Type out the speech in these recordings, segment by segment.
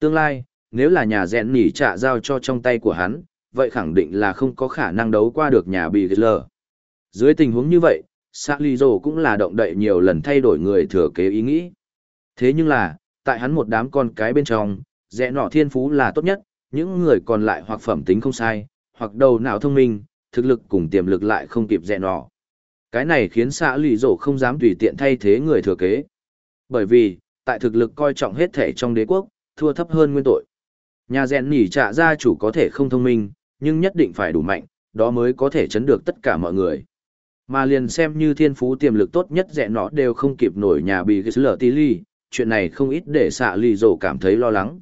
Tương lai, nếu là nhà rèn nỉ trả giao cho trong tay của hắn, vậy khẳng định là không có khả năng đấu qua được nhà bị lờ. Dưới tình huống như vậy, Sạ Lì cũng là động đậy nhiều lần thay đổi người thừa kế ý nghĩ. Thế nhưng là, tại hắn một đám con cái bên trong, rẽ nọ thiên phú là tốt nhất, những người còn lại hoặc phẩm tính không sai, hoặc đầu não thông minh, thực lực cùng tiềm lực lại không kịp rẽ nọ. Cái này khiến xã Lì rổ không dám tùy tiện thay thế người thừa kế. Bởi vì, tại thực lực coi trọng hết thể trong đế quốc, thua thấp hơn nguyên tội. Nhà rèn nỉ trả gia chủ có thể không thông minh, nhưng nhất định phải đủ mạnh, đó mới có thể chấn được tất cả mọi người. Mà liền xem như thiên phú tiềm lực tốt nhất rẻ nó đều không kịp nổi nhà bị lở tí ly, chuyện này không ít để xạ lì rổ cảm thấy lo lắng.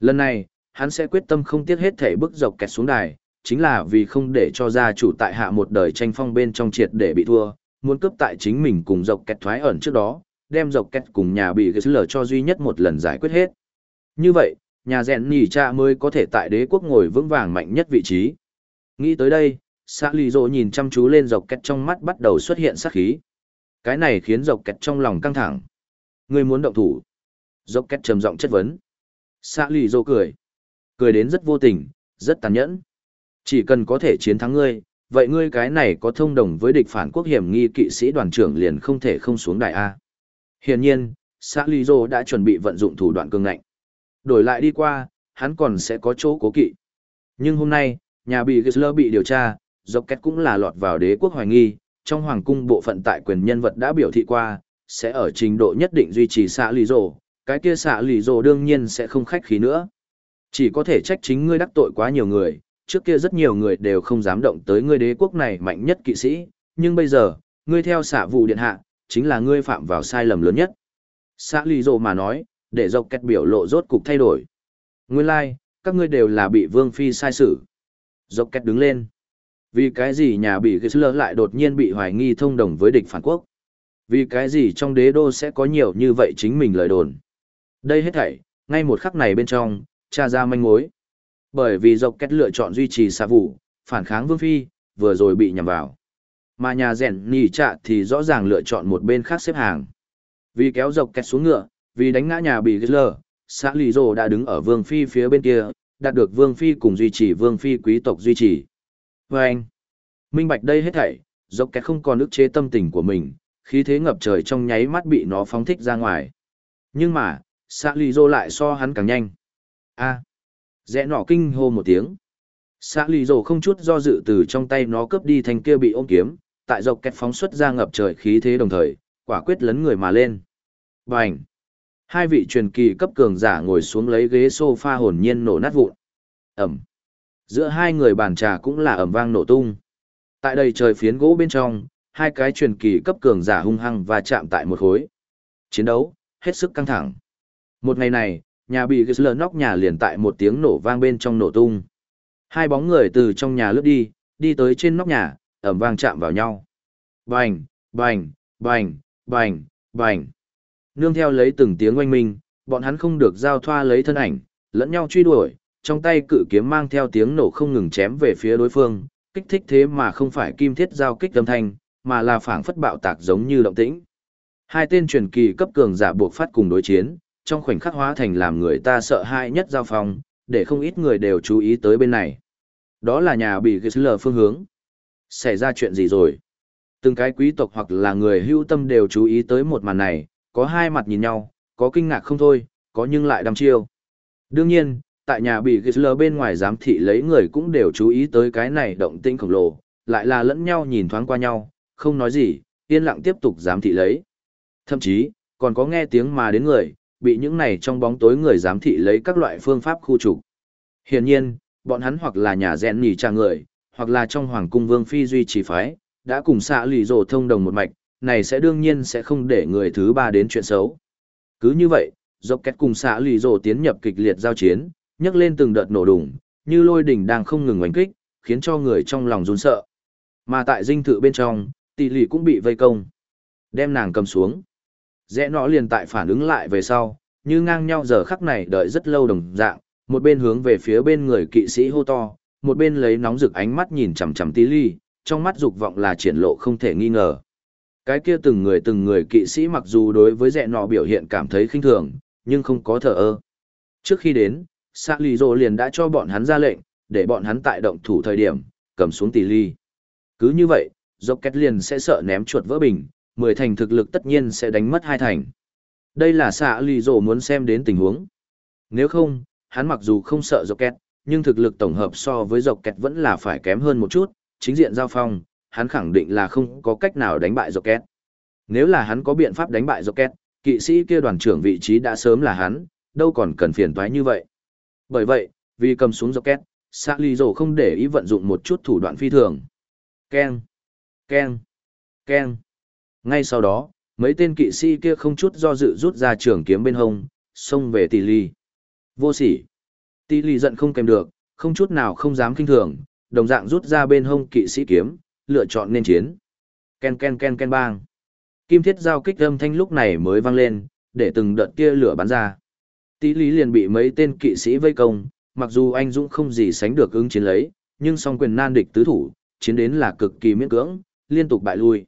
Lần này, hắn sẽ quyết tâm không tiếc hết thể bức dọc kẹt xuống đài, chính là vì không để cho gia chủ tại hạ một đời tranh phong bên trong triệt để bị thua, muốn cướp tại chính mình cùng dọc kẹt thoái ẩn trước đó, đem dọc kẹt cùng nhà bị lở cho duy nhất một lần giải quyết hết. Như vậy, nhà rèn nỉ cha mới có thể tại đế quốc ngồi vững vàng mạnh nhất vị trí. Nghĩ tới đây, xã lì rộ nhìn chăm chú lên dọc kẹt trong mắt bắt đầu xuất hiện sát khí. Cái này khiến dọc kẹt trong lòng căng thẳng. Ngươi muốn động thủ. Dọc kẹt trầm giọng chất vấn. Xã lì rộ cười. Cười đến rất vô tình, rất tàn nhẫn. Chỉ cần có thể chiến thắng ngươi, vậy ngươi cái này có thông đồng với địch phản quốc hiểm nghi kỵ sĩ đoàn trưởng liền không thể không xuống đại A. Hiển nhiên, xã lì rộ đã chuẩn bị vận dụng thủ đoạn cường ngạnh. Đổi lại đi qua, hắn còn sẽ có chỗ cố kỵ. Nhưng hôm nay, nhà bị Gisler bị điều tra, dọc kết cũng là lọt vào đế quốc hoài nghi, trong hoàng cung bộ phận tại quyền nhân vật đã biểu thị qua, sẽ ở trình độ nhất định duy trì xạ lì rồ, cái kia xạ lì rồ đương nhiên sẽ không khách khí nữa. Chỉ có thể trách chính ngươi đắc tội quá nhiều người, trước kia rất nhiều người đều không dám động tới ngươi đế quốc này mạnh nhất kỵ sĩ, nhưng bây giờ, ngươi theo xạ vụ điện hạ, chính là ngươi phạm vào sai lầm lớn nhất. Xạ lì rồ mà nói, để dọc kẹt biểu lộ rốt cục thay đổi. Nguyên lai, like, các ngươi đều là bị vương phi sai xử. Dọc kẹt đứng lên. Vì cái gì nhà bị Gisler lại đột nhiên bị hoài nghi thông đồng với địch phản quốc? Vì cái gì trong đế đô sẽ có nhiều như vậy chính mình lời đồn? Đây hết thảy, ngay một khắc này bên trong, cha ra manh mối. Bởi vì dọc kẹt lựa chọn duy trì xa vụ, phản kháng vương phi, vừa rồi bị nhầm vào. Mà nhà rèn nỉ trạ thì rõ ràng lựa chọn một bên khác xếp hàng. Vì kéo dọc kẹt xuống ngựa, vì đánh ngã nhà bị Gisler, xã lì rồ đã đứng ở vương phi phía bên kia, đạt được vương phi cùng duy trì vương phi quý tộc duy trì. Và anh, minh bạch đây hết thảy, dốc kẹt không còn ức chế tâm tình của mình, khí thế ngập trời trong nháy mắt bị nó phóng thích ra ngoài. Nhưng mà, xã lì dô lại so hắn càng nhanh. a rẽ nọ kinh hô một tiếng. Xã lì dô không chút do dự từ trong tay nó cướp đi thành kia bị ôm kiếm, tại dọc kẹt phóng xuất ra ngập trời khí thế đồng thời, quả quyết lấn người mà lên. Bành! Hai vị truyền kỳ cấp cường giả ngồi xuống lấy ghế sofa hồn nhiên nổ nát vụn. Ẩm! Giữa hai người bàn trà cũng là ẩm vang nổ tung. Tại đây trời phiến gỗ bên trong, hai cái truyền kỳ cấp cường giả hung hăng và chạm tại một khối. Chiến đấu, hết sức căng thẳng. Một ngày này, nhà bị Gisler nóc nhà liền tại một tiếng nổ vang bên trong nổ tung. Hai bóng người từ trong nhà lướt đi, đi tới trên nóc nhà, ẩm vang chạm vào nhau. Bành, bành, bành, bành, bành. Nương theo lấy từng tiếng oanh minh, bọn hắn không được giao thoa lấy thân ảnh, lẫn nhau truy đuổi, trong tay cự kiếm mang theo tiếng nổ không ngừng chém về phía đối phương, kích thích thế mà không phải kim thiết giao kích âm thanh, mà là phảng phất bạo tạc giống như động tĩnh. Hai tên truyền kỳ cấp cường giả buộc phát cùng đối chiến, trong khoảnh khắc hóa thành làm người ta sợ hãi nhất giao phòng, để không ít người đều chú ý tới bên này. Đó là nhà bị Gisler phương hướng. Xảy ra chuyện gì rồi? Từng cái quý tộc hoặc là người hữu tâm đều chú ý tới một màn này, có hai mặt nhìn nhau, có kinh ngạc không thôi, có nhưng lại đăm chiêu. Đương nhiên, tại nhà bị Gisler bên ngoài giám thị lấy người cũng đều chú ý tới cái này động tĩnh khổng lồ, lại là lẫn nhau nhìn thoáng qua nhau, không nói gì, yên lặng tiếp tục giám thị lấy. Thậm chí, còn có nghe tiếng mà đến người, bị những này trong bóng tối người giám thị lấy các loại phương pháp khu trục. Hiển nhiên, bọn hắn hoặc là nhà rèn nỉ trà người, hoặc là trong hoàng cung vương phi duy trì phái, đã cùng xạ lì rồ thông đồng một mạch, này sẽ đương nhiên sẽ không để người thứ ba đến chuyện xấu. Cứ như vậy, dọc kẹt cùng xạ lì rồ tiến nhập kịch liệt giao chiến, nhấc lên từng đợt nổ đùng, như lôi đỉnh đang không ngừng oanh kích, khiến cho người trong lòng run sợ. Mà tại dinh thự bên trong, tỷ lì cũng bị vây công. Đem nàng cầm xuống. Rẽ nọ liền tại phản ứng lại về sau, như ngang nhau giờ khắc này đợi rất lâu đồng dạng, một bên hướng về phía bên người kỵ sĩ hô to, một bên lấy nóng rực ánh mắt nhìn chằm chằm tỷ lì, trong mắt dục vọng là triển lộ không thể nghi ngờ. Cái kia từng người từng người kỵ sĩ mặc dù đối với dẹ nọ biểu hiện cảm thấy khinh thường, nhưng không có thờ ơ. Trước khi đến, Sạ Lì Dô liền đã cho bọn hắn ra lệnh, để bọn hắn tại động thủ thời điểm, cầm xuống tỷ ly. Cứ như vậy, dọc két liền sẽ sợ ném chuột vỡ bình, mười thành thực lực tất nhiên sẽ đánh mất hai thành. Đây là Sạ Lì Dô muốn xem đến tình huống. Nếu không, hắn mặc dù không sợ dọc két, nhưng thực lực tổng hợp so với dọc kẹt vẫn là phải kém hơn một chút, chính diện giao phong, hắn khẳng định là không có cách nào đánh bại rocket. Nếu là hắn có biện pháp đánh bại rocket kỵ sĩ kia đoàn trưởng vị trí đã sớm là hắn, đâu còn cần phiền toái như vậy. Bởi vậy, vì cầm xuống rocket sally Sạ không để ý vận dụng một chút thủ đoạn phi thường. Keng, keng, keng. Ngay sau đó, mấy tên kỵ sĩ kia không chút do dự rút ra trường kiếm bên hông, xông về tỷ ly. Vô sỉ. Tỷ ly giận không kèm được, không chút nào không dám kinh thường, đồng dạng rút ra bên hông kỵ sĩ kiếm, lựa chọn nên chiến. Ken ken ken ken bang. Kim thiết giao kích âm thanh lúc này mới vang lên, để từng đợt tia lửa bắn ra. Tỷ lý liền bị mấy tên kỵ sĩ vây công, mặc dù anh Dũng không gì sánh được ứng chiến lấy, nhưng song quyền nan địch tứ thủ, chiến đến là cực kỳ miễn cưỡng, liên tục bại lui.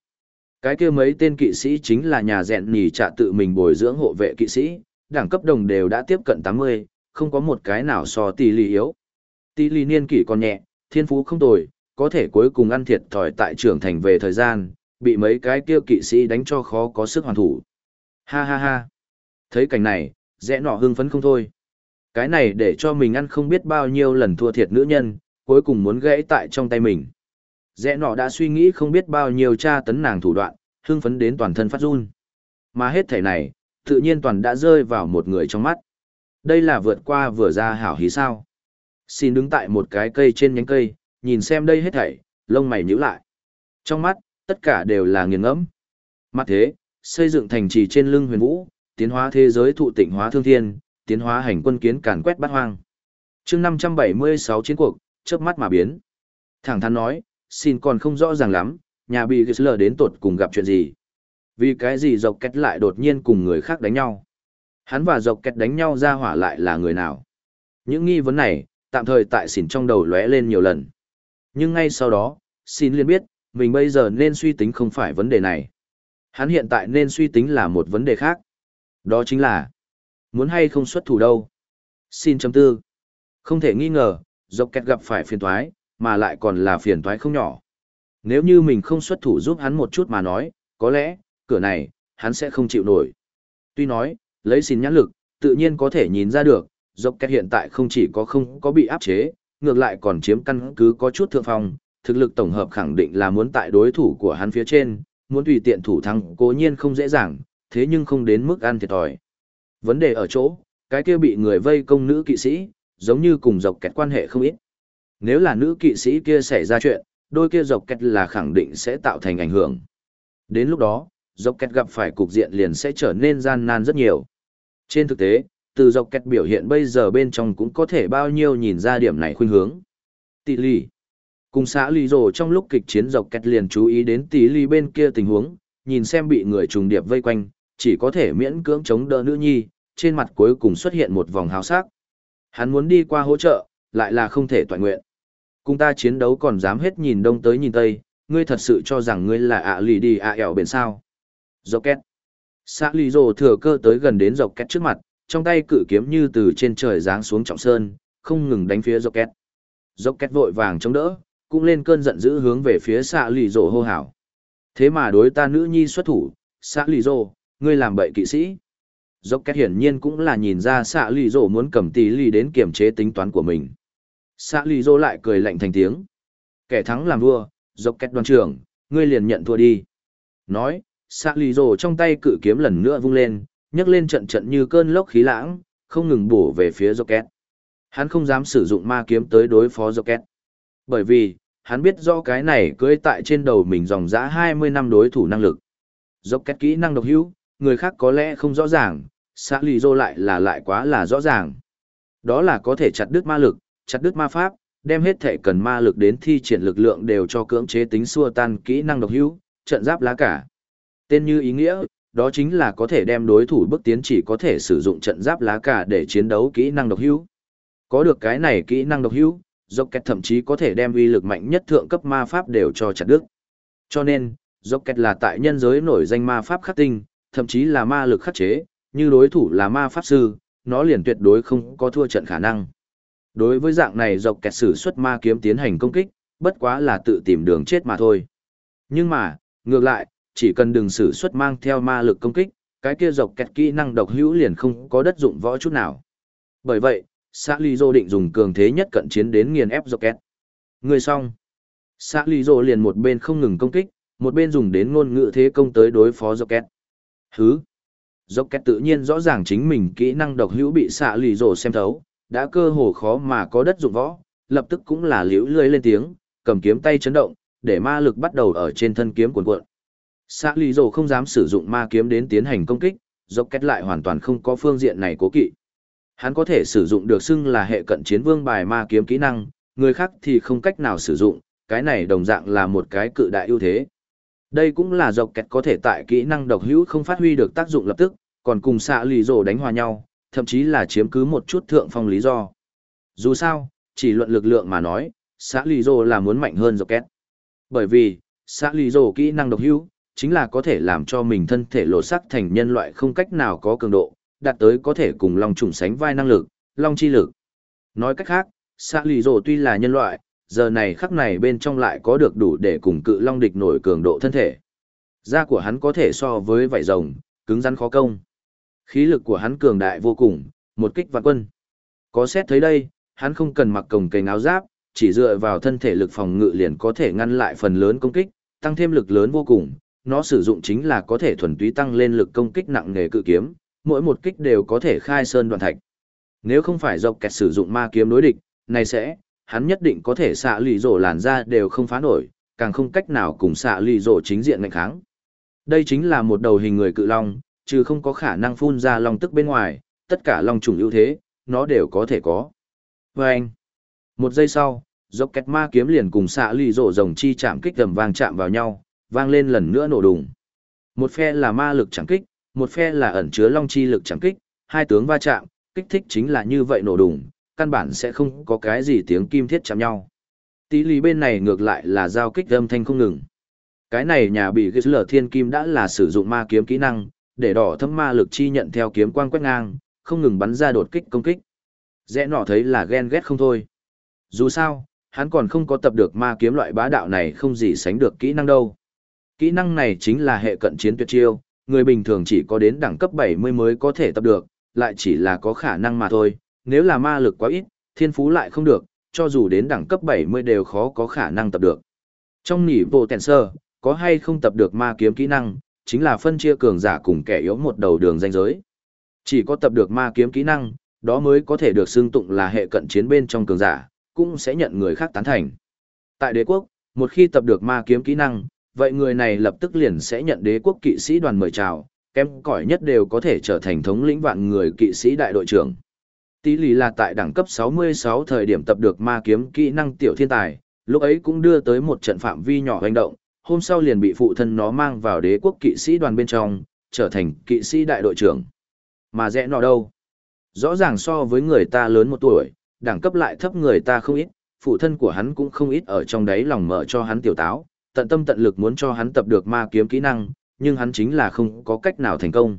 Cái kia mấy tên kỵ sĩ chính là nhà rèn nhì trả tự mình bồi dưỡng hộ vệ kỵ sĩ, đẳng cấp đồng đều đã tiếp cận 80, không có một cái nào so tỷ lý yếu. Tỷ lý niên kỷ còn nhẹ, thiên phú không tồi, có thể cuối cùng ăn thiệt thòi tại trưởng thành về thời gian, bị mấy cái kia kỵ sĩ đánh cho khó có sức hoàn thủ. Ha ha ha. Thấy cảnh này, rẽ nọ hưng phấn không thôi. Cái này để cho mình ăn không biết bao nhiêu lần thua thiệt nữ nhân, cuối cùng muốn gãy tại trong tay mình. Rẽ nọ đã suy nghĩ không biết bao nhiêu tra tấn nàng thủ đoạn, hưng phấn đến toàn thân phát run. Mà hết thể này, tự nhiên toàn đã rơi vào một người trong mắt. Đây là vượt qua vừa ra hảo hí sao. Xin đứng tại một cái cây trên nhánh cây, nhìn xem đây hết thảy, lông mày nhíu lại. Trong mắt, tất cả đều là nghiền ngẫm. Mặt thế, xây dựng thành trì trên lưng huyền vũ, tiến hóa thế giới thụ tịnh hóa thương thiên, tiến hóa hành quân kiến càn quét bát hoang. chương 576 chiến cuộc, chớp mắt mà biến. Thẳng thắn nói, xin còn không rõ ràng lắm, nhà bị Gisler đến tột cùng gặp chuyện gì. Vì cái gì dọc kết lại đột nhiên cùng người khác đánh nhau. Hắn và dọc kẹt đánh nhau ra hỏa lại là người nào? Những nghi vấn này, tạm thời tại xỉn trong đầu lóe lên nhiều lần. Nhưng ngay sau đó, xin liền biết, mình bây giờ nên suy tính không phải vấn đề này. Hắn hiện tại nên suy tính là một vấn đề khác. Đó chính là, muốn hay không xuất thủ đâu. Xin chấm tư. Không thể nghi ngờ, dọc kẹt gặp phải phiền toái, mà lại còn là phiền toái không nhỏ. Nếu như mình không xuất thủ giúp hắn một chút mà nói, có lẽ, cửa này, hắn sẽ không chịu nổi. Tuy nói, lấy xin nhãn lực, tự nhiên có thể nhìn ra được, dọc kẹt hiện tại không chỉ có không có bị áp chế, ngược lại còn chiếm căn cứ có chút thượng phong, thực lực tổng hợp khẳng định là muốn tại đối thủ của hắn phía trên, muốn tùy tiện thủ thắng cố nhiên không dễ dàng, thế nhưng không đến mức ăn thiệt thòi. Vấn đề ở chỗ, cái kia bị người vây công nữ kỵ sĩ, giống như cùng dọc kẹt quan hệ không ít. Nếu là nữ kỵ sĩ kia xảy ra chuyện, đôi kia dọc kẹt là khẳng định sẽ tạo thành ảnh hưởng. Đến lúc đó, dọc kẹt gặp phải cục diện liền sẽ trở nên gian nan rất nhiều. Trên thực tế, từ dọc kẹt biểu hiện bây giờ bên trong cũng có thể bao nhiêu nhìn ra điểm này khuynh hướng. Tỷ lì. Cùng xã lì rồ trong lúc kịch chiến dọc kẹt liền chú ý đến tỷ lì bên kia tình huống, nhìn xem bị người trùng điệp vây quanh, chỉ có thể miễn cưỡng chống đỡ nữ nhi, trên mặt cuối cùng xuất hiện một vòng hào sắc. Hắn muốn đi qua hỗ trợ, lại là không thể toàn nguyện. Cùng ta chiến đấu còn dám hết nhìn đông tới nhìn tây, ngươi thật sự cho rằng ngươi là ạ lì đi ạ ẻo bên sao. Dọc kẹt. Xã lì rồ thừa cơ tới gần đến dọc kẹt trước mặt, trong tay cự kiếm như từ trên trời giáng xuống trọng sơn, không ngừng đánh phía dọc két. Dọc két vội vàng chống đỡ, cũng lên cơn giận dữ hướng về phía xạ lì rồ hô hào. Thế mà đối ta nữ nhi xuất thủ, xạ lì rồ, ngươi làm bậy kỵ sĩ. Dọc két hiển nhiên cũng là nhìn ra xạ lì rồ muốn cầm tỷ lì đến kiểm chế tính toán của mình. Xạ lì rồ lại cười lạnh thành tiếng. Kẻ thắng làm vua, dọc két đoàn trưởng, ngươi liền nhận thua đi. Nói, xạ lì rồ trong tay cự kiếm lần nữa vung lên nhấc lên trận trận như cơn lốc khí lãng không ngừng bổ về phía rocket. Hắn không dám sử dụng ma kiếm tới đối phó rocket. Bởi vì hắn biết do cái này cưỡi tại trên đầu mình dòng dã hai mươi năm đối thủ năng lực. Rocket kỹ năng độc hữu người khác có lẽ không rõ ràng xã lì dô lại là lại quá là rõ ràng. Đó là có thể chặt đứt ma lực chặt đứt ma pháp đem hết thể cần ma lực đến thi triển lực lượng đều cho cưỡng chế tính xua tan kỹ năng độc hữu trận giáp lá cả. Tên như ý nghĩa, đó chính là có thể đem đối thủ bước tiến chỉ có thể sử dụng trận giáp lá cả để chiến đấu kỹ năng độc hữu. Có được cái này kỹ năng độc hữu, kẹt thậm chí có thể đem uy lực mạnh nhất thượng cấp ma pháp đều cho chặt đứt. Cho nên, Rocket là tại nhân giới nổi danh ma pháp khắc tinh, thậm chí là ma lực khắc chế, như đối thủ là ma pháp sư, nó liền tuyệt đối không có thua trận khả năng. Đối với dạng này dọc kẹt sử xuất ma kiếm tiến hành công kích, bất quá là tự tìm đường chết mà thôi. Nhưng mà, ngược lại, chỉ cần đừng sử xuất mang theo ma lực công kích, cái kia dọc kẹt kỹ năng độc hữu liền không có đất dụng võ chút nào. Bởi vậy, xã Lý dô định dùng cường thế nhất cận chiến đến nghiền ép dọc kẹt. Người xong. Xã Lý dô liền một bên không ngừng công kích, một bên dùng đến ngôn ngữ thế công tới đối phó dọc kẹt. Hứ. Dọc kẹt tự nhiên rõ ràng chính mình kỹ năng độc hữu bị xạ lì Dô xem thấu, đã cơ hồ khó mà có đất dụng võ, lập tức cũng là liễu lưới lên tiếng, cầm kiếm tay chấn động, để ma lực bắt đầu ở trên thân kiếm cuộn cuộn. Xã Lý Dồ không dám sử dụng ma kiếm đến tiến hành công kích, dốc kết lại hoàn toàn không có phương diện này cố kỵ. Hắn có thể sử dụng được xưng là hệ cận chiến vương bài ma kiếm kỹ năng, người khác thì không cách nào sử dụng, cái này đồng dạng là một cái cự đại ưu thế. Đây cũng là dọc kẹt có thể tại kỹ năng độc hữu không phát huy được tác dụng lập tức, còn cùng xạ lì rồ đánh hòa nhau, thậm chí là chiếm cứ một chút thượng phong lý do. Dù sao, chỉ luận lực lượng mà nói, xạ lì rồ là muốn mạnh hơn dọc kẹt. Bởi vì, xạ lì rồ kỹ năng độc hữu, chính là có thể làm cho mình thân thể lộ sắc thành nhân loại không cách nào có cường độ, đạt tới có thể cùng long trùng sánh vai năng lực, long chi lực. Nói cách khác, xã lì rồ tuy là nhân loại, giờ này khắc này bên trong lại có được đủ để cùng cự long địch nổi cường độ thân thể. Da của hắn có thể so với vảy rồng, cứng rắn khó công. Khí lực của hắn cường đại vô cùng, một kích vạn quân. Có xét thấy đây, hắn không cần mặc cồng kềnh áo giáp, chỉ dựa vào thân thể lực phòng ngự liền có thể ngăn lại phần lớn công kích, tăng thêm lực lớn vô cùng. Nó sử dụng chính là có thể thuần túy tăng lên lực công kích nặng nề cự kiếm, mỗi một kích đều có thể khai sơn đoạn thạch. Nếu không phải dọc kẹt sử dụng ma kiếm đối địch, này sẽ, hắn nhất định có thể xạ lì rổ làn ra đều không phá nổi, càng không cách nào cùng xạ lì rổ chính diện ngạnh kháng. Đây chính là một đầu hình người cự long, trừ không có khả năng phun ra long tức bên ngoài, tất cả long trùng ưu thế, nó đều có thể có. Và anh, một giây sau, Dọc kẹt ma kiếm liền cùng xạ lì rổ rồng chi chạm kích tầm vang chạm vào nhau, vang lên lần nữa nổ đùng. Một phe là ma lực chẳng kích, một phe là ẩn chứa long chi lực chẳng kích, hai tướng va chạm, kích thích chính là như vậy nổ đùng, căn bản sẽ không có cái gì tiếng kim thiết chạm nhau. Tí lý bên này ngược lại là giao kích âm thanh không ngừng. Cái này nhà bị ghê lở thiên kim đã là sử dụng ma kiếm kỹ năng, để đỏ thâm ma lực chi nhận theo kiếm quang quét ngang, không ngừng bắn ra đột kích công kích. Rẽ nọ thấy là ghen ghét không thôi. Dù sao, hắn còn không có tập được ma kiếm loại bá đạo này không gì sánh được kỹ năng đâu. Kỹ năng này chính là hệ cận chiến tuyệt chiêu, người bình thường chỉ có đến đẳng cấp 70 mới có thể tập được, lại chỉ là có khả năng mà thôi, nếu là ma lực quá ít, thiên phú lại không được, cho dù đến đẳng cấp 70 đều khó có khả năng tập được. Trong nỉ vô tèn sơ, có hay không tập được ma kiếm kỹ năng, chính là phân chia cường giả cùng kẻ yếu một đầu đường danh giới. Chỉ có tập được ma kiếm kỹ năng, đó mới có thể được xưng tụng là hệ cận chiến bên trong cường giả, cũng sẽ nhận người khác tán thành. Tại đế quốc, một khi tập được ma kiếm kỹ năng, vậy người này lập tức liền sẽ nhận đế quốc kỵ sĩ đoàn mời chào, kém cỏi nhất đều có thể trở thành thống lĩnh vạn người kỵ sĩ đại đội trưởng. Tỷ lì là tại đẳng cấp 66 thời điểm tập được ma kiếm kỹ năng tiểu thiên tài, lúc ấy cũng đưa tới một trận phạm vi nhỏ hành động, hôm sau liền bị phụ thân nó mang vào đế quốc kỵ sĩ đoàn bên trong, trở thành kỵ sĩ đại đội trưởng. Mà rẽ nọ đâu? Rõ ràng so với người ta lớn một tuổi, đẳng cấp lại thấp người ta không ít, phụ thân của hắn cũng không ít ở trong đấy lòng mở cho hắn tiểu táo, tận tâm tận lực muốn cho hắn tập được ma kiếm kỹ năng, nhưng hắn chính là không có cách nào thành công.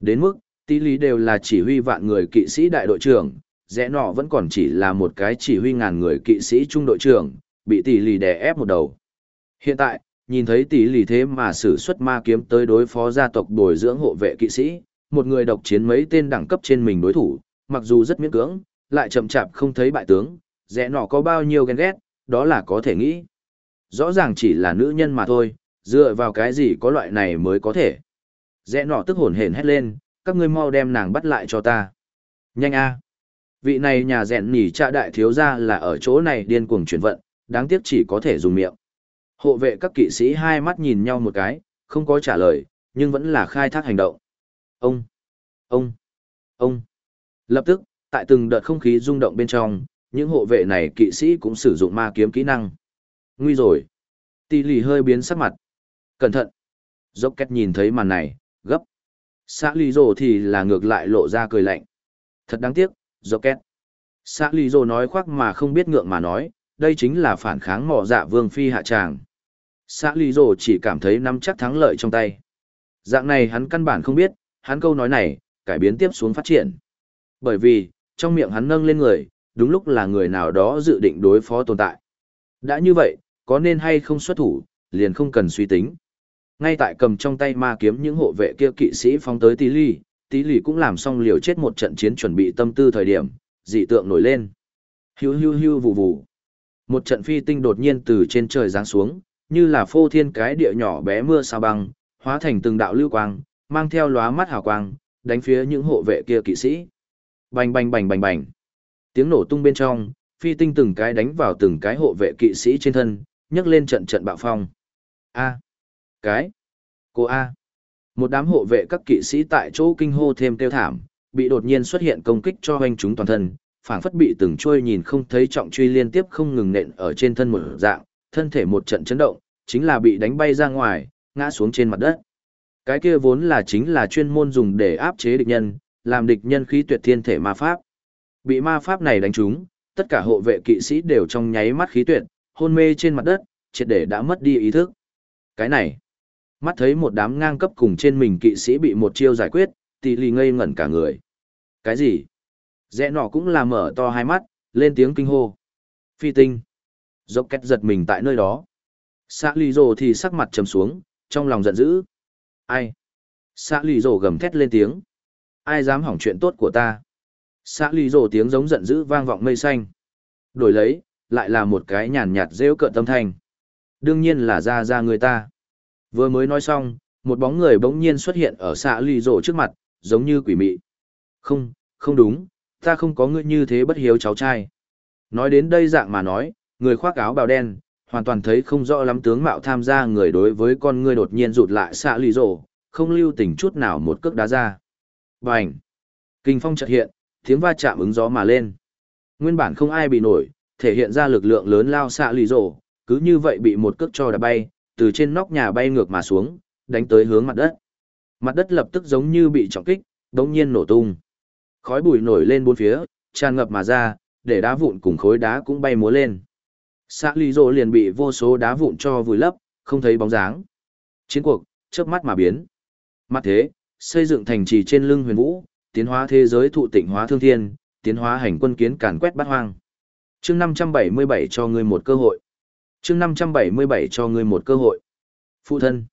Đến mức, Tỷ lý đều là chỉ huy vạn người kỵ sĩ đại đội trưởng, rẽ nọ vẫn còn chỉ là một cái chỉ huy ngàn người kỵ sĩ trung đội trưởng, bị tỷ lì đè ép một đầu. Hiện tại, nhìn thấy tỷ lì thế mà sử xuất ma kiếm tới đối phó gia tộc bồi dưỡng hộ vệ kỵ sĩ, một người độc chiến mấy tên đẳng cấp trên mình đối thủ, mặc dù rất miễn cưỡng, lại chậm chạp không thấy bại tướng, rẽ nọ có bao nhiêu ghen ghét, đó là có thể nghĩ. Rõ ràng chỉ là nữ nhân mà thôi, dựa vào cái gì có loại này mới có thể. Rẽ nọ tức hồn hển hét lên, các ngươi mau đem nàng bắt lại cho ta. Nhanh a. Vị này nhà rèn nỉ cha đại thiếu gia là ở chỗ này điên cuồng chuyển vận, đáng tiếc chỉ có thể dùng miệng. Hộ vệ các kỵ sĩ hai mắt nhìn nhau một cái, không có trả lời, nhưng vẫn là khai thác hành động. Ông, ông, ông. Lập tức, tại từng đợt không khí rung động bên trong, những hộ vệ này kỵ sĩ cũng sử dụng ma kiếm kỹ năng. Nguy rồi. Tỷ lì hơi biến sắc mặt. Cẩn thận. Dốc két nhìn thấy màn này, gấp xã lì rồ thì là ngược lại lộ ra cười lạnh thật đáng tiếc dốc két xã lì rồ nói khoác mà không biết ngượng mà nói đây chính là phản kháng mỏ dạ vương phi hạ tràng xã lì rồ chỉ cảm thấy nắm chắc thắng lợi trong tay dạng này hắn căn bản không biết hắn câu nói này cải biến tiếp xuống phát triển Bởi vì, trong miệng hắn nâng lên người, đúng lúc là người nào đó dự định đối phó tồn tại. Đã như vậy, có nên hay không xuất thủ, liền không cần suy tính. Ngay tại cầm trong tay ma kiếm những hộ vệ kia kỵ sĩ phóng tới tí lì tí lì cũng làm xong liều chết một trận chiến chuẩn bị tâm tư thời điểm, dị tượng nổi lên. Hiu hiu hiu vù vù. Một trận phi tinh đột nhiên từ trên trời giáng xuống, như là phô thiên cái địa nhỏ bé mưa sao băng, hóa thành từng đạo lưu quang, mang theo lóa mắt hào quang, đánh phía những hộ vệ kia kỵ sĩ. Bành bành bành bành bành. Tiếng nổ tung bên trong, phi tinh từng cái đánh vào từng cái hộ vệ kỵ sĩ trên thân, nhấc lên trận trận bạo phong. A. Cái. Cô A. Một đám hộ vệ các kỵ sĩ tại chỗ kinh hô thêm tiêu thảm, bị đột nhiên xuất hiện công kích cho hoanh chúng toàn thân, phảng phất bị từng trôi nhìn không thấy trọng truy liên tiếp không ngừng nện ở trên thân một dạng, thân thể một trận chấn động, chính là bị đánh bay ra ngoài, ngã xuống trên mặt đất. Cái kia vốn là chính là chuyên môn dùng để áp chế địch nhân, làm địch nhân khí tuyệt thiên thể ma pháp. Bị ma pháp này đánh trúng, tất cả hộ vệ kỵ sĩ đều trong nháy mắt khí tuyệt, hôn mê trên mặt đất, triệt để đã mất đi ý thức. Cái này, mắt thấy một đám ngang cấp cùng trên mình kỵ sĩ bị một chiêu giải quyết, tỷ lì ngây ngẩn cả người. Cái gì? Rẽ nọ cũng là mở to hai mắt, lên tiếng kinh hô. Phi tinh. Dốc két giật mình tại nơi đó. Xã lì rồ thì sắc mặt trầm xuống, trong lòng giận dữ. Ai? Xã lì rồ gầm thét lên tiếng. Ai dám hỏng chuyện tốt của ta? Xã lì rồ tiếng giống giận dữ vang vọng mây xanh. Đổi lấy, lại là một cái nhàn nhạt rêu cợt tâm thanh. Đương nhiên là ra ra người ta. Vừa mới nói xong, một bóng người bỗng nhiên xuất hiện ở xạ lì rổ trước mặt, giống như quỷ mị. Không, không đúng, ta không có ngươi như thế bất hiếu cháu trai. Nói đến đây dạng mà nói, người khoác áo bào đen, hoàn toàn thấy không rõ lắm tướng mạo tham gia người đối với con ngươi đột nhiên rụt lại xạ lì rổ, không lưu tình chút nào một cước đá ra. Bành! Kinh phong chợt hiện, tiếng va chạm ứng gió mà lên. Nguyên bản không ai bị nổi, thể hiện ra lực lượng lớn lao xạ lì rổ, cứ như vậy bị một cước cho đá bay, từ trên nóc nhà bay ngược mà xuống, đánh tới hướng mặt đất. Mặt đất lập tức giống như bị trọng kích, đống nhiên nổ tung. Khói bụi nổi lên bốn phía, tràn ngập mà ra, để đá vụn cùng khối đá cũng bay múa lên. Xã Lý Dô liền bị vô số đá vụn cho vùi lấp, không thấy bóng dáng. Chiến cuộc, chớp mắt mà biến. Mặt thế, xây dựng thành trì trên lưng huyền vũ, tiến hóa thế giới thụ tịnh hóa thương thiên, tiến hóa hành quân kiến càn quét bát hoang. Chương 577 cho ngươi một cơ hội. Chương 577 cho ngươi một cơ hội. Phụ thân.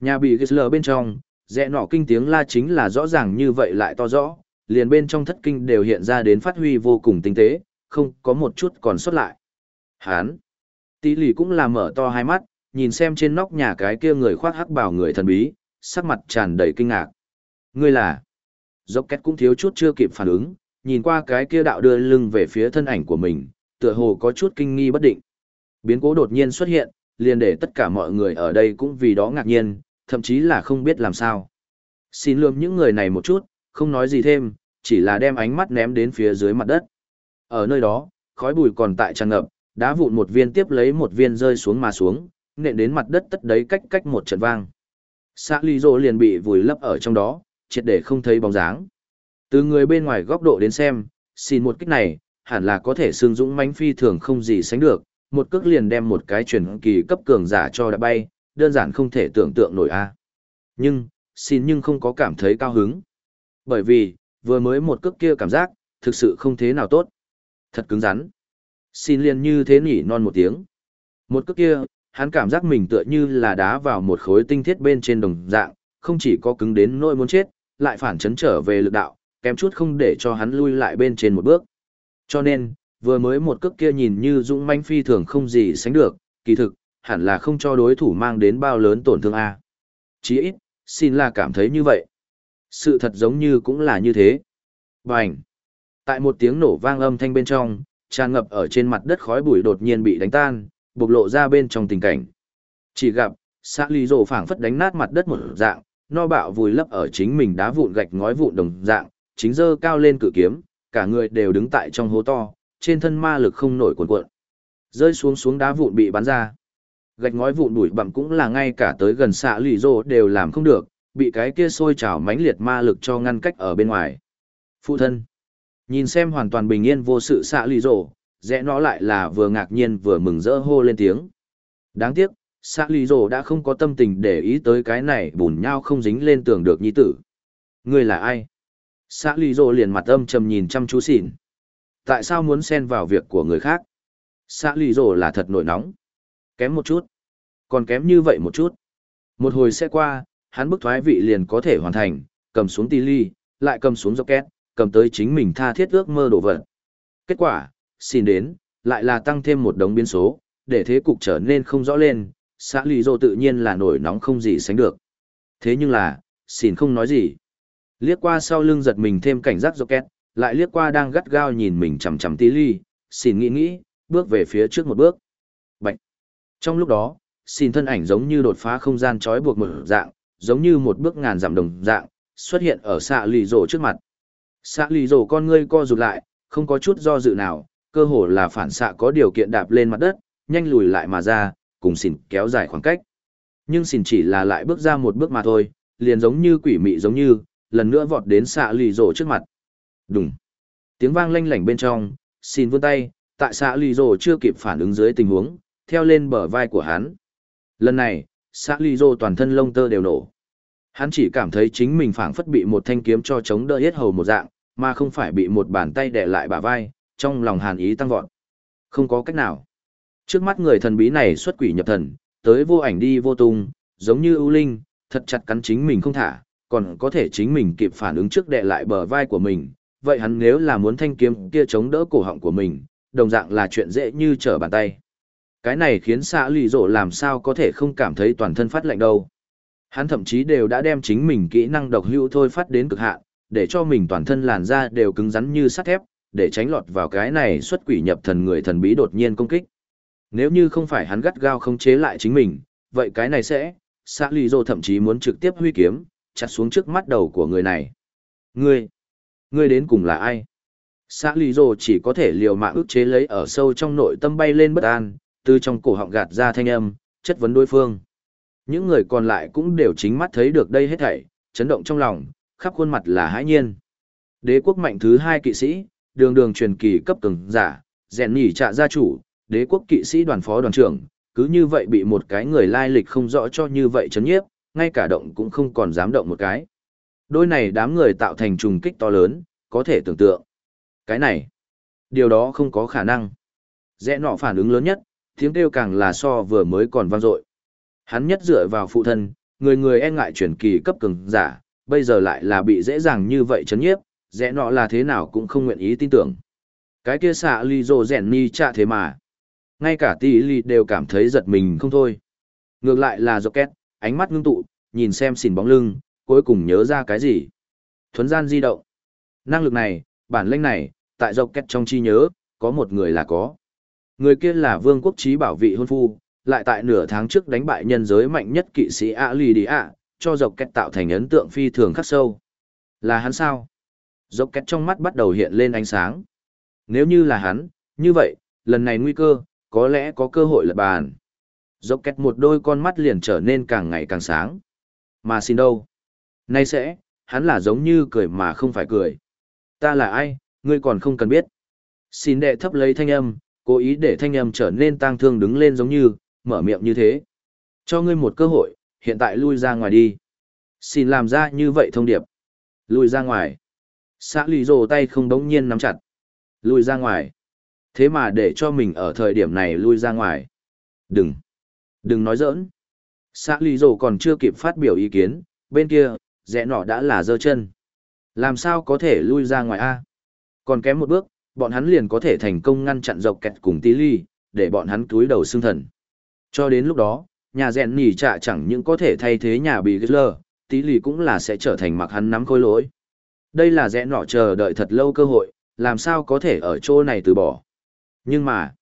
Nhà bị Gisler bên trong, rẽ nọ kinh tiếng la chính là rõ ràng như vậy lại to rõ, liền bên trong thất kinh đều hiện ra đến phát huy vô cùng tinh tế, không có một chút còn xuất lại. Hán! Tỷ lì cũng là mở to hai mắt, nhìn xem trên nóc nhà cái kia người khoác hắc bào người thần bí, sắc mặt tràn đầy kinh ngạc. Ngươi là? Dốc két cũng thiếu chút chưa kịp phản ứng, nhìn qua cái kia đạo đưa lưng về phía thân ảnh của mình, tựa hồ có chút kinh nghi bất định. Biến cố đột nhiên xuất hiện, liền để tất cả mọi người ở đây cũng vì đó ngạc nhiên, thậm chí là không biết làm sao. Xin lượm những người này một chút, không nói gì thêm, chỉ là đem ánh mắt ném đến phía dưới mặt đất. Ở nơi đó, khói bụi còn tại tràn ngập, đá vụn một viên tiếp lấy một viên rơi xuống mà xuống, nện đến mặt đất tất đấy cách cách một trận vang. Xã Lý Dô liền bị vùi lấp ở trong đó, triệt để không thấy bóng dáng. Từ người bên ngoài góc độ đến xem, xin một kích này, hẳn là có thể xương dũng mãnh phi thường không gì sánh được, một cước liền đem một cái truyền kỳ cấp cường giả cho đã bay, đơn giản không thể tưởng tượng nổi a. À. Nhưng, xin nhưng không có cảm thấy cao hứng. Bởi vì, vừa mới một cước kia cảm giác, thực sự không thế nào tốt. Thật cứng rắn. Xin liền như thế nỉ non một tiếng. Một cước kia, hắn cảm giác mình tựa như là đá vào một khối tinh thiết bên trên đồng dạng, không chỉ có cứng đến nỗi muốn chết, lại phản chấn trở về lực đạo, kém chút không để cho hắn lui lại bên trên một bước. Cho nên, vừa mới một cước kia nhìn như dũng manh phi thường không gì sánh được, kỳ thực, hẳn là không cho đối thủ mang đến bao lớn tổn thương A. Chỉ ít, xin là cảm thấy như vậy. Sự thật giống như cũng là như thế. Bành! Tại một tiếng nổ vang âm thanh bên trong, tràn ngập ở trên mặt đất khói bụi đột nhiên bị đánh tan, bộc lộ ra bên trong tình cảnh. Chỉ gặp, xã lì rổ phảng phất đánh nát mặt đất một dạng, no bạo vùi lấp ở chính mình đá vụn gạch ngói vụn đồng dạng, chính dơ cao lên cự kiếm, cả người đều đứng tại trong hố to, trên thân ma lực không nổi cuộn cuộn. Rơi xuống xuống đá vụn bị bắn ra. Gạch ngói vụn đuổi bặm cũng là ngay cả tới gần xạ lì rô đều làm không được, bị cái kia sôi trào mãnh liệt ma lực cho ngăn cách ở bên ngoài. Phụ thân. Nhìn xem hoàn toàn bình yên vô sự xạ lì rổ, rẽ nó lại là vừa ngạc nhiên vừa mừng rỡ hô lên tiếng. Đáng tiếc, xạ lì rồ đã không có tâm tình để ý tới cái này bùn nhau không dính lên tường được nhi tử. Ngươi là ai? Xã Lý Dô liền mặt âm trầm nhìn chăm chú xỉn. Tại sao muốn xen vào việc của người khác? Xã Lý Dô là thật nổi nóng. Kém một chút. Còn kém như vậy một chút. Một hồi sẽ qua, hắn bức thoái vị liền có thể hoàn thành, cầm xuống tì ly, lại cầm xuống dọc két, cầm tới chính mình tha thiết ước mơ đổ vật. Kết quả, xin đến, lại là tăng thêm một đống biến số, để thế cục trở nên không rõ lên, xã Lý Dô tự nhiên là nổi nóng không gì sánh được. Thế nhưng là, xin không nói gì. Liếc qua sau lưng giật mình thêm cảnh giác rocket, lại liếc qua đang gắt gao nhìn mình chằm chằm tí ly, xin nghĩ nghĩ, bước về phía trước một bước. Bạch. Trong lúc đó, xin thân ảnh giống như đột phá không gian trói buộc một dạng, giống như một bước ngàn dặm đồng dạng, xuất hiện ở xạ lì rổ trước mặt. Xạ lì rổ con ngươi co rụt lại, không có chút do dự nào, cơ hồ là phản xạ có điều kiện đạp lên mặt đất, nhanh lùi lại mà ra, cùng xỉn kéo dài khoảng cách. Nhưng xỉn chỉ là lại bước ra một bước mà thôi, liền giống như quỷ mị giống như, lần nữa vọt đến xạ lì rổ trước mặt. Đùng. Tiếng vang lanh lảnh bên trong, xin vươn tay, tại xạ lì rổ chưa kịp phản ứng dưới tình huống, theo lên bờ vai của hắn. Lần này, xạ lì rổ toàn thân lông tơ đều nổ. Hắn chỉ cảm thấy chính mình phảng phất bị một thanh kiếm cho chống đỡ hết hầu một dạng, mà không phải bị một bàn tay đè lại bả vai, trong lòng hàn ý tăng vọt. Không có cách nào. Trước mắt người thần bí này xuất quỷ nhập thần, tới vô ảnh đi vô tung, giống như ưu linh, thật chặt cắn chính mình không thả, còn có thể chính mình kịp phản ứng trước đệ lại bờ vai của mình. Vậy hắn nếu là muốn thanh kiếm kia chống đỡ cổ họng của mình, đồng dạng là chuyện dễ như trở bàn tay. Cái này khiến xã lì rộ làm sao có thể không cảm thấy toàn thân phát lạnh đâu. Hắn thậm chí đều đã đem chính mình kỹ năng độc hữu thôi phát đến cực hạn, để cho mình toàn thân làn da đều cứng rắn như sắt thép, để tránh lọt vào cái này xuất quỷ nhập thần người thần bí đột nhiên công kích. Nếu như không phải hắn gắt gao không chế lại chính mình, vậy cái này sẽ, xã lì rộ thậm chí muốn trực tiếp huy kiếm, chặt xuống trước mắt đầu của người này. Ngươi, ngươi đến cùng là ai? Xã Lý rộ chỉ có thể liều mạng ức chế lấy ở sâu trong nội tâm bay lên bất an, từ trong cổ họng gạt ra thanh âm, chất vấn đối phương. Những người còn lại cũng đều chính mắt thấy được đây hết thảy, chấn động trong lòng, khắp khuôn mặt là hãi nhiên. Đế quốc mạnh thứ hai kỵ sĩ, đường đường truyền kỳ cấp cường giả, rèn nhỉ trạ gia chủ, đế quốc kỵ sĩ đoàn phó đoàn trưởng, cứ như vậy bị một cái người lai lịch không rõ cho như vậy chấn nhiếp, ngay cả động cũng không còn dám động một cái. Đôi này đám người tạo thành trùng kích to lớn, có thể tưởng tượng. Cái này, điều đó không có khả năng. Rẽ nọ phản ứng lớn nhất, tiếng kêu càng là so vừa mới còn vang dội. Hắn nhất dựa vào phụ thân, người người e ngại chuyển kỳ cấp cường giả, bây giờ lại là bị dễ dàng như vậy chấn nhiếp, rẽ nọ là thế nào cũng không nguyện ý tin tưởng. Cái kia xạ ly rồ rèn ni chạ thế mà. Ngay cả tỷ ly đều cảm thấy giật mình không thôi. Ngược lại là Rocket, ánh mắt ngưng tụ, nhìn xem xỉn bóng lưng, cuối cùng nhớ ra cái gì. Thuấn gian di động. Năng lực này, bản lĩnh này, tại Dọc Kẹt trong chi nhớ, có một người là có. Người kia là vương quốc trí bảo vị hôn phu, lại tại nửa tháng trước đánh bại nhân giới mạnh nhất kỵ sĩ A Lì Đi A, cho dọc kẹt tạo thành ấn tượng phi thường khắc sâu. Là hắn sao? Dọc kẹt trong mắt bắt đầu hiện lên ánh sáng. Nếu như là hắn, như vậy, lần này nguy cơ, có lẽ có cơ hội lật bàn. Dốc kẹt một đôi con mắt liền trở nên càng ngày càng sáng. Mà xin đâu? Nay sẽ, hắn là giống như cười mà không phải cười. Ta là ai, ngươi còn không cần biết. Xin đệ thấp lấy thanh âm, cố ý để thanh âm trở nên tang thương đứng lên giống như, mở miệng như thế. Cho ngươi một cơ hội, hiện tại lui ra ngoài đi. Xin làm ra như vậy thông điệp. Lui ra ngoài. Xã lì rồ tay không đống nhiên nắm chặt. Lui ra ngoài. Thế mà để cho mình ở thời điểm này lui ra ngoài. Đừng. Đừng nói giỡn. Xã Lý Dồ còn chưa kịp phát biểu ý kiến, bên kia, rẽ nọ đã là dơ chân. Làm sao có thể lui ra ngoài A? Còn kém một bước, bọn hắn liền có thể thành công ngăn chặn dọc kẹt cùng tí ly, để bọn hắn túi đầu xương thần. Cho đến lúc đó, nhà rèn nỉ trạ chẳng những có thể thay thế nhà bị lơ, tí ly cũng là sẽ trở thành mặc hắn nắm khôi lỗi. Đây là rẽ nọ chờ đợi thật lâu cơ hội, làm sao có thể ở chỗ này từ bỏ. Nhưng mà,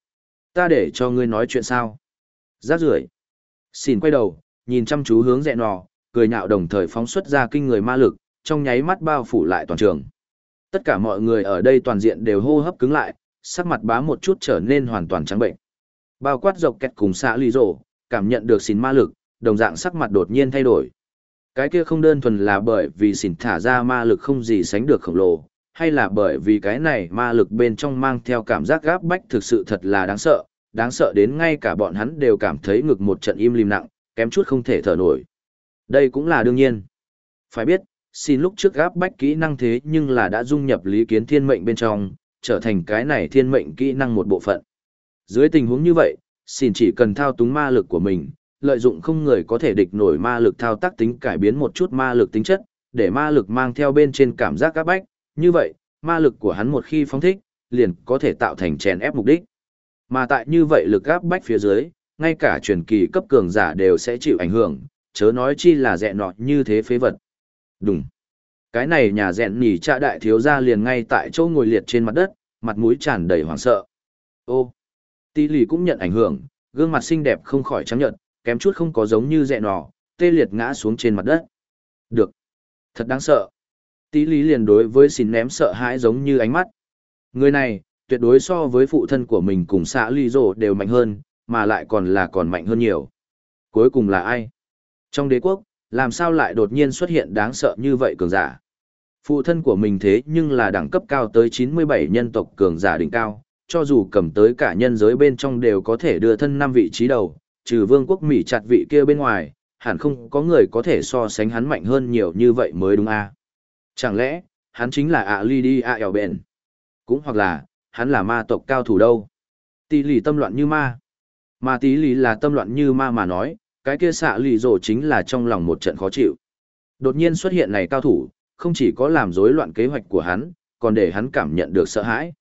ta để cho ngươi nói chuyện sao? Rác rưởi. Xin quay đầu, nhìn chăm chú hướng rẽ nọ, cười nhạo đồng thời phóng xuất ra kinh người ma lực, trong nháy mắt bao phủ lại toàn trường. Tất cả mọi người ở đây toàn diện đều hô hấp cứng lại, sắc mặt bá một chút trở nên hoàn toàn trắng bệnh. Bao quát dọc kẹt cùng xã lì rổ, cảm nhận được xin ma lực, đồng dạng sắc mặt đột nhiên thay đổi. Cái kia không đơn thuần là bởi vì xỉn thả ra ma lực không gì sánh được khổng lồ, hay là bởi vì cái này ma lực bên trong mang theo cảm giác gáp bách thực sự thật là đáng sợ, đáng sợ đến ngay cả bọn hắn đều cảm thấy ngực một trận im lìm nặng, kém chút không thể thở nổi. Đây cũng là đương nhiên. Phải biết, xin lúc trước gáp bách kỹ năng thế nhưng là đã dung nhập lý kiến thiên mệnh bên trong, trở thành cái này thiên mệnh kỹ năng một bộ phận. Dưới tình huống như vậy, xin chỉ cần thao túng ma lực của mình, lợi dụng không người có thể địch nổi ma lực thao tác tính cải biến một chút ma lực tính chất, để ma lực mang theo bên trên cảm giác gáp bách, như vậy, ma lực của hắn một khi phóng thích, liền có thể tạo thành chèn ép mục đích. Mà tại như vậy lực gáp bách phía dưới, ngay cả truyền kỳ cấp cường giả đều sẽ chịu ảnh hưởng, chớ nói chi là dẹn nọ như thế phế vật. Đúng. Cái này nhà dẹn nỉ cha đại thiếu gia liền ngay tại chỗ ngồi liệt trên mặt đất, mặt mũi tràn đầy hoảng sợ. Ô, tỷ lì cũng nhận ảnh hưởng, gương mặt xinh đẹp không khỏi trắng nhợt, kém chút không có giống như dẹn nọ, tê liệt ngã xuống trên mặt đất. Được. Thật đáng sợ. Tỷ lý liền đối với xin ném sợ hãi giống như ánh mắt. Người này, tuyệt đối so với phụ thân của mình cùng xã ly rồ đều mạnh hơn, mà lại còn là còn mạnh hơn nhiều. Cuối cùng là ai? Trong đế quốc, làm sao lại đột nhiên xuất hiện đáng sợ như vậy cường giả? Phụ thân của mình thế nhưng là đẳng cấp cao tới 97 nhân tộc cường giả đỉnh cao, cho dù cầm tới cả nhân giới bên trong đều có thể đưa thân năm vị trí đầu, trừ vương quốc Mỹ chặt vị kia bên ngoài, hẳn không có người có thể so sánh hắn mạnh hơn nhiều như vậy mới đúng a Chẳng lẽ, hắn chính là ạ ly đi ạ ẻo bền? Cũng hoặc là, hắn là ma tộc cao thủ đâu? Tỷ lì tâm loạn như ma. Mà tỷ lì là tâm loạn như ma mà nói, cái kia xạ lì rồ chính là trong lòng một trận khó chịu. Đột nhiên xuất hiện này cao thủ, không chỉ có làm rối loạn kế hoạch của hắn, còn để hắn cảm nhận được sợ hãi.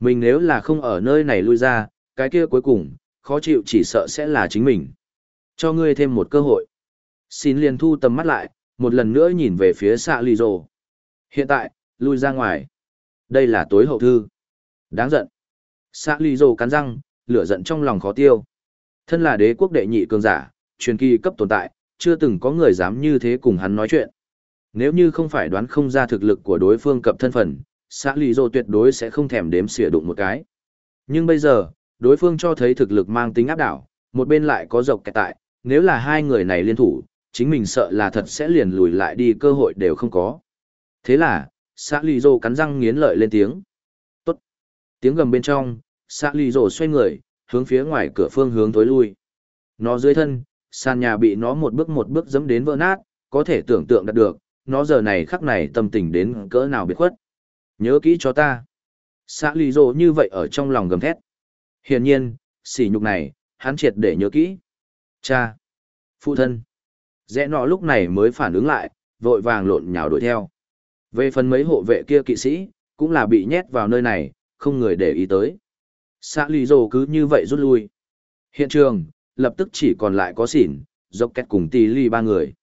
Mình nếu là không ở nơi này lui ra, cái kia cuối cùng, khó chịu chỉ sợ sẽ là chính mình. Cho ngươi thêm một cơ hội. Xin liền thu tầm mắt lại, một lần nữa nhìn về phía xạ lì rồ. Hiện tại, lui ra ngoài. Đây là tối hậu thư. Đáng giận. Xạ lì Dô cắn răng, lửa giận trong lòng khó tiêu. Thân là đế quốc đệ nhị cường giả, truyền kỳ cấp tồn tại, chưa từng có người dám như thế cùng hắn nói chuyện. Nếu như không phải đoán không ra thực lực của đối phương cập thân phận, xã lì dô tuyệt đối sẽ không thèm đếm xỉa đụng một cái. Nhưng bây giờ, đối phương cho thấy thực lực mang tính áp đảo, một bên lại có dọc kẹt tại, nếu là hai người này liên thủ, chính mình sợ là thật sẽ liền lùi lại đi cơ hội đều không có. Thế là, xã lì dô cắn răng nghiến lợi lên tiếng. Tiếng gầm bên trong, xạ lì rổ xoay người, hướng phía ngoài cửa phương hướng tối lui. Nó dưới thân, sàn nhà bị nó một bước một bước dẫm đến vỡ nát, có thể tưởng tượng đạt được, nó giờ này khắc này tâm tình đến cỡ nào biệt khuất. Nhớ kỹ cho ta. xạ lì rổ như vậy ở trong lòng gầm thét. Hiển nhiên, sỉ nhục này, hắn triệt để nhớ kỹ. Cha. Phụ thân. Rẽ nọ lúc này mới phản ứng lại, vội vàng lộn nhào đuổi theo. Về phần mấy hộ vệ kia kỵ sĩ, cũng là bị nhét vào nơi này, không người để ý tới. Xã lì rồ cứ như vậy rút lui. Hiện trường, lập tức chỉ còn lại có xỉn, dốc két cùng tì ly ba người.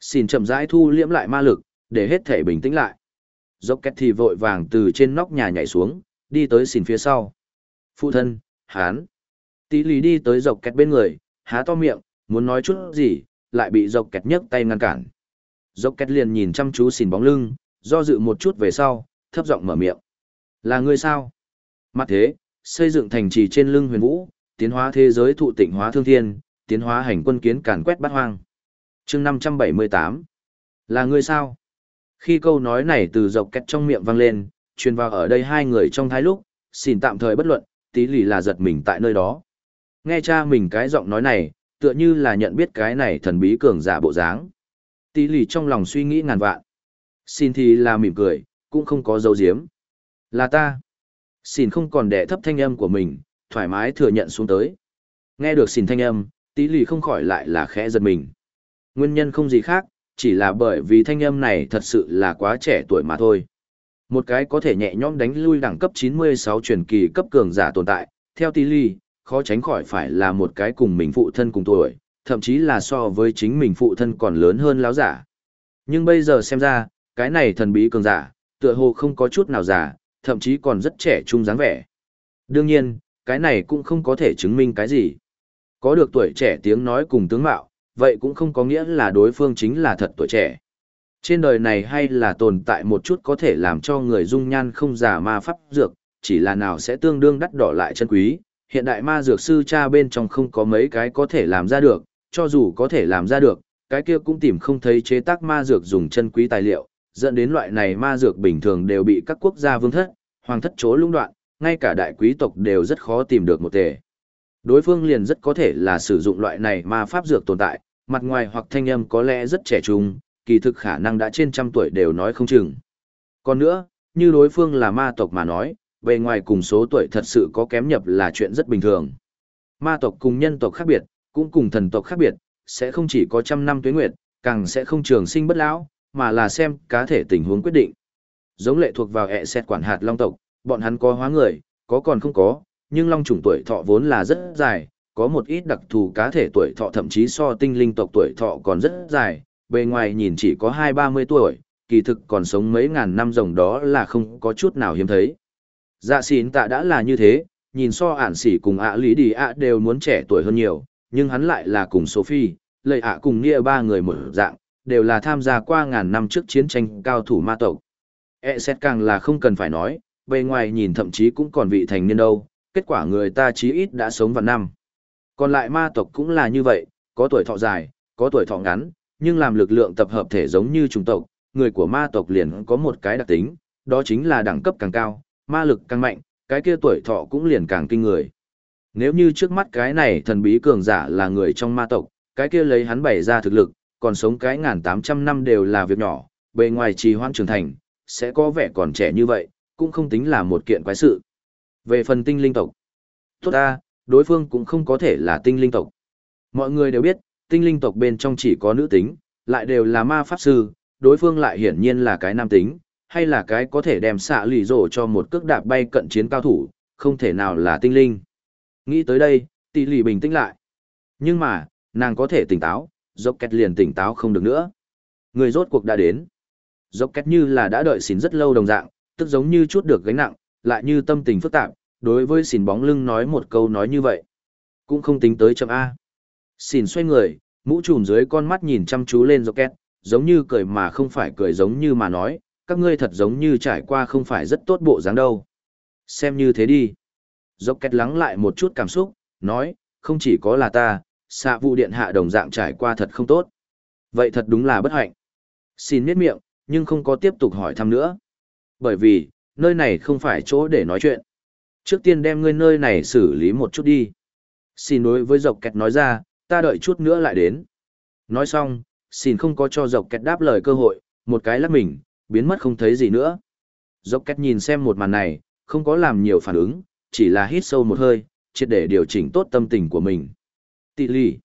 Xỉn chậm rãi thu liễm lại ma lực, để hết thể bình tĩnh lại. Dốc két thì vội vàng từ trên nóc nhà nhảy xuống, đi tới xỉn phía sau. Phụ thân, hán. Tì ly đi tới dọc két bên người, há to miệng, muốn nói chút gì, lại bị dọc két nhấc tay ngăn cản. Dốc két liền nhìn chăm chú xỉn bóng lưng, do dự một chút về sau, thấp giọng mở miệng. Là ngươi sao? Mặt thế, xây dựng thành trì trên lưng huyền vũ, tiến hóa thế giới thụ tịnh hóa thương thiên, tiến hóa hành quân kiến càn quét bát hoang. chương 578. Là ngươi sao? Khi câu nói này từ dọc kẹt trong miệng vang lên, truyền vào ở đây hai người trong thái lúc, xin tạm thời bất luận, tí lì là giật mình tại nơi đó. Nghe cha mình cái giọng nói này, tựa như là nhận biết cái này thần bí cường giả bộ dáng. Tí lì trong lòng suy nghĩ ngàn vạn. Xin thì là mỉm cười, cũng không có dấu diếm. Là ta. Xin không còn đẻ thấp thanh âm của mình, thoải mái thừa nhận xuống tới. Nghe được xin thanh âm, tí lì không khỏi lại là khẽ giật mình. Nguyên nhân không gì khác, chỉ là bởi vì thanh âm này thật sự là quá trẻ tuổi mà thôi. Một cái có thể nhẹ nhõm đánh lui đẳng cấp 96 truyền kỳ cấp cường giả tồn tại, theo tí lì, khó tránh khỏi phải là một cái cùng mình phụ thân cùng tuổi, thậm chí là so với chính mình phụ thân còn lớn hơn láo giả. Nhưng bây giờ xem ra, cái này thần bí cường giả, tựa hồ không có chút nào giả, thậm chí còn rất trẻ trung dáng vẻ. Đương nhiên, cái này cũng không có thể chứng minh cái gì. Có được tuổi trẻ tiếng nói cùng tướng mạo, vậy cũng không có nghĩa là đối phương chính là thật tuổi trẻ. Trên đời này hay là tồn tại một chút có thể làm cho người dung nhan không giả ma pháp dược, chỉ là nào sẽ tương đương đắt đỏ lại chân quý. Hiện đại ma dược sư cha bên trong không có mấy cái có thể làm ra được, cho dù có thể làm ra được, cái kia cũng tìm không thấy chế tác ma dược dùng chân quý tài liệu, dẫn đến loại này ma dược bình thường đều bị các quốc gia vương thất, hoàng thất chố lũng đoạn, ngay cả đại quý tộc đều rất khó tìm được một tề. Đối phương liền rất có thể là sử dụng loại này ma pháp dược tồn tại, mặt ngoài hoặc thanh âm có lẽ rất trẻ trung, kỳ thực khả năng đã trên trăm tuổi đều nói không chừng. Còn nữa, như đối phương là ma tộc mà nói, bề ngoài cùng số tuổi thật sự có kém nhập là chuyện rất bình thường. Ma tộc cùng nhân tộc khác biệt, cũng cùng thần tộc khác biệt, sẽ không chỉ có trăm năm tuế nguyệt, càng sẽ không trường sinh bất lão, mà là xem cá thể tình huống quyết định. Giống lệ thuộc vào ẹ xét quản hạt long tộc, bọn hắn có hóa người, có còn không có, nhưng long chủng tuổi thọ vốn là rất dài, có một ít đặc thù cá thể tuổi thọ thậm chí so tinh linh tộc tuổi thọ còn rất dài, bề ngoài nhìn chỉ có hai ba mươi tuổi, kỳ thực còn sống mấy ngàn năm rồng đó là không có chút nào hiếm thấy. Dạ xín tạ đã là như thế, nhìn so ản xỉ cùng ạ lý đi ạ đều muốn trẻ tuổi hơn nhiều, nhưng hắn lại là cùng Sophie, lời ạ cùng Nia ba người một dạng, đều là tham gia qua ngàn năm trước chiến tranh cao thủ ma tộc. E xét càng là không cần phải nói, bề ngoài nhìn thậm chí cũng còn vị thành niên đâu, kết quả người ta chí ít đã sống vào năm. Còn lại ma tộc cũng là như vậy, có tuổi thọ dài, có tuổi thọ ngắn, nhưng làm lực lượng tập hợp thể giống như chủng tộc, người của ma tộc liền có một cái đặc tính, đó chính là đẳng cấp càng cao, ma lực càng mạnh, cái kia tuổi thọ cũng liền càng kinh người. Nếu như trước mắt cái này thần bí cường giả là người trong ma tộc, cái kia lấy hắn bày ra thực lực, còn sống cái ngàn tám trăm năm đều là việc nhỏ, bề ngoài trì hoãn trưởng thành, sẽ có vẻ còn trẻ như vậy, cũng không tính là một kiện quái sự. Về phần tinh linh tộc, tốt ta, đối phương cũng không có thể là tinh linh tộc. Mọi người đều biết, tinh linh tộc bên trong chỉ có nữ tính, lại đều là ma pháp sư, đối phương lại hiển nhiên là cái nam tính, hay là cái có thể đem xạ lì rổ cho một cước đạp bay cận chiến cao thủ, không thể nào là tinh linh. Nghĩ tới đây, tỷ lì bình tĩnh lại. Nhưng mà, nàng có thể tỉnh táo, dốc kẹt liền tỉnh táo không được nữa. Người rốt cuộc đã đến. Dốc kẹt như là đã đợi xỉn rất lâu đồng dạng, tức giống như chút được gánh nặng, lại như tâm tình phức tạp, đối với xỉn bóng lưng nói một câu nói như vậy. Cũng không tính tới chậm A. Xỉn xoay người, mũ trùm dưới con mắt nhìn chăm chú lên dốc kẹt, giống như cười mà không phải cười giống như mà nói, các ngươi thật giống như trải qua không phải rất tốt bộ dáng đâu. Xem như thế đi. Dốc két lắng lại một chút cảm xúc, nói, không chỉ có là ta, xạ vụ điện hạ đồng dạng trải qua thật không tốt. Vậy thật đúng là bất hạnh. Xin miết miệng, nhưng không có tiếp tục hỏi thăm nữa. Bởi vì, nơi này không phải chỗ để nói chuyện. Trước tiên đem ngươi nơi này xử lý một chút đi. Xin đối với dọc kẹt nói ra, ta đợi chút nữa lại đến. Nói xong, xin không có cho dọc kẹt đáp lời cơ hội, một cái lắc mình, biến mất không thấy gì nữa. Dọc kẹt nhìn xem một màn này, không có làm nhiều phản ứng, chỉ là hít sâu một hơi, triệt để điều chỉnh tốt tâm tình của mình. Tị lì.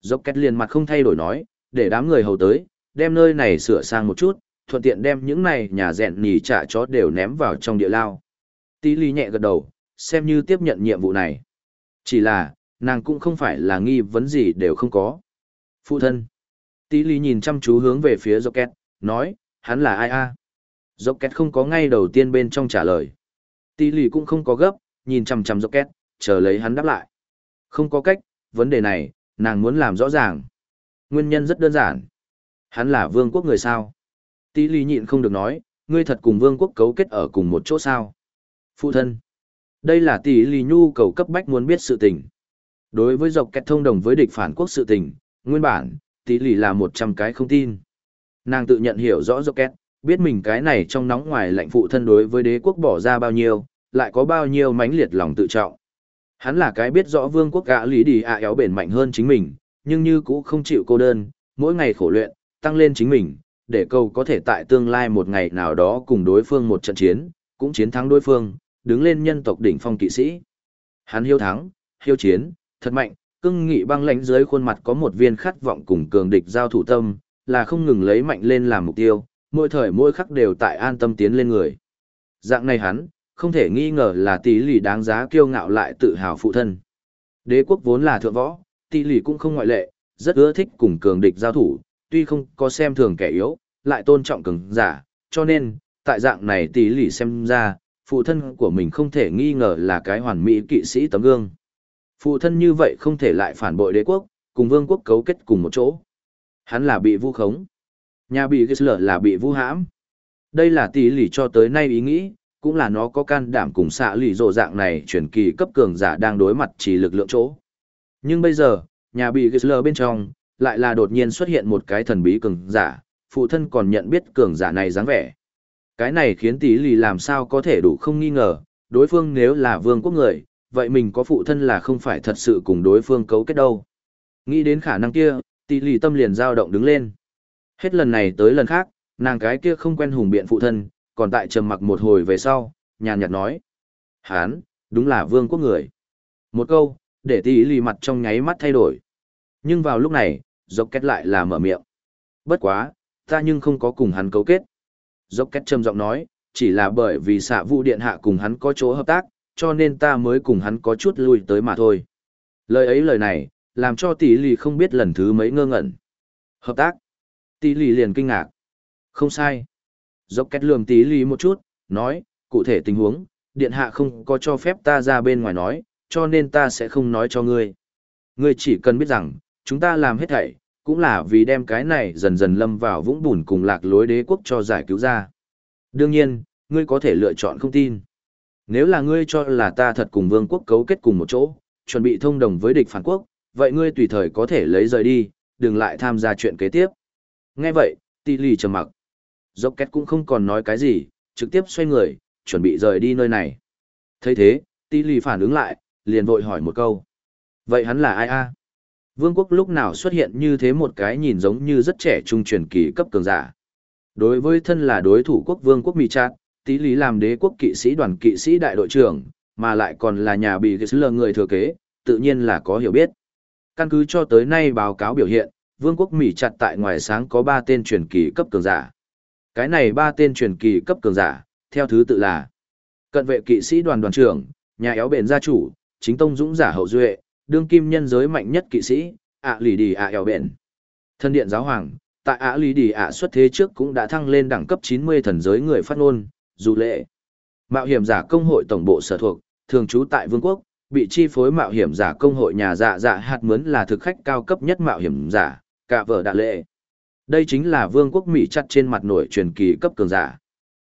Dốc két liền mặt không thay đổi nói, để đám người hầu tới, đem nơi này sửa sang một chút, thuận tiện đem những này nhà rẹn nỉ trả chó đều ném vào trong địa lao. Tị lì nhẹ gật đầu, xem như tiếp nhận nhiệm vụ này. Chỉ là, nàng cũng không phải là nghi vấn gì đều không có. Phụ thân. Tị lì nhìn chăm chú hướng về phía Dốc két, nói, hắn là ai a? Dốc két không có ngay đầu tiên bên trong trả lời. Tị lì cũng không có gấp, nhìn chăm chăm Dốc két, chờ lấy hắn đáp lại. Không có cách, vấn đề này, nàng muốn làm rõ ràng. Nguyên nhân rất đơn giản. Hắn là vương quốc người sao. Tỷ ly nhịn không được nói, ngươi thật cùng vương quốc cấu kết ở cùng một chỗ sao. Phụ thân. Đây là tỷ lì nhu cầu cấp bách muốn biết sự tình. Đối với dọc kẹt thông đồng với địch phản quốc sự tình, nguyên bản, tỷ lì là một trăm cái không tin. Nàng tự nhận hiểu rõ dọc kẹt, biết mình cái này trong nóng ngoài lạnh phụ thân đối với đế quốc bỏ ra bao nhiêu, lại có bao nhiêu mãnh liệt lòng tự trọng. Hắn là cái biết rõ vương quốc gã lý đi ạ éo bền mạnh hơn chính mình, nhưng như cũ không chịu cô đơn, mỗi ngày khổ luyện, tăng lên chính mình, để cầu có thể tại tương lai một ngày nào đó cùng đối phương một trận chiến, cũng chiến thắng đối phương, đứng lên nhân tộc đỉnh phong kỵ sĩ. Hắn hiếu thắng, hiếu chiến, thật mạnh, cưng nghị băng lãnh dưới khuôn mặt có một viên khát vọng cùng cường địch giao thủ tâm, là không ngừng lấy mạnh lên làm mục tiêu, mỗi thời mỗi khắc đều tại an tâm tiến lên người. Dạng này hắn, không thể nghi ngờ là tỷ lì đáng giá kiêu ngạo lại tự hào phụ thân. Đế quốc vốn là thượng võ, tỷ lì cũng không ngoại lệ, rất ưa thích cùng cường địch giao thủ, tuy không có xem thường kẻ yếu, lại tôn trọng cường giả, cho nên, tại dạng này tỷ lì xem ra, phụ thân của mình không thể nghi ngờ là cái hoàn mỹ kỵ sĩ tấm gương. Phụ thân như vậy không thể lại phản bội đế quốc, cùng vương quốc cấu kết cùng một chỗ. Hắn là bị vu khống. Nhà bị Gisler là bị vu hãm. Đây là tỷ lì cho tới nay ý nghĩ, cũng là nó có can đảm cùng xạ lì rộ dạng này chuyển kỳ cấp cường giả đang đối mặt chỉ lực lượng chỗ. Nhưng bây giờ, nhà bị Gisler bên trong, lại là đột nhiên xuất hiện một cái thần bí cường giả, phụ thân còn nhận biết cường giả này dáng vẻ. Cái này khiến tỷ lì làm sao có thể đủ không nghi ngờ, đối phương nếu là vương quốc người, vậy mình có phụ thân là không phải thật sự cùng đối phương cấu kết đâu. Nghĩ đến khả năng kia, tỷ lì tâm liền dao động đứng lên. Hết lần này tới lần khác, nàng cái kia không quen hùng biện phụ thân, còn tại trầm mặc một hồi về sau, nhàn nhạt nói. Hán, đúng là vương quốc người. Một câu, để tỷ lì mặt trong nháy mắt thay đổi. Nhưng vào lúc này, dọc kết lại là mở miệng. Bất quá, ta nhưng không có cùng hắn cấu kết. Dọc kết trầm giọng nói, chỉ là bởi vì xạ vụ điện hạ cùng hắn có chỗ hợp tác, cho nên ta mới cùng hắn có chút lui tới mà thôi. Lời ấy lời này, làm cho tỷ lì không biết lần thứ mấy ngơ ngẩn. Hợp tác. Tỷ lì liền kinh ngạc. Không sai. Dốc kết lườm tỷ lý một chút, nói, cụ thể tình huống, điện hạ không có cho phép ta ra bên ngoài nói, cho nên ta sẽ không nói cho ngươi. Ngươi chỉ cần biết rằng, chúng ta làm hết thảy, cũng là vì đem cái này dần dần lâm vào vũng bùn cùng lạc lối đế quốc cho giải cứu ra. Đương nhiên, ngươi có thể lựa chọn không tin. Nếu là ngươi cho là ta thật cùng vương quốc cấu kết cùng một chỗ, chuẩn bị thông đồng với địch phản quốc, vậy ngươi tùy thời có thể lấy rời đi, đừng lại tham gia chuyện kế tiếp. Nghe vậy, tỷ lì trầm mặc. Dốc kết cũng không còn nói cái gì, trực tiếp xoay người, chuẩn bị rời đi nơi này. thấy thế, tỷ lì phản ứng lại, liền vội hỏi một câu. Vậy hắn là ai a? Vương quốc lúc nào xuất hiện như thế một cái nhìn giống như rất trẻ trung truyền kỳ cấp cường giả. Đối với thân là đối thủ quốc vương quốc Mỹ Trát, Tý lý làm đế quốc kỵ sĩ đoàn kỵ sĩ đại đội trưởng, mà lại còn là nhà bị lờ người thừa kế, tự nhiên là có hiểu biết. Căn cứ cho tới nay báo cáo biểu hiện, vương quốc Mỹ chặt tại ngoài sáng có 3 tên truyền kỳ cấp cường giả. Cái này ba tên truyền kỳ cấp cường giả, theo thứ tự là Cận vệ kỵ sĩ đoàn đoàn trưởng, nhà éo bền gia chủ, chính tông dũng giả hậu duệ, đương kim nhân giới mạnh nhất kỵ sĩ, ạ lì đi ạ éo bền. Thân điện giáo hoàng, tại ạ lì đi ạ xuất thế trước cũng đã thăng lên đẳng cấp 90 thần giới người phát ngôn, dù lệ. Mạo hiểm giả công hội tổng bộ sở thuộc, thường trú tại vương quốc, bị chi phối mạo hiểm giả công hội nhà dạ dạ hạt mướn là thực khách cao cấp nhất mạo hiểm giả, cả vợ đạ lệ. Đây chính là vương quốc Mỹ chặt trên mặt nổi truyền kỳ cấp cường giả.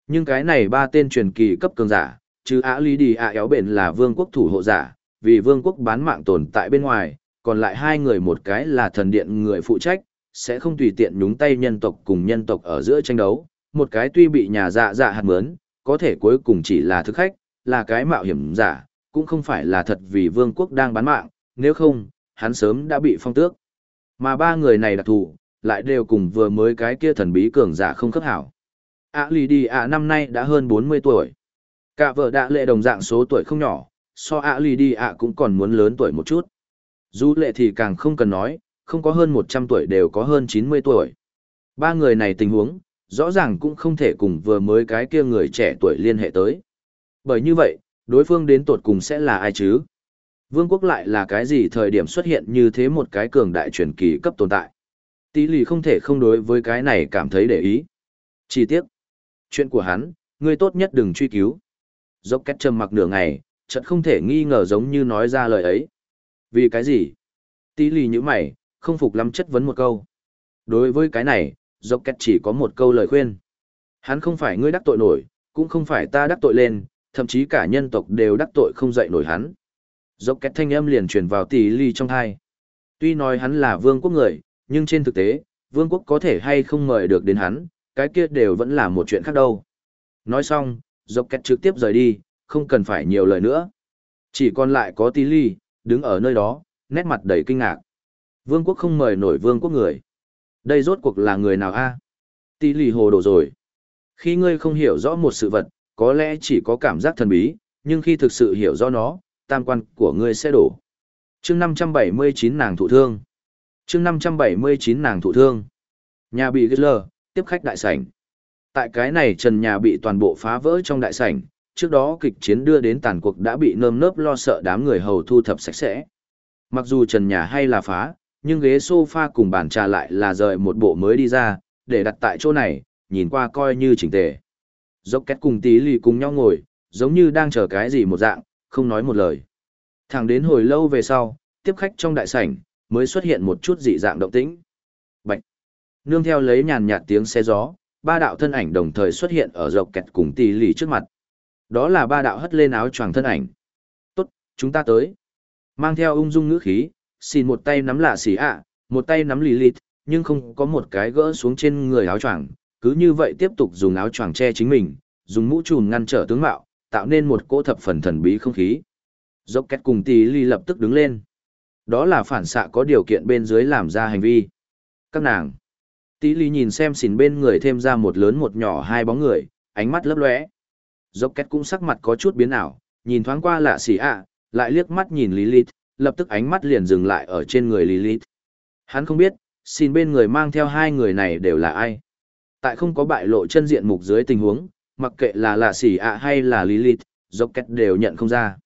Nhưng cái này ba tên truyền kỳ cấp cường giả, chứ Á Lý Đi Á Éo Bền là vương quốc thủ hộ giả, vì vương quốc bán mạng tồn tại bên ngoài, còn lại hai người một cái là thần điện người phụ trách, sẽ không tùy tiện nhúng tay nhân tộc cùng nhân tộc ở giữa tranh đấu, một cái tuy bị nhà dạ dạ hạt mướn, có thể cuối cùng chỉ là thực khách, là cái mạo hiểm giả, cũng không phải là thật vì vương quốc đang bán mạng, nếu không, hắn sớm đã bị phong tước. Mà ba người này đặc thù, lại đều cùng vừa mới cái kia thần bí cường giả không cấp hảo. Ả lì đi ạ năm nay đã hơn 40 tuổi. Cả vợ đã lệ đồng dạng số tuổi không nhỏ, so Ả lì đi ạ cũng còn muốn lớn tuổi một chút. Dù lệ thì càng không cần nói, không có hơn 100 tuổi đều có hơn 90 tuổi. Ba người này tình huống, rõ ràng cũng không thể cùng vừa mới cái kia người trẻ tuổi liên hệ tới. Bởi như vậy, đối phương đến tột cùng sẽ là ai chứ? Vương quốc lại là cái gì thời điểm xuất hiện như thế một cái cường đại truyền kỳ cấp tồn tại? Tí lì không thể không đối với cái này cảm thấy để ý. Chi tiết. Chuyện của hắn, ngươi tốt nhất đừng truy cứu. Dốc két trầm mặc nửa ngày, chợt không thể nghi ngờ giống như nói ra lời ấy. Vì cái gì? Tí lì như mày, không phục lắm chất vấn một câu. Đối với cái này, dốc két chỉ có một câu lời khuyên. Hắn không phải ngươi đắc tội nổi, cũng không phải ta đắc tội lên, thậm chí cả nhân tộc đều đắc tội không dậy nổi hắn. Dốc két thanh âm liền truyền vào tỷ Lì trong thai. Tuy nói hắn là vương quốc người, nhưng trên thực tế, vương quốc có thể hay không mời được đến hắn, cái kia đều vẫn là một chuyện khác đâu. Nói xong, dọc kẹt trực tiếp rời đi, không cần phải nhiều lời nữa. Chỉ còn lại có tỷ ly, đứng ở nơi đó, nét mặt đầy kinh ngạc. Vương quốc không mời nổi vương quốc người. Đây rốt cuộc là người nào a? Tỷ ly hồ đồ rồi. Khi ngươi không hiểu rõ một sự vật, có lẽ chỉ có cảm giác thần bí, nhưng khi thực sự hiểu rõ nó, tam quan của ngươi sẽ đổ. chương 579 nàng thụ thương chương 579 nàng thụ thương. Nhà bị Gisler, tiếp khách đại sảnh. Tại cái này trần nhà bị toàn bộ phá vỡ trong đại sảnh, trước đó kịch chiến đưa đến tàn cuộc đã bị nơm nớp lo sợ đám người hầu thu thập sạch sẽ. Mặc dù trần nhà hay là phá, nhưng ghế sofa cùng bàn trà lại là rời một bộ mới đi ra, để đặt tại chỗ này, nhìn qua coi như chỉnh tề. Dốc két cùng tí lì cùng nhau ngồi, giống như đang chờ cái gì một dạng, không nói một lời. Thẳng đến hồi lâu về sau, tiếp khách trong đại sảnh, mới xuất hiện một chút dị dạng động tĩnh. Bạch! Nương theo lấy nhàn nhạt tiếng xe gió, ba đạo thân ảnh đồng thời xuất hiện ở dọc kẹt cùng tỷ lì trước mặt. Đó là ba đạo hất lên áo choàng thân ảnh. Tốt, chúng ta tới. Mang theo ung dung ngữ khí, xin một tay nắm lạ xỉ ạ, một tay nắm lì lịt, nhưng không có một cái gỡ xuống trên người áo choàng, cứ như vậy tiếp tục dùng áo choàng che chính mình, dùng mũ trùm ngăn trở tướng mạo, tạo nên một cỗ thập phần thần bí không khí. Dốc kẹt cùng tỷ ly lập tức đứng lên. Đó là phản xạ có điều kiện bên dưới làm ra hành vi. Các nàng. Tỷ Lý nhìn xem xỉn bên người thêm ra một lớn một nhỏ hai bóng người, ánh mắt lấp lóe. Dốc két cũng sắc mặt có chút biến ảo, nhìn thoáng qua lạ xỉ ạ, lại liếc mắt nhìn Lilith, lập tức ánh mắt liền dừng lại ở trên người Lilith. Hắn không biết, xin bên người mang theo hai người này đều là ai. Tại không có bại lộ chân diện mục dưới tình huống, mặc kệ là lạ xỉ ạ hay là Lilith, dốc két đều nhận không ra.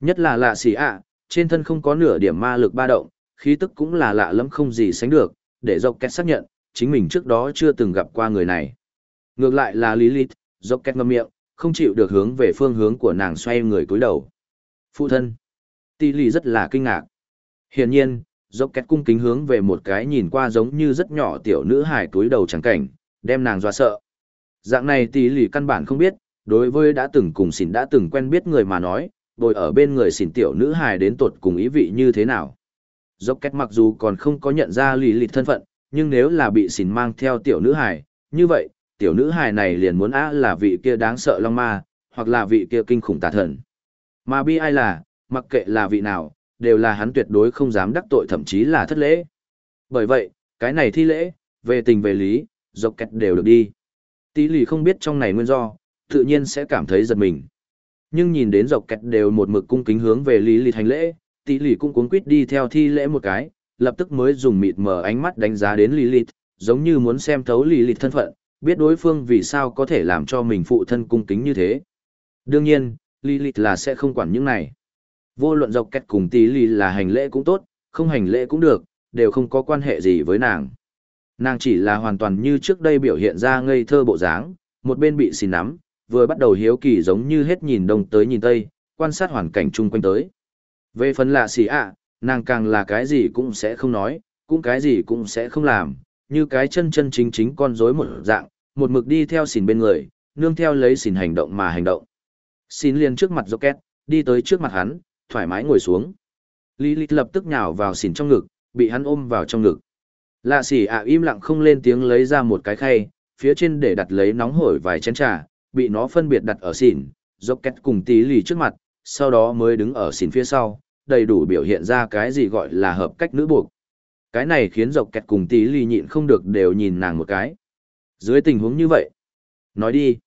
Nhất là lạ xỉ ạ, trên thân không có nửa điểm ma lực ba động, khí tức cũng là lạ lẫm không gì sánh được, để dốc két xác nhận, chính mình trước đó chưa từng gặp qua người này. Ngược lại là Lilith, dốc két ngâm miệng, không chịu được hướng về phương hướng của nàng xoay người cúi đầu. Phụ thân. Tỷ lì rất là kinh ngạc. Hiển nhiên, dốc két cung kính hướng về một cái nhìn qua giống như rất nhỏ tiểu nữ hài túi đầu trắng cảnh, đem nàng dọa sợ. Dạng này tỷ lì căn bản không biết, đối với đã từng cùng xỉn đã từng quen biết người mà nói, bồi ở bên người xỉn tiểu nữ hài đến tột cùng ý vị như thế nào. Dốc két mặc dù còn không có nhận ra lì lịt thân phận, nhưng nếu là bị xỉn mang theo tiểu nữ hài, như vậy, tiểu nữ hài này liền muốn á là vị kia đáng sợ long ma, hoặc là vị kia kinh khủng tà thần. Mà bi ai là, mặc kệ là vị nào, đều là hắn tuyệt đối không dám đắc tội thậm chí là thất lễ. Bởi vậy, cái này thi lễ, về tình về lý, dọc kẹt đều được đi. Tí lì không biết trong này nguyên do, tự nhiên sẽ cảm thấy giật mình. Nhưng nhìn đến dọc kẹt đều một mực cung kính hướng về lý lì thành lễ, Tỷ lì cũng cuốn quýt đi theo thi lễ một cái, lập tức mới dùng mịt mở ánh mắt đánh giá đến lý lì, giống như muốn xem thấu lý lì thân phận, biết đối phương vì sao có thể làm cho mình phụ thân cung kính như thế. Đương nhiên, lý lì là sẽ không quản những này. Vô luận dọc kẹt cùng Tỷ lì là hành lễ cũng tốt, không hành lễ cũng được, đều không có quan hệ gì với nàng. Nàng chỉ là hoàn toàn như trước đây biểu hiện ra ngây thơ bộ dáng, một bên bị xì nắm, vừa bắt đầu hiếu kỳ giống như hết nhìn đông tới nhìn tây, quan sát hoàn cảnh chung quanh tới. Về phần lạ xì ạ, nàng càng là cái gì cũng sẽ không nói, cũng cái gì cũng sẽ không làm, như cái chân chân chính chính con rối một dạng, một mực đi theo xỉn bên người, nương theo lấy xỉn hành động mà hành động. xỉn liền trước mặt Rocket, đi tới trước mặt hắn, thoải mái ngồi xuống. lý Lilith lập tức nhào vào xỉn trong ngực, bị hắn ôm vào trong ngực. Lạ xỉ ạ im lặng không lên tiếng lấy ra một cái khay, phía trên để đặt lấy nóng hổi vài chén trà, bị nó phân biệt đặt ở xỉn, Rocket cùng tí lì trước mặt, sau đó mới đứng ở xỉn phía sau, đầy đủ biểu hiện ra cái gì gọi là hợp cách nữ buộc. Cái này khiến dọc kẹt cùng tí lì nhịn không được đều nhìn nàng một cái. Dưới tình huống như vậy, nói đi.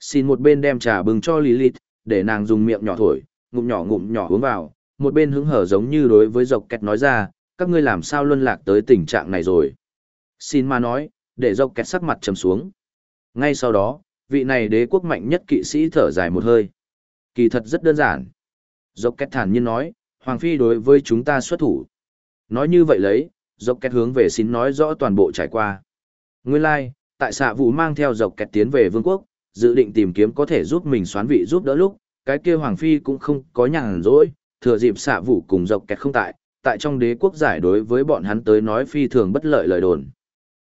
Xin một bên đem trà bưng cho Lilith, để nàng dùng miệng nhỏ thổi, ngụm nhỏ ngụm nhỏ uống vào, một bên hứng hở giống như đối với dọc kẹt nói ra, các ngươi làm sao luân lạc tới tình trạng này rồi. Xin mà nói, để dọc kẹt sắc mặt trầm xuống. Ngay sau đó, vị này đế quốc mạnh nhất kỵ sĩ thở dài một hơi. Kỳ thật rất đơn giản. Dọc kẹt thản nhiên nói, Hoàng Phi đối với chúng ta xuất thủ. Nói như vậy lấy, dọc kẹt hướng về xin nói rõ toàn bộ trải qua. Nguyên lai, like, tại xạ vụ mang theo dọc kẹt tiến về vương quốc, dự định tìm kiếm có thể giúp mình xoán vị giúp đỡ lúc, cái kia Hoàng Phi cũng không có nhàn rỗi, thừa dịp xạ vụ cùng dọc kẹt không tại, tại trong đế quốc giải đối với bọn hắn tới nói phi thường bất lợi lời đồn.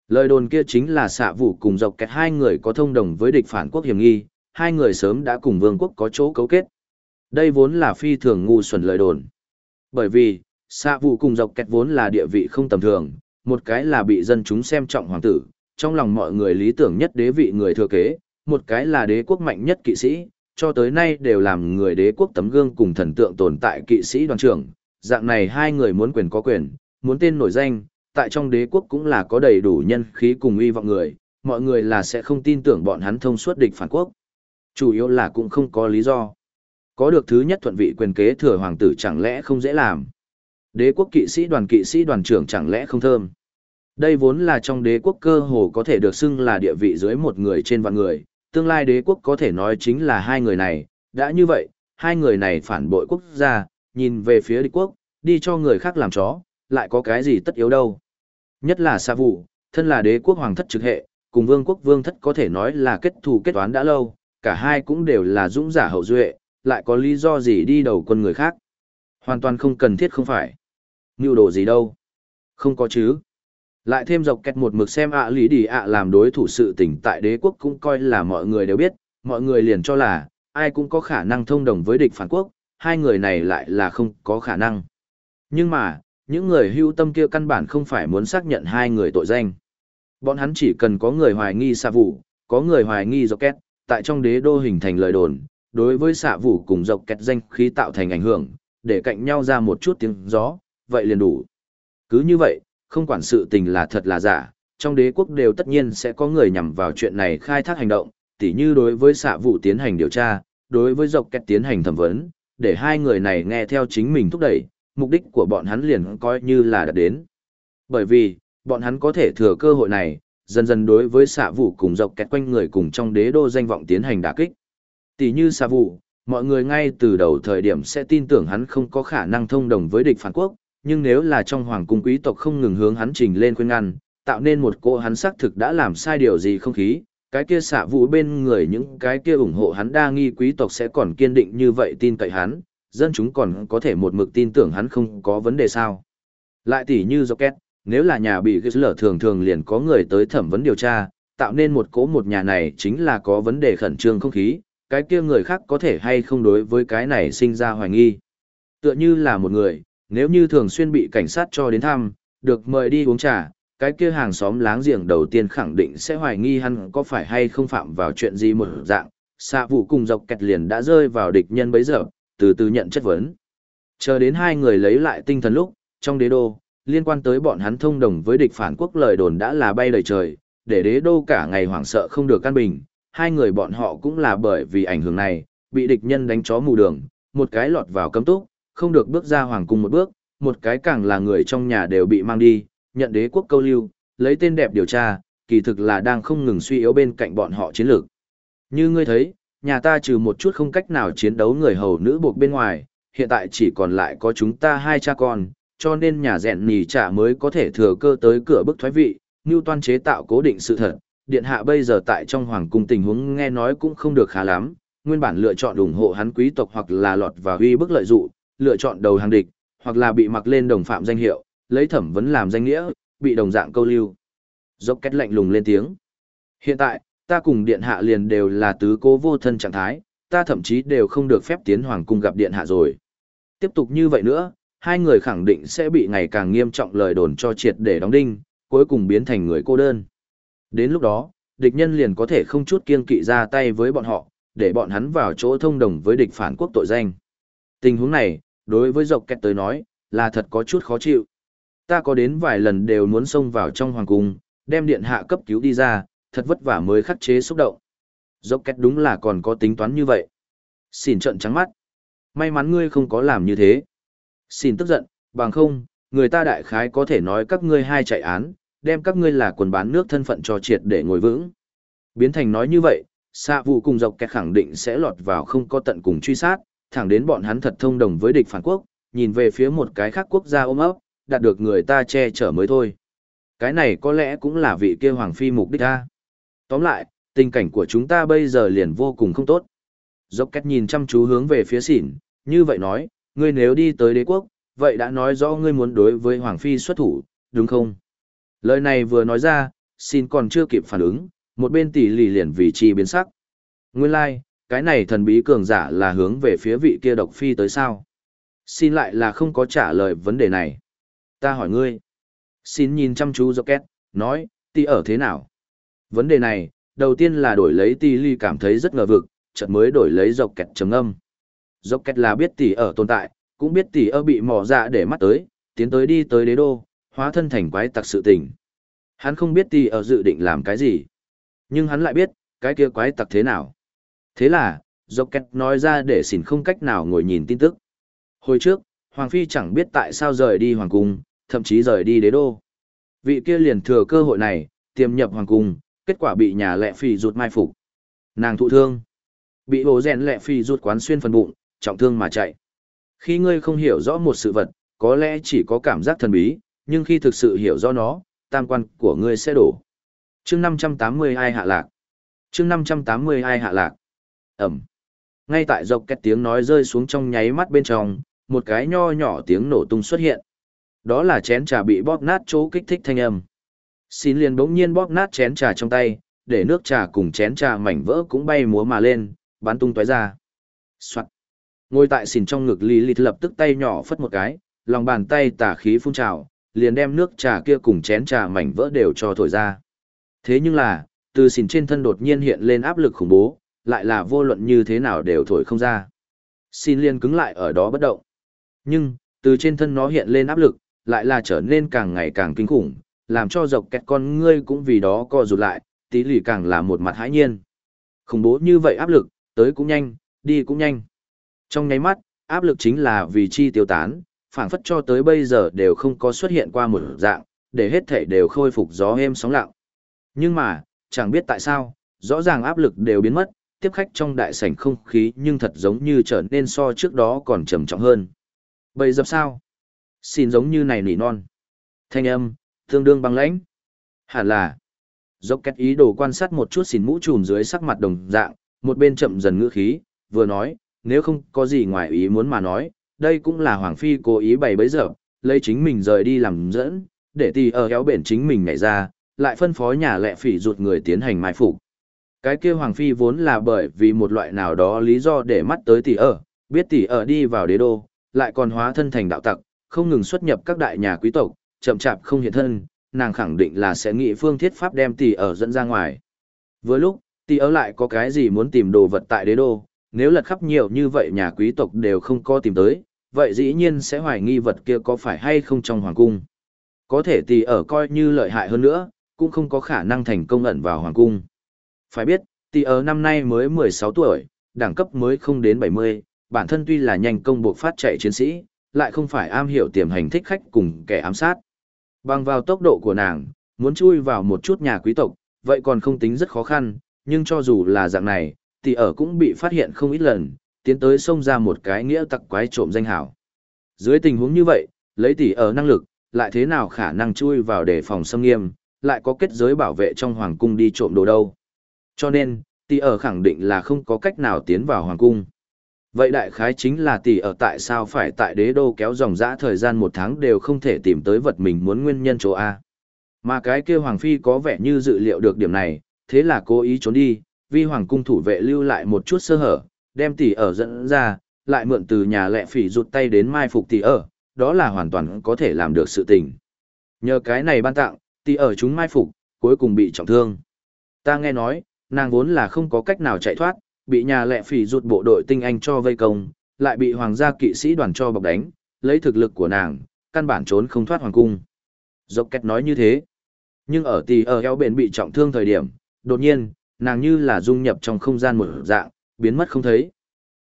Lời đồn kia chính là xạ vụ cùng dọc kẹt hai người có thông đồng với địch phản quốc hiểm nghi, hai người sớm đã cùng vương quốc có chỗ cấu kết. Đây vốn là phi thường ngu xuẩn lời đồn. Bởi vì, xạ vụ cùng dọc kẹt vốn là địa vị không tầm thường, một cái là bị dân chúng xem trọng hoàng tử, trong lòng mọi người lý tưởng nhất đế vị người thừa kế, một cái là đế quốc mạnh nhất kỵ sĩ, cho tới nay đều làm người đế quốc tấm gương cùng thần tượng tồn tại kỵ sĩ đoàn trưởng. Dạng này hai người muốn quyền có quyền, muốn tên nổi danh, tại trong đế quốc cũng là có đầy đủ nhân khí cùng uy vọng người, mọi người là sẽ không tin tưởng bọn hắn thông suốt địch phản quốc. Chủ yếu là cũng không có lý do. Có được thứ nhất thuận vị quyền kế thừa hoàng tử chẳng lẽ không dễ làm. Đế quốc kỵ sĩ đoàn kỵ sĩ đoàn trưởng chẳng lẽ không thơm. Đây vốn là trong đế quốc cơ hồ có thể được xưng là địa vị dưới một người trên vạn người, tương lai đế quốc có thể nói chính là hai người này, đã như vậy, hai người này phản bội quốc gia, nhìn về phía đế quốc, đi cho người khác làm chó, lại có cái gì tất yếu đâu. Nhất là xa vụ, thân là đế quốc hoàng thất trực hệ, cùng vương quốc vương thất có thể nói là kết thù kết toán đã lâu, cả hai cũng đều là dũng giả hậu duệ, lại có lý do gì đi đầu quân người khác. Hoàn toàn không cần thiết không phải. Mưu đồ gì đâu. Không có chứ. Lại thêm dọc kẹt một mực xem ạ lý đi ạ làm đối thủ sự tình tại đế quốc cũng coi là mọi người đều biết, mọi người liền cho là, ai cũng có khả năng thông đồng với địch phản quốc, hai người này lại là không có khả năng. Nhưng mà, những người hưu tâm kia căn bản không phải muốn xác nhận hai người tội danh. Bọn hắn chỉ cần có người hoài nghi xạ vụ, có người hoài nghi dọc kẹt, tại trong đế đô hình thành lời đồn, đối với xạ vụ cùng dọc kẹt danh khí tạo thành ảnh hưởng, để cạnh nhau ra một chút tiếng gió, vậy liền đủ. Cứ như vậy, không quản sự tình là thật là giả, trong đế quốc đều tất nhiên sẽ có người nhằm vào chuyện này khai thác hành động, tỉ như đối với xạ vụ tiến hành điều tra, đối với dọc kẹt tiến hành thẩm vấn, để hai người này nghe theo chính mình thúc đẩy, mục đích của bọn hắn liền coi như là đã đến. Bởi vì, bọn hắn có thể thừa cơ hội này, dần dần đối với xạ vụ cùng dọc kẹt quanh người cùng trong đế đô danh vọng tiến hành đả kích. Tỷ như xạ vụ, mọi người ngay từ đầu thời điểm sẽ tin tưởng hắn không có khả năng thông đồng với địch phản quốc, nhưng nếu là trong hoàng cung quý tộc không ngừng hướng hắn trình lên khuyên ngăn, tạo nên một cô hắn xác thực đã làm sai điều gì không khí, cái kia xạ vụ bên người những cái kia ủng hộ hắn đa nghi quý tộc sẽ còn kiên định như vậy tin cậy hắn, dân chúng còn có thể một mực tin tưởng hắn không có vấn đề sao. Lại tỷ như Rocket, nếu là nhà bị gây lở thường thường liền có người tới thẩm vấn điều tra, tạo nên một cố một nhà này chính là có vấn đề khẩn trương không khí, cái kia người khác có thể hay không đối với cái này sinh ra hoài nghi. Tựa như là một người, nếu như thường xuyên bị cảnh sát cho đến thăm, được mời đi uống trà, cái kia hàng xóm láng giềng đầu tiên khẳng định sẽ hoài nghi hắn có phải hay không phạm vào chuyện gì một dạng, xạ vụ cùng dọc kẹt liền đã rơi vào địch nhân bấy giờ, từ từ nhận chất vấn. Chờ đến hai người lấy lại tinh thần lúc, trong đế đô, liên quan tới bọn hắn thông đồng với địch phản quốc lời đồn đã là bay lời trời, để đế đô cả ngày hoảng sợ không được căn bình, hai người bọn họ cũng là bởi vì ảnh hưởng này, bị địch nhân đánh chó mù đường, một cái lọt vào cấm túc, không được bước ra hoàng cung một bước, một cái càng là người trong nhà đều bị mang đi, nhận đế quốc câu lưu, lấy tên đẹp điều tra, kỳ thực là đang không ngừng suy yếu bên cạnh bọn họ chiến lược. Như ngươi thấy, nhà ta trừ một chút không cách nào chiến đấu người hầu nữ buộc bên ngoài, hiện tại chỉ còn lại có chúng ta hai cha con, cho nên nhà rèn nì trả mới có thể thừa cơ tới cửa bức thoái vị, như toan chế tạo cố định sự thật. Điện hạ bây giờ tại trong hoàng cung tình huống nghe nói cũng không được khá lắm, nguyên bản lựa chọn ủng hộ hắn quý tộc hoặc là lọt và huy bức lợi dụ, lựa chọn đầu hàng địch, hoặc là bị mặc lên đồng phạm danh hiệu, lấy thẩm vấn làm danh nghĩa, bị đồng dạng câu lưu. Dốc kết lạnh lùng lên tiếng. Hiện tại, ta cùng điện hạ liền đều là tứ cố vô thân trạng thái, ta thậm chí đều không được phép tiến hoàng cung gặp điện hạ rồi. Tiếp tục như vậy nữa, hai người khẳng định sẽ bị ngày càng nghiêm trọng lời đồn cho triệt để đóng đinh, cuối cùng biến thành người cô đơn. Đến lúc đó, địch nhân liền có thể không chút kiên kỵ ra tay với bọn họ, để bọn hắn vào chỗ thông đồng với địch phản quốc tội danh. Tình huống này, đối với dọc kẹt tới nói, là thật có chút khó chịu. Ta có đến vài lần đều muốn xông vào trong hoàng cung, đem điện hạ cấp cứu đi ra, thật vất vả mới khắc chế xúc động. Dốc két đúng là còn có tính toán như vậy. Xin trận trắng mắt. May mắn ngươi không có làm như thế. Xin tức giận, bằng không, người ta đại khái có thể nói các ngươi hai chạy án, đem các ngươi là quần bán nước thân phận cho triệt để ngồi vững. Biến thành nói như vậy, xạ vụ cùng dọc kẹt khẳng định sẽ lọt vào không có tận cùng truy sát, thẳng đến bọn hắn thật thông đồng với địch phản quốc, nhìn về phía một cái khác quốc gia ôm ấp, đạt được người ta che chở mới thôi. Cái này có lẽ cũng là vị kia hoàng phi mục đích ta. Tóm lại, tình cảnh của chúng ta bây giờ liền vô cùng không tốt. Dốc cách nhìn chăm chú hướng về phía xỉn, như vậy nói, ngươi nếu đi tới đế quốc, vậy đã nói rõ ngươi muốn đối với hoàng phi xuất thủ, đúng không? Lời này vừa nói ra, xin còn chưa kịp phản ứng, một bên tỷ lì liền vì chi biến sắc. Nguyên lai, like, cái này thần bí cường giả là hướng về phía vị kia độc phi tới sao? Xin lại là không có trả lời vấn đề này. Ta hỏi ngươi. Xin nhìn chăm chú Rocket, nói, tỷ ở thế nào? Vấn đề này, đầu tiên là đổi lấy tỷ ly cảm thấy rất ngờ vực, chợt mới đổi lấy dọc kẹt trầm âm. kẹt là biết tỷ ở tồn tại, cũng biết tỷ ở bị mò dạ để mắt tới, tiến tới đi tới đế đô, hóa thân thành quái tặc sự tình. Hắn không biết tỷ ở dự định làm cái gì. Nhưng hắn lại biết, cái kia quái tặc thế nào. Thế là, dọc kẹt nói ra để xỉn không cách nào ngồi nhìn tin tức. Hồi trước, Hoàng Phi chẳng biết tại sao rời đi Hoàng Cung, thậm chí rời đi đế đô. Vị kia liền thừa cơ hội này, tiềm nhập Hoàng Cung, kết quả bị nhà lệ phi rụt mai phục. Nàng thụ thương. Bị hồ rèn lệ phi rụt quán xuyên phần bụng, trọng thương mà chạy. Khi ngươi không hiểu rõ một sự vật, có lẽ chỉ có cảm giác thần bí, nhưng khi thực sự hiểu rõ nó, tam quan của ngươi sẽ đổ. chương 582 hạ lạc. chương 582 hạ lạc. Ẩm. Ngay tại dọc két tiếng nói rơi xuống trong nháy mắt bên trong, một cái nho nhỏ tiếng nổ tung xuất hiện. Đó là chén trà bị bóp nát chỗ kích thích thanh âm. Xin liền bỗng nhiên bóp nát chén trà trong tay, để nước trà cùng chén trà mảnh vỡ cũng bay múa mà lên, bắn tung tóe ra. Soạn. Ngồi tại xìn trong ngực Lý Lịt lập tức tay nhỏ phất một cái, lòng bàn tay tả khí phun trào, liền đem nước trà kia cùng chén trà mảnh vỡ đều cho thổi ra. Thế nhưng là, từ xìn trên thân đột nhiên hiện lên áp lực khủng bố, lại là vô luận như thế nào đều thổi không ra. Xin liền cứng lại ở đó bất động. Nhưng, từ trên thân nó hiện lên áp lực, lại là trở nên càng ngày càng kinh khủng, làm cho dọc kẹt con ngươi cũng vì đó co rụt lại, tí lì càng là một mặt hãi nhiên. Khủng bố như vậy áp lực, tới cũng nhanh, đi cũng nhanh. Trong nháy mắt, áp lực chính là vì chi tiêu tán, phảng phất cho tới bây giờ đều không có xuất hiện qua một dạng, để hết thể đều khôi phục gió êm sóng lặng. Nhưng mà, chẳng biết tại sao, rõ ràng áp lực đều biến mất, tiếp khách trong đại sảnh không khí nhưng thật giống như trở nên so trước đó còn trầm trọng hơn. Bây dập sao? Xin giống như này nỉ non. Thanh âm, tương đương băng lãnh. Hẳn là. Dốc kết ý đồ quan sát một chút xỉn mũ trùm dưới sắc mặt đồng dạng, một bên chậm dần ngữ khí, vừa nói, nếu không có gì ngoài ý muốn mà nói, đây cũng là Hoàng Phi cố ý bày bấy giờ, lấy chính mình rời đi làm dẫn, để tì ở kéo bển chính mình nhảy ra, lại phân phó nhà lệ phỉ rụt người tiến hành mai phục. Cái kia Hoàng Phi vốn là bởi vì một loại nào đó lý do để mắt tới tỷ ở, biết tỷ ở đi vào đế đô, lại còn hóa thân thành đạo tặc, không ngừng xuất nhập các đại nhà quý tộc, chậm chạp không hiện thân, nàng khẳng định là sẽ nghĩ phương thiết pháp đem tỷ ở dẫn ra ngoài. Vừa lúc, tỷ ở lại có cái gì muốn tìm đồ vật tại đế đô, nếu lật khắp nhiều như vậy nhà quý tộc đều không có tìm tới, vậy dĩ nhiên sẽ hoài nghi vật kia có phải hay không trong hoàng cung. Có thể tỷ ở coi như lợi hại hơn nữa, cũng không có khả năng thành công ẩn vào hoàng cung. Phải biết, tỷ ở năm nay mới 16 tuổi, đẳng cấp mới không đến 70, bản thân tuy là nhanh công buộc phát chạy chiến sĩ, lại không phải am hiểu tiềm hành thích khách cùng kẻ ám sát. Bằng vào tốc độ của nàng, muốn chui vào một chút nhà quý tộc, vậy còn không tính rất khó khăn, nhưng cho dù là dạng này, tỷ ở cũng bị phát hiện không ít lần, tiến tới xông ra một cái nghĩa tặc quái trộm danh hảo. Dưới tình huống như vậy, lấy tỷ ở năng lực, lại thế nào khả năng chui vào để phòng xâm nghiêm, lại có kết giới bảo vệ trong hoàng cung đi trộm đồ đâu. Cho nên, tỷ ở khẳng định là không có cách nào tiến vào hoàng cung. Vậy đại khái chính là tỷ ở tại sao phải tại đế đô kéo dòng dã thời gian một tháng đều không thể tìm tới vật mình muốn nguyên nhân chỗ A. Mà cái kia Hoàng Phi có vẻ như dự liệu được điểm này, thế là cố ý trốn đi, vì Hoàng cung thủ vệ lưu lại một chút sơ hở, đem tỷ ở dẫn ra, lại mượn từ nhà lẹ phỉ rụt tay đến mai phục tỷ ở, đó là hoàn toàn có thể làm được sự tình. Nhờ cái này ban tặng, tỷ ở chúng mai phục, cuối cùng bị trọng thương. Ta nghe nói, nàng vốn là không có cách nào chạy thoát, bị nhà lệ phỉ rụt bộ đội tinh anh cho vây công, lại bị hoàng gia kỵ sĩ đoàn cho bọc đánh, lấy thực lực của nàng, căn bản trốn không thoát hoàng cung. Dốc kết nói như thế. Nhưng ở tỷ ở eo bền bị trọng thương thời điểm, đột nhiên, nàng như là dung nhập trong không gian một dạng, biến mất không thấy.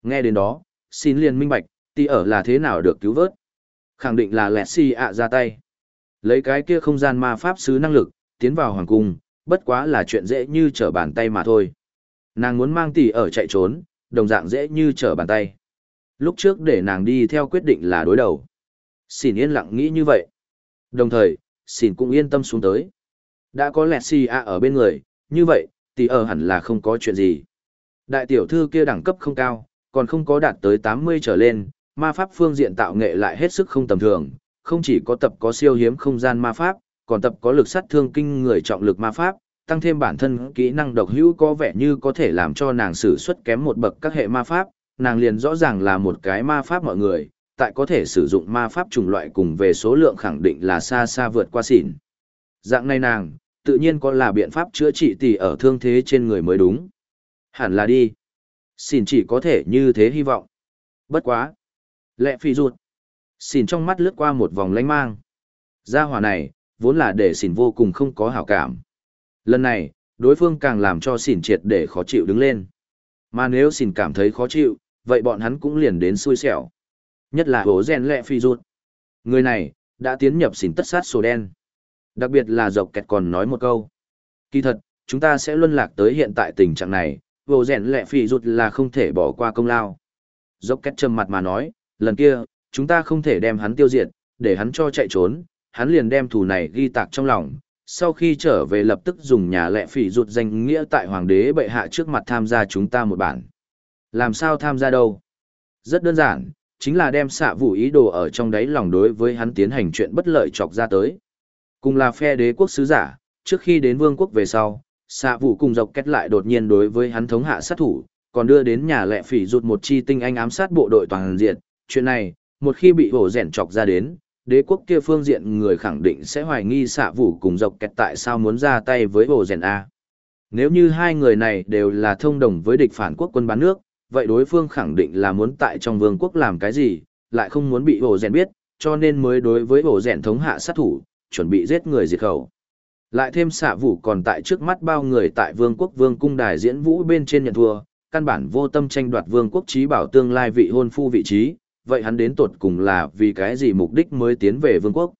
Nghe đến đó, xin liền minh bạch, tỷ ở là thế nào được cứu vớt. Khẳng định là lẹ si ạ ra tay. Lấy cái kia không gian ma pháp sứ năng lực, tiến vào hoàng cung, bất quá là chuyện dễ như trở bàn tay mà thôi. Nàng muốn mang tỷ ở chạy trốn, đồng dạng dễ như trở bàn tay. Lúc trước để nàng đi theo quyết định là đối đầu. Xin yên lặng nghĩ như vậy. Đồng thời, xin cũng yên tâm xuống tới. Đã có lẹt xì A ở bên người, như vậy, tỷ ở hẳn là không có chuyện gì. Đại tiểu thư kia đẳng cấp không cao, còn không có đạt tới 80 trở lên, ma pháp phương diện tạo nghệ lại hết sức không tầm thường, không chỉ có tập có siêu hiếm không gian ma pháp, còn tập có lực sát thương kinh người trọng lực ma pháp, tăng thêm bản thân kỹ năng độc hữu có vẻ như có thể làm cho nàng sử xuất kém một bậc các hệ ma pháp, nàng liền rõ ràng là một cái ma pháp mọi người, tại có thể sử dụng ma pháp chủng loại cùng về số lượng khẳng định là xa xa vượt qua xỉn. Dạng này nàng, tự nhiên có là biện pháp chữa trị tỷ ở thương thế trên người mới đúng. Hẳn là đi. Xỉn chỉ có thể như thế hy vọng. Bất quá. Lẹ phi ruột. Xỉn trong mắt lướt qua một vòng lánh mang. Gia hỏa này, vốn là để xỉn vô cùng không có hảo cảm. Lần này, đối phương càng làm cho xỉn triệt để khó chịu đứng lên. Mà nếu xỉn cảm thấy khó chịu, vậy bọn hắn cũng liền đến xui xẻo. Nhất là hố rèn lẹ phi rút. Người này, đã tiến nhập xỉn tất sát sổ đen. Đặc biệt là dọc kẹt còn nói một câu. Kỳ thật, chúng ta sẽ luân lạc tới hiện tại tình trạng này, vô rèn lẹ phi rút là không thể bỏ qua công lao. Dốc kẹt trầm mặt mà nói, lần kia, chúng ta không thể đem hắn tiêu diệt, để hắn cho chạy trốn, hắn liền đem thù này ghi tạc trong lòng, sau khi trở về lập tức dùng nhà lệ phỉ rụt danh nghĩa tại hoàng đế bệ hạ trước mặt tham gia chúng ta một bản. Làm sao tham gia đâu? Rất đơn giản, chính là đem xạ vũ ý đồ ở trong đáy lòng đối với hắn tiến hành chuyện bất lợi chọc ra tới. Cùng là phe đế quốc sứ giả, trước khi đến vương quốc về sau, xạ vũ cùng dọc kết lại đột nhiên đối với hắn thống hạ sát thủ, còn đưa đến nhà lệ phỉ rụt một chi tinh anh ám sát bộ đội toàn diện. Chuyện này, một khi bị hổ rèn chọc ra đến, đế quốc kia phương diện người khẳng định sẽ hoài nghi xạ vũ cùng dọc kẹt tại sao muốn ra tay với bộ rèn A. Nếu như hai người này đều là thông đồng với địch phản quốc quân bán nước, vậy đối phương khẳng định là muốn tại trong vương quốc làm cái gì, lại không muốn bị bộ rèn biết, cho nên mới đối với bộ rèn thống hạ sát thủ, chuẩn bị giết người diệt khẩu. Lại thêm xạ vũ còn tại trước mắt bao người tại vương quốc vương cung đài diễn vũ bên trên nhận thua, căn bản vô tâm tranh đoạt vương quốc trí bảo tương lai vị hôn phu vị trí, vậy hắn đến tột cùng là vì cái gì mục đích mới tiến về vương quốc.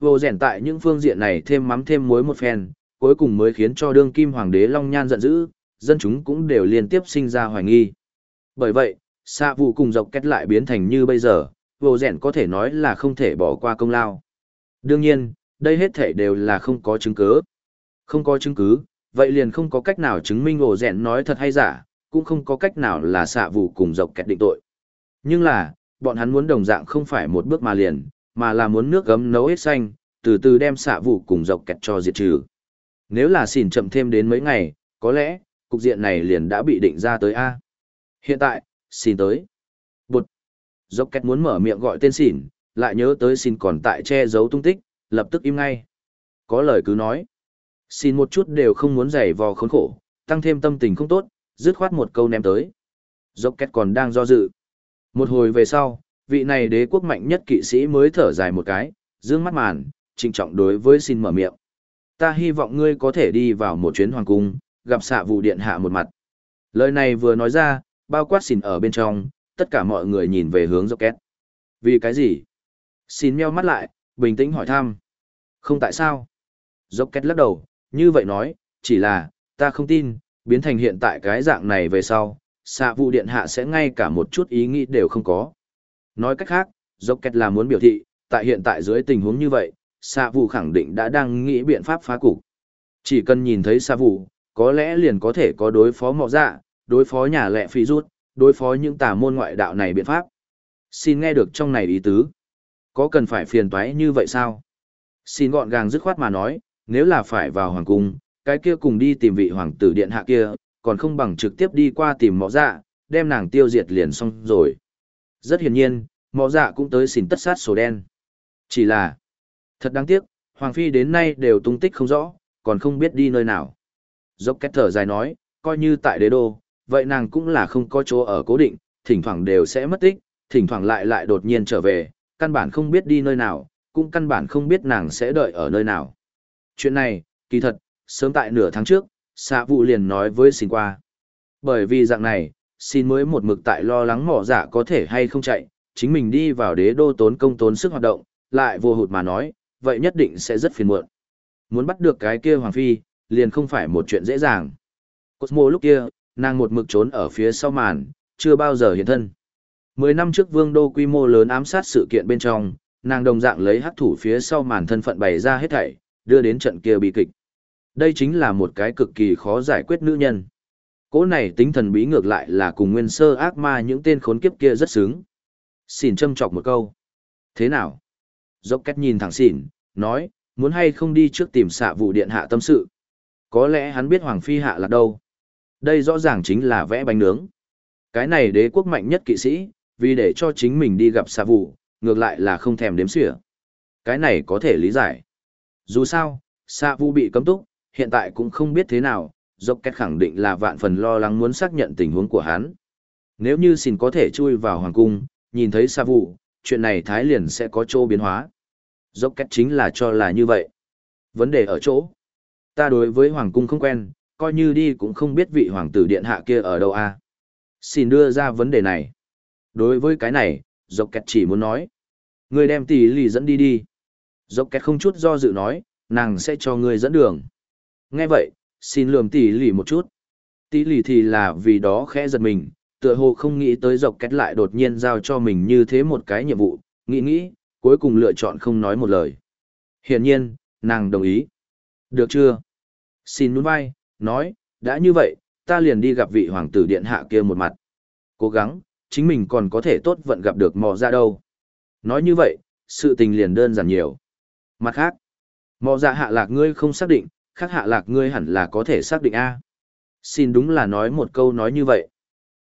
Vô rèn tại những phương diện này thêm mắm thêm muối một phen, cuối cùng mới khiến cho đương kim hoàng đế Long Nhan giận dữ, dân chúng cũng đều liên tiếp sinh ra hoài nghi. Bởi vậy, xạ vụ cùng dọc kết lại biến thành như bây giờ, vô rèn có thể nói là không thể bỏ qua công lao. Đương nhiên, đây hết thể đều là không có chứng cứ. Không có chứng cứ, vậy liền không có cách nào chứng minh ổ rèn nói thật hay giả, cũng không có cách nào là xạ vụ cùng dọc kẹt định tội. Nhưng là, bọn hắn muốn đồng dạng không phải một bước mà liền, mà là muốn nước gấm nấu hết xanh, từ từ đem xạ vụ cùng dọc kẹt cho diệt trừ. Nếu là xỉn chậm thêm đến mấy ngày, có lẽ, cục diện này liền đã bị định ra tới A. Hiện tại, xin tới. Bụt. Dọc kẹt muốn mở miệng gọi tên xỉn, lại nhớ tới xỉn còn tại che giấu tung tích, lập tức im ngay. Có lời cứ nói. Xin một chút đều không muốn giày vò khốn khổ, tăng thêm tâm tình không tốt, dứt khoát một câu ném tới. Dốc kết còn đang do dự. Một hồi về sau, vị này đế quốc mạnh nhất kỵ sĩ mới thở dài một cái, dương mắt màn, trịnh trọng đối với xin mở miệng. Ta hy vọng ngươi có thể đi vào một chuyến hoàng cung, gặp xạ vụ điện hạ một mặt. Lời này vừa nói ra, bao quát xin ở bên trong, tất cả mọi người nhìn về hướng Rocket. Vì cái gì? Xin meo mắt lại, bình tĩnh hỏi thăm. Không tại sao? Rocket lắc đầu, như vậy nói, chỉ là, ta không tin, biến thành hiện tại cái dạng này về sau, xạ vụ điện hạ sẽ ngay cả một chút ý nghĩ đều không có. Nói cách khác, Dốc Kẹt là muốn biểu thị, tại hiện tại dưới tình huống như vậy, xạ vụ khẳng định đã đang nghĩ biện pháp phá cục. Chỉ cần nhìn thấy xạ vụ, có lẽ liền có thể có đối phó mọ dạ, đối phó nhà lệ phi rút, đối phó những tà môn ngoại đạo này biện pháp. Xin nghe được trong này ý tứ. Có cần phải phiền toái như vậy sao? Xin gọn gàng dứt khoát mà nói, nếu là phải vào hoàng cung, cái kia cùng đi tìm vị hoàng tử điện hạ kia, còn không bằng trực tiếp đi qua tìm mọ dạ, đem nàng tiêu diệt liền xong rồi. Rất hiển nhiên, mọ dạ cũng tới xin tất sát sổ đen. Chỉ là, thật đáng tiếc, hoàng phi đến nay đều tung tích không rõ, còn không biết đi nơi nào. Dốc két thở dài nói, coi như tại đế đô, vậy nàng cũng là không có chỗ ở cố định, thỉnh thoảng đều sẽ mất tích, thỉnh thoảng lại lại đột nhiên trở về, căn bản không biết đi nơi nào, cũng căn bản không biết nàng sẽ đợi ở nơi nào. Chuyện này, kỳ thật, sớm tại nửa tháng trước, xạ vụ liền nói với xin qua. Bởi vì dạng này, xin mới một mực tại lo lắng mỏ giả dạ có thể hay không chạy, chính mình đi vào đế đô tốn công tốn sức hoạt động, lại vô hụt mà nói, vậy nhất định sẽ rất phiền muộn. Muốn bắt được cái kia hoàng phi, liền không phải một chuyện dễ dàng. Cosmo lúc kia, nàng một mực trốn ở phía sau màn, chưa bao giờ hiện thân. Mười năm trước vương đô quy mô lớn ám sát sự kiện bên trong, nàng đồng dạng lấy hắc thủ phía sau màn thân phận bày ra hết thảy, đưa đến trận kia bị kịch. Đây chính là một cái cực kỳ khó giải quyết nữ nhân. Cố này tính thần bí ngược lại là cùng nguyên sơ ác ma những tên khốn kiếp kia rất sướng. Xỉn châm chọc một câu. Thế nào? Dốc cách nhìn thẳng xỉn, nói, muốn hay không đi trước tìm xạ vụ điện hạ tâm sự. Có lẽ hắn biết Hoàng Phi hạ là đâu. Đây rõ ràng chính là vẽ bánh nướng. Cái này đế quốc mạnh nhất kỵ sĩ, vì để cho chính mình đi gặp xạ vụ, ngược lại là không thèm đếm xỉa. Cái này có thể lý giải. Dù sao, xạ vụ bị cấm túc, hiện tại cũng không biết thế nào, dốc kết khẳng định là vạn phần lo lắng muốn xác nhận tình huống của hắn. Nếu như xin có thể chui vào hoàng cung, nhìn thấy xa vụ, chuyện này thái liền sẽ có chỗ biến hóa. Dốc kết chính là cho là như vậy. Vấn đề ở chỗ. Ta đối với hoàng cung không quen, coi như đi cũng không biết vị hoàng tử điện hạ kia ở đâu a. Xin đưa ra vấn đề này. Đối với cái này, dốc kẹt chỉ muốn nói. Người đem tỷ lì dẫn đi đi. Dốc kẹt không chút do dự nói, nàng sẽ cho người dẫn đường. Nghe vậy, xin lườm tỷ lì một chút. Tỷ lì thì là vì đó khẽ giật mình, tựa hồ không nghĩ tới dọc kết lại đột nhiên giao cho mình như thế một cái nhiệm vụ, nghĩ nghĩ, cuối cùng lựa chọn không nói một lời. Hiển nhiên, nàng đồng ý. Được chưa? Xin núi vai, nói, đã như vậy, ta liền đi gặp vị hoàng tử điện hạ kia một mặt. Cố gắng, chính mình còn có thể tốt vận gặp được mò ra đâu. Nói như vậy, sự tình liền đơn giản nhiều. Mặt khác, mò ra hạ lạc ngươi không xác định, khác hạ lạc ngươi hẳn là có thể xác định A. Xin đúng là nói một câu nói như vậy.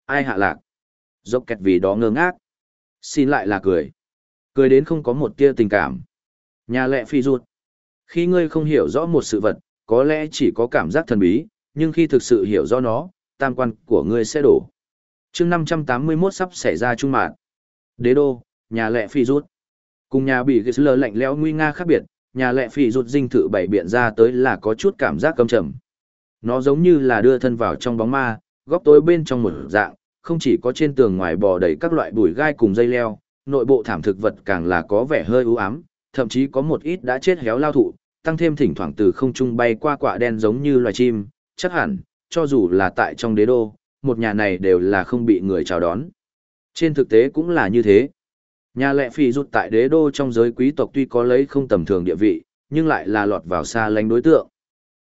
Ai hạ lạc? Dốc kẹt vì đó ngơ ngác. Xin lại là cười. Cười đến không có một tia tình cảm. Nhà lệ phi ruột. Khi ngươi không hiểu rõ một sự vật, có lẽ chỉ có cảm giác thần bí, nhưng khi thực sự hiểu rõ nó, tam quan của ngươi sẽ đổ. chương 581 sắp xảy ra trung mạng. Đế đô, nhà lệ phi rút. Cùng nhà bị ghế lờ lạnh lẽo nguy nga khác biệt, nhà lệ phỉ rụt dinh thự bảy biện ra tới là có chút cảm giác căm trầm. Nó giống như là đưa thân vào trong bóng ma, góc tối bên trong một dạng, không chỉ có trên tường ngoài bò đầy các loại bụi gai cùng dây leo, nội bộ thảm thực vật càng là có vẻ hơi u ám, thậm chí có một ít đã chết héo lao thụ, tăng thêm thỉnh thoảng từ không trung bay qua quả đen giống như loài chim, chắc hẳn, cho dù là tại trong đế đô, một nhà này đều là không bị người chào đón. Trên thực tế cũng là như thế. Nhà lệ phỉ rụt tại đế đô trong giới quý tộc tuy có lấy không tầm thường địa vị, nhưng lại là lọt vào xa lánh đối tượng.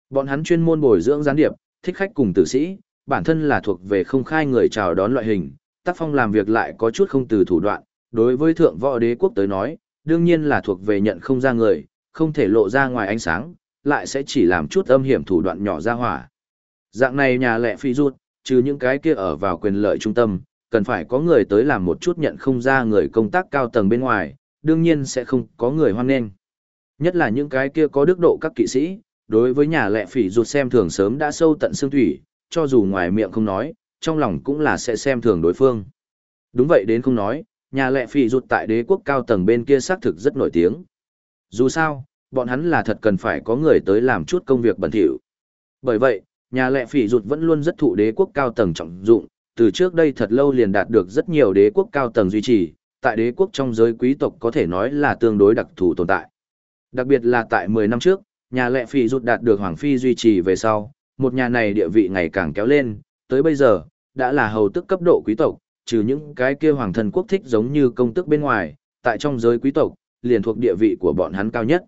Bọn hắn chuyên môn bồi dưỡng gián điệp, thích khách cùng tử sĩ, bản thân là thuộc về không khai người chào đón loại hình, tác phong làm việc lại có chút không từ thủ đoạn, đối với thượng võ đế quốc tới nói, đương nhiên là thuộc về nhận không ra người, không thể lộ ra ngoài ánh sáng, lại sẽ chỉ làm chút âm hiểm thủ đoạn nhỏ ra hỏa. Dạng này nhà lệ phi rút, trừ những cái kia ở vào quyền lợi trung tâm, cần phải có người tới làm một chút nhận không ra người công tác cao tầng bên ngoài, đương nhiên sẽ không có người hoan nghênh. Nhất là những cái kia có đức độ các kỵ sĩ, đối với nhà lệ phỉ rụt xem thường sớm đã sâu tận xương thủy, cho dù ngoài miệng không nói, trong lòng cũng là sẽ xem thường đối phương. Đúng vậy đến không nói, nhà lệ phỉ rụt tại đế quốc cao tầng bên kia xác thực rất nổi tiếng. Dù sao, bọn hắn là thật cần phải có người tới làm chút công việc bẩn thỉu. Bởi vậy, nhà lệ phỉ rụt vẫn luôn rất thụ đế quốc cao tầng trọng dụng, từ trước đây thật lâu liền đạt được rất nhiều đế quốc cao tầng duy trì, tại đế quốc trong giới quý tộc có thể nói là tương đối đặc thù tồn tại. Đặc biệt là tại 10 năm trước, nhà lệ phỉ rụt đạt được hoàng phi duy trì về sau, một nhà này địa vị ngày càng kéo lên, tới bây giờ, đã là hầu tức cấp độ quý tộc, trừ những cái kia hoàng thân quốc thích giống như công tước bên ngoài, tại trong giới quý tộc, liền thuộc địa vị của bọn hắn cao nhất.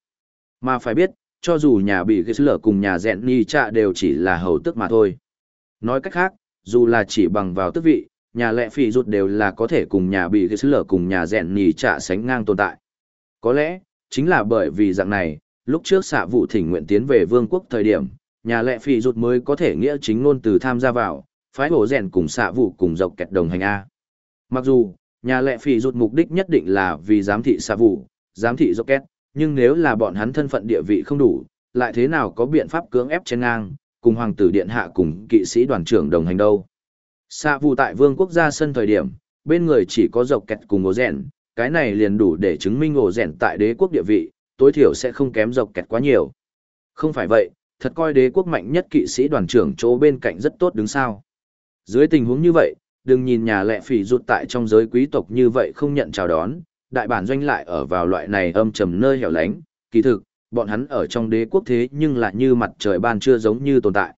Mà phải biết, cho dù nhà bị ghê lở cùng nhà dẹn ni trạ đều chỉ là hầu tức mà thôi. Nói cách khác, dù là chỉ bằng vào tước vị, nhà lệ phỉ rụt đều là có thể cùng nhà bị ghê lở cùng nhà dẹn ni trả sánh ngang tồn tại. Có lẽ, chính là bởi vì dạng này, lúc trước xạ vụ thỉnh nguyện tiến về vương quốc thời điểm, nhà lệ phỉ rụt mới có thể nghĩa chính ngôn từ tham gia vào, phái hổ rèn cùng xạ vụ cùng dọc kẹt đồng hành A. Mặc dù, nhà lệ phỉ rụt mục đích nhất định là vì giám thị xạ vụ, giám thị dọc kẹt, nhưng nếu là bọn hắn thân phận địa vị không đủ, lại thế nào có biện pháp cưỡng ép trên ngang, cùng hoàng tử điện hạ cùng kỵ sĩ đoàn trưởng đồng hành đâu. Xạ vụ tại vương quốc gia sân thời điểm, bên người chỉ có dọc kẹt cùng ổ rèn, cái này liền đủ để chứng minh ổ rèn tại đế quốc địa vị, tối thiểu sẽ không kém dọc kẹt quá nhiều. Không phải vậy, thật coi đế quốc mạnh nhất kỵ sĩ đoàn trưởng chỗ bên cạnh rất tốt đứng sao. Dưới tình huống như vậy, đừng nhìn nhà lệ phỉ rụt tại trong giới quý tộc như vậy không nhận chào đón, đại bản doanh lại ở vào loại này âm trầm nơi hẻo lánh, kỳ thực, bọn hắn ở trong đế quốc thế nhưng lại như mặt trời ban chưa giống như tồn tại.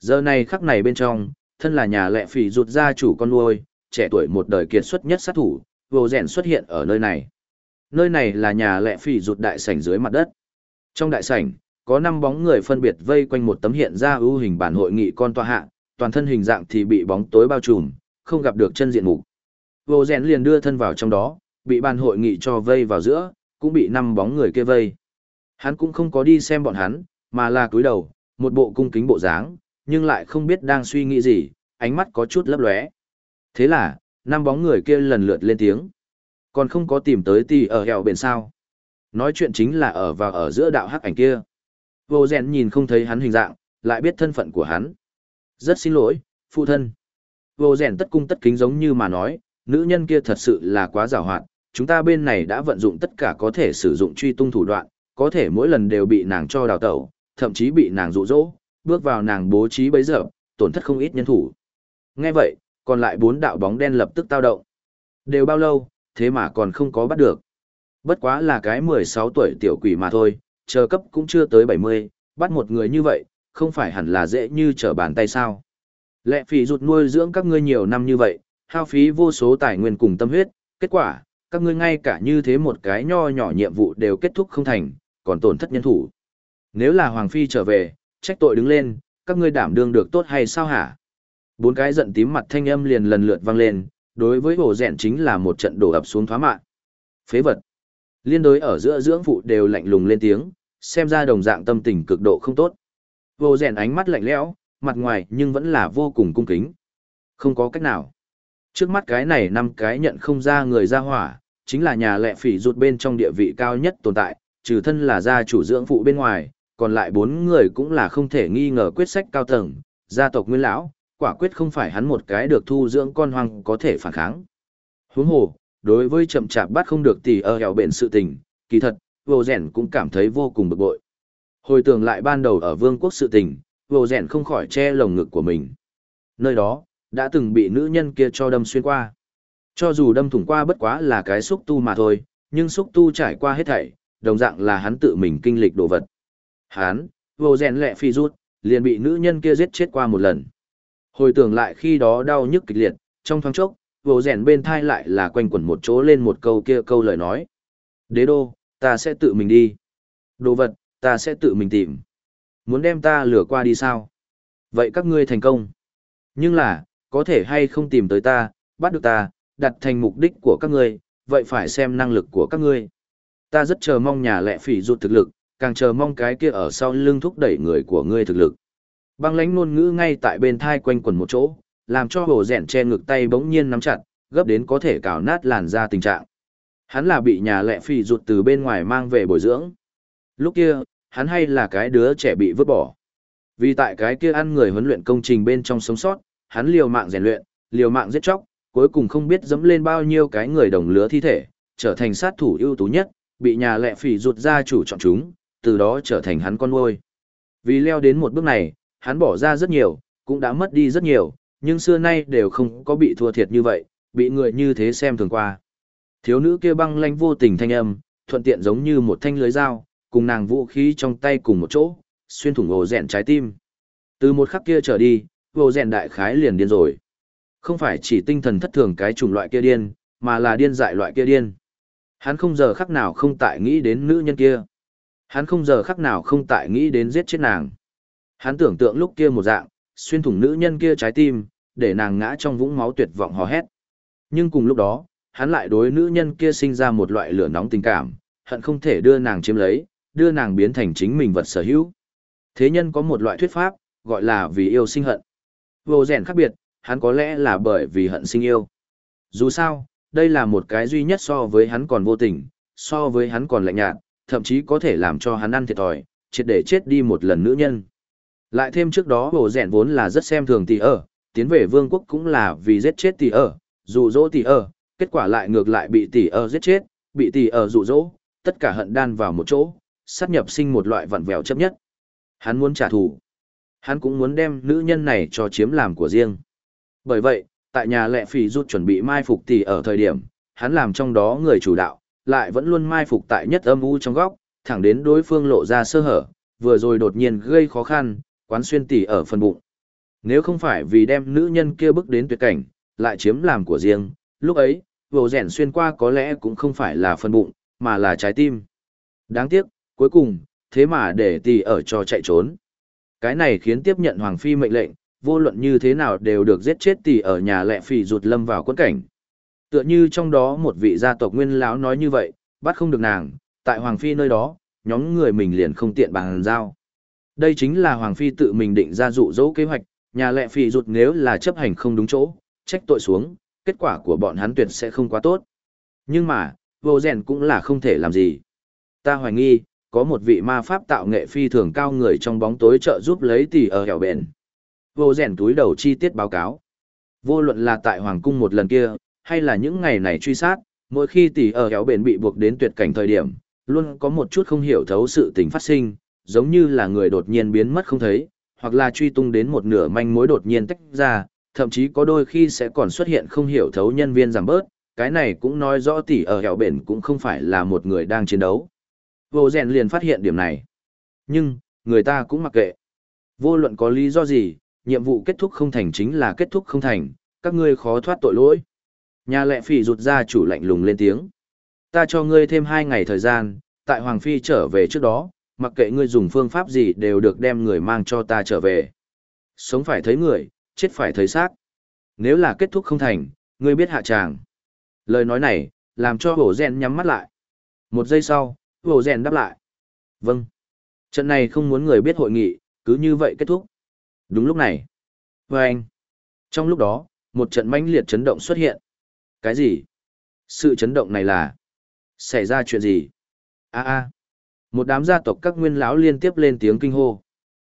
Giờ này khắc này bên trong, thân là nhà lệ phỉ rụt gia chủ con nuôi, trẻ tuổi một đời kiệt xuất nhất sát thủ, vô rèn xuất hiện ở nơi này. Nơi này là nhà lệ phỉ rụt đại sảnh dưới mặt đất. Trong đại sảnh, có năm bóng người phân biệt vây quanh một tấm hiện ra ưu hình bản hội nghị con tòa hạ, toàn thân hình dạng thì bị bóng tối bao trùm, không gặp được chân diện mục. Vô rèn liền đưa thân vào trong đó, bị ban hội nghị cho vây vào giữa, cũng bị năm bóng người kia vây. Hắn cũng không có đi xem bọn hắn, mà là cúi đầu, một bộ cung kính bộ dáng, nhưng lại không biết đang suy nghĩ gì, ánh mắt có chút lấp lóe. Thế là, năm bóng người kia lần lượt lên tiếng. Còn không có tìm tới tì ở hẻo bên sao. Nói chuyện chính là ở và ở giữa đạo hắc ảnh kia. Vô rèn nhìn không thấy hắn hình dạng, lại biết thân phận của hắn. Rất xin lỗi, phụ thân. Vô rèn tất cung tất kính giống như mà nói, nữ nhân kia thật sự là quá giàu hoạt, chúng ta bên này đã vận dụng tất cả có thể sử dụng truy tung thủ đoạn, có thể mỗi lần đều bị nàng cho đào tẩu, thậm chí bị nàng dụ dỗ, bước vào nàng bố trí bấy giờ, tổn thất không ít nhân thủ. Nghe vậy, còn lại bốn đạo bóng đen lập tức tao động. Đều bao lâu, thế mà còn không có bắt được. Bất quá là cái 16 tuổi tiểu quỷ mà thôi, chờ cấp cũng chưa tới 70, bắt một người như vậy, không phải hẳn là dễ như trở bàn tay sao. Lệ phỉ rụt nuôi dưỡng các ngươi nhiều năm như vậy, hao phí vô số tài nguyên cùng tâm huyết, kết quả, các ngươi ngay cả như thế một cái nho nhỏ nhiệm vụ đều kết thúc không thành, còn tổn thất nhân thủ. Nếu là Hoàng Phi trở về, trách tội đứng lên, các ngươi đảm đương được tốt hay sao hả? Bốn cái giận tím mặt thanh âm liền lần lượt vang lên, đối với hồ rèn chính là một trận đổ ập xuống thoá mạng. Phế vật. Liên đối ở giữa dưỡng phụ đều lạnh lùng lên tiếng, xem ra đồng dạng tâm tình cực độ không tốt. Hồ rèn ánh mắt lạnh lẽo, mặt ngoài nhưng vẫn là vô cùng cung kính. Không có cách nào. Trước mắt cái này năm cái nhận không ra người ra hỏa, chính là nhà lệ phỉ rụt bên trong địa vị cao nhất tồn tại, trừ thân là gia chủ dưỡng phụ bên ngoài, còn lại bốn người cũng là không thể nghi ngờ quyết sách cao tầng, gia tộc nguyên lão, quả quyết không phải hắn một cái được thu dưỡng con hoang có thể phản kháng. Huống hồ, đối với chậm chạp bắt không được tỷ ở hẻo bệnh sự tình, kỳ thật, vô rèn cũng cảm thấy vô cùng bực bội. Hồi tưởng lại ban đầu ở vương quốc sự tình, vô rèn không khỏi che lồng ngực của mình. Nơi đó, đã từng bị nữ nhân kia cho đâm xuyên qua. Cho dù đâm thủng qua bất quá là cái xúc tu mà thôi, nhưng xúc tu trải qua hết thảy, đồng dạng là hắn tự mình kinh lịch đồ vật. Hắn, vô rèn lẹ phi rút, liền bị nữ nhân kia giết chết qua một lần. Hồi tưởng lại khi đó đau nhức kịch liệt, trong thoáng chốc, vô rèn bên thai lại là quanh quẩn một chỗ lên một câu kia câu lời nói. Đế đô, ta sẽ tự mình đi. Đồ vật, ta sẽ tự mình tìm. Muốn đem ta lừa qua đi sao? Vậy các ngươi thành công. Nhưng là, có thể hay không tìm tới ta, bắt được ta, đặt thành mục đích của các ngươi, vậy phải xem năng lực của các ngươi. Ta rất chờ mong nhà lệ phỉ rụt thực lực, càng chờ mong cái kia ở sau lưng thúc đẩy người của ngươi thực lực. Băng lãnh ngôn ngữ ngay tại bên thai quanh quần một chỗ, làm cho hồ rèn che ngực tay bỗng nhiên nắm chặt, gấp đến có thể cào nát làn ra tình trạng. Hắn là bị nhà lệ phỉ rụt từ bên ngoài mang về bồi dưỡng. Lúc kia, hắn hay là cái đứa trẻ bị vứt bỏ. Vì tại cái kia ăn người huấn luyện công trình bên trong sống sót, hắn liều mạng rèn luyện, liều mạng giết chóc, cuối cùng không biết dẫm lên bao nhiêu cái người đồng lứa thi thể, trở thành sát thủ ưu tú nhất, bị nhà lệ phỉ rụt ra chủ chọn chúng, từ đó trở thành hắn con nuôi. Vì leo đến một bước này, hắn bỏ ra rất nhiều, cũng đã mất đi rất nhiều, nhưng xưa nay đều không có bị thua thiệt như vậy, bị người như thế xem thường qua. Thiếu nữ kia băng lanh vô tình thanh âm, thuận tiện giống như một thanh lưới dao, cùng nàng vũ khí trong tay cùng một chỗ, xuyên thủng ổ rèn trái tim. Từ một khắc kia trở đi, ổ rèn đại khái liền điên rồi. Không phải chỉ tinh thần thất thường cái chủng loại kia điên, mà là điên dại loại kia điên. Hắn không giờ khắc nào không tại nghĩ đến nữ nhân kia. Hắn không giờ khắc nào không tại nghĩ đến giết chết nàng. Hắn tưởng tượng lúc kia một dạng, xuyên thủng nữ nhân kia trái tim, để nàng ngã trong vũng máu tuyệt vọng hò hét. Nhưng cùng lúc đó, hắn lại đối nữ nhân kia sinh ra một loại lửa nóng tình cảm, hận không thể đưa nàng chiếm lấy, đưa nàng biến thành chính mình vật sở hữu. Thế nhân có một loại thuyết pháp, gọi là vì yêu sinh hận. Vô rèn khác biệt, hắn có lẽ là bởi vì hận sinh yêu. Dù sao, đây là một cái duy nhất so với hắn còn vô tình, so với hắn còn lạnh nhạt, thậm chí có thể làm cho hắn ăn thiệt thòi, triệt để chết đi một lần nữ nhân. Lại thêm trước đó bổ rèn vốn là rất xem thường tỷ ở, tiến về vương quốc cũng là vì giết chết tỷ ở, dụ dỗ tỷ ở, kết quả lại ngược lại bị tỷ ở giết chết, bị tỷ ở dụ dỗ, tất cả hận đan vào một chỗ, sát nhập sinh một loại vặn vẹo chấp nhất. Hắn muốn trả thù. Hắn cũng muốn đem nữ nhân này cho chiếm làm của riêng. Bởi vậy, tại nhà lệ phì rút chuẩn bị mai phục tỷ ở thời điểm, hắn làm trong đó người chủ đạo, lại vẫn luôn mai phục tại nhất âm u trong góc, thẳng đến đối phương lộ ra sơ hở, vừa rồi đột nhiên gây khó khăn, quán xuyên tỷ ở phần bụng. Nếu không phải vì đem nữ nhân kia bước đến tuyệt cảnh, lại chiếm làm của riêng, lúc ấy, vồ rèn xuyên qua có lẽ cũng không phải là phần bụng, mà là trái tim. Đáng tiếc, cuối cùng, thế mà để tỷ ở cho chạy trốn. Cái này khiến tiếp nhận Hoàng Phi mệnh lệnh, vô luận như thế nào đều được giết chết tỷ ở nhà lệ phỉ rụt lâm vào quân cảnh. Tựa như trong đó một vị gia tộc nguyên lão nói như vậy, bắt không được nàng, tại Hoàng Phi nơi đó, nhóm người mình liền không tiện bằng giao. Đây chính là Hoàng Phi tự mình định ra dụ dỗ kế hoạch, nhà lệ phỉ rụt nếu là chấp hành không đúng chỗ, trách tội xuống, kết quả của bọn hắn tuyệt sẽ không quá tốt. Nhưng mà, vô rèn cũng là không thể làm gì. Ta hoài nghi, có một vị ma pháp tạo nghệ phi thường cao người trong bóng tối trợ giúp lấy tỷ ở hẻo bền. Vô rèn túi đầu chi tiết báo cáo. Vô luận là tại Hoàng cung một lần kia, hay là những ngày này truy sát, mỗi khi tỷ ở hẻo bền bị buộc đến tuyệt cảnh thời điểm, luôn có một chút không hiểu thấu sự tình phát sinh, giống như là người đột nhiên biến mất không thấy, hoặc là truy tung đến một nửa manh mối đột nhiên tách ra, thậm chí có đôi khi sẽ còn xuất hiện không hiểu thấu nhân viên giảm bớt, cái này cũng nói rõ tỷ ở hẻo bền cũng không phải là một người đang chiến đấu. Vô rèn liền phát hiện điểm này. Nhưng, người ta cũng mặc kệ. Vô luận có lý do gì, nhiệm vụ kết thúc không thành chính là kết thúc không thành, các ngươi khó thoát tội lỗi. Nhà lệ phỉ rụt ra chủ lạnh lùng lên tiếng. Ta cho ngươi thêm hai ngày thời gian, tại Hoàng Phi trở về trước đó, mặc kệ ngươi dùng phương pháp gì đều được đem người mang cho ta trở về. Sống phải thấy người, chết phải thấy xác. Nếu là kết thúc không thành, ngươi biết hạ tràng. Lời nói này, làm cho hổ rèn nhắm mắt lại. Một giây sau, hổ rèn đáp lại. Vâng. Trận này không muốn người biết hội nghị, cứ như vậy kết thúc. Đúng lúc này. Và anh. Trong lúc đó, một trận mãnh liệt chấn động xuất hiện. Cái gì? Sự chấn động này là... Xảy ra chuyện gì? a a Một đám gia tộc các nguyên lão liên tiếp lên tiếng kinh hô.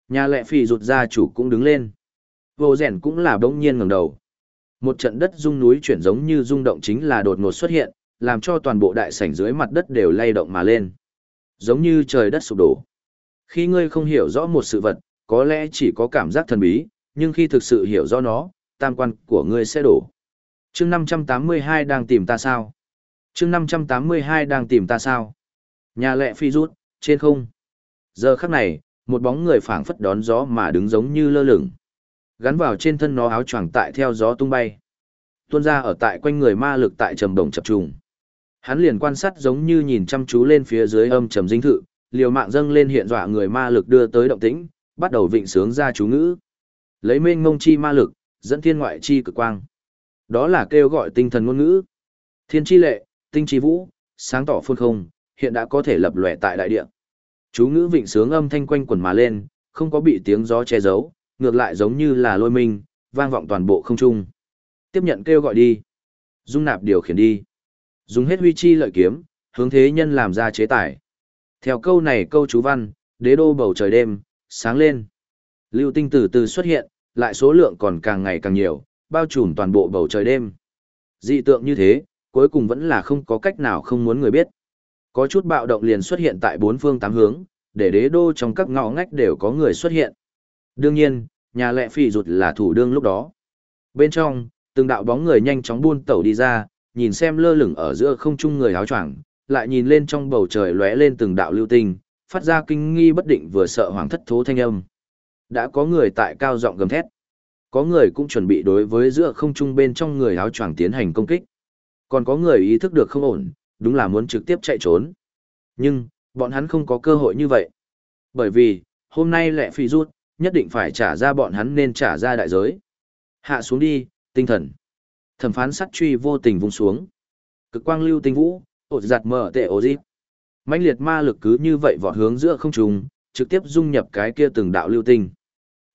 Nhà lệ phì rụt gia chủ cũng đứng lên. Vô rèn cũng là bỗng nhiên ngẩng đầu. Một trận đất rung núi chuyển giống như rung động chính là đột ngột xuất hiện, làm cho toàn bộ đại sảnh dưới mặt đất đều lay động mà lên. Giống như trời đất sụp đổ. Khi ngươi không hiểu rõ một sự vật, có lẽ chỉ có cảm giác thần bí, nhưng khi thực sự hiểu rõ nó, tam quan của ngươi sẽ đổ. chương 582 đang tìm ta sao? chương 582 đang tìm ta sao? Nhà lệ phi rút, trên không. Giờ khắc này, một bóng người phảng phất đón gió mà đứng giống như lơ lửng. Gắn vào trên thân nó áo choàng tại theo gió tung bay. Tuôn ra ở tại quanh người ma lực tại trầm đồng chập trùng. Hắn liền quan sát giống như nhìn chăm chú lên phía dưới âm trầm dinh thự, liều mạng dâng lên hiện dọa người ma lực đưa tới động tĩnh, bắt đầu vịnh sướng ra chú ngữ. Lấy mênh ngông chi ma lực, dẫn thiên ngoại chi cực quang. Đó là kêu gọi tinh thần ngôn ngữ. Thiên chi lệ, tinh chi vũ, sáng tỏ phương không, hiện đã có thể lập lòe tại đại địa. Chú ngữ vịnh sướng âm thanh quanh quần mà lên, không có bị tiếng gió che giấu, ngược lại giống như là lôi minh, vang vọng toàn bộ không trung. Tiếp nhận kêu gọi đi. Dung nạp điều khiển đi. Dùng hết huy chi lợi kiếm, hướng thế nhân làm ra chế tải. Theo câu này câu chú văn, đế đô bầu trời đêm, sáng lên. Lưu tinh từ từ xuất hiện, lại số lượng còn càng ngày càng nhiều, bao trùm toàn bộ bầu trời đêm. Dị tượng như thế, cuối cùng vẫn là không có cách nào không muốn người biết. Có chút bạo động liền xuất hiện tại bốn phương tám hướng, để đế đô trong các ngõ ngách đều có người xuất hiện. Đương nhiên, nhà lệ phỉ rụt là thủ đương lúc đó. Bên trong, từng đạo bóng người nhanh chóng buôn tẩu đi ra, nhìn xem lơ lửng ở giữa không trung người áo choàng, lại nhìn lên trong bầu trời lóe lên từng đạo lưu tinh, phát ra kinh nghi bất định vừa sợ hoàng thất thố thanh âm. Đã có người tại cao giọng gầm thét. Có người cũng chuẩn bị đối với giữa không trung bên trong người áo choàng tiến hành công kích. Còn có người ý thức được không ổn, đúng là muốn trực tiếp chạy trốn. Nhưng, bọn hắn không có cơ hội như vậy. Bởi vì, hôm nay lệ phi rút, nhất định phải trả ra bọn hắn nên trả ra đại giới. Hạ xuống đi, tinh thần. Thẩm phán sắt truy vô tình vung xuống. Cực quang lưu tinh vũ, ột giặt mở tệ ổ dịp mãnh liệt ma lực cứ như vậy vọt hướng giữa không trung, trực tiếp dung nhập cái kia từng đạo lưu tinh.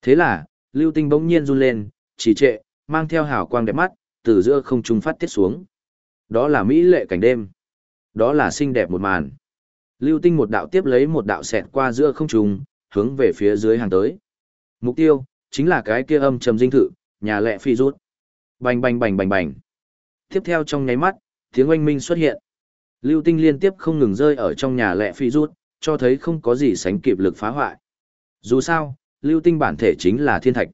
Thế là, lưu tinh bỗng nhiên run lên, chỉ trệ, mang theo hào quang đẹp mắt, từ giữa không trung phát tiết xuống. Đó là mỹ lệ cảnh đêm. Đó là xinh đẹp một màn. Lưu tinh một đạo tiếp lấy một đạo xẹt qua giữa không trung, hướng về phía dưới hàng tới. Mục tiêu, chính là cái kia âm trầm dinh thự, nhà lệ phi rút. Bành bành bành bành bành. Tiếp theo trong nháy mắt, tiếng oanh minh xuất hiện. Lưu tinh liên tiếp không ngừng rơi ở trong nhà lẹ phi rút, cho thấy không có gì sánh kịp lực phá hoại. Dù sao, lưu tinh bản thể chính là thiên thạch.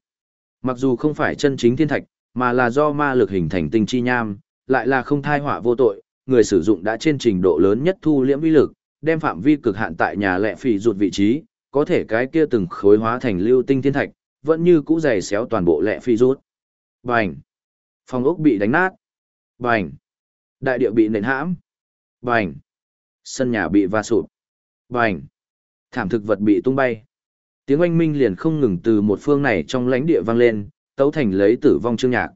Mặc dù không phải chân chính thiên thạch, mà là do ma lực hình thành tinh chi nham, lại là không thai họa vô tội, người sử dụng đã trên trình độ lớn nhất thu liễm uy lực, đem phạm vi cực hạn tại nhà lẹ phỉ rụt vị trí, có thể cái kia từng khối hóa thành lưu tinh thiên thạch, vẫn như cũ dày xéo toàn bộ lẹ phỉ rút. Bành! Phòng ốc bị đánh nát. Bành! Đại địa bị nện hãm. Bành! Sân nhà bị va sụp. Bành! Thảm thực vật bị tung bay. Tiếng oanh minh liền không ngừng từ một phương này trong lãnh địa vang lên, tấu thành lấy tử vong chương nhạc.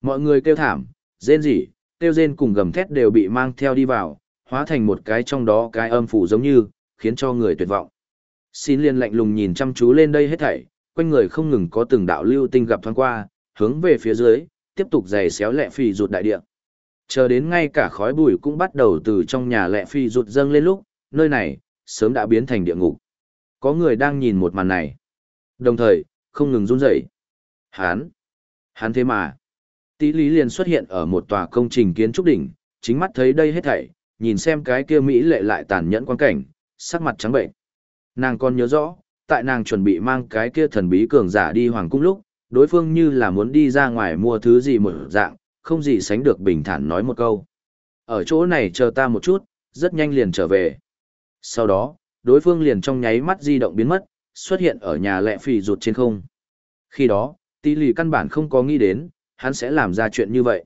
Mọi người kêu thảm, rên rỉ, kêu rên cùng gầm thét đều bị mang theo đi vào, hóa thành một cái trong đó cái âm phủ giống như, khiến cho người tuyệt vọng. Xin liên lạnh lùng nhìn chăm chú lên đây hết thảy, quanh người không ngừng có từng đạo lưu tinh gặp thoáng qua, hướng về phía dưới, tiếp tục giày xéo lẹ phì rụt đại địa. Chờ đến ngay cả khói bụi cũng bắt đầu từ trong nhà lẹ phi rụt dâng lên lúc, nơi này, sớm đã biến thành địa ngục. Có người đang nhìn một màn này. Đồng thời, không ngừng run rẩy. Hán! Hán thế mà! Tỷ lý liền xuất hiện ở một tòa công trình kiến trúc đỉnh, chính mắt thấy đây hết thảy, nhìn xem cái kia Mỹ lệ lại tàn nhẫn quan cảnh, sắc mặt trắng bệnh. Nàng còn nhớ rõ, tại nàng chuẩn bị mang cái kia thần bí cường giả đi hoàng cung lúc, đối phương như là muốn đi ra ngoài mua thứ gì một dạng, không gì sánh được bình thản nói một câu. Ở chỗ này chờ ta một chút, rất nhanh liền trở về. Sau đó, đối phương liền trong nháy mắt di động biến mất, xuất hiện ở nhà lẹ phì rụt trên không. Khi đó, tỷ lì căn bản không có nghĩ đến, hắn sẽ làm ra chuyện như vậy.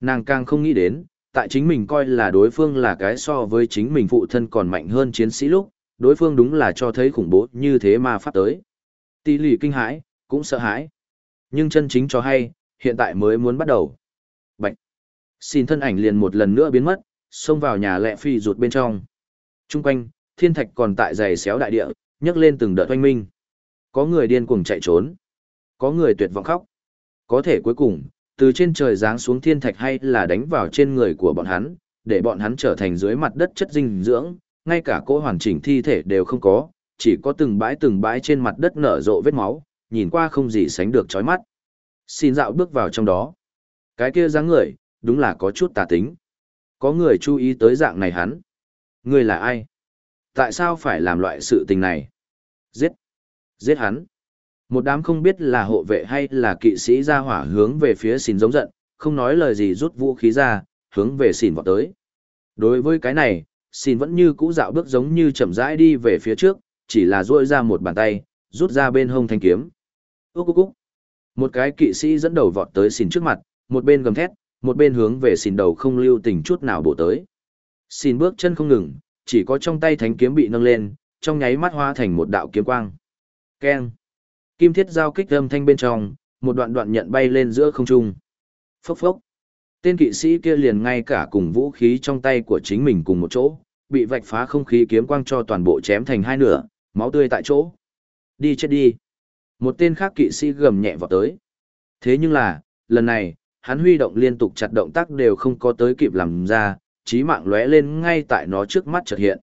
Nàng càng không nghĩ đến, tại chính mình coi là đối phương là cái so với chính mình phụ thân còn mạnh hơn chiến sĩ lúc, đối phương đúng là cho thấy khủng bố như thế mà phát tới. Tỷ lì kinh hãi, cũng sợ hãi. Nhưng chân chính cho hay, hiện tại mới muốn bắt đầu. Xin thân ảnh liền một lần nữa biến mất, xông vào nhà lẹ phi rụt bên trong. Trung quanh, thiên thạch còn tại giày xéo đại địa, nhấc lên từng đợt oanh minh. Có người điên cuồng chạy trốn. Có người tuyệt vọng khóc. Có thể cuối cùng, từ trên trời giáng xuống thiên thạch hay là đánh vào trên người của bọn hắn, để bọn hắn trở thành dưới mặt đất chất dinh dưỡng, ngay cả cỗ hoàn chỉnh thi thể đều không có, chỉ có từng bãi từng bãi trên mặt đất nở rộ vết máu, nhìn qua không gì sánh được chói mắt. Xin dạo bước vào trong đó. Cái kia dáng người, đúng là có chút tà tính. Có người chú ý tới dạng này hắn. Người là ai? Tại sao phải làm loại sự tình này? Giết! Giết hắn! Một đám không biết là hộ vệ hay là kỵ sĩ ra hỏa hướng về phía xìn giống giận, không nói lời gì rút vũ khí ra, hướng về xìn vọt tới. Đối với cái này, xìn vẫn như cũ dạo bước giống như chậm rãi đi về phía trước, chỉ là duỗi ra một bàn tay, rút ra bên hông thanh kiếm. Úc úc úc. Một cái kỵ sĩ dẫn đầu vọt tới xìn trước mặt, một bên gầm thét, một bên hướng về xìn đầu không lưu tình chút nào bổ tới. Xìn bước chân không ngừng, chỉ có trong tay thánh kiếm bị nâng lên, trong nháy mắt hóa thành một đạo kiếm quang. Keng. Kim thiết giao kích âm thanh bên trong, một đoạn đoạn nhận bay lên giữa không trung. Phốc phốc. Tên kỵ sĩ kia liền ngay cả cùng vũ khí trong tay của chính mình cùng một chỗ, bị vạch phá không khí kiếm quang cho toàn bộ chém thành hai nửa, máu tươi tại chỗ. Đi chết đi. Một tên khác kỵ sĩ gầm nhẹ vào tới. Thế nhưng là, lần này, hắn huy động liên tục chặt động tác đều không có tới kịp làm ra, trí mạng lóe lên ngay tại nó trước mắt chợt hiện.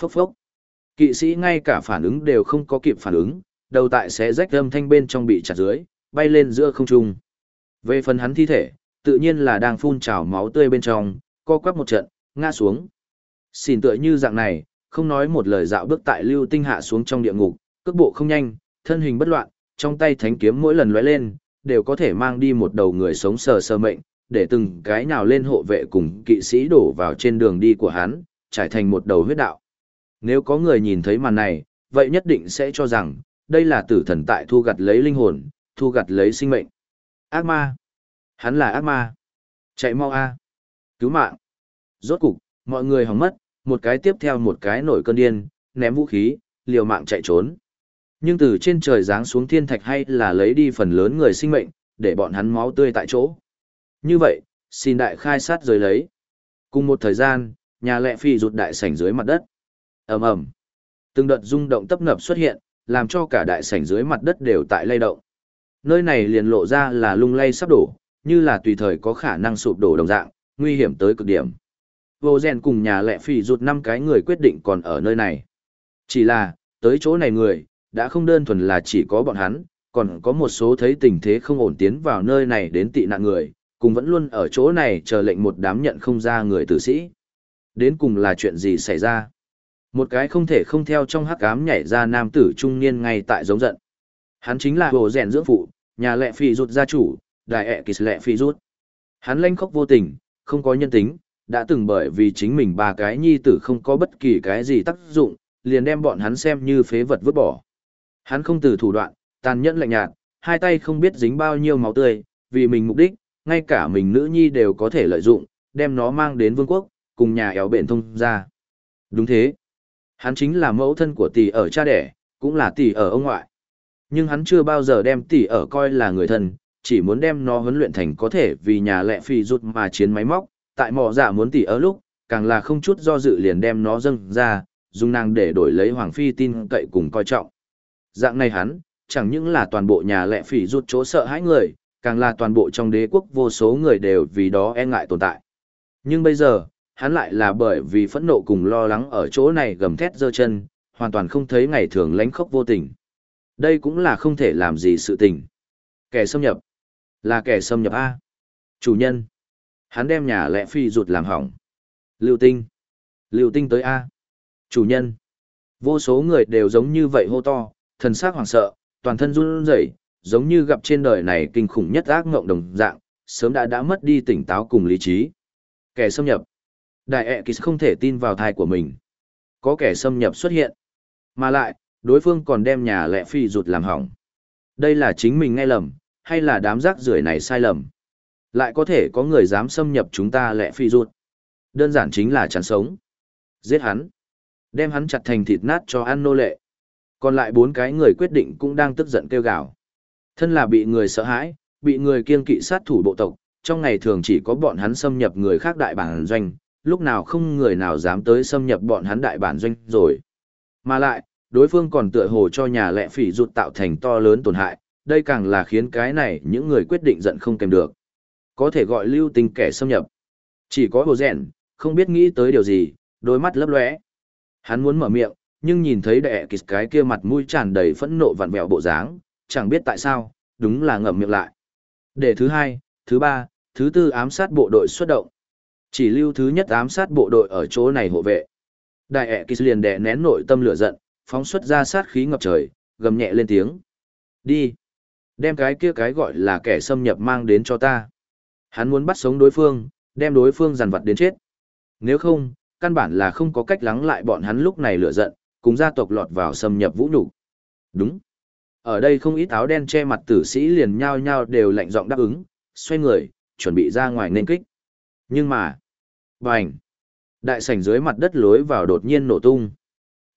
Phốc phốc. Kỵ sĩ ngay cả phản ứng đều không có kịp phản ứng, đầu tại sẽ rách âm thanh bên trong bị chặt dưới, bay lên giữa không trung. Về phần hắn thi thể, tự nhiên là đang phun trào máu tươi bên trong, co quắp một trận, ngã xuống. Xỉn tựa như dạng này, không nói một lời dạo bước tại lưu tinh hạ xuống trong địa ngục, cước bộ không nhanh, thân hình bất loạn, trong tay thánh kiếm mỗi lần lóe lên, đều có thể mang đi một đầu người sống sờ sờ mệnh, để từng cái nào lên hộ vệ cùng kỵ sĩ đổ vào trên đường đi của hắn, trải thành một đầu huyết đạo. Nếu có người nhìn thấy màn này, vậy nhất định sẽ cho rằng, đây là tử thần tại thu gặt lấy linh hồn, thu gặt lấy sinh mệnh. Ác ma. Hắn là ác ma. Chạy mau a. Cứu mạng. Rốt cục, mọi người hỏng mất, một cái tiếp theo một cái nổi cơn điên, ném vũ khí, liều mạng chạy trốn. Nhưng từ trên trời giáng xuống thiên thạch hay là lấy đi phần lớn người sinh mệnh, để bọn hắn máu tươi tại chỗ. Như vậy, xin đại khai sát rời lấy. Cùng một thời gian, nhà lệ phi rụt đại sảnh dưới mặt đất. ầm ầm Từng đợt rung động tấp nập xuất hiện, làm cho cả đại sảnh dưới mặt đất đều tại lay động. Nơi này liền lộ ra là lung lay sắp đổ, như là tùy thời có khả năng sụp đổ đồng dạng, nguy hiểm tới cực điểm. Vô rèn cùng nhà lệ phi rụt năm cái người quyết định còn ở nơi này. Chỉ là, tới chỗ này người, đã không đơn thuần là chỉ có bọn hắn, còn có một số thấy tình thế không ổn tiến vào nơi này đến tị nạn người, cùng vẫn luôn ở chỗ này chờ lệnh một đám nhận không ra người tử sĩ. Đến cùng là chuyện gì xảy ra? Một cái không thể không theo trong hắc ám nhảy ra nam tử trung niên ngay tại giống giận. Hắn chính là hồ rèn dưỡng phụ, nhà lệ phi rút gia chủ, đại ẹ kỳ lệ phi rút. Hắn lanh khóc vô tình, không có nhân tính, đã từng bởi vì chính mình ba cái nhi tử không có bất kỳ cái gì tác dụng, liền đem bọn hắn xem như phế vật vứt bỏ. Hắn không từ thủ đoạn, tàn nhẫn lạnh nhạt, hai tay không biết dính bao nhiêu máu tươi, vì mình mục đích, ngay cả mình nữ nhi đều có thể lợi dụng, đem nó mang đến vương quốc, cùng nhà éo bện thông ra. Đúng thế. Hắn chính là mẫu thân của tỷ ở cha đẻ, cũng là tỷ ở ông ngoại. Nhưng hắn chưa bao giờ đem tỷ ở coi là người thân, chỉ muốn đem nó huấn luyện thành có thể vì nhà lệ phi rụt mà chiến máy móc, tại mỏ giả muốn tỷ ở lúc, càng là không chút do dự liền đem nó dâng ra, dùng nàng để đổi lấy hoàng phi tin cậy cùng coi trọng. Dạng này hắn, chẳng những là toàn bộ nhà lệ phỉ rút chỗ sợ hãi người, càng là toàn bộ trong đế quốc vô số người đều vì đó e ngại tồn tại. Nhưng bây giờ, hắn lại là bởi vì phẫn nộ cùng lo lắng ở chỗ này gầm thét giơ chân, hoàn toàn không thấy ngày thường lánh khóc vô tình. Đây cũng là không thể làm gì sự tình. Kẻ xâm nhập. Là kẻ xâm nhập A. Chủ nhân. Hắn đem nhà lệ phi rụt làm hỏng. Lưu tinh. Lưu tinh tới A. Chủ nhân. Vô số người đều giống như vậy hô to, thần sắc hoảng sợ, toàn thân run rẩy, giống như gặp trên đời này kinh khủng nhất ác ngộng đồng dạng, sớm đã đã mất đi tỉnh táo cùng lý trí. Kẻ xâm nhập. Đại e ẹ kỳ không thể tin vào thai của mình. Có kẻ xâm nhập xuất hiện. Mà lại, đối phương còn đem nhà lệ phi rụt làm hỏng. Đây là chính mình nghe lầm, hay là đám rác rưởi này sai lầm. Lại có thể có người dám xâm nhập chúng ta lệ phi rụt. Đơn giản chính là chán sống. Giết hắn. Đem hắn chặt thành thịt nát cho ăn nô lệ. Còn lại bốn cái người quyết định cũng đang tức giận kêu gào. Thân là bị người sợ hãi, bị người kiên kỵ sát thủ bộ tộc, trong ngày thường chỉ có bọn hắn xâm nhập người khác đại bản doanh, lúc nào không người nào dám tới xâm nhập bọn hắn đại bản doanh rồi. Mà lại, đối phương còn tựa hồ cho nhà lệ phỉ rụt tạo thành to lớn tổn hại, đây càng là khiến cái này những người quyết định giận không kèm được. Có thể gọi lưu tình kẻ xâm nhập. Chỉ có hồ rèn, không biết nghĩ tới điều gì, đôi mắt lấp lóe. Hắn muốn mở miệng, nhưng nhìn thấy đệ kịch cái kia mặt mũi tràn đầy phẫn nộ vặn vẹo bộ dáng, chẳng biết tại sao, đúng là ngậm miệng lại. Để thứ hai, thứ ba, thứ tư ám sát bộ đội xuất động. Chỉ lưu thứ nhất ám sát bộ đội ở chỗ này hộ vệ. Đại ẹ kịch liền đè nén nội tâm lửa giận, phóng xuất ra sát khí ngập trời, gầm nhẹ lên tiếng. Đi. Đem cái kia cái gọi là kẻ xâm nhập mang đến cho ta. Hắn muốn bắt sống đối phương, đem đối phương giàn vật đến chết. Nếu không, căn bản là không có cách lắng lại bọn hắn lúc này lửa giận, cùng gia tộc lọt vào xâm nhập vũ nhục. Đúng. Ở đây không ít áo đen che mặt tử sĩ liền nhao nhao đều lạnh giọng đáp ứng, xoay người, chuẩn bị ra ngoài nên kích. Nhưng mà, bành, đại sảnh dưới mặt đất lối vào đột nhiên nổ tung.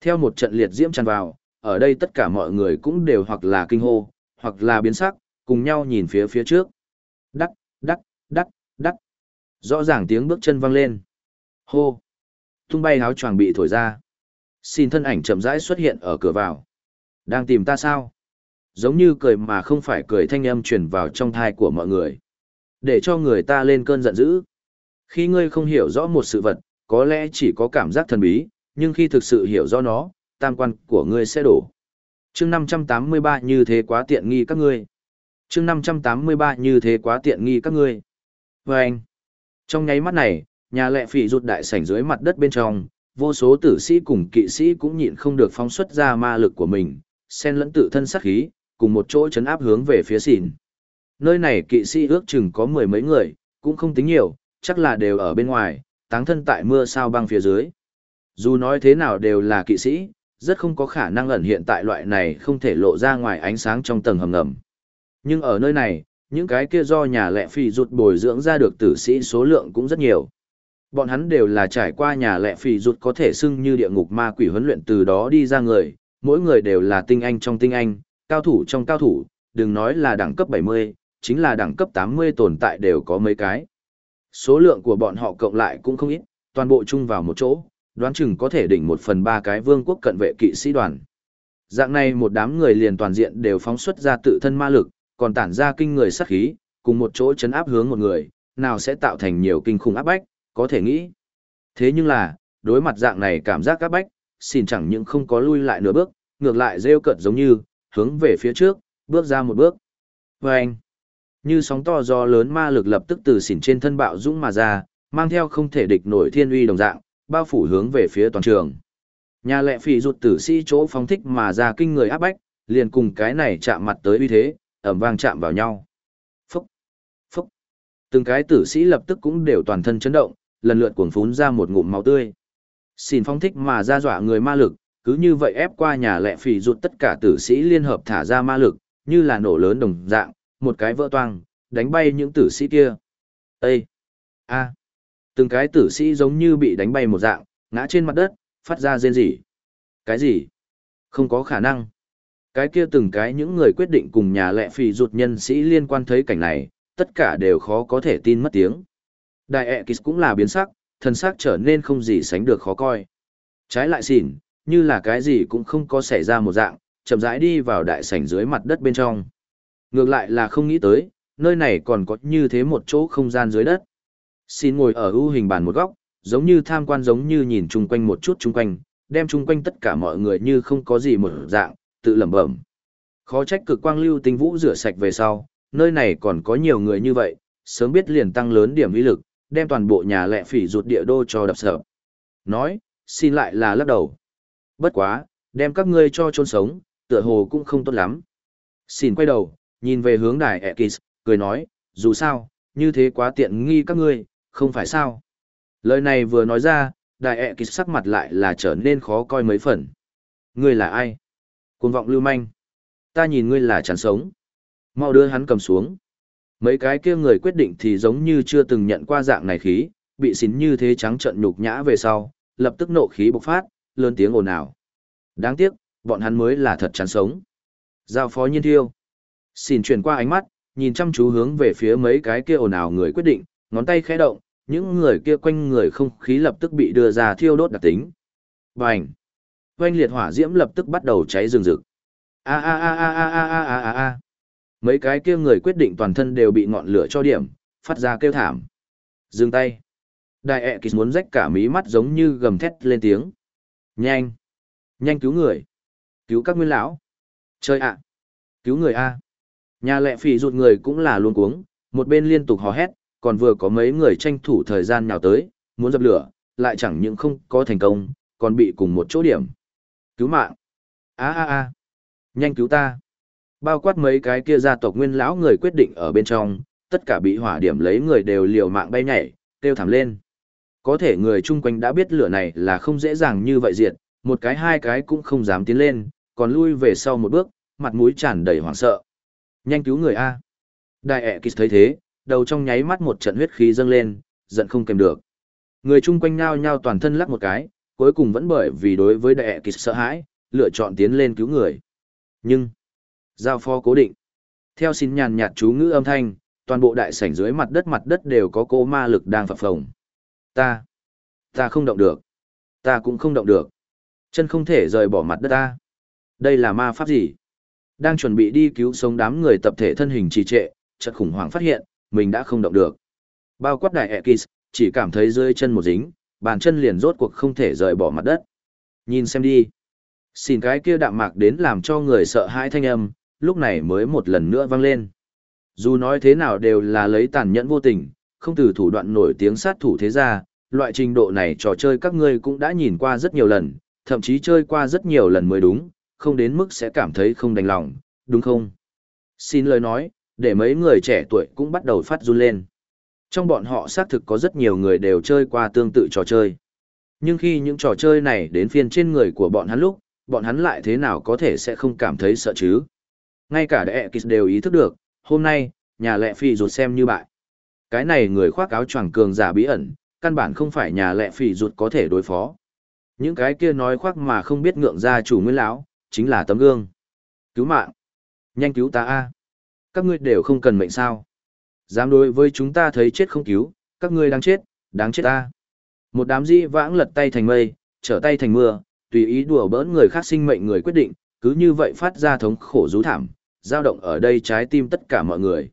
Theo một trận liệt diễm tràn vào, ở đây tất cả mọi người cũng đều hoặc là kinh hô, hoặc là biến sắc, cùng nhau nhìn phía phía trước. Đắc, đắc, đắc, đắc. Rõ ràng tiếng bước chân vang lên. Hô. Tung bay áo choàng bị thổi ra. Xin thân ảnh chậm rãi xuất hiện ở cửa vào. Đang tìm ta sao? Giống như cười mà không phải cười thanh âm truyền vào trong thai của mọi người. Để cho người ta lên cơn giận dữ. Khi ngươi không hiểu rõ một sự vật, có lẽ chỉ có cảm giác thần bí, nhưng khi thực sự hiểu rõ nó, tam quan của ngươi sẽ đổ. chương 583 như thế quá tiện nghi các ngươi. chương 583 như thế quá tiện nghi các ngươi. Vâng! anh, trong nháy mắt này, nhà lệ phỉ rụt đại sảnh dưới mặt đất bên trong, vô số tử sĩ cùng kỵ sĩ cũng nhịn không được phóng xuất ra ma lực của mình, xen lẫn tự thân sát khí, cùng một chỗ chấn áp hướng về phía xỉn. Nơi này kỵ sĩ ước chừng có mười mấy người, cũng không tính nhiều, chắc là đều ở bên ngoài, táng thân tại mưa sao băng phía dưới. Dù nói thế nào đều là kỵ sĩ, rất không có khả năng ẩn hiện tại loại này không thể lộ ra ngoài ánh sáng trong tầng hầm ngầm. Nhưng ở nơi này, những cái kia do nhà lệ phi rụt bồi dưỡng ra được tử sĩ số lượng cũng rất nhiều. Bọn hắn đều là trải qua nhà lệ phì rụt có thể xưng như địa ngục ma quỷ huấn luyện từ đó đi ra người, mỗi người đều là tinh anh trong tinh anh, cao thủ trong cao thủ, đừng nói là đẳng cấp 70, chính là đẳng cấp 80 tồn tại đều có mấy cái. Số lượng của bọn họ cộng lại cũng không ít, toàn bộ chung vào một chỗ, đoán chừng có thể đỉnh một phần ba cái vương quốc cận vệ kỵ sĩ đoàn. Dạng này một đám người liền toàn diện đều phóng xuất ra tự thân ma lực, còn tản ra kinh người sát khí, cùng một chỗ chấn áp hướng một người, nào sẽ tạo thành nhiều kinh khủng áp bách, có thể nghĩ. Thế nhưng là, đối mặt dạng này cảm giác các bách, xin chẳng những không có lui lại nửa bước, ngược lại rêu cợt giống như, hướng về phía trước, bước ra một bước. Và anh, như sóng to gió lớn ma lực lập tức từ xỉn trên thân bạo dũng mà ra, mang theo không thể địch nổi thiên uy đồng dạng, bao phủ hướng về phía toàn trường. Nhà lệ phỉ rụt tử sĩ chỗ phóng thích mà ra kinh người áp bách, liền cùng cái này chạm mặt tới uy thế, ẩm vang chạm vào nhau. Phúc, phúc. Từng cái tử sĩ lập tức cũng đều toàn thân chấn động, lần lượt cuồng phún ra một ngụm máu tươi. Xin phong thích mà ra dọa người ma lực, cứ như vậy ép qua nhà lệ phỉ rụt tất cả tử sĩ liên hợp thả ra ma lực, như là nổ lớn đồng dạng, một cái vỡ toang, đánh bay những tử sĩ kia. Ê! a Từng cái tử sĩ giống như bị đánh bay một dạng, ngã trên mặt đất, phát ra rên rỉ. Cái gì? Không có khả năng. Cái kia từng cái những người quyết định cùng nhà lệ phỉ rụt nhân sĩ liên quan thấy cảnh này, tất cả đều khó có thể tin mất tiếng. Đại ẹ cũng là biến sắc, thân sắc trở nên không gì sánh được khó coi. Trái lại xỉn, như là cái gì cũng không có xảy ra một dạng, chậm rãi đi vào đại sảnh dưới mặt đất bên trong. Ngược lại là không nghĩ tới, nơi này còn có như thế một chỗ không gian dưới đất. Xin ngồi ở ưu hình bàn một góc, giống như tham quan giống như nhìn chung quanh một chút chung quanh, đem chung quanh tất cả mọi người như không có gì một dạng, tự lẩm bẩm. Khó trách cực quang lưu tinh vũ rửa sạch về sau, nơi này còn có nhiều người như vậy, sớm biết liền tăng lớn điểm uy lực, đem toàn bộ nhà lệ phỉ rụt địa đô cho đập sợ. Nói, xin lại là lắc đầu. Bất quá, đem các ngươi cho chôn sống, tựa hồ cũng không tốt lắm. Xin quay đầu, nhìn về hướng đài Ekis, cười nói, dù sao, như thế quá tiện nghi các ngươi, không phải sao. Lời này vừa nói ra, đài Ekis sắc mặt lại là trở nên khó coi mấy phần. Ngươi là ai? Cuồng vọng lưu manh. Ta nhìn ngươi là chán sống. Mau đưa hắn cầm xuống. Mấy cái kia người quyết định thì giống như chưa từng nhận qua dạng này khí, bị xín như thế trắng trợn nhục nhã về sau, lập tức nộ khí bộc phát, lớn tiếng ồn ào. Đáng tiếc, bọn hắn mới là thật chán sống. Giao phó nhiên thiêu. Xin chuyển qua ánh mắt, nhìn chăm chú hướng về phía mấy cái kia ồn ào người quyết định, ngón tay khẽ động, những người kia quanh người không khí lập tức bị đưa ra thiêu đốt đặc tính. Bành! Quanh liệt hỏa diễm lập tức bắt đầu cháy rừng rực. A a a a a a a a a. Mấy cái kia người quyết định toàn thân đều bị ngọn lửa cho điểm, phát ra kêu thảm. Dừng tay. Đại ẹ kỳ muốn rách cả mí mắt giống như gầm thét lên tiếng. Nhanh! Nhanh cứu người! Cứu các nguyên lão! Chơi ạ! Cứu người A! Nhà lệ phỉ rụt người cũng là luôn cuống, một bên liên tục hò hét, còn vừa có mấy người tranh thủ thời gian nào tới, muốn dập lửa, lại chẳng những không có thành công, còn bị cùng một chỗ điểm. Cứu mạng! a a a Nhanh cứu ta! Bao quát mấy cái kia gia tộc nguyên lão người quyết định ở bên trong, tất cả bị hỏa điểm lấy người đều liều mạng bay nhảy, kêu thảm lên. Có thể người chung quanh đã biết lửa này là không dễ dàng như vậy diệt, một cái hai cái cũng không dám tiến lên, còn lui về sau một bước, mặt mũi tràn đầy hoảng sợ. Nhanh cứu người A. Đại ẹ kịch thấy thế, đầu trong nháy mắt một trận huyết khí dâng lên, giận không kèm được. Người chung quanh nhao nhao toàn thân lắc một cái, cuối cùng vẫn bởi vì đối với đại ẹ kịch sợ hãi, lựa chọn tiến lên cứu người. Nhưng, giao phó cố định. Theo xin nhàn nhạt chú ngữ âm thanh, toàn bộ đại sảnh dưới mặt đất mặt đất đều có cô ma lực đang phập phồng. Ta, ta không động được. Ta cũng không động được. Chân không thể rời bỏ mặt đất ta. Đây là ma pháp gì? Đang chuẩn bị đi cứu sống đám người tập thể thân hình trì trệ, chợt khủng hoảng phát hiện, mình đã không động được. Bao quát đại Ekis, chỉ cảm thấy rơi chân một dính, bàn chân liền rốt cuộc không thể rời bỏ mặt đất. Nhìn xem đi. Xin cái kia đạm mạc đến làm cho người sợ hãi thanh âm, lúc này mới một lần nữa vang lên. Dù nói thế nào đều là lấy tàn nhẫn vô tình, không từ thủ đoạn nổi tiếng sát thủ thế ra, loại trình độ này trò chơi các ngươi cũng đã nhìn qua rất nhiều lần, thậm chí chơi qua rất nhiều lần mới đúng, không đến mức sẽ cảm thấy không đành lòng, đúng không? Xin lời nói, để mấy người trẻ tuổi cũng bắt đầu phát run lên. Trong bọn họ xác thực có rất nhiều người đều chơi qua tương tự trò chơi. Nhưng khi những trò chơi này đến phiên trên người của bọn hắn lúc, bọn hắn lại thế nào có thể sẽ không cảm thấy sợ chứ? Ngay cả đệ kịch đều ý thức được, hôm nay, nhà lệ phi ruột xem như bại. Cái này người khoác áo choàng cường giả bí ẩn, căn bản không phải nhà lệ phi ruột có thể đối phó. Những cái kia nói khoác mà không biết ngượng ra chủ nguyên lão, chính là tấm gương. Cứu mạng! Nhanh cứu ta a! Các ngươi đều không cần mệnh sao. Dám đối với chúng ta thấy chết không cứu, các ngươi đang chết, đáng chết ta. Một đám di vãng lật tay thành mây, trở tay thành mưa, tùy ý đùa bỡn người khác sinh mệnh người quyết định, cứ như vậy phát ra thống khổ rú thảm, dao động ở đây trái tim tất cả mọi người.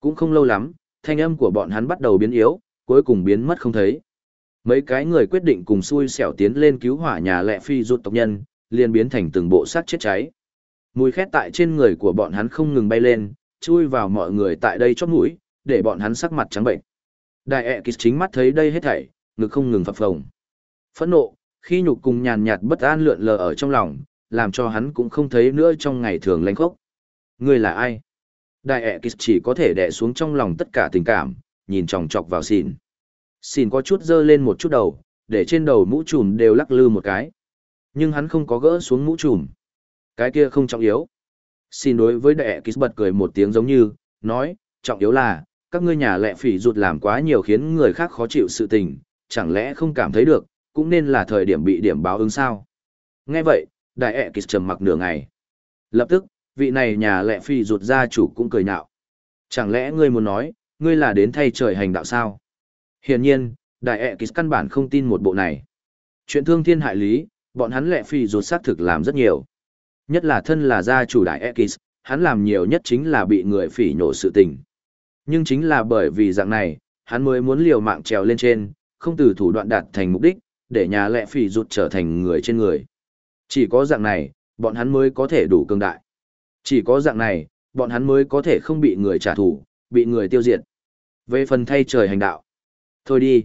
Cũng không lâu lắm, thanh âm của bọn hắn bắt đầu biến yếu, cuối cùng biến mất không thấy. Mấy cái người quyết định cùng xui xẻo tiến lên cứu hỏa nhà lệ phi rụt tộc nhân, liền biến thành từng bộ sát chết cháy. Mùi khét tại trên người của bọn hắn không ngừng bay lên, chui vào mọi người tại đây chót mũi, để bọn hắn sắc mặt trắng bệnh. Đại ẹ kịch chính mắt thấy đây hết thảy, ngực không ngừng phập phồng. Phẫn nộ, khi nhục cùng nhàn nhạt bất an lượn lờ ở trong lòng, làm cho hắn cũng không thấy nữa trong ngày thường lanh khốc. Ngươi là ai? Đại ẹ kịch chỉ có thể đè xuống trong lòng tất cả tình cảm, nhìn tròng trọc vào xìn. Xìn có chút dơ lên một chút đầu, để trên đầu mũ trùm đều lắc lư một cái. Nhưng hắn không có gỡ xuống mũ trùm. Cái kia không trọng yếu. Xin đối với đệ kịch bật cười một tiếng giống như, nói, trọng yếu là, các ngươi nhà lệ phỉ rụt làm quá nhiều khiến người khác khó chịu sự tình, chẳng lẽ không cảm thấy được, cũng nên là thời điểm bị điểm báo ứng sao. Nghe vậy, đại e ẹ kịch trầm mặc nửa ngày. Lập tức, vị này nhà lệ phi rụt gia chủ cũng cười nhạo. Chẳng lẽ ngươi muốn nói, ngươi là đến thay trời hành đạo sao? Hiển nhiên, đại e ẹ kịch căn bản không tin một bộ này. Chuyện thương thiên hại lý, bọn hắn lệ phi rụt xác thực làm rất nhiều. Nhất là thân là gia chủ đại Ekis, hắn làm nhiều nhất chính là bị người phỉ nhổ sự tình. Nhưng chính là bởi vì dạng này, hắn mới muốn liều mạng trèo lên trên, không từ thủ đoạn đạt thành mục đích, để nhà lệ phỉ rụt trở thành người trên người. Chỉ có dạng này, bọn hắn mới có thể đủ cường đại. Chỉ có dạng này, bọn hắn mới có thể không bị người trả thù, bị người tiêu diệt. Về phần thay trời hành đạo. Thôi đi.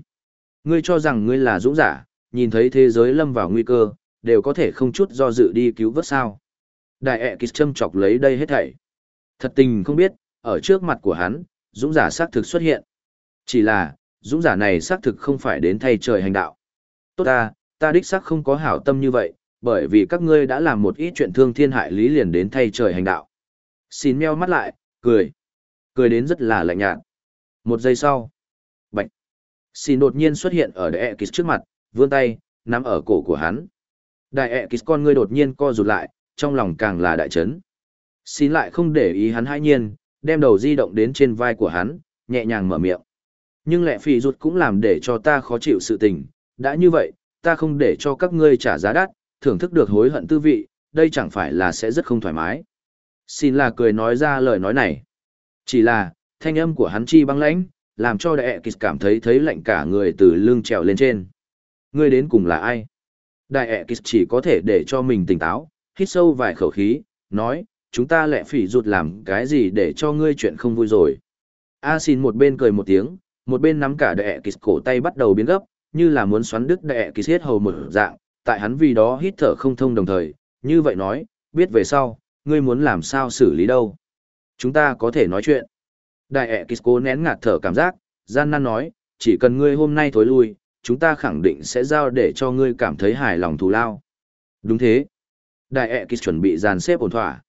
Ngươi cho rằng ngươi là dũng giả, nhìn thấy thế giới lâm vào nguy cơ, đều có thể không chút do dự đi cứu vớt sao. Đại e ẹ kịch châm chọc lấy đây hết thảy. Thật tình không biết, ở trước mặt của hắn, dũng giả xác thực xuất hiện. Chỉ là, dũng giả này xác thực không phải đến thay trời hành đạo. Tốt ta, ta đích xác không có hảo tâm như vậy, bởi vì các ngươi đã làm một ít chuyện thương thiên hại lý liền đến thay trời hành đạo. Xin meo mắt lại, cười. Cười đến rất là lạnh nhạt. Một giây sau. Bạch. Xin đột nhiên xuất hiện ở đại e ẹ kịch trước mặt, vươn tay, nắm ở cổ của hắn. Đại e ẹ kịch con ngươi đột nhiên co rụt lại, trong lòng càng là đại chấn. Xin lại không để ý hắn hãi nhiên, đem đầu di động đến trên vai của hắn, nhẹ nhàng mở miệng. Nhưng lẹ phì rụt cũng làm để cho ta khó chịu sự tình, đã như vậy, ta không để cho các ngươi trả giá đắt, thưởng thức được hối hận tư vị, đây chẳng phải là sẽ rất không thoải mái. Xin là cười nói ra lời nói này. Chỉ là, thanh âm của hắn chi băng lãnh, làm cho đại ẹ cảm thấy thấy lạnh cả người từ lưng trèo lên trên. Ngươi đến cùng là ai? Đại ẹ chỉ có thể để cho mình tỉnh táo, hít sâu vài khẩu khí, nói, chúng ta lẹ phỉ rụt làm cái gì để cho ngươi chuyện không vui rồi. A xin một bên cười một tiếng, một bên nắm cả đệ kịch cổ tay bắt đầu biến gấp, như là muốn xoắn đứt đệ kịch hết hầu một dạng, tại hắn vì đó hít thở không thông đồng thời, như vậy nói, biết về sau, ngươi muốn làm sao xử lý đâu. Chúng ta có thể nói chuyện. Đại ẹ cố nén ngạt thở cảm giác, gian nan nói, chỉ cần ngươi hôm nay thối lui, chúng ta khẳng định sẽ giao để cho ngươi cảm thấy hài lòng thù lao. Đúng thế. Đại ẹ chuẩn bị dàn xếp ổn thỏa.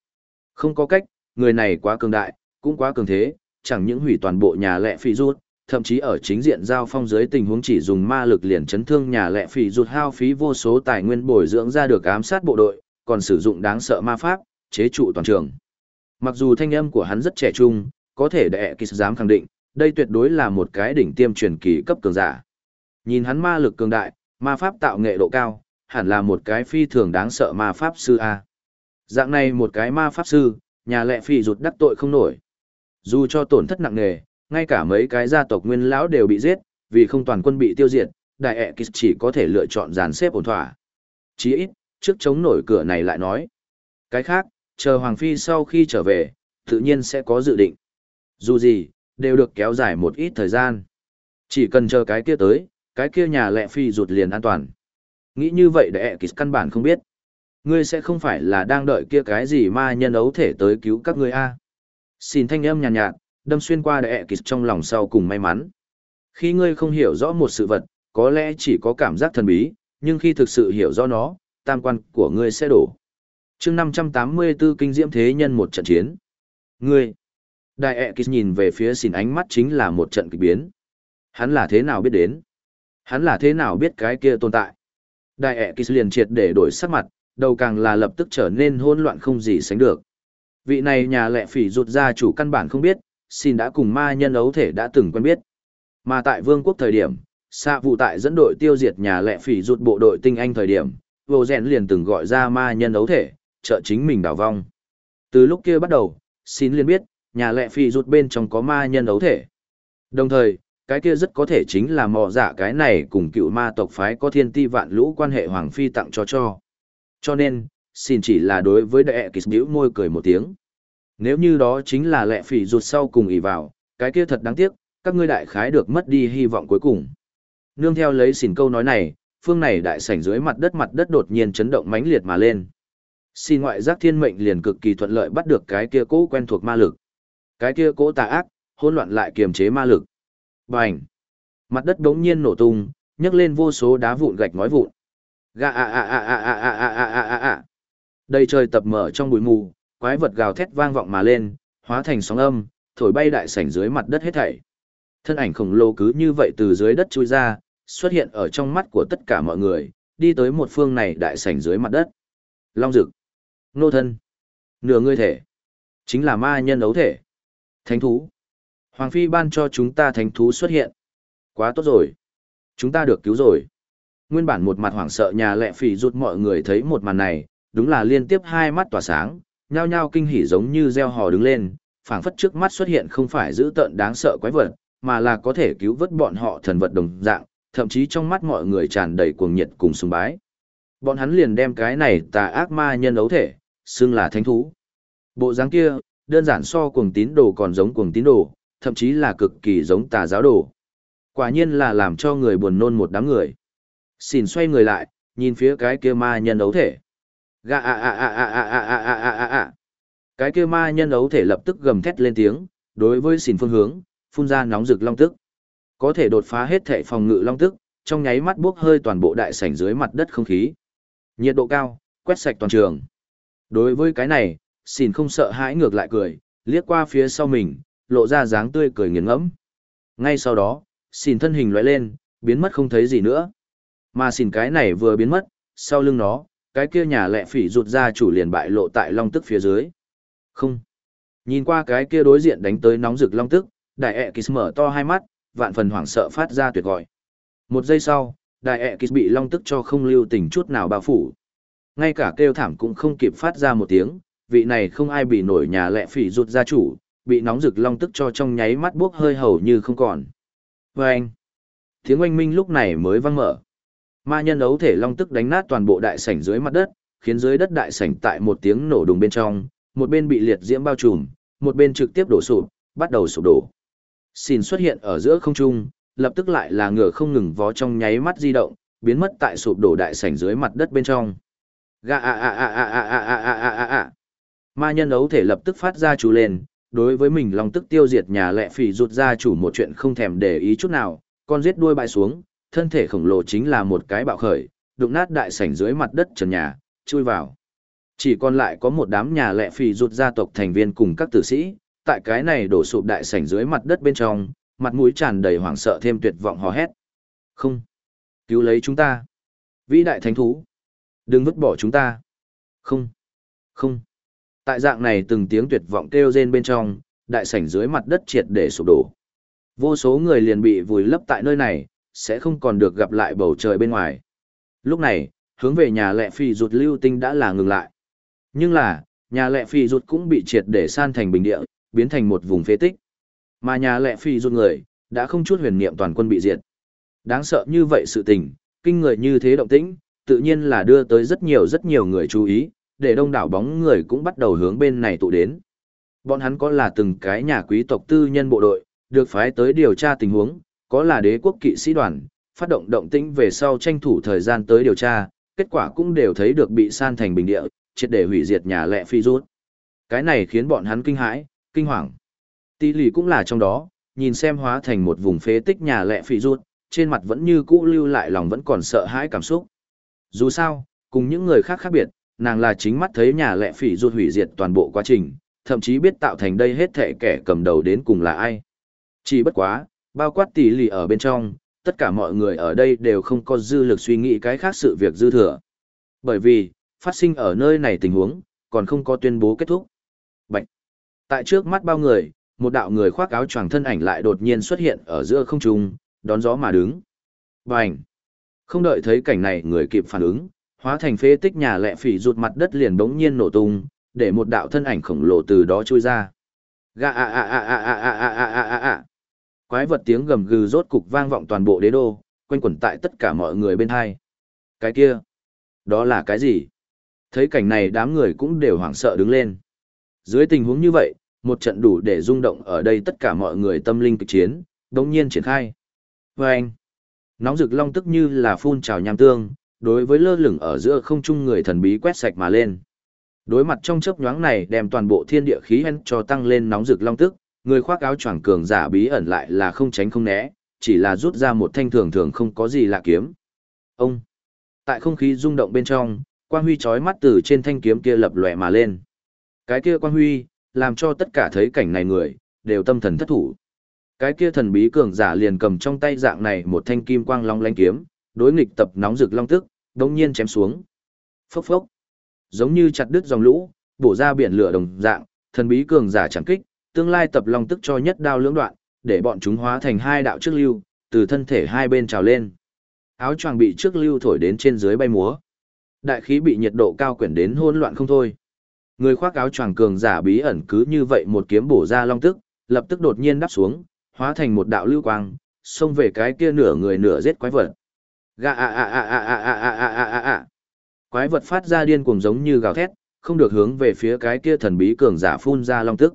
Không có cách, người này quá cường đại, cũng quá cường thế, chẳng những hủy toàn bộ nhà lẹ phi rút, thậm chí ở chính diện giao phong dưới tình huống chỉ dùng ma lực liền chấn thương nhà lệ phỉ rụt hao phí vô số tài nguyên bồi dưỡng ra được ám sát bộ đội, còn sử dụng đáng sợ ma pháp, chế trụ toàn trường. Mặc dù thanh âm của hắn rất trẻ trung, có thể đệ kỳ dám khẳng định, đây tuyệt đối là một cái đỉnh tiêm truyền kỳ cấp cường giả. Nhìn hắn ma lực cường đại, ma pháp tạo nghệ độ cao, hẳn là một cái phi thường đáng sợ ma pháp sư A. Dạng này một cái ma pháp sư, nhà lệ phỉ rụt đắc tội không nổi. Dù cho tổn thất nặng nề, ngay cả mấy cái gia tộc nguyên lão đều bị giết, vì không toàn quân bị tiêu diệt, đại e ẹ kịch chỉ có thể lựa chọn dàn xếp ổn thỏa. Chí ít, trước chống nổi cửa này lại nói. Cái khác, chờ Hoàng Phi sau khi trở về, tự nhiên sẽ có dự định. Dù gì, đều được kéo dài một ít thời gian. Chỉ cần chờ cái kia tới, cái kia nhà lệ phi rụt liền an toàn. Nghĩ như vậy để e kịch căn bản không biết. Ngươi sẽ không phải là đang đợi kia cái gì ma nhân ấu thể tới cứu các ngươi a Xin thanh âm nhàn nhạt, nhạt, đâm xuyên qua đệ kịch trong lòng sau cùng may mắn. Khi ngươi không hiểu rõ một sự vật, có lẽ chỉ có cảm giác thần bí, nhưng khi thực sự hiểu rõ nó, tam quan của ngươi sẽ đổ. chương 584 kinh diễm thế nhân một trận chiến. Ngươi, đại ẹ e kịch nhìn về phía xỉn ánh mắt chính là một trận kịch biến. Hắn là thế nào biết đến? Hắn là thế nào biết cái kia tồn tại? Đại ẹ e kịch liền triệt để đổi sắc mặt, đầu càng là lập tức trở nên hỗn loạn không gì sánh được. Vị này nhà lệ phỉ rụt ra chủ căn bản không biết, xin đã cùng ma nhân ấu thể đã từng quen biết. Mà tại vương quốc thời điểm, xạ vụ tại dẫn đội tiêu diệt nhà lệ phỉ rụt bộ đội tinh anh thời điểm, vô rèn liền từng gọi ra ma nhân ấu thể, trợ chính mình đảo vong. Từ lúc kia bắt đầu, xin liền biết, nhà lệ phỉ rụt bên trong có ma nhân ấu thể. Đồng thời, cái kia rất có thể chính là mò giả cái này cùng cựu ma tộc phái có thiên ti vạn lũ quan hệ hoàng phi tặng cho cho. Cho nên, xin chỉ là đối với đệ kịch biểu môi cười một tiếng. Nếu như đó chính là lệ phỉ rụt sau cùng ỉ vào, cái kia thật đáng tiếc, các ngươi đại khái được mất đi hy vọng cuối cùng. Nương theo lấy xỉn câu nói này, phương này đại sảnh dưới mặt đất mặt đất đột nhiên chấn động mãnh liệt mà lên. Xin ngoại giác thiên mệnh liền cực kỳ thuận lợi bắt được cái kia cố quen thuộc ma lực. Cái kia cố tà ác, hỗn loạn lại kiềm chế ma lực. Bành! Mặt đất đống nhiên nổ tung, nhấc lên vô số đá vụn gạch ngói vụn. Gà a a a a a a a a a a a. Đầy trời tập mở trong bụi mù, quái vật gào thét vang vọng mà lên, hóa thành sóng âm, thổi bay đại sảnh dưới mặt đất hết thảy. Thân ảnh khổng lồ cứ như vậy từ dưới đất chui ra, xuất hiện ở trong mắt của tất cả mọi người, đi tới một phương này đại sảnh dưới mặt đất. Long dực, nô thân, nửa người thể, chính là ma nhân ấu thể. Thánh thú. Hoàng phi ban cho chúng ta thánh thú xuất hiện. Quá tốt rồi. Chúng ta được cứu rồi. Nguyên bản một mặt hoảng sợ nhà lệ phỉ rụt mọi người thấy một màn này, đúng là liên tiếp hai mắt tỏa sáng, nhao nhao kinh hỉ giống như gieo hò đứng lên, phảng phất trước mắt xuất hiện không phải giữ tợn đáng sợ quái vật, mà là có thể cứu vớt bọn họ thần vật đồng dạng, thậm chí trong mắt mọi người tràn đầy cuồng nhiệt cùng sùng bái. Bọn hắn liền đem cái này tà ác ma nhân ấu thể, xưng là thánh thú. Bộ dáng kia, đơn giản so cuồng tín đồ còn giống cuồng tín đồ, thậm chí là cực kỳ giống tà giáo đồ. Quả nhiên là làm cho người buồn nôn một đám người. Xin xoay người lại, nhìn phía cái kia ma nhân ấu thể. Gà à à à à à à à à à à à. Cái kia ma nhân ấu thể lập tức gầm thét lên tiếng, đối với xỉn phương hướng, phun ra nóng rực long tức. Có thể đột phá hết thể phòng ngự long tức, trong nháy mắt buốc hơi toàn bộ đại sảnh dưới mặt đất không khí. Nhiệt độ cao, quét sạch toàn trường. Đối với cái này, xỉn không sợ hãi ngược lại cười, liếc qua phía sau mình, lộ ra dáng tươi cười nghiền ngẫm. Ngay sau đó, xỉn thân hình lóe lên, biến mất không thấy gì nữa. Mà xỉn cái này vừa biến mất, sau lưng nó, cái kia nhà lệ phỉ rụt ra chủ liền bại lộ tại long tức phía dưới. Không. Nhìn qua cái kia đối diện đánh tới nóng rực long tức, đại ẹ kýt mở to hai mắt, vạn phần hoảng sợ phát ra tuyệt gọi. Một giây sau, đại ẹ kýt bị long tức cho không lưu tình chút nào bao phủ. Ngay cả kêu thảm cũng không kịp phát ra một tiếng, vị này không ai bị nổi nhà lệ phỉ rụt ra chủ, bị nóng rực long tức cho trong nháy mắt buốc hơi hầu như không còn. Và anh, tiếng oanh minh lúc này mới vang mở. Ma nhân ấu thể long tức đánh nát toàn bộ đại sảnh dưới mặt đất, khiến dưới đất đại sảnh tại một tiếng nổ đùng bên trong, một bên bị liệt diễm bao trùm, một bên trực tiếp đổ sụp, bắt đầu sụp đổ. Xin xuất hiện ở giữa không trung, lập tức lại là ngựa không ngừng vó trong nháy mắt di động, biến mất tại sụp đổ đại sảnh dưới mặt đất bên trong. Ga a a a a a a a a a a a. Ma nhân ấu thể lập tức phát ra chú lên, đối với mình lòng tức tiêu diệt nhà lệ phỉ rụt ra chủ một chuyện không thèm để ý chút nào, con giết đuôi bại xuống, thân thể khổng lồ chính là một cái bạo khởi, đụng nát đại sảnh dưới mặt đất trần nhà, chui vào. Chỉ còn lại có một đám nhà lệ phì rụt gia tộc thành viên cùng các tử sĩ, tại cái này đổ sụp đại sảnh dưới mặt đất bên trong, mặt mũi tràn đầy hoảng sợ thêm tuyệt vọng hò hét. Không! Cứu lấy chúng ta! Vĩ đại thánh thú! Đừng vứt bỏ chúng ta! Không! Không! Tại dạng này từng tiếng tuyệt vọng kêu rên bên trong, đại sảnh dưới mặt đất triệt để sụp đổ. Vô số người liền bị vùi lấp tại nơi này, sẽ không còn được gặp lại bầu trời bên ngoài. Lúc này, hướng về nhà lệ phi rụt lưu tinh đã là ngừng lại. Nhưng là, nhà lệ phi rụt cũng bị triệt để san thành bình địa, biến thành một vùng phế tích. Mà nhà lệ phi rụt người, đã không chút huyền niệm toàn quân bị diệt. Đáng sợ như vậy sự tình, kinh người như thế động tĩnh, tự nhiên là đưa tới rất nhiều rất nhiều người chú ý, để đông đảo bóng người cũng bắt đầu hướng bên này tụ đến. Bọn hắn có là từng cái nhà quý tộc tư nhân bộ đội, được phái tới điều tra tình huống, có là đế quốc kỵ sĩ đoàn, phát động động tĩnh về sau tranh thủ thời gian tới điều tra, kết quả cũng đều thấy được bị san thành bình địa, triệt để hủy diệt nhà lệ phi rút. Cái này khiến bọn hắn kinh hãi, kinh hoàng. Tỷ lì cũng là trong đó, nhìn xem hóa thành một vùng phế tích nhà lệ phi rút, trên mặt vẫn như cũ lưu lại lòng vẫn còn sợ hãi cảm xúc. Dù sao, cùng những người khác khác biệt, nàng là chính mắt thấy nhà lệ phỉ rút hủy diệt toàn bộ quá trình, thậm chí biết tạo thành đây hết thể kẻ cầm đầu đến cùng là ai. Chỉ bất quá, bao quát tỷ lì ở bên trong, tất cả mọi người ở đây đều không có dư lực suy nghĩ cái khác sự việc dư thừa. Bởi vì, phát sinh ở nơi này tình huống, còn không có tuyên bố kết thúc. Bạch! Tại trước mắt bao người, một đạo người khoác áo choàng thân ảnh lại đột nhiên xuất hiện ở giữa không trung, đón gió mà đứng. Bành! Không đợi thấy cảnh này người kịp phản ứng, hóa thành phế tích nhà lẹ phỉ rụt mặt đất liền bỗng nhiên nổ tung, để một đạo thân ảnh khổng lồ từ đó trôi ra. Gà à à à à à à à à. a a a. Quái vật tiếng gầm gừ rốt cục vang vọng toàn bộ đế đô, quanh quẩn tại tất cả mọi người bên hai. Cái kia, đó là cái gì? Thấy cảnh này đám người cũng đều hoảng sợ đứng lên. Dưới tình huống như vậy, một trận đủ để rung động ở đây tất cả mọi người tâm linh kịch chiến, đồng nhiên triển khai. Và anh, nóng rực long tức như là phun trào nham tương, đối với lơ lửng ở giữa không trung người thần bí quét sạch mà lên. Đối mặt trong chớp nhoáng này đem toàn bộ thiên địa khí hên cho tăng lên nóng rực long tức, người khoác áo choàng cường giả bí ẩn lại là không tránh không né, chỉ là rút ra một thanh thường thường không có gì lạ kiếm. Ông! Tại không khí rung động bên trong, quang huy chói mắt từ trên thanh kiếm kia lập lòe mà lên. Cái kia quang huy, làm cho tất cả thấy cảnh này người, đều tâm thần thất thủ. Cái kia thần bí cường giả liền cầm trong tay dạng này một thanh kim quang long lanh kiếm, đối nghịch tập nóng rực long tức, đông nhiên chém xuống. Phốc phốc. Giống như chặt đứt dòng lũ, bổ ra biển lửa đồng dạng, thần bí cường giả chẳng kích, tương lai tập long tức cho nhất đao lưỡng đoạn, để bọn chúng hóa thành hai đạo trước lưu, từ thân thể hai bên trào lên. Áo choàng bị trước lưu thổi đến trên dưới bay múa. Đại khí bị nhiệt độ cao quyển đến hỗn loạn không thôi. Người khoác áo choàng cường giả bí ẩn cứ như vậy một kiếm bổ ra long tức, lập tức đột nhiên đáp xuống, hóa thành một đạo lưu quang, xông về cái kia nửa người nửa giết quái vật. Gà a a a a a a a a a a a. Quái vật phát ra điên cuồng giống như gào thét, không được hướng về phía cái kia thần bí cường giả phun ra long tức.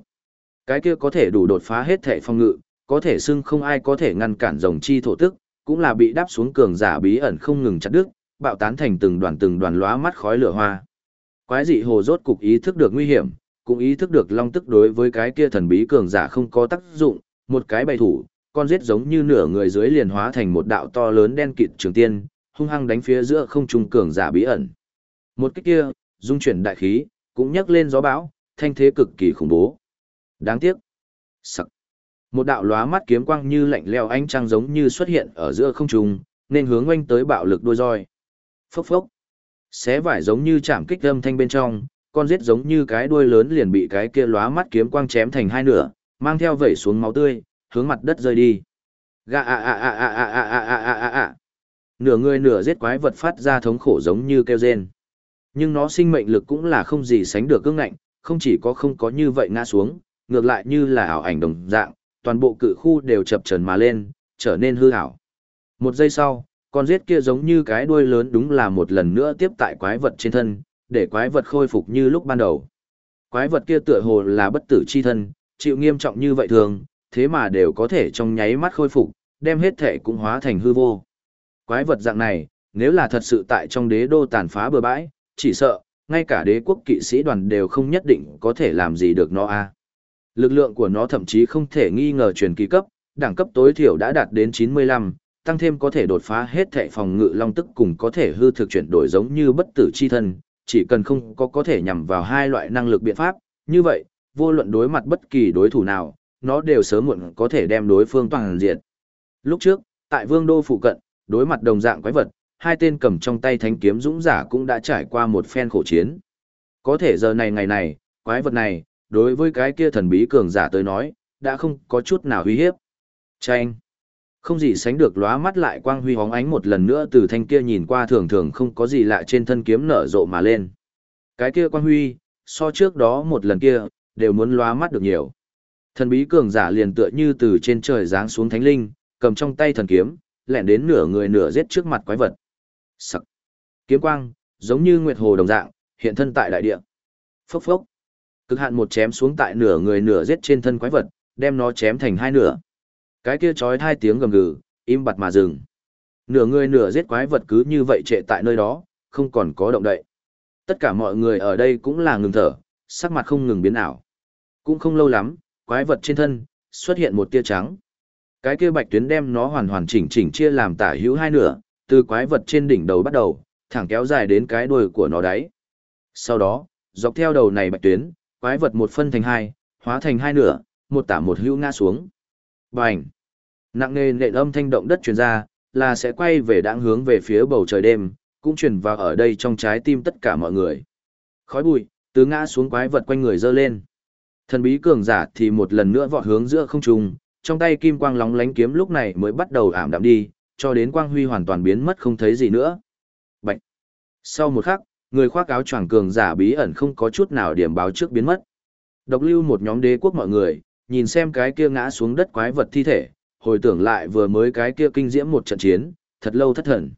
Cái kia có thể đủ đột phá hết thể phong ngự, có thể xưng không ai có thể ngăn cản rồng chi thổ tức, cũng là bị đáp xuống cường giả bí ẩn không ngừng chặt đứt, bạo tán thành từng đoàn từng đoàn lóa mắt khói lửa hoa. Quái dị hồ rốt cục ý thức được nguy hiểm, cũng ý thức được long tức đối với cái kia thần bí cường giả không có tác dụng, một cái bày thủ, con giết giống như nửa người dưới liền hóa thành một đạo to lớn đen kịt trường tiên, hung hăng đánh phía giữa không trung cường giả bí ẩn. Một cái kia, dung chuyển đại khí, cũng nhấc lên gió bão, thanh thế cực kỳ khủng bố. Đáng tiếc. Sắc. Một đạo lóa mắt kiếm quang như lạnh leo ánh trăng giống như xuất hiện ở giữa không trung, nên hướng oanh tới bạo lực đuôi roi. Phốc phốc. Xé vải giống như chạm kích âm thanh bên trong, con giết giống như cái đuôi lớn liền bị cái kia lóa mắt kiếm quang chém thành hai nửa, mang theo vẩy xuống máu tươi, hướng mặt đất rơi đi. Gà a a a a a a a a a a. Nửa người nửa giết quái vật phát ra thống khổ giống như kêu rên. Nhưng nó sinh mệnh lực cũng là không gì sánh được cương ngạnh, không chỉ có không có như vậy ngã xuống, ngược lại như là ảo ảnh đồng dạng, toàn bộ cự khu đều chập chờn mà lên, trở nên hư ảo. Một giây sau, con giết kia giống như cái đuôi lớn đúng là một lần nữa tiếp tại quái vật trên thân, để quái vật khôi phục như lúc ban đầu. Quái vật kia tựa hồ là bất tử chi thân, chịu nghiêm trọng như vậy thường, thế mà đều có thể trong nháy mắt khôi phục, đem hết thể cũng hóa thành hư vô. Quái vật dạng này, Nếu là thật sự tại trong đế đô tàn phá bừa bãi, chỉ sợ, ngay cả đế quốc kỵ sĩ đoàn đều không nhất định có thể làm gì được nó a. Lực lượng của nó thậm chí không thể nghi ngờ truyền kỳ cấp, đẳng cấp tối thiểu đã đạt đến 95, tăng thêm có thể đột phá hết thệ phòng ngự long tức cùng có thể hư thực chuyển đổi giống như bất tử chi thân, chỉ cần không có có thể nhằm vào hai loại năng lực biện pháp, như vậy, vô luận đối mặt bất kỳ đối thủ nào, nó đều sớm muộn có thể đem đối phương toàn diện. Lúc trước, tại vương đô phụ cận, đối mặt đồng dạng quái vật, hai tên cầm trong tay thánh kiếm dũng giả cũng đã trải qua một phen khổ chiến. Có thể giờ này ngày này, quái vật này, đối với cái kia thần bí cường giả tới nói, đã không có chút nào uy hiếp. Chanh! Không gì sánh được lóa mắt lại quang huy hóng ánh một lần nữa từ thanh kia nhìn qua thường thường không có gì lạ trên thân kiếm nở rộ mà lên. Cái kia quang huy, so trước đó một lần kia, đều muốn lóa mắt được nhiều. Thần bí cường giả liền tựa như từ trên trời giáng xuống thánh linh, cầm trong tay thần kiếm, lẹn đến nửa người nửa giết trước mặt quái vật. Sặc. Kiếm quang, giống như nguyệt hồ đồng dạng, hiện thân tại đại địa. Phốc phốc. Cực hạn một chém xuống tại nửa người nửa giết trên thân quái vật, đem nó chém thành hai nửa. Cái kia chói hai tiếng gầm gừ, im bặt mà dừng. Nửa người nửa giết quái vật cứ như vậy trệ tại nơi đó, không còn có động đậy. Tất cả mọi người ở đây cũng là ngừng thở, sắc mặt không ngừng biến ảo. Cũng không lâu lắm, quái vật trên thân, xuất hiện một tia trắng. Cái kia bạch tuyến đem nó hoàn hoàn chỉnh chỉnh chia làm tả hữu hai nửa, từ quái vật trên đỉnh đầu bắt đầu, thẳng kéo dài đến cái đuôi của nó đáy. Sau đó, dọc theo đầu này bạch tuyến, quái vật một phân thành hai, hóa thành hai nửa, một tả một hữu ngã xuống. Bành! Nặng nề nện âm thanh động đất truyền ra, là sẽ quay về đáng hướng về phía bầu trời đêm, cũng truyền vào ở đây trong trái tim tất cả mọi người. Khói bụi, từ ngã xuống quái vật quanh người dơ lên. Thần bí cường giả thì một lần nữa vọt hướng giữa không trung, trong tay kim quang lóng lánh kiếm lúc này mới bắt đầu ảm đạm đi, cho đến quang huy hoàn toàn biến mất không thấy gì nữa. Bạch. Sau một khắc, người khoác áo choàng cường giả bí ẩn không có chút nào điểm báo trước biến mất. Độc lưu một nhóm đế quốc mọi người, nhìn xem cái kia ngã xuống đất quái vật thi thể, hồi tưởng lại vừa mới cái kia kinh diễm một trận chiến, thật lâu thất thần.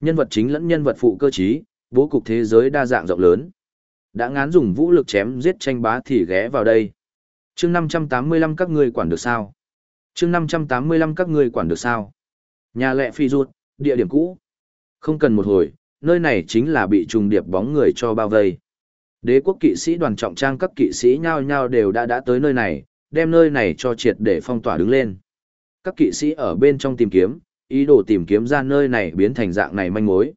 Nhân vật chính lẫn nhân vật phụ cơ trí, bố cục thế giới đa dạng rộng lớn. Đã ngán dùng vũ lực chém giết tranh bá thì ghé vào đây. chương 585 các ngươi quản được sao? chương 585 các ngươi quản được sao? Nhà lệ phi ruột, địa điểm cũ. Không cần một hồi, nơi này chính là bị trùng điệp bóng người cho bao vây. Đế quốc kỵ sĩ đoàn trọng trang các kỵ sĩ nhao nhao đều đã đã tới nơi này, đem nơi này cho triệt để phong tỏa đứng lên. Các kỵ sĩ ở bên trong tìm kiếm, ý đồ tìm kiếm ra nơi này biến thành dạng này manh mối.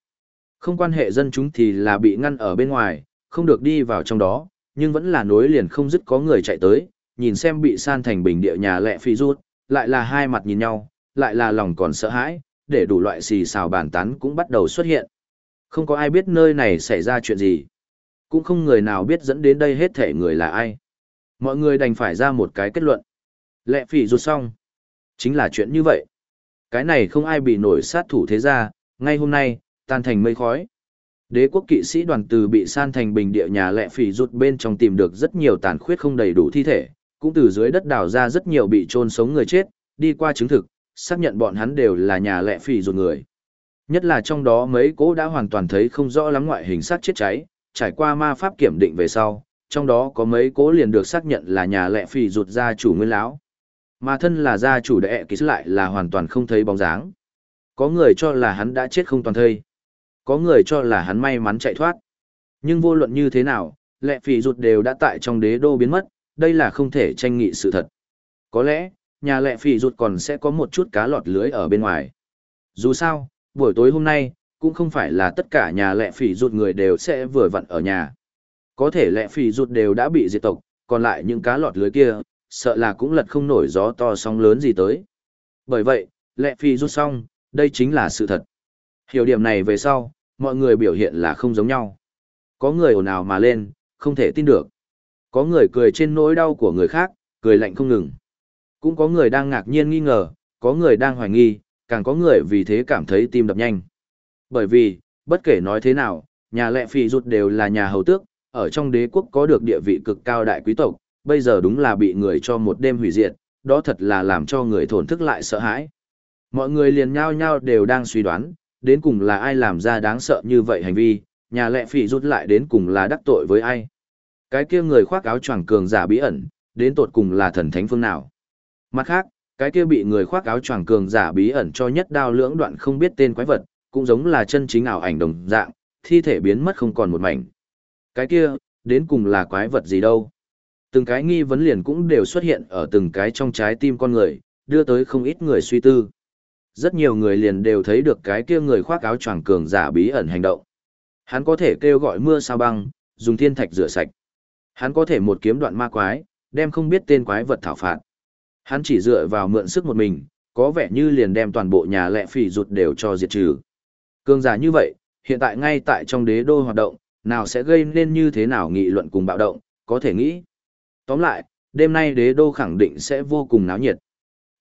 Không quan hệ dân chúng thì là bị ngăn ở bên ngoài, không được đi vào trong đó, nhưng vẫn là nối liền không dứt có người chạy tới, nhìn xem bị san thành bình địa nhà lẹ phi rút, lại là hai mặt nhìn nhau, lại là lòng còn sợ hãi, để đủ loại xì xào bàn tán cũng bắt đầu xuất hiện. Không có ai biết nơi này xảy ra chuyện gì. Cũng không người nào biết dẫn đến đây hết thể người là ai. Mọi người đành phải ra một cái kết luận. Lẹ phỉ rụt xong. Chính là chuyện như vậy. Cái này không ai bị nổi sát thủ thế ra, ngay hôm nay, tan thành mây khói. Đế quốc kỵ sĩ đoàn từ bị san thành bình địa nhà lẹ phỉ rụt bên trong tìm được rất nhiều tàn khuyết không đầy đủ thi thể, cũng từ dưới đất đào ra rất nhiều bị chôn sống người chết, đi qua chứng thực, xác nhận bọn hắn đều là nhà lẹ phỉ rụt người. Nhất là trong đó mấy cỗ đã hoàn toàn thấy không rõ lắm ngoại hình sát chết cháy, trải qua ma pháp kiểm định về sau, trong đó có mấy cỗ liền được xác nhận là nhà lệ phỉ rụt gia chủ nguyên lão. Mà thân là gia chủ đệ ký lại là hoàn toàn không thấy bóng dáng. Có người cho là hắn đã chết không toàn thây. Có người cho là hắn may mắn chạy thoát. Nhưng vô luận như thế nào, lệ phỉ rụt đều đã tại trong đế đô biến mất, đây là không thể tranh nghị sự thật. Có lẽ, nhà lệ phỉ rụt còn sẽ có một chút cá lọt lưới ở bên ngoài. Dù sao, buổi tối hôm nay, cũng không phải là tất cả nhà lệ phỉ rụt người đều sẽ vừa vặn ở nhà. Có thể lệ phỉ rụt đều đã bị diệt tộc, còn lại những cá lọt lưới kia, sợ là cũng lật không nổi gió to sóng lớn gì tới. Bởi vậy, lệ phỉ rụt xong, đây chính là sự thật. Hiểu điểm này về sau, mọi người biểu hiện là không giống nhau. Có người ồn ào mà lên, không thể tin được. Có người cười trên nỗi đau của người khác, cười lạnh không ngừng. Cũng có người đang ngạc nhiên nghi ngờ, có người đang hoài nghi, càng có người vì thế cảm thấy tim đập nhanh. Bởi vì, bất kể nói thế nào, nhà lệ phì rụt đều là nhà hầu tước, ở trong đế quốc có được địa vị cực cao đại quý tộc, bây giờ đúng là bị người cho một đêm hủy diệt, đó thật là làm cho người thổn thức lại sợ hãi. Mọi người liền nhao nhao đều đang suy đoán, đến cùng là ai làm ra đáng sợ như vậy hành vi, nhà lệ phỉ rút lại đến cùng là đắc tội với ai. Cái kia người khoác áo choàng cường giả bí ẩn, đến tột cùng là thần thánh phương nào. Mặt khác, cái kia bị người khoác áo choàng cường giả bí ẩn cho nhất đao lưỡng đoạn không biết tên quái vật, cũng giống là chân chính ảo ảnh đồng dạng, thi thể biến mất không còn một mảnh. Cái kia, đến cùng là quái vật gì đâu? Từng cái nghi vấn liền cũng đều xuất hiện ở từng cái trong trái tim con người, đưa tới không ít người suy tư. Rất nhiều người liền đều thấy được cái kia người khoác áo choàng cường giả bí ẩn hành động. Hắn có thể kêu gọi mưa sao băng, dùng thiên thạch rửa sạch. Hắn có thể một kiếm đoạn ma quái, đem không biết tên quái vật thảo phạt. Hắn chỉ dựa vào mượn sức một mình, có vẻ như liền đem toàn bộ nhà lệ phỉ rụt đều cho diệt trừ. Cương giả như vậy, hiện tại ngay tại trong đế đô hoạt động, nào sẽ gây nên như thế nào nghị luận cùng bạo động, có thể nghĩ. Tóm lại, đêm nay đế đô khẳng định sẽ vô cùng náo nhiệt.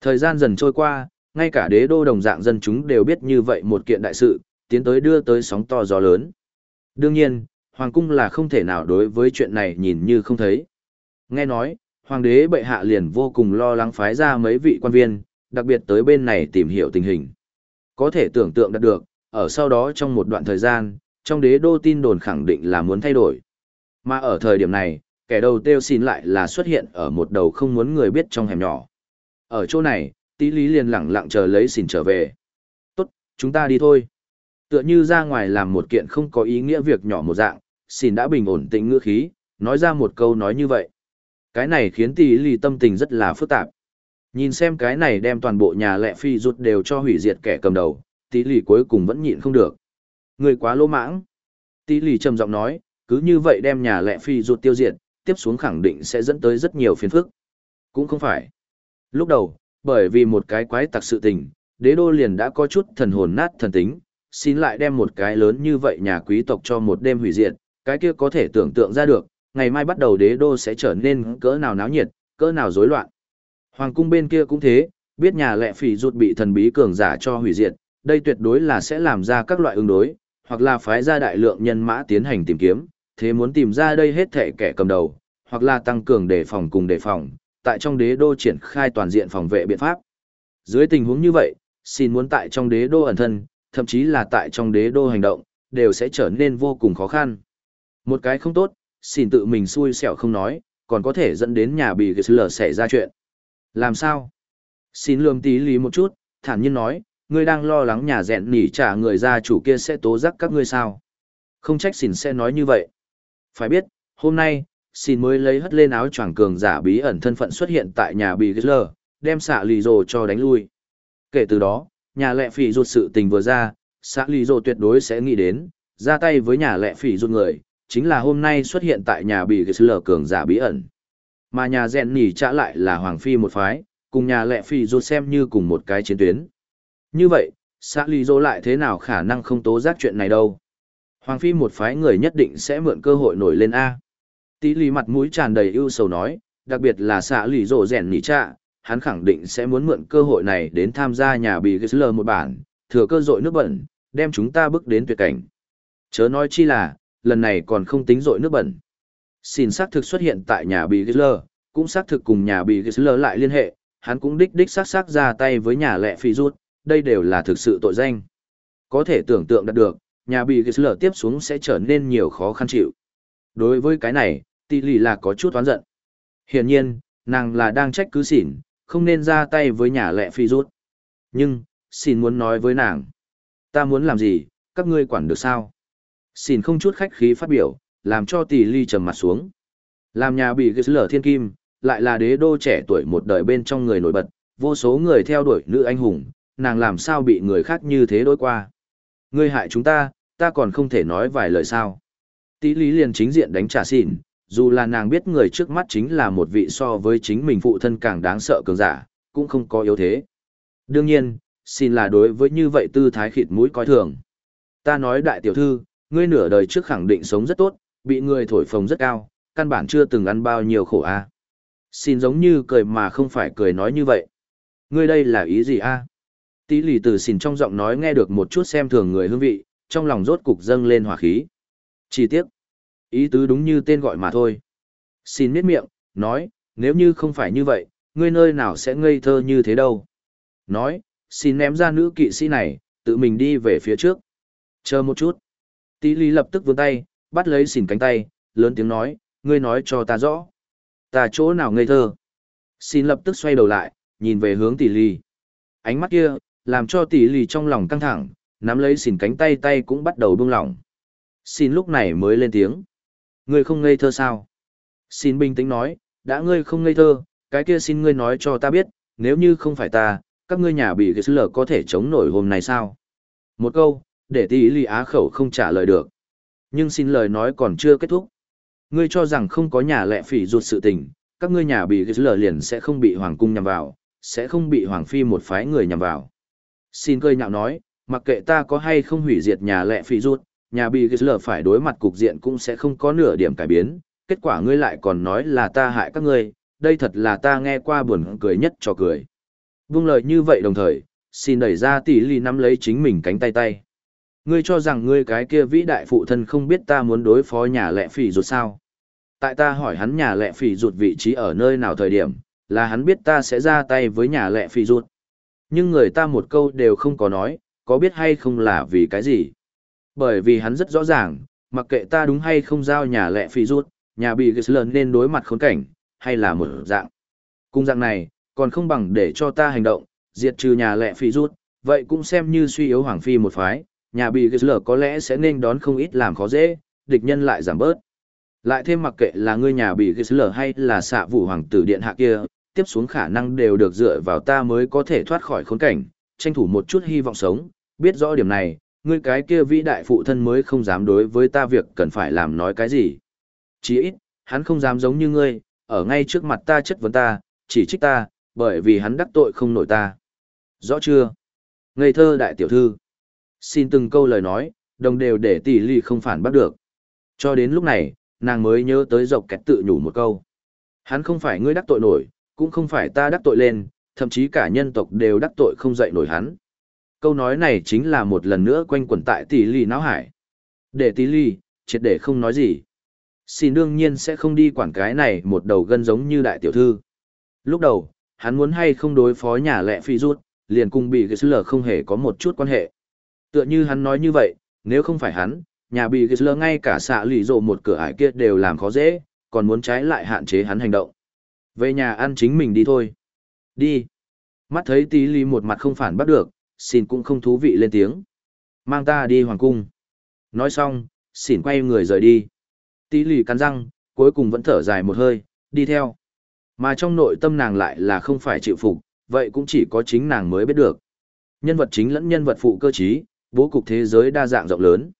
Thời gian dần trôi qua, ngay cả đế đô đồng dạng dân chúng đều biết như vậy một kiện đại sự, tiến tới đưa tới sóng to gió lớn. Đương nhiên, Hoàng cung là không thể nào đối với chuyện này nhìn như không thấy. Nghe nói, Hoàng đế bệ hạ liền vô cùng lo lắng phái ra mấy vị quan viên, đặc biệt tới bên này tìm hiểu tình hình. Có thể tưởng tượng được, ở sau đó trong một đoạn thời gian, trong đế đô tin đồn khẳng định là muốn thay đổi. Mà ở thời điểm này, kẻ đầu tiêu xin lại là xuất hiện ở một đầu không muốn người biết trong hẻm nhỏ. Ở chỗ này, tí lý liền lặng lặng chờ lấy xin trở về. Tốt, chúng ta đi thôi. Tựa như ra ngoài làm một kiện không có ý nghĩa việc nhỏ một dạng, xin đã bình ổn tĩnh ngữ khí, nói ra một câu nói như vậy. Cái này khiến tỷ lì tâm tình rất là phức tạp. Nhìn xem cái này đem toàn bộ nhà lệ phi rút đều cho hủy diệt kẻ cầm đầu, tỷ lì cuối cùng vẫn nhịn không được. Người quá lỗ mãng. Tỷ lì trầm giọng nói, cứ như vậy đem nhà lệ phi rút tiêu diệt, tiếp xuống khẳng định sẽ dẫn tới rất nhiều phiền phức. Cũng không phải. Lúc đầu, bởi vì một cái quái tặc sự tình, đế đô liền đã có chút thần hồn nát thần tính, xin lại đem một cái lớn như vậy nhà quý tộc cho một đêm hủy diệt, cái kia có thể tưởng tượng ra được, ngày mai bắt đầu đế đô sẽ trở nên cỡ nào náo nhiệt, cỡ nào rối loạn. Hoàng cung bên kia cũng thế, biết nhà lệ phỉ rụt bị thần bí cường giả cho hủy diệt, đây tuyệt đối là sẽ làm ra các loại ứng đối, hoặc là phái ra đại lượng nhân mã tiến hành tìm kiếm, thế muốn tìm ra đây hết thể kẻ cầm đầu, hoặc là tăng cường đề phòng cùng đề phòng, tại trong đế đô triển khai toàn diện phòng vệ biện pháp. Dưới tình huống như vậy, xin muốn tại trong đế đô ẩn thân, thậm chí là tại trong đế đô hành động, đều sẽ trở nên vô cùng khó khăn. Một cái không tốt, xin tự mình xui xẻo không nói, còn có thể dẫn đến nhà bị lở xảy ra chuyện. Làm sao? Xin lườm tí lý một chút, thản nhiên nói, ngươi đang lo lắng nhà rẹn nỉ trả người gia chủ kia sẽ tố giác các ngươi sao? Không trách xin sẽ nói như vậy. Phải biết, hôm nay, xin mới lấy hất lên áo choàng cường giả bí ẩn thân phận xuất hiện tại nhà bị lở, đem xạ lì rồ cho đánh lui. Kể từ đó, nhà lệ phỉ ruột sự tình vừa ra, xạ lì rồ tuyệt đối sẽ nghĩ đến, ra tay với nhà lệ phỉ ruột người, chính là hôm nay xuất hiện tại nhà bị lở cường giả bí ẩn. Mà nhà rèn nỉ trả lại là Hoàng Phi một phái, cùng nhà lệ phi rốt xem như cùng một cái chiến tuyến. Như vậy, xã lý dô lại thế nào khả năng không tố giác chuyện này đâu. Hoàng Phi một phái người nhất định sẽ mượn cơ hội nổi lên A. Tí Lì mặt mũi tràn đầy ưu sầu nói, đặc biệt là xã lý dô rèn nỉ trả, hắn khẳng định sẽ muốn mượn cơ hội này đến tham gia nhà bị lở một bản, thừa cơ dội nước bẩn, đem chúng ta bước đến tuyệt cảnh. Chớ nói chi là, lần này còn không tính dội nước bẩn. Xin xác thực xuất hiện tại nhà bị Gisler, cũng xác thực cùng nhà bị Gisler lại liên hệ, hắn cũng đích đích xác xác ra tay với nhà lệ phi rút, đây đều là thực sự tội danh. Có thể tưởng tượng đạt được, nhà bị Gisler tiếp xuống sẽ trở nên nhiều khó khăn chịu. Đối với cái này, tỷ lì là có chút oán giận. Hiển nhiên, nàng là đang trách cứ xỉn, không nên ra tay với nhà lệ phi rút. Nhưng, xin muốn nói với nàng. Ta muốn làm gì, các ngươi quản được sao? Xin không chút khách khí phát biểu, làm cho tỷ ly trầm mặt xuống. Làm nhà bị ghế lở thiên kim, lại là đế đô trẻ tuổi một đời bên trong người nổi bật, vô số người theo đuổi nữ anh hùng, nàng làm sao bị người khác như thế đối qua. Ngươi hại chúng ta, ta còn không thể nói vài lời sao. Tỷ lý liền chính diện đánh trả xỉn, dù là nàng biết người trước mắt chính là một vị so với chính mình phụ thân càng đáng sợ cường giả, cũng không có yếu thế. Đương nhiên, xin là đối với như vậy tư thái khịt mũi coi thường. Ta nói đại tiểu thư, ngươi nửa đời trước khẳng định sống rất tốt, bị người thổi phồng rất cao, căn bản chưa từng ăn bao nhiêu khổ a. Xin giống như cười mà không phải cười nói như vậy. Ngươi đây là ý gì a? Tí lì từ xin trong giọng nói nghe được một chút xem thường người hương vị, trong lòng rốt cục dâng lên hỏa khí. Chỉ tiếc, Ý tứ đúng như tên gọi mà thôi. Xin miết miệng, nói, nếu như không phải như vậy, ngươi nơi nào sẽ ngây thơ như thế đâu. Nói, xin ném ra nữ kỵ sĩ này, tự mình đi về phía trước. Chờ một chút. Tỷ lý lập tức vươn tay, bắt lấy xỉn cánh tay, lớn tiếng nói, ngươi nói cho ta rõ. Ta chỗ nào ngây thơ. Xin lập tức xoay đầu lại, nhìn về hướng tỷ lý. Ánh mắt kia, làm cho tỷ lý trong lòng căng thẳng, nắm lấy xỉn cánh tay tay cũng bắt đầu buông lỏng. Xin lúc này mới lên tiếng. Ngươi không ngây thơ sao? Xin bình tĩnh nói, đã ngươi không ngây thơ, cái kia xin ngươi nói cho ta biết, nếu như không phải ta, các ngươi nhà bị cái lở có thể chống nổi hôm nay sao? Một câu, để tỷ lì á khẩu không trả lời được. Nhưng xin lời nói còn chưa kết thúc. Ngươi cho rằng không có nhà lệ phỉ ruột sự tình, các ngươi nhà bị cái lở liền sẽ không bị hoàng cung nhằm vào, sẽ không bị hoàng phi một phái người nhằm vào. Xin cơi nhạo nói, mặc kệ ta có hay không hủy diệt nhà lệ phỉ ruột, nhà bị cái lở phải đối mặt cục diện cũng sẽ không có nửa điểm cải biến, kết quả ngươi lại còn nói là ta hại các ngươi, đây thật là ta nghe qua buồn cười nhất cho cười. Vung lời như vậy đồng thời, xin đẩy ra tỷ lì nắm lấy chính mình cánh tay tay. Ngươi cho rằng ngươi cái kia vĩ đại phụ thân không biết ta muốn đối phó nhà lệ phỉ ruột sao? Tại ta hỏi hắn nhà lệ phỉ ruột vị trí ở nơi nào thời điểm, là hắn biết ta sẽ ra tay với nhà lệ phỉ ruột. Nhưng người ta một câu đều không có nói, có biết hay không là vì cái gì? Bởi vì hắn rất rõ ràng, mặc kệ ta đúng hay không giao nhà lệ phỉ ruột, nhà bị lớn nên đối mặt khốn cảnh, hay là một dạng. Cung dạng này, còn không bằng để cho ta hành động, diệt trừ nhà lệ phỉ rút, vậy cũng xem như suy yếu hoàng phi một phái, nhà bị Gisler có lẽ sẽ nên đón không ít làm khó dễ, địch nhân lại giảm bớt. Lại thêm mặc kệ là ngươi nhà bị Gisler hay là xạ vụ hoàng tử điện hạ kia, tiếp xuống khả năng đều được dựa vào ta mới có thể thoát khỏi khốn cảnh, tranh thủ một chút hy vọng sống, biết rõ điểm này, ngươi cái kia vĩ đại phụ thân mới không dám đối với ta việc cần phải làm nói cái gì. Chỉ ít, hắn không dám giống như ngươi, ở ngay trước mặt ta chất vấn ta, chỉ trích ta, bởi vì hắn đắc tội không nổi ta. Rõ chưa? Ngây thơ đại tiểu thư. Xin từng câu lời nói, đồng đều để tỷ ly không phản bắt được. Cho đến lúc này, nàng mới nhớ tới dọc kẹt tự nhủ một câu. Hắn không phải ngươi đắc tội nổi, cũng không phải ta đắc tội lên, thậm chí cả nhân tộc đều đắc tội không dậy nổi hắn. Câu nói này chính là một lần nữa quanh quẩn tại tỷ ly não hải. Để tỷ ly, triệt để không nói gì xin đương nhiên sẽ không đi quản cái này một đầu gân giống như đại tiểu thư. Lúc đầu, hắn muốn hay không đối phó nhà lệ phi rút, liền cùng bị Gisler không hề có một chút quan hệ. Tựa như hắn nói như vậy, nếu không phải hắn, nhà bị Gisler ngay cả xạ lì rộ một cửa ải kia đều làm khó dễ, còn muốn trái lại hạn chế hắn hành động. Về nhà ăn chính mình đi thôi. Đi. Mắt thấy tí ly một mặt không phản bắt được, xin cũng không thú vị lên tiếng. Mang ta đi hoàng cung. Nói xong, xỉn quay người rời đi. Tí lì cắn răng, cuối cùng vẫn thở dài một hơi, đi theo. Mà trong nội tâm nàng lại là không phải chịu phục, vậy cũng chỉ có chính nàng mới biết được. Nhân vật chính lẫn nhân vật phụ cơ trí, bố cục thế giới đa dạng rộng lớn.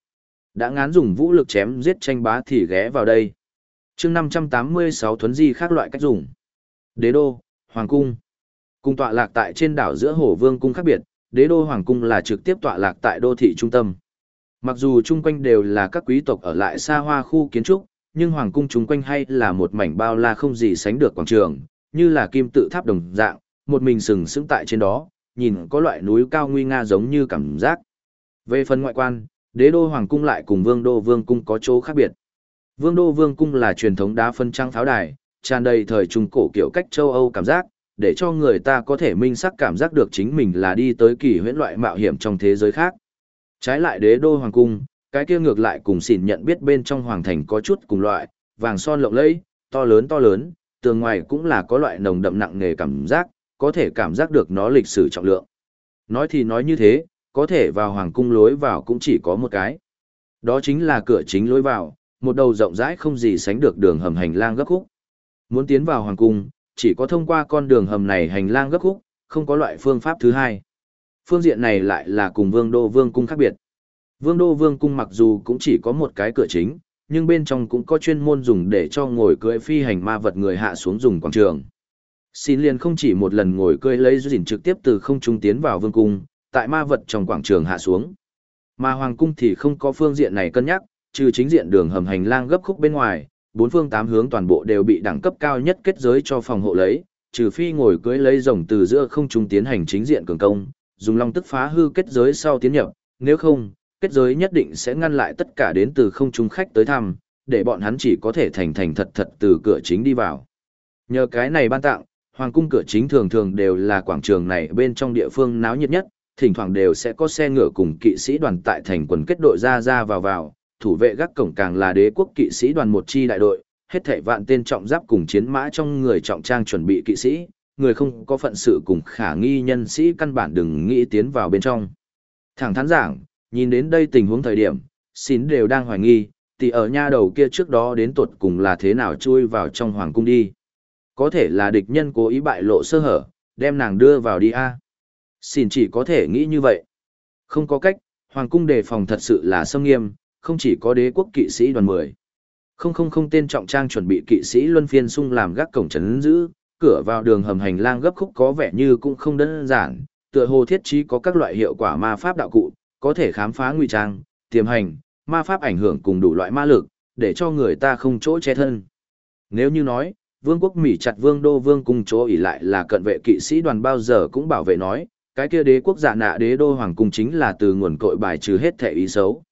Đã ngán dùng vũ lực chém giết tranh bá thì ghé vào đây. chương 586 thuấn di khác loại cách dùng. Đế đô, Hoàng cung. Cung tọa lạc tại trên đảo giữa hồ vương cung khác biệt, đế đô Hoàng cung là trực tiếp tọa lạc tại đô thị trung tâm. Mặc dù chung quanh đều là các quý tộc ở lại xa hoa khu kiến trúc, nhưng hoàng cung chung quanh hay là một mảnh bao la không gì sánh được quảng trường, như là kim tự tháp đồng dạng, một mình sừng sững tại trên đó, nhìn có loại núi cao nguy nga giống như cảm giác. Về phần ngoại quan, đế đô hoàng cung lại cùng vương đô vương cung có chỗ khác biệt. Vương đô vương cung là truyền thống đá phân trang pháo đài, tràn đầy thời trung cổ kiểu cách châu Âu cảm giác, để cho người ta có thể minh sắc cảm giác được chính mình là đi tới kỳ huyễn loại mạo hiểm trong thế giới khác. Trái lại đế đô hoàng cung, cái kia ngược lại cùng xỉn nhận biết bên trong hoàng thành có chút cùng loại, vàng son lộng lẫy, to lớn to lớn, tường ngoài cũng là có loại nồng đậm nặng nề cảm giác, có thể cảm giác được nó lịch sử trọng lượng. Nói thì nói như thế, có thể vào hoàng cung lối vào cũng chỉ có một cái. Đó chính là cửa chính lối vào, một đầu rộng rãi không gì sánh được đường hầm hành lang gấp khúc. Muốn tiến vào hoàng cung, chỉ có thông qua con đường hầm này hành lang gấp khúc, không có loại phương pháp thứ hai phương diện này lại là cùng vương đô vương cung khác biệt. Vương đô vương cung mặc dù cũng chỉ có một cái cửa chính, nhưng bên trong cũng có chuyên môn dùng để cho ngồi cưỡi phi hành ma vật người hạ xuống dùng quảng trường. Xin liền không chỉ một lần ngồi cưỡi lấy duyên trực tiếp từ không trung tiến vào vương cung, tại ma vật trong quảng trường hạ xuống. Mà hoàng cung thì không có phương diện này cân nhắc, trừ chính diện đường hầm hành lang gấp khúc bên ngoài, bốn phương tám hướng toàn bộ đều bị đẳng cấp cao nhất kết giới cho phòng hộ lấy, trừ phi ngồi cưỡi lấy rồng từ giữa không trung tiến hành chính diện cường công, dùng long tức phá hư kết giới sau tiến nhập, nếu không, kết giới nhất định sẽ ngăn lại tất cả đến từ không trung khách tới thăm, để bọn hắn chỉ có thể thành thành thật thật từ cửa chính đi vào. Nhờ cái này ban tặng, hoàng cung cửa chính thường thường đều là quảng trường này bên trong địa phương náo nhiệt nhất, thỉnh thoảng đều sẽ có xe ngựa cùng kỵ sĩ đoàn tại thành quần kết đội ra ra vào vào, thủ vệ gác cổng càng là đế quốc kỵ sĩ đoàn một chi đại đội, hết thảy vạn tên trọng giáp cùng chiến mã trong người trọng trang chuẩn bị kỵ sĩ, người không có phận sự cùng khả nghi nhân sĩ căn bản đừng nghĩ tiến vào bên trong. Thẳng thắn giảng, nhìn đến đây tình huống thời điểm, xin đều đang hoài nghi, thì ở nha đầu kia trước đó đến tuột cùng là thế nào chui vào trong hoàng cung đi. Có thể là địch nhân cố ý bại lộ sơ hở, đem nàng đưa vào đi a. Xin chỉ có thể nghĩ như vậy. Không có cách, hoàng cung đề phòng thật sự là sâm nghiêm, không chỉ có đế quốc kỵ sĩ đoàn 10. Không không không tên trọng trang chuẩn bị kỵ sĩ luân phiên sung làm gác cổng trấn giữ, cửa vào đường hầm hành lang gấp khúc có vẻ như cũng không đơn giản, tựa hồ thiết trí có các loại hiệu quả ma pháp đạo cụ, có thể khám phá nguy trang, tiềm hành, ma pháp ảnh hưởng cùng đủ loại ma lực, để cho người ta không chỗ che thân. Nếu như nói, vương quốc Mỹ chặt vương đô vương cung chỗ ỉ lại là cận vệ kỵ sĩ đoàn bao giờ cũng bảo vệ nói, cái kia đế quốc giả nạ đế đô hoàng cung chính là từ nguồn cội bài trừ hết thể ý xấu.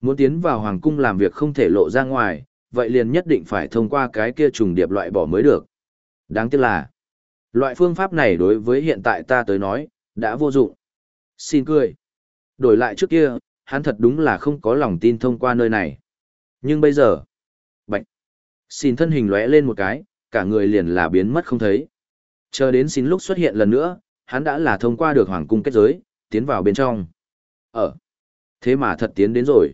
Muốn tiến vào hoàng cung làm việc không thể lộ ra ngoài, vậy liền nhất định phải thông qua cái kia trùng điệp loại bỏ mới được. Đáng tiếc là, loại phương pháp này đối với hiện tại ta tới nói, đã vô dụng. Xin cười. Đổi lại trước kia, hắn thật đúng là không có lòng tin thông qua nơi này. Nhưng bây giờ, bệnh. Xin thân hình lóe lên một cái, cả người liền là biến mất không thấy. Chờ đến xin lúc xuất hiện lần nữa, hắn đã là thông qua được hoàng cung kết giới, tiến vào bên trong. Ở. Thế mà thật tiến đến rồi.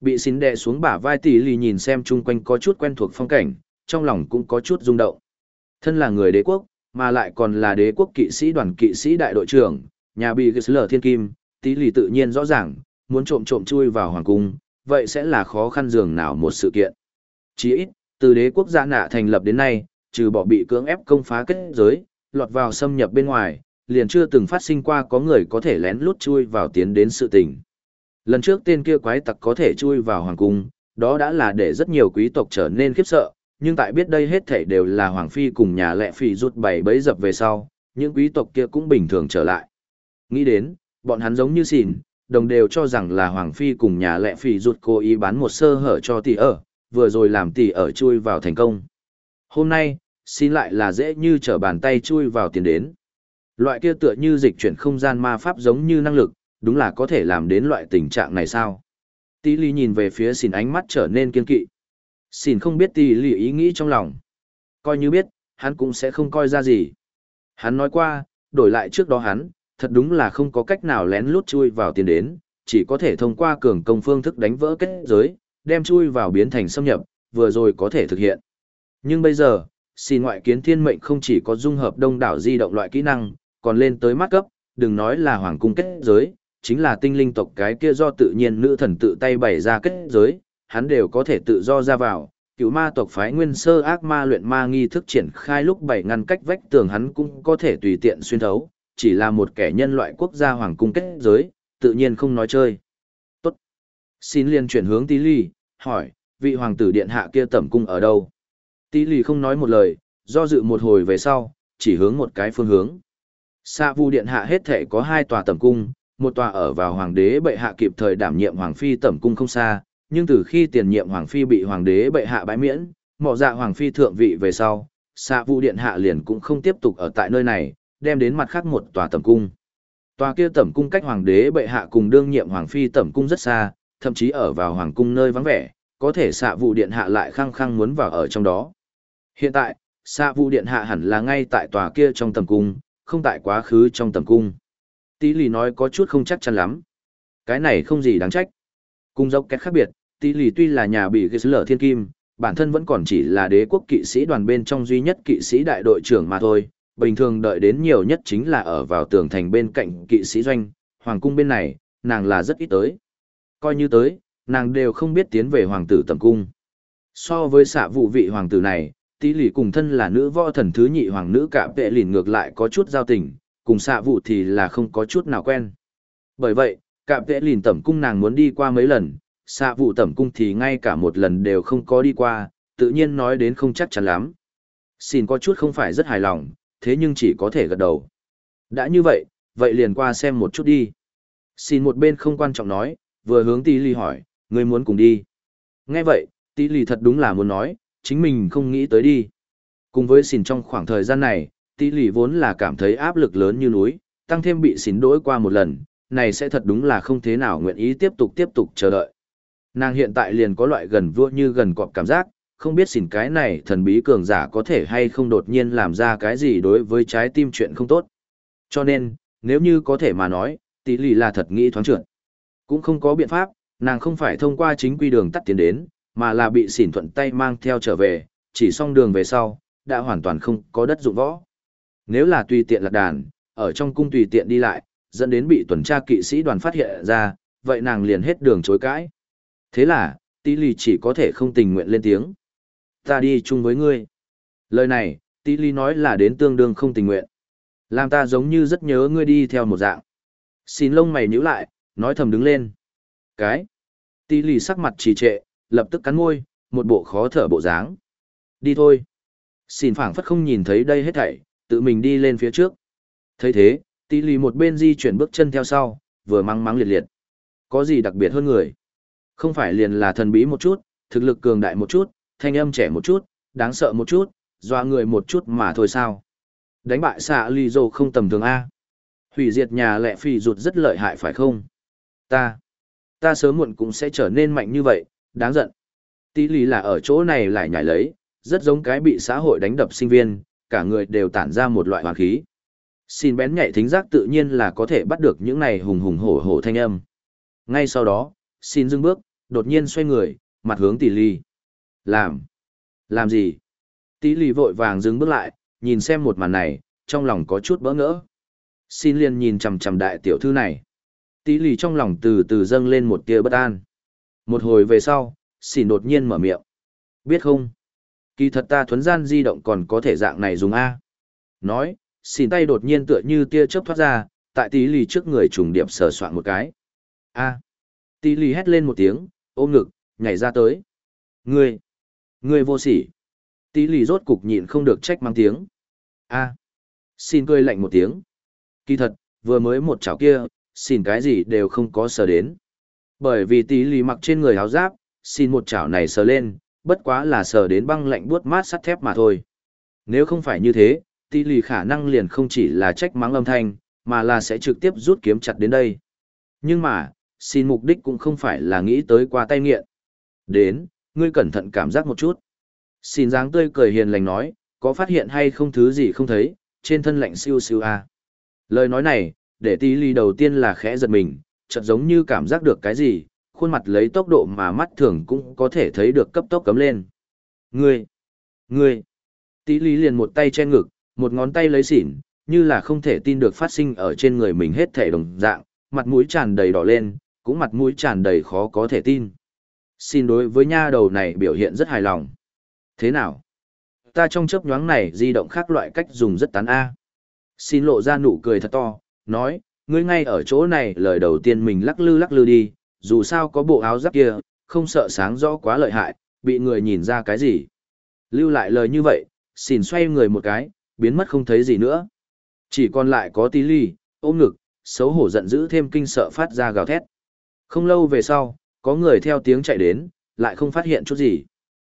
Bị xin đè xuống bả vai tỷ lì nhìn xem chung quanh có chút quen thuộc phong cảnh, trong lòng cũng có chút rung động. Thân là người đế quốc, mà lại còn là đế quốc kỵ sĩ đoàn kỵ sĩ đại đội trưởng, nhà bị lở thiên kim, tỷ lì tự nhiên rõ ràng, muốn trộm trộm chui vào hoàng cung, vậy sẽ là khó khăn dường nào một sự kiện. Chỉ ít, từ đế quốc gia nạ thành lập đến nay, trừ bỏ bị cưỡng ép công phá kết giới, lọt vào xâm nhập bên ngoài, liền chưa từng phát sinh qua có người có thể lén lút chui vào tiến đến sự tình. Lần trước tên kia quái tặc có thể chui vào hoàng cung, đó đã là để rất nhiều quý tộc trở nên khiếp sợ, nhưng tại biết đây hết thảy đều là hoàng phi cùng nhà lệ phi rút bảy bấy dập về sau, những quý tộc kia cũng bình thường trở lại. Nghĩ đến, bọn hắn giống như xỉn, đồng đều cho rằng là hoàng phi cùng nhà lệ phi rút cố ý bán một sơ hở cho tỷ ở, vừa rồi làm tỷ ở chui vào thành công. Hôm nay, xin lại là dễ như trở bàn tay chui vào tiền đến. Loại kia tựa như dịch chuyển không gian ma pháp giống như năng lực, đúng là có thể làm đến loại tình trạng này sao? Tỷ lì nhìn về phía Xìn ánh mắt trở nên kiên kỵ. Xìn không biết tỷ lì ý nghĩ trong lòng. Coi như biết, hắn cũng sẽ không coi ra gì. Hắn nói qua, đổi lại trước đó hắn, thật đúng là không có cách nào lén lút chui vào tiền đến, chỉ có thể thông qua cường công phương thức đánh vỡ kết giới, đem chui vào biến thành xâm nhập, vừa rồi có thể thực hiện. Nhưng bây giờ, xin ngoại kiến thiên mệnh không chỉ có dung hợp đông đảo di động loại kỹ năng, còn lên tới mắt cấp, đừng nói là hoàng cung kết giới, chính là tinh linh tộc cái kia do tự nhiên nữ thần tự tay bày ra kết giới, hắn đều có thể tự do ra vào. Cựu ma tộc phái nguyên sơ ác ma luyện ma nghi thức triển khai lúc bảy ngăn cách vách tường hắn cũng có thể tùy tiện xuyên thấu, chỉ là một kẻ nhân loại quốc gia hoàng cung kết giới, tự nhiên không nói chơi. Tốt. Xin liền chuyển hướng tí ly, hỏi, vị hoàng tử điện hạ kia tẩm cung ở đâu? Tí Lì không nói một lời, do dự một hồi về sau, chỉ hướng một cái phương hướng. Sa vu điện hạ hết thể có hai tòa tẩm cung, một tòa ở vào hoàng đế bệ hạ kịp thời đảm nhiệm hoàng phi tẩm cung không xa, nhưng từ khi tiền nhiệm hoàng phi bị hoàng đế bệ hạ bãi miễn, mọ dạ hoàng phi thượng vị về sau, Sa vu điện hạ liền cũng không tiếp tục ở tại nơi này, đem đến mặt khác một tòa tẩm cung. Tòa kia tẩm cung cách hoàng đế bệ hạ cùng đương nhiệm hoàng phi tẩm cung rất xa, thậm chí ở vào hoàng cung nơi vắng vẻ, có thể xạ vụ điện hạ lại khăng khăng muốn vào ở trong đó. Hiện tại, xạ vụ điện hạ hẳn là ngay tại tòa kia trong tầm cung, không tại quá khứ trong tầm cung. Tí lì nói có chút không chắc chắn lắm. Cái này không gì đáng trách. Cung dốc kết khác biệt, tí lì tuy là nhà bị ghi lở thiên kim, bản thân vẫn còn chỉ là đế quốc kỵ sĩ đoàn bên trong duy nhất kỵ sĩ đại đội trưởng mà thôi. Bình thường đợi đến nhiều nhất chính là ở vào tường thành bên cạnh kỵ sĩ doanh, hoàng cung bên này, nàng là rất ít tới. Coi như tới, nàng đều không biết tiến về hoàng tử tầm cung. So với xạ vụ vị hoàng tử này, tí lì cùng thân là nữ võ thần thứ nhị hoàng nữ cả vệ lìn ngược lại có chút giao tình, cùng xạ vụ thì là không có chút nào quen. Bởi vậy, cả vệ lìn tẩm cung nàng muốn đi qua mấy lần, xạ vụ tẩm cung thì ngay cả một lần đều không có đi qua, tự nhiên nói đến không chắc chắn lắm. Xin có chút không phải rất hài lòng, thế nhưng chỉ có thể gật đầu. Đã như vậy, vậy liền qua xem một chút đi. Xin một bên không quan trọng nói, vừa hướng tí lì hỏi, ngươi muốn cùng đi. Nghe vậy, tí lì thật đúng là muốn nói, chính mình không nghĩ tới đi. Cùng với xỉn trong khoảng thời gian này, tỷ lì vốn là cảm thấy áp lực lớn như núi, tăng thêm bị xỉn đối qua một lần, này sẽ thật đúng là không thế nào nguyện ý tiếp tục tiếp tục chờ đợi. Nàng hiện tại liền có loại gần vua như gần cọp cảm giác, không biết xỉn cái này thần bí cường giả có thể hay không đột nhiên làm ra cái gì đối với trái tim chuyện không tốt. Cho nên, nếu như có thể mà nói, tỷ lì là thật nghĩ thoáng trượt. Cũng không có biện pháp, nàng không phải thông qua chính quy đường tắt tiến đến, mà là bị xỉn thuận tay mang theo trở về, chỉ xong đường về sau, đã hoàn toàn không có đất dụng võ. Nếu là tùy tiện lạc đàn, ở trong cung tùy tiện đi lại, dẫn đến bị tuần tra kỵ sĩ đoàn phát hiện ra, vậy nàng liền hết đường chối cãi. Thế là, Tỷ Lì chỉ có thể không tình nguyện lên tiếng. Ta đi chung với ngươi. Lời này, Tỷ Lì nói là đến tương đương không tình nguyện. Làm ta giống như rất nhớ ngươi đi theo một dạng. Xin lông mày nhíu lại, nói thầm đứng lên. Cái. Tỷ Lì sắc mặt trì trệ, lập tức cắn môi, một bộ khó thở bộ dáng. Đi thôi. Xin phảng phất không nhìn thấy đây hết thảy, tự mình đi lên phía trước. thấy thế, tỷ lì một bên di chuyển bước chân theo sau, vừa mắng mắng liệt liệt. Có gì đặc biệt hơn người? Không phải liền là thần bí một chút, thực lực cường đại một chút, thanh âm trẻ một chút, đáng sợ một chút, doa người một chút mà thôi sao? Đánh bại xạ lì dồ không tầm thường A. Hủy diệt nhà lẹ phì rụt rất lợi hại phải không? Ta, ta sớm muộn cũng sẽ trở nên mạnh như vậy, đáng giận. Tỷ lý là ở chỗ này lại nhảy lấy, rất giống cái bị xã hội đánh đập sinh viên, cả người đều tản ra một loại hoàn khí. Xin bén nhạy thính giác tự nhiên là có thể bắt được những này hùng hùng hổ hổ thanh âm. Ngay sau đó, xin dừng bước, đột nhiên xoay người, mặt hướng tỷ lý. Làm? Làm gì? Tỷ lý vội vàng dừng bước lại, nhìn xem một màn này, trong lòng có chút bỡ ngỡ. Xin liền nhìn chằm chằm đại tiểu thư này. Tỷ ly trong lòng từ từ dâng lên một tia bất an. Một hồi về sau, xỉ đột nhiên mở miệng. Biết không? Kỳ thật ta thuấn gian di động còn có thể dạng này dùng A. Nói, xỉn tay đột nhiên tựa như tia chớp thoát ra, tại tí lì trước người trùng điệp sờ soạn một cái. A. Tí lì hét lên một tiếng, ôm ngực, nhảy ra tới. Ngươi, ngươi vô sỉ. Tí lì rốt cục nhịn không được trách mang tiếng. A. Xin cười lạnh một tiếng. Kỳ thật, vừa mới một chảo kia, xin cái gì đều không có sờ đến. Bởi vì tí lì mặc trên người áo giáp, xin một chảo này sờ lên, bất quá là sờ đến băng lạnh buốt mát sắt thép mà thôi. Nếu không phải như thế, tỷ lì khả năng liền không chỉ là trách mắng âm thanh, mà là sẽ trực tiếp rút kiếm chặt đến đây. Nhưng mà, xin mục đích cũng không phải là nghĩ tới qua tay nghiện. Đến, ngươi cẩn thận cảm giác một chút. Xin dáng tươi cười hiền lành nói, có phát hiện hay không thứ gì không thấy, trên thân lạnh siêu siêu a. À. Lời nói này, để tỷ lì đầu tiên là khẽ giật mình, chợt giống như cảm giác được cái gì, khuôn mặt lấy tốc độ mà mắt thường cũng có thể thấy được cấp tốc cấm lên. Ngươi! Ngươi! Tỷ lý liền một tay che ngực, một ngón tay lấy xỉn, như là không thể tin được phát sinh ở trên người mình hết thể đồng dạng, mặt mũi tràn đầy đỏ lên, cũng mặt mũi tràn đầy khó có thể tin. Xin đối với nha đầu này biểu hiện rất hài lòng. Thế nào? Ta trong chớp nhoáng này di động khác loại cách dùng rất tán A. Xin lộ ra nụ cười thật to, nói, ngươi ngay ở chỗ này lời đầu tiên mình lắc lư lắc lư đi, dù sao có bộ áo giáp kia, không sợ sáng rõ quá lợi hại, bị người nhìn ra cái gì. Lưu lại lời như vậy, xỉn xoay người một cái, biến mất không thấy gì nữa. Chỉ còn lại có tí ly, ôm ngực, xấu hổ giận dữ thêm kinh sợ phát ra gào thét. Không lâu về sau, có người theo tiếng chạy đến, lại không phát hiện chút gì.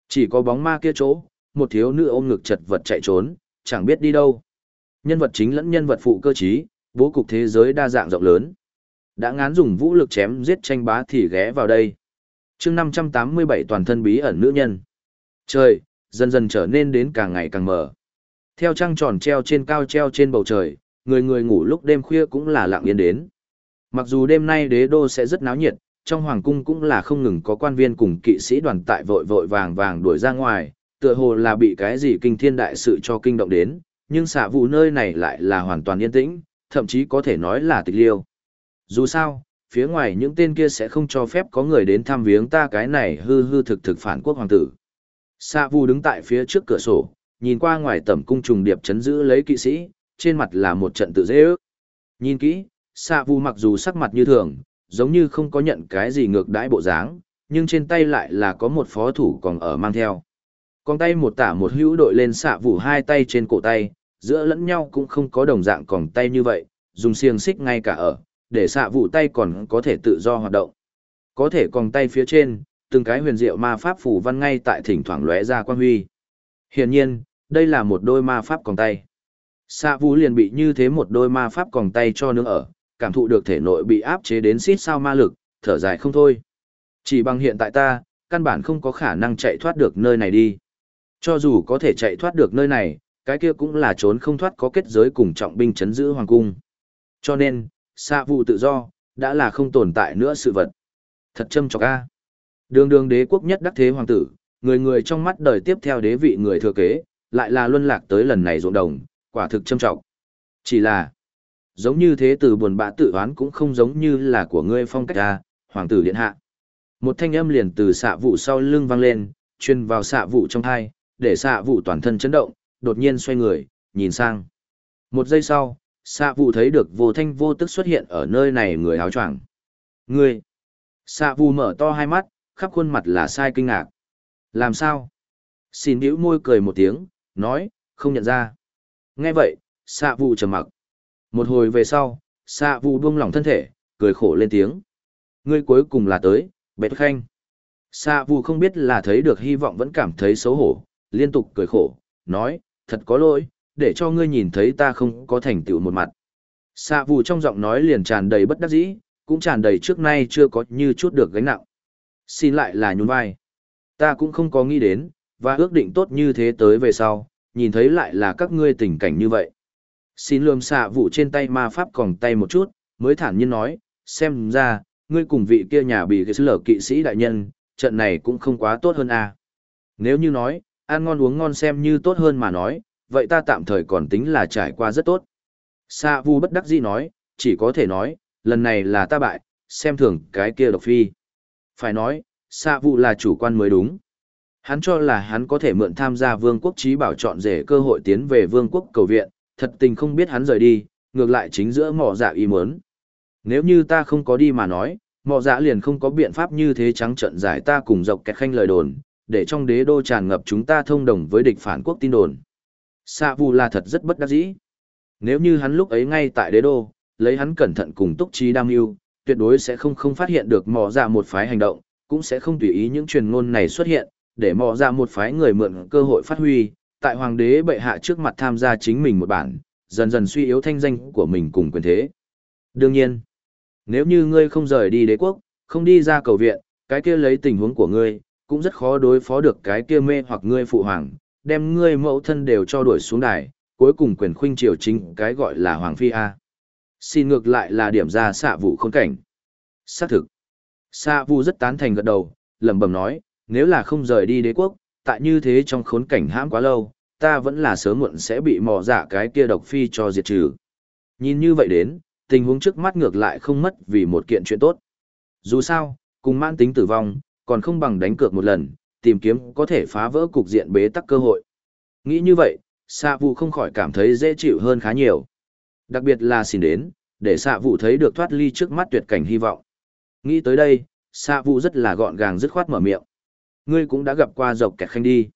Chỉ có bóng ma kia chỗ, một thiếu nữ ôm ngực chật vật chạy trốn, chẳng biết đi đâu. Nhân vật chính lẫn nhân vật phụ cơ trí, bố cục thế giới đa dạng rộng lớn. Đã ngán dùng vũ lực chém giết tranh bá thì ghé vào đây. chương 587 toàn thân bí ẩn nữ nhân. Trời, dần dần trở nên đến càng ngày càng mở Theo trăng tròn treo trên cao treo trên bầu trời, người người ngủ lúc đêm khuya cũng là lặng yên đến. Mặc dù đêm nay đế đô sẽ rất náo nhiệt, trong hoàng cung cũng là không ngừng có quan viên cùng kỵ sĩ đoàn tại vội vội vàng vàng đuổi ra ngoài, tựa hồ là bị cái gì kinh thiên đại sự cho kinh động đến, nhưng xạ vụ nơi này lại là hoàn toàn yên tĩnh, thậm chí có thể nói là tịch liêu. Dù sao, phía ngoài những tên kia sẽ không cho phép có người đến thăm viếng ta cái này hư hư thực thực phản quốc hoàng tử. Sa Vu đứng tại phía trước cửa sổ, nhìn qua ngoài tầm cung trùng điệp chấn giữ lấy kỵ sĩ, trên mặt là một trận tự dễ ước. Nhìn kỹ, Sa Vu mặc dù sắc mặt như thường, giống như không có nhận cái gì ngược đãi bộ dáng, nhưng trên tay lại là có một phó thủ còn ở mang theo. Con tay một tả một hữu đội lên Sa Vu hai tay trên cổ tay, giữa lẫn nhau cũng không có đồng dạng còng tay như vậy, dùng xiềng xích ngay cả ở, để xạ vụ tay còn có thể tự do hoạt động. Có thể còn tay phía trên, từng cái huyền diệu ma pháp phủ văn ngay tại thỉnh thoảng lóe ra quan huy. Hiển nhiên, đây là một đôi ma pháp còn tay. Xạ vũ liền bị như thế một đôi ma pháp còn tay cho nướng ở, cảm thụ được thể nội bị áp chế đến xít sao ma lực, thở dài không thôi. Chỉ bằng hiện tại ta, căn bản không có khả năng chạy thoát được nơi này đi. Cho dù có thể chạy thoát được nơi này, cái kia cũng là trốn không thoát có kết giới cùng trọng binh chấn giữ hoàng cung. Cho nên, xạ vụ tự do, đã là không tồn tại nữa sự vật. Thật châm chọc a. Đường đường đế quốc nhất đắc thế hoàng tử, người người trong mắt đời tiếp theo đế vị người thừa kế, lại là luân lạc tới lần này ruộng đồng, quả thực châm trọng. Chỉ là, giống như thế từ buồn bã tự oán cũng không giống như là của ngươi phong cách a, hoàng tử điện hạ. Một thanh âm liền từ xạ vụ sau lưng vang lên, truyền vào xạ vụ trong thai, để xạ vụ toàn thân chấn động, đột nhiên xoay người, nhìn sang. Một giây sau, xạ vụ thấy được vô thanh vô tức xuất hiện ở nơi này người áo choàng. Ngươi! Xạ vụ mở to hai mắt, khắp khuôn mặt là sai kinh ngạc. Làm sao? Xin biểu môi cười một tiếng, nói, không nhận ra. Nghe vậy, xạ vụ trầm mặc. Một hồi về sau, xạ vụ buông lỏng thân thể, cười khổ lên tiếng. Ngươi cuối cùng là tới, bệt khanh. Xạ vụ không biết là thấy được hy vọng vẫn cảm thấy xấu hổ, liên tục cười khổ, nói, thật có lỗi, để cho ngươi nhìn thấy ta không có thành tựu một mặt. Xạ vụ trong giọng nói liền tràn đầy bất đắc dĩ, cũng tràn đầy trước nay chưa có như chút được gánh nặng. Xin lại là nhún vai. Ta cũng không có nghĩ đến, và ước định tốt như thế tới về sau, nhìn thấy lại là các ngươi tình cảnh như vậy. Xin lườm xạ vụ trên tay ma pháp còn tay một chút, mới thản nhiên nói, xem ra, ngươi cùng vị kia nhà bị cái lở kỵ sĩ đại nhân, trận này cũng không quá tốt hơn à. Nếu như nói, ăn ngon uống ngon xem như tốt hơn mà nói, vậy ta tạm thời còn tính là trải qua rất tốt. Sa vu bất đắc dĩ nói, chỉ có thể nói, lần này là ta bại, xem thường cái kia độc phi. Phải nói, Sa vu là chủ quan mới đúng. Hắn cho là hắn có thể mượn tham gia vương quốc trí bảo chọn rể cơ hội tiến về vương quốc cầu viện, thật tình không biết hắn rời đi, ngược lại chính giữa mỏ dạ y muốn. Nếu như ta không có đi mà nói, mỏ dạ liền không có biện pháp như thế trắng trận giải ta cùng dọc kẹt khanh lời đồn, để trong đế đô tràn ngập chúng ta thông đồng với địch phản quốc tin đồn. Sa Vu là thật rất bất đắc dĩ. Nếu như hắn lúc ấy ngay tại đế đô, lấy hắn cẩn thận cùng túc trí đam mưu, tuyệt đối sẽ không không phát hiện được mò ra một phái hành động, cũng sẽ không tùy ý những truyền ngôn này xuất hiện, để mò ra một phái người mượn cơ hội phát huy, tại hoàng đế bệ hạ trước mặt tham gia chính mình một bản, dần dần suy yếu thanh danh của mình cùng quyền thế. Đương nhiên, nếu như ngươi không rời đi đế quốc, không đi ra cầu viện, cái kia lấy tình huống của ngươi, cũng rất khó đối phó được cái kia mê hoặc ngươi phụ hoàng, đem ngươi mẫu thân đều cho đuổi xuống đài, cuối cùng quyền khuynh triều chính cái gọi là Hoàng Phi A. Xin ngược lại là điểm ra xạ vụ khốn cảnh. Xác thực. Xạ vụ rất tán thành gật đầu, lẩm bẩm nói, nếu là không rời đi đế quốc, tại như thế trong khốn cảnh hãm quá lâu, ta vẫn là sớm muộn sẽ bị mò giả cái kia độc phi cho diệt trừ. Nhìn như vậy đến, tình huống trước mắt ngược lại không mất vì một kiện chuyện tốt. Dù sao, cùng mãn tính tử vong, còn không bằng đánh cược một lần, tìm kiếm có thể phá vỡ cục diện bế tắc cơ hội. Nghĩ như vậy, xạ vụ không khỏi cảm thấy dễ chịu hơn khá nhiều. Đặc biệt là xin đến, để xạ vụ thấy được thoát ly trước mắt tuyệt cảnh hy vọng. Nghĩ tới đây, xạ vụ rất là gọn gàng dứt khoát mở miệng. Ngươi cũng đã gặp qua dọc kẹt khanh đi.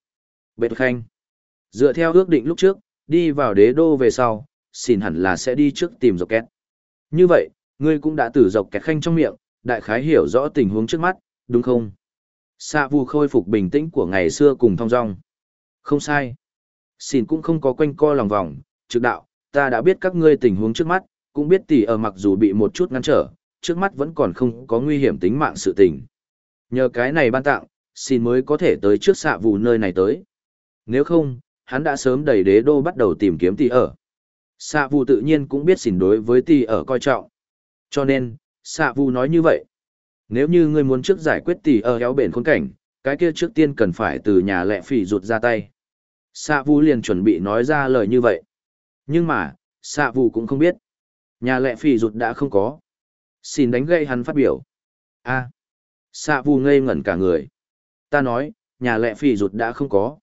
Bệt khanh. Dựa theo ước định lúc trước, đi vào đế đô về sau, xin hẳn là sẽ đi trước tìm dọc kẹt. Như vậy, ngươi cũng đã từ dọc kẹt khanh trong miệng, đại khái hiểu rõ tình huống trước mắt, đúng không? Sa vu khôi phục bình tĩnh của ngày xưa cùng thong dong. Không sai. Xin cũng không có quanh co lòng vòng, trực đạo, ta đã biết các ngươi tình huống trước mắt, cũng biết tỷ ở mặc dù bị một chút ngăn trở, trước mắt vẫn còn không có nguy hiểm tính mạng sự tình. Nhờ cái này ban tặng, xin mới có thể tới trước xạ Vu nơi này tới. Nếu không, hắn đã sớm đẩy đế đô bắt đầu tìm kiếm tỷ ở. Xạ Vu tự nhiên cũng biết xin đối với tỷ ở coi trọng. Cho nên, xạ Vu nói như vậy. Nếu như ngươi muốn trước giải quyết tỷ ở héo bền khốn cảnh, cái kia trước tiên cần phải từ nhà lệ phỉ rụt ra tay. Sạ Vu liền chuẩn bị nói ra lời như vậy. Nhưng mà, Sạ Vu cũng không biết. Nhà lệ phỉ rụt đã không có. Xin đánh gây hắn phát biểu. a à. Sạ Vu ngây ngẩn cả người. Ta nói, nhà lệ phỉ rụt đã không có.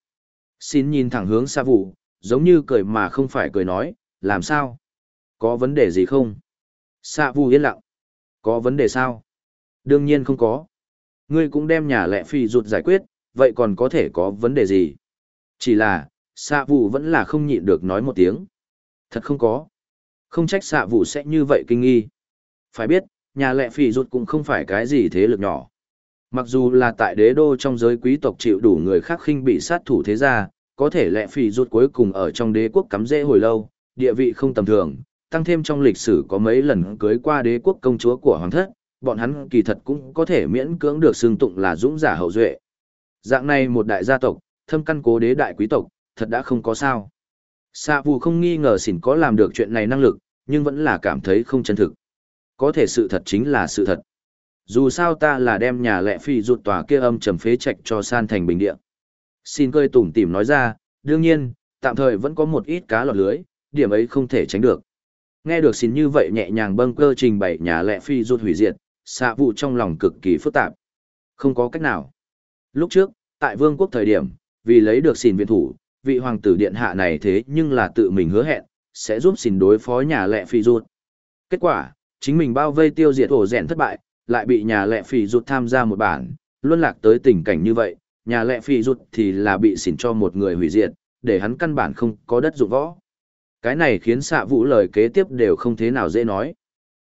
Xin nhìn thẳng hướng Sạ Vu, giống như cười mà không phải cười nói, làm sao? Có vấn đề gì không? Sạ Vu yên lặng. Có vấn đề sao? Đương nhiên không có. Ngươi cũng đem nhà lệ phi rụt giải quyết, vậy còn có thể có vấn đề gì? Chỉ là, xạ vụ vẫn là không nhịn được nói một tiếng. Thật không có. Không trách xạ vụ sẽ như vậy kinh nghi. Phải biết, nhà lệ phi rụt cũng không phải cái gì thế lực nhỏ. Mặc dù là tại đế đô trong giới quý tộc chịu đủ người khác khinh bị sát thủ thế gia, có thể lệ phi rụt cuối cùng ở trong đế quốc cắm rễ hồi lâu, địa vị không tầm thường, tăng thêm trong lịch sử có mấy lần cưới qua đế quốc công chúa của hoàng thất, bọn hắn kỳ thật cũng có thể miễn cưỡng được xương tụng là dũng giả hậu duệ. Dạng này một đại gia tộc, thâm căn cố đế đại quý tộc, thật đã không có sao. Sa vù không nghi ngờ xỉn có làm được chuyện này năng lực, nhưng vẫn là cảm thấy không chân thực. Có thể sự thật chính là sự thật. Dù sao ta là đem nhà lệ phi rụt tòa kia âm trầm phế trạch cho san thành bình địa. Xin cơi tủm tỉm nói ra, đương nhiên, tạm thời vẫn có một ít cá lọt lưới, điểm ấy không thể tránh được. Nghe được xin như vậy nhẹ nhàng bâng cơ trình bày nhà lệ phi rụt hủy diệt, xạ vụ trong lòng cực kỳ phức tạp. Không có cách nào. Lúc trước, tại vương quốc thời điểm, vì lấy được xin viện thủ, vị hoàng tử điện hạ này thế nhưng là tự mình hứa hẹn, sẽ giúp xin đối phó nhà lệ phi ruột. Kết quả, chính mình bao vây tiêu diệt ổ rèn thất bại, lại bị nhà lệ phi ruột tham gia một bản, luân lạc tới tình cảnh như vậy, nhà lệ phi ruột thì là bị xỉn cho một người hủy diệt, để hắn căn bản không có đất dụng võ. Cái này khiến xạ vũ lời kế tiếp đều không thế nào dễ nói.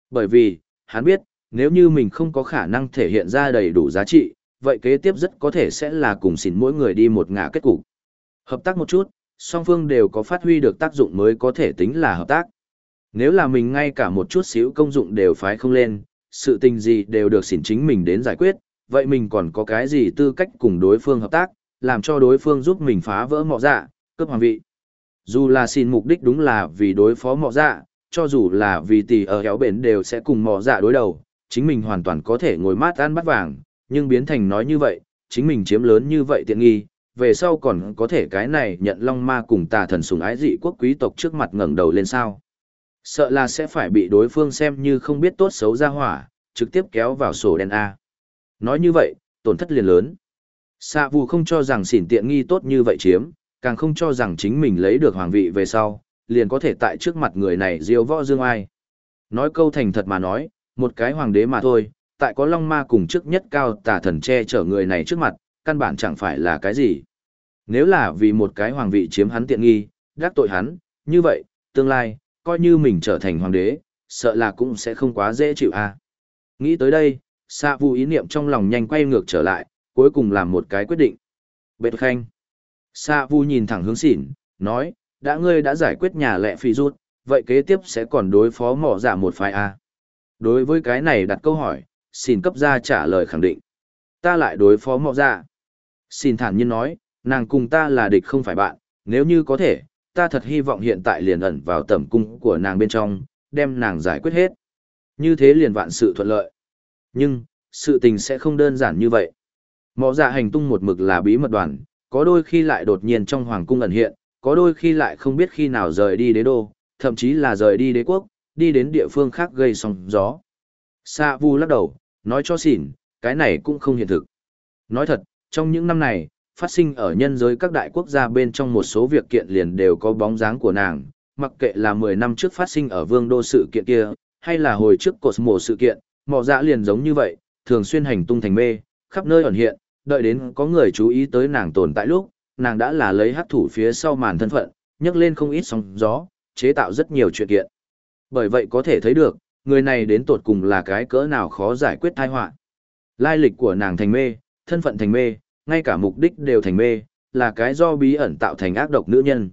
Bởi vì, hắn biết, nếu như mình không có khả năng thể hiện ra đầy đủ giá trị, vậy kế tiếp rất có thể sẽ là cùng xỉn mỗi người đi một ngã kết cục. Hợp tác một chút, song phương đều có phát huy được tác dụng mới có thể tính là hợp tác. Nếu là mình ngay cả một chút xíu công dụng đều phái không lên, sự tình gì đều được xỉn chính mình đến giải quyết, vậy mình còn có cái gì tư cách cùng đối phương hợp tác, làm cho đối phương giúp mình phá vỡ mọ dạ, cướp hoàng vị. Dù là xin mục đích đúng là vì đối phó mọ dạ, cho dù là vì tỷ ở héo bến đều sẽ cùng mọ dạ đối đầu, chính mình hoàn toàn có thể ngồi mát ăn bắt vàng, nhưng biến thành nói như vậy, chính mình chiếm lớn như vậy tiện nghi, về sau còn có thể cái này nhận long ma cùng tà thần sùng ái dị quốc quý tộc trước mặt ngẩng đầu lên sao. Sợ là sẽ phải bị đối phương xem như không biết tốt xấu ra hỏa, trực tiếp kéo vào sổ đen A. Nói như vậy, tổn thất liền lớn. Xạ vù không cho rằng xỉn tiện nghi tốt như vậy chiếm, càng không cho rằng chính mình lấy được hoàng vị về sau, liền có thể tại trước mặt người này diêu võ dương ai. Nói câu thành thật mà nói, một cái hoàng đế mà thôi, tại có long ma cùng trước nhất cao tà thần che chở người này trước mặt, căn bản chẳng phải là cái gì. Nếu là vì một cái hoàng vị chiếm hắn tiện nghi, đắc tội hắn, như vậy, tương lai, coi như mình trở thành hoàng đế, sợ là cũng sẽ không quá dễ chịu a. À. Nghĩ tới đây, Sa Vu ý niệm trong lòng nhanh quay ngược trở lại, cuối cùng làm một cái quyết định. Bệt khanh. Sa Vu nhìn thẳng hướng xỉn, nói, đã ngươi đã giải quyết nhà lệ phi rút, vậy kế tiếp sẽ còn đối phó mỏ giả một phái a. Đối với cái này đặt câu hỏi, xin cấp ra trả lời khẳng định. Ta lại đối phó mọ ra. Xin thản nhiên nói, nàng cùng ta là địch không phải bạn, nếu như có thể, ta thật hy vọng hiện tại liền ẩn vào tầm cung của nàng bên trong, đem nàng giải quyết hết. Như thế liền vạn sự thuận lợi. Nhưng, sự tình sẽ không đơn giản như vậy. Mọ dạ hành tung một mực là bí mật đoàn, có đôi khi lại đột nhiên trong hoàng cung ẩn hiện, có đôi khi lại không biết khi nào rời đi đế đô, thậm chí là rời đi đế quốc, đi đến địa phương khác gây sóng gió. Sa Vu lắc đầu, nói cho xỉn, cái này cũng không hiện thực. Nói thật, trong những năm này, phát sinh ở nhân giới các đại quốc gia bên trong một số việc kiện liền đều có bóng dáng của nàng, mặc kệ là 10 năm trước phát sinh ở vương đô sự kiện kia, hay là hồi trước cột mổ sự kiện, mọ dạ liền giống như vậy, thường xuyên hành tung thành mê, khắp nơi ẩn hiện, đợi đến có người chú ý tới nàng tồn tại lúc, nàng đã là lấy hắc thủ phía sau màn thân phận, nhấc lên không ít sóng gió, chế tạo rất nhiều chuyện kiện. Bởi vậy có thể thấy được, người này đến tột cùng là cái cỡ nào khó giải quyết tai họa. Lai lịch của nàng thành mê, thân phận thành mê, ngay cả mục đích đều thành mê, là cái do bí ẩn tạo thành ác độc nữ nhân.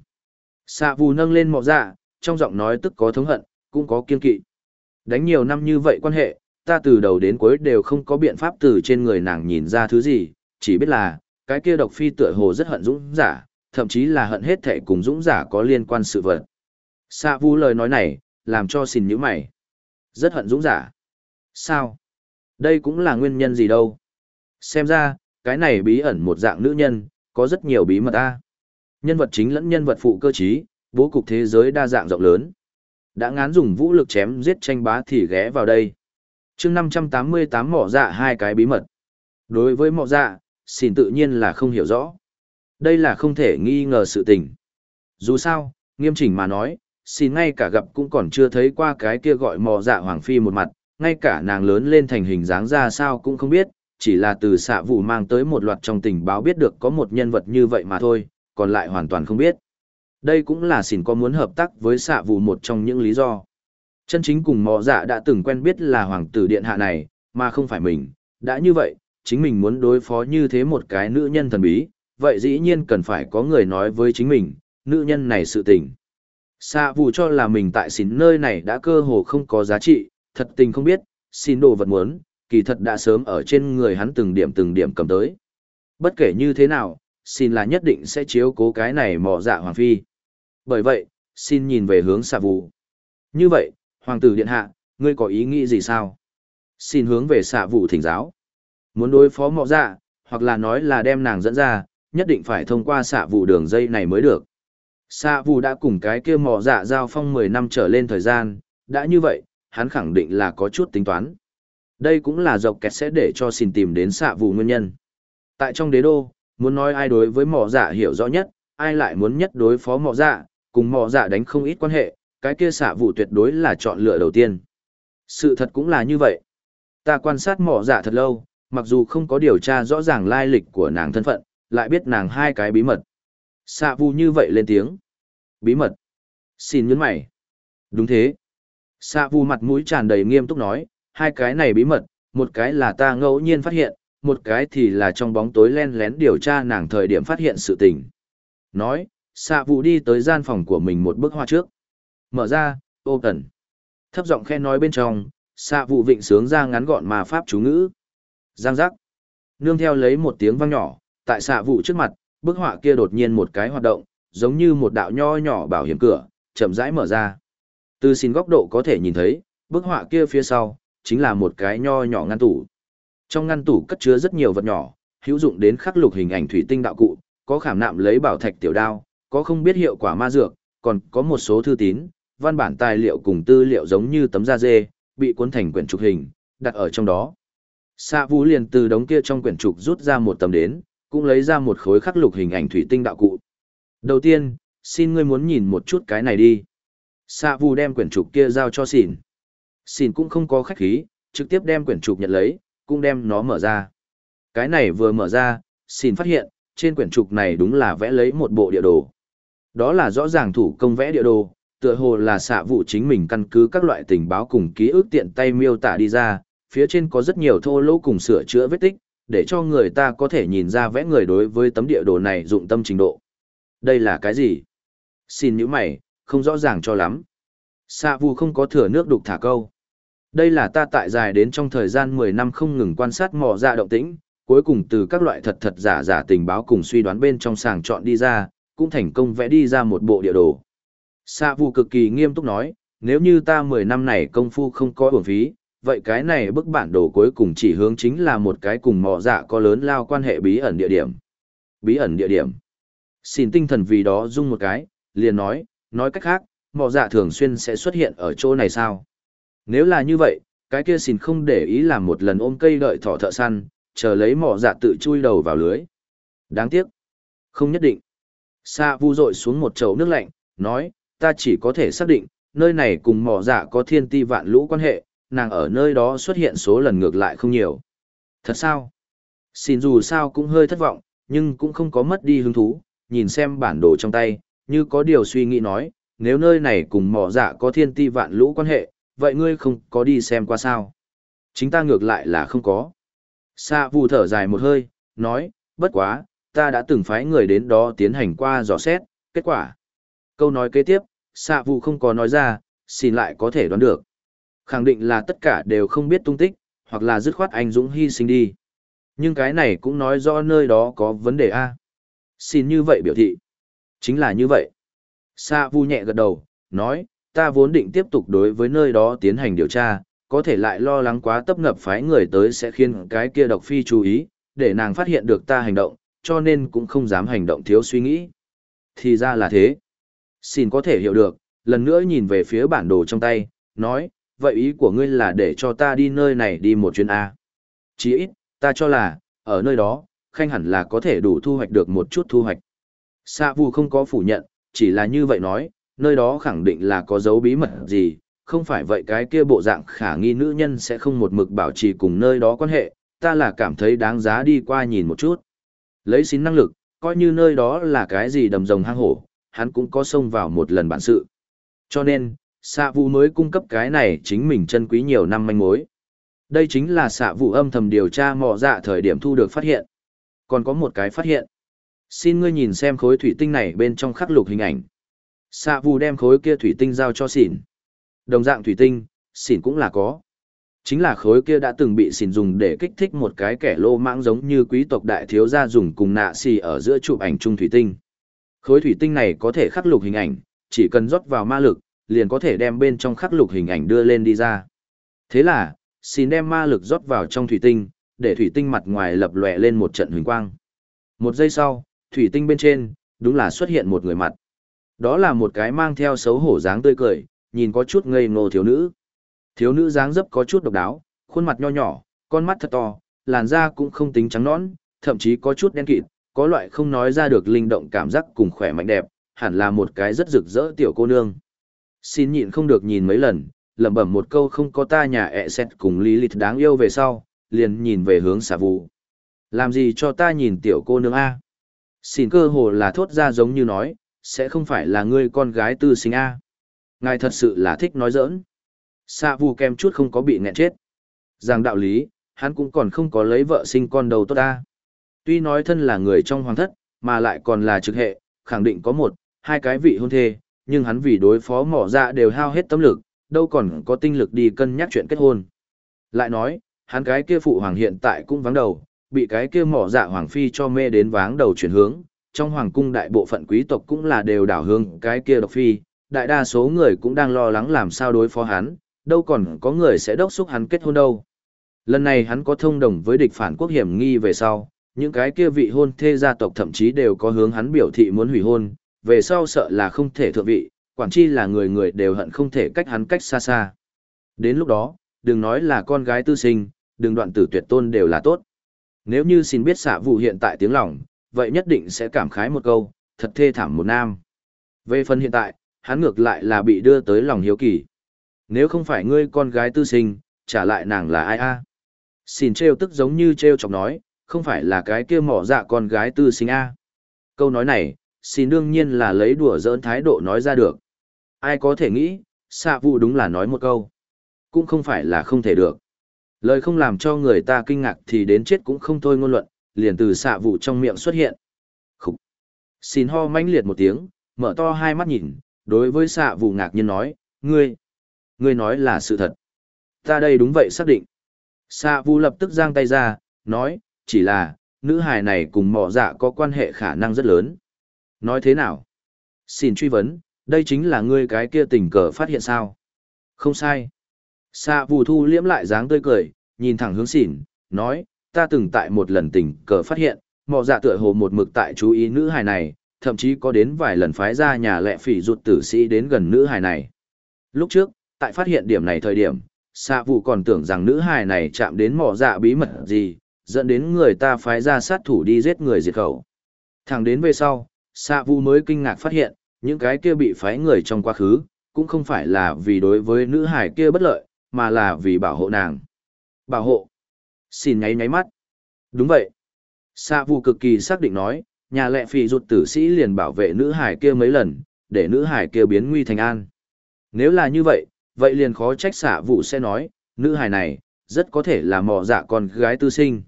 Sạ vù nâng lên mọ dạ, trong giọng nói tức có thống hận, cũng có kiên kỵ. Đánh nhiều năm như vậy quan hệ, ta từ đầu đến cuối đều không có biện pháp từ trên người nàng nhìn ra thứ gì, chỉ biết là, cái kia độc phi tựa hồ rất hận dũng giả, thậm chí là hận hết thể cùng dũng giả có liên quan sự vật. Sạ vu lời nói này, làm cho xin nhíu mày. Rất hận dũng giả. Sao? Đây cũng là nguyên nhân gì đâu. Xem ra, cái này bí ẩn một dạng nữ nhân, có rất nhiều bí mật a. Nhân vật chính lẫn nhân vật phụ cơ trí, bố cục thế giới đa dạng rộng lớn. Đã ngán dùng vũ lực chém giết tranh bá thì ghé vào đây. chương 588 mỏ dạ hai cái bí mật. Đối với mỏ dạ, xin tự nhiên là không hiểu rõ. Đây là không thể nghi ngờ sự tình. Dù sao, nghiêm chỉnh mà nói, xin ngay cả gặp cũng còn chưa thấy qua cái kia gọi mò dạ hoàng phi một mặt, ngay cả nàng lớn lên thành hình dáng ra sao cũng không biết, chỉ là từ xạ vụ mang tới một loạt trong tình báo biết được có một nhân vật như vậy mà thôi, còn lại hoàn toàn không biết. Đây cũng là xỉn có muốn hợp tác với xạ vụ một trong những lý do. Chân chính cùng mò dạ đã từng quen biết là hoàng tử điện hạ này, mà không phải mình. Đã như vậy, chính mình muốn đối phó như thế một cái nữ nhân thần bí, vậy dĩ nhiên cần phải có người nói với chính mình, nữ nhân này sự tình. Xạ vụ cho là mình tại xín nơi này đã cơ hồ không có giá trị, thật tình không biết, xin đồ vật muốn, kỳ thật đã sớm ở trên người hắn từng điểm từng điểm cầm tới. Bất kể như thế nào, xin là nhất định sẽ chiếu cố cái này mò dạ hoàng phi. Bởi vậy, xin nhìn về hướng xạ vụ. Như vậy, hoàng tử điện hạ, ngươi có ý nghĩ gì sao? Xin hướng về xạ vụ thỉnh giáo. Muốn đối phó mọ dạ, hoặc là nói là đem nàng dẫn ra, nhất định phải thông qua xạ vụ đường dây này mới được. Sa Vũ đã cùng cái kia mỏ dạ giao phong 10 năm trở lên thời gian, đã như vậy, hắn khẳng định là có chút tính toán. Đây cũng là dọc kẹt sẽ để cho xin tìm đến Sa Vũ nguyên nhân. Tại trong đế đô, muốn nói ai đối với mỏ dạ hiểu rõ nhất, ai lại muốn nhất đối phó mỏ dạ, cùng mỏ dạ đánh không ít quan hệ, cái kia Sa Vũ tuyệt đối là chọn lựa đầu tiên. Sự thật cũng là như vậy. Ta quan sát mỏ dạ thật lâu, mặc dù không có điều tra rõ ràng lai lịch của nàng thân phận, lại biết nàng hai cái bí mật. Xạ Vu như vậy lên tiếng. Bí mật. Xin nhấn mày. Đúng thế. Xạ Vu mặt mũi tràn đầy nghiêm túc nói, hai cái này bí mật, một cái là ta ngẫu nhiên phát hiện, một cái thì là trong bóng tối len lén điều tra nàng thời điểm phát hiện sự tình. Nói, xạ vụ đi tới gian phòng của mình một bức hoa trước. Mở ra, ô cần. Thấp giọng khen nói bên trong, xạ vụ vịnh sướng ra ngắn gọn mà pháp chú ngữ. Giang giác. Nương theo lấy một tiếng vang nhỏ, tại xạ vụ trước mặt, bức họa kia đột nhiên một cái hoạt động, giống như một đạo nho nhỏ bảo hiểm cửa, chậm rãi mở ra. Từ xin góc độ có thể nhìn thấy, bức họa kia phía sau, chính là một cái nho nhỏ ngăn tủ. Trong ngăn tủ cất chứa rất nhiều vật nhỏ, hữu dụng đến khắc lục hình ảnh thủy tinh đạo cụ, có khảm nạm lấy bảo thạch tiểu đao, có không biết hiệu quả ma dược, còn có một số thư tín, văn bản tài liệu cùng tư liệu giống như tấm da dê, bị cuốn thành quyển trục hình, đặt ở trong đó. Sa Vũ liền từ đống kia trong quyển trục rút ra một tấm đến, cũng lấy ra một khối khắc lục hình ảnh thủy tinh đạo cụ. Đầu tiên, xin ngươi muốn nhìn một chút cái này đi. Sạ Vũ đem quyển trục kia giao cho xỉn. Xỉn cũng không có khách khí, trực tiếp đem quyển trục nhận lấy, cũng đem nó mở ra. Cái này vừa mở ra, xỉn phát hiện, trên quyển trục này đúng là vẽ lấy một bộ địa đồ. Đó là rõ ràng thủ công vẽ địa đồ, tựa hồ là xạ vụ chính mình căn cứ các loại tình báo cùng ký ức tiện tay miêu tả đi ra, phía trên có rất nhiều thô lỗ cùng sửa chữa vết tích, để cho người ta có thể nhìn ra vẽ người đối với tấm địa đồ này dụng tâm trình độ. Đây là cái gì? Xin những mày, không rõ ràng cho lắm. Xạ Vu không có thừa nước đục thả câu. Đây là ta tại dài đến trong thời gian 10 năm không ngừng quan sát mò ra động tĩnh, cuối cùng từ các loại thật thật giả giả tình báo cùng suy đoán bên trong sàng chọn đi ra, cũng thành công vẽ đi ra một bộ địa đồ. Sa Vu cực kỳ nghiêm túc nói, nếu như ta 10 năm này công phu không có uổng phí, vậy cái này bức bản đồ cuối cùng chỉ hướng chính là một cái cùng mỏ dạ có lớn lao quan hệ bí ẩn địa điểm. Bí ẩn địa điểm. Xin tinh thần vì đó rung một cái, liền nói, nói cách khác, mỏ dạ thường xuyên sẽ xuất hiện ở chỗ này sao? Nếu là như vậy, cái kia xin không để ý làm một lần ôm cây đợi thỏ thợ săn, chờ lấy mỏ dạ tự chui đầu vào lưới. Đáng tiếc. Không nhất định. Sa vu rội xuống một chậu nước lạnh, nói, ta chỉ có thể xác định, nơi này cùng mỏ dạ có thiên ti vạn lũ quan hệ, nàng ở nơi đó xuất hiện số lần ngược lại không nhiều. Thật sao? Xin dù sao cũng hơi thất vọng, nhưng cũng không có mất đi hứng thú, nhìn xem bản đồ trong tay, như có điều suy nghĩ nói, nếu nơi này cùng mỏ dạ có thiên ti vạn lũ quan hệ, vậy ngươi không có đi xem qua sao? Chính ta ngược lại là không có. Sa vù thở dài một hơi, nói, bất quá, ta đã từng phái người đến đó tiến hành qua dò xét, kết quả. Câu nói kế tiếp, xạ vù không có nói ra, xin lại có thể đoán được. Khẳng định là tất cả đều không biết tung tích, hoặc là dứt khoát anh Dũng hy sinh đi. Nhưng cái này cũng nói rõ nơi đó có vấn đề A. Xin như vậy biểu thị. Chính là như vậy. Sa vu nhẹ gật đầu, nói, ta vốn định tiếp tục đối với nơi đó tiến hành điều tra, có thể lại lo lắng quá tấp ngập phái người tới sẽ khiến cái kia độc phi chú ý, để nàng phát hiện được ta hành động, cho nên cũng không dám hành động thiếu suy nghĩ. Thì ra là thế. Xin có thể hiểu được, lần nữa nhìn về phía bản đồ trong tay, nói, vậy ý của ngươi là để cho ta đi nơi này đi một chuyến A. Chỉ ít, ta cho là, ở nơi đó, khanh hẳn là có thể đủ thu hoạch được một chút thu hoạch. Sa Vu không có phủ nhận, chỉ là như vậy nói, nơi đó khẳng định là có dấu bí mật gì, không phải vậy cái kia bộ dạng khả nghi nữ nhân sẽ không một mực bảo trì cùng nơi đó quan hệ, ta là cảm thấy đáng giá đi qua nhìn một chút. Lấy xin năng lực, coi như nơi đó là cái gì đầm rồng hang hổ, hắn cũng có xông vào một lần bản sự. Cho nên, xạ vụ mới cung cấp cái này chính mình chân quý nhiều năm manh mối. Đây chính là xạ vụ âm thầm điều tra mò dạ thời điểm thu được phát hiện. Còn có một cái phát hiện. Xin ngươi nhìn xem khối thủy tinh này bên trong khắc lục hình ảnh. Xạ vụ đem khối kia thủy tinh giao cho xỉn. Đồng dạng thủy tinh, xỉn cũng là có. Chính là khối kia đã từng bị xỉn dùng để kích thích một cái kẻ lô mãng giống như quý tộc đại thiếu gia dùng cùng nạ xì ở giữa chụp ảnh chung thủy tinh. Khối thủy tinh này có thể khắc lục hình ảnh, chỉ cần rót vào ma lực, liền có thể đem bên trong khắc lục hình ảnh đưa lên đi ra. Thế là, xin đem ma lực rót vào trong thủy tinh, để thủy tinh mặt ngoài lập lòe lên một trận huỳnh quang. Một giây sau, thủy tinh bên trên, đúng là xuất hiện một người mặt. Đó là một cái mang theo xấu hổ dáng tươi cười, nhìn có chút ngây ngô thiếu nữ. Thiếu nữ dáng dấp có chút độc đáo, khuôn mặt nho nhỏ, con mắt thật to, làn da cũng không tính trắng nõn, thậm chí có chút đen kịt, có loại không nói ra được linh động cảm giác cùng khỏe mạnh đẹp, hẳn là một cái rất rực rỡ tiểu cô nương. Xin nhịn không được nhìn mấy lần, lẩm bẩm một câu không có ta nhà ẹ xét cùng lý lịch đáng yêu về sau, liền nhìn về hướng xả vụ. Làm gì cho ta nhìn tiểu cô nương A? Xin cơ hồ là thốt ra giống như nói, sẽ không phải là ngươi con gái tư sinh A. Ngài thật sự là thích nói giỡn. Xạ vụ kem chút không có bị nghẹn chết. Rằng đạo lý, hắn cũng còn không có lấy vợ sinh con đầu tốt ta. Tuy nói thân là người trong hoàng thất, mà lại còn là trực hệ, khẳng định có một, hai cái vị hôn thê, nhưng hắn vì đối phó mỏ dạ đều hao hết tâm lực, đâu còn có tinh lực đi cân nhắc chuyện kết hôn. Lại nói, hắn cái kia phụ hoàng hiện tại cũng vắng đầu, bị cái kia mỏ dạ hoàng phi cho mê đến váng đầu chuyển hướng, trong hoàng cung đại bộ phận quý tộc cũng là đều đảo hướng cái kia độc phi, đại đa số người cũng đang lo lắng làm sao đối phó hắn, đâu còn có người sẽ đốc xúc hắn kết hôn đâu. Lần này hắn có thông đồng với địch phản quốc hiểm nghi về sau, những cái kia vị hôn thê gia tộc thậm chí đều có hướng hắn biểu thị muốn hủy hôn, về sau sợ là không thể thượng vị, quản chi là người người đều hận không thể cách hắn cách xa xa. Đến lúc đó, đừng nói là con gái tư sinh, đừng đoạn tử tuyệt tôn đều là tốt. Nếu như xin biết xạ vụ hiện tại tiếng lòng, vậy nhất định sẽ cảm khái một câu, thật thê thảm một nam. Về phần hiện tại, hắn ngược lại là bị đưa tới lòng hiếu kỳ. Nếu không phải ngươi con gái tư sinh, trả lại nàng là ai a? Xin treo tức giống như treo chọc nói, không phải là cái kia mỏ dạ con gái tư sinh a. Câu nói này, xin đương nhiên là lấy đùa giỡn thái độ nói ra được. Ai có thể nghĩ, xạ vụ đúng là nói một câu. Cũng không phải là không thể được. Lời không làm cho người ta kinh ngạc thì đến chết cũng không thôi ngôn luận, liền từ xạ vụ trong miệng xuất hiện. Khúc! Xin ho mãnh liệt một tiếng, mở to hai mắt nhìn, đối với xạ vụ ngạc nhiên nói, ngươi, ngươi nói là sự thật. Ta đây đúng vậy xác định. Xạ vụ lập tức giang tay ra, nói, chỉ là, nữ hài này cùng mỏ dạ có quan hệ khả năng rất lớn. Nói thế nào? Xin truy vấn, đây chính là ngươi cái kia tình cờ phát hiện sao? Không sai. Xạ vù thu liễm lại dáng tươi cười, nhìn thẳng hướng xỉn, nói, ta từng tại một lần tình cờ phát hiện, mỏ dạ tựa hồ một mực tại chú ý nữ hài này, thậm chí có đến vài lần phái ra nhà lệ phỉ rụt tử sĩ đến gần nữ hài này. Lúc trước, tại phát hiện điểm này thời điểm, xạ vụ còn tưởng rằng nữ hài này chạm đến mỏ dạ bí mật gì, dẫn đến người ta phái ra sát thủ đi giết người diệt khẩu. Thẳng đến về sau, Sa Vu mới kinh ngạc phát hiện, những cái kia bị phái người trong quá khứ, cũng không phải là vì đối với nữ hải kia bất lợi, mà là vì bảo hộ nàng. Bảo hộ. Xin nháy nháy mắt. Đúng vậy. Sa Vu cực kỳ xác định nói, nhà lệ phì rụt tử sĩ liền bảo vệ nữ hải kia mấy lần, để nữ hải kia biến nguy thành an. Nếu là như vậy, vậy liền khó trách xạ vụ sẽ nói, nữ hải này, rất có thể là mò dạ con gái tư sinh.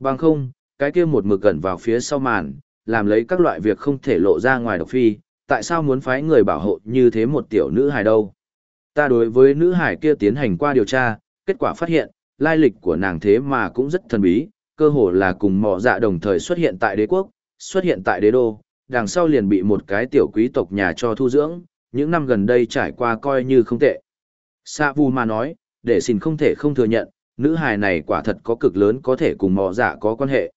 Bằng không, cái kia một mực gần vào phía sau màn, làm lấy các loại việc không thể lộ ra ngoài độc phi, tại sao muốn phái người bảo hộ như thế một tiểu nữ hài đâu? Ta đối với nữ hải kia tiến hành qua điều tra, kết quả phát hiện, lai lịch của nàng thế mà cũng rất thần bí, cơ hồ là cùng mỏ dạ đồng thời xuất hiện tại đế quốc, xuất hiện tại đế đô, đằng sau liền bị một cái tiểu quý tộc nhà cho thu dưỡng, những năm gần đây trải qua coi như không tệ. Sa Vu mà nói, để xin không thể không thừa nhận, nữ hài này quả thật có cực lớn có thể cùng mỏ dạ có quan hệ.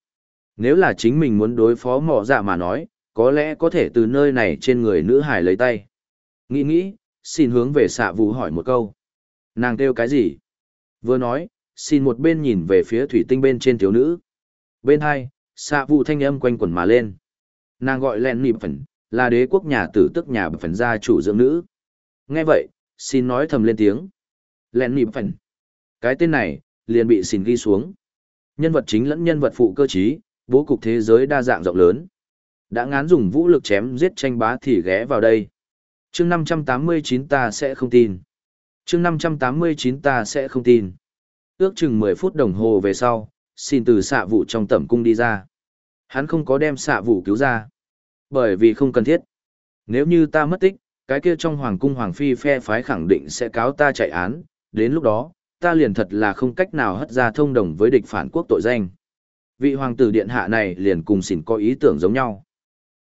Nếu là chính mình muốn đối phó mỏ dạ mà nói, có lẽ có thể từ nơi này trên người nữ hải lấy tay. Nghĩ nghĩ, xin hướng về xạ vũ hỏi một câu. Nàng kêu cái gì? Vừa nói, xin một bên nhìn về phía thủy tinh bên trên thiếu nữ. Bên hai, xạ vũ thanh âm quanh quẩn mà lên. Nàng gọi len nịp phần, là đế quốc nhà tử tức nhà phần gia chủ dưỡng nữ. Nghe vậy, xin nói thầm lên tiếng. Len nịp phần. Cái tên này, liền bị xin ghi xuống. Nhân vật chính lẫn nhân vật phụ cơ trí, bố cục thế giới đa dạng rộng lớn. Đã ngán dùng vũ lực chém giết tranh bá thì ghé vào đây. chương 589 ta sẽ không tin. chương 589 ta sẽ không tin. Ước chừng 10 phút đồng hồ về sau, xin từ xạ vụ trong tẩm cung đi ra. Hắn không có đem xạ vụ cứu ra. Bởi vì không cần thiết. Nếu như ta mất tích, cái kia trong hoàng cung hoàng phi phe phái khẳng định sẽ cáo ta chạy án, đến lúc đó, ta liền thật là không cách nào hất ra thông đồng với địch phản quốc tội danh. Vị hoàng tử điện hạ này liền cùng xỉn có ý tưởng giống nhau.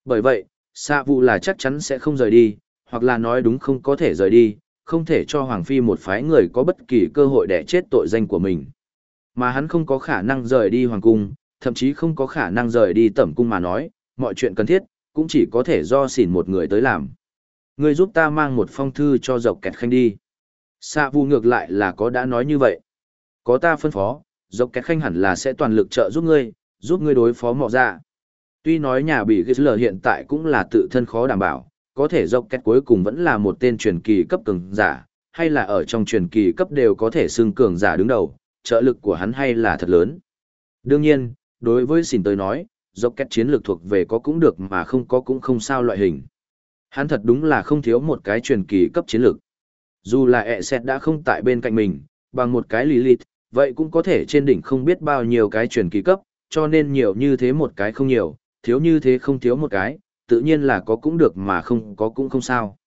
Bởi vậy, xạ vụ là chắc chắn sẽ không rời đi, hoặc là nói đúng không có thể rời đi, không thể cho Hoàng Phi một phái người có bất kỳ cơ hội để chết tội danh của mình. Mà hắn không có khả năng rời đi Hoàng Cung, thậm chí không có khả năng rời đi tẩm cung mà nói, mọi chuyện cần thiết, cũng chỉ có thể do xỉn một người tới làm. Người giúp ta mang một phong thư cho dọc kẹt khanh đi. Sa vu ngược lại là có đã nói như vậy. Có ta phân phó, dọc kẹt khanh hẳn là sẽ toàn lực trợ giúp ngươi, giúp ngươi đối phó mọ Dạ. Tuy nói nhà bị Gisler hiện tại cũng là tự thân khó đảm bảo, có thể dọc kẹt cuối cùng vẫn là một tên truyền kỳ cấp cường giả, hay là ở trong truyền kỳ cấp đều có thể xưng cường giả đứng đầu, trợ lực của hắn hay là thật lớn. Đương nhiên, đối với xỉn tới nói, dọc kẹt chiến lược thuộc về có cũng được mà không có cũng không sao loại hình. Hắn thật đúng là không thiếu một cái truyền kỳ cấp chiến lược. Dù là e ẹ xét đã không tại bên cạnh mình, bằng một cái Lilith, vậy cũng có thể trên đỉnh không biết bao nhiêu cái truyền kỳ cấp, cho nên nhiều như thế một cái không nhiều, thiếu như thế không thiếu một cái, tự nhiên là có cũng được mà không có cũng không sao.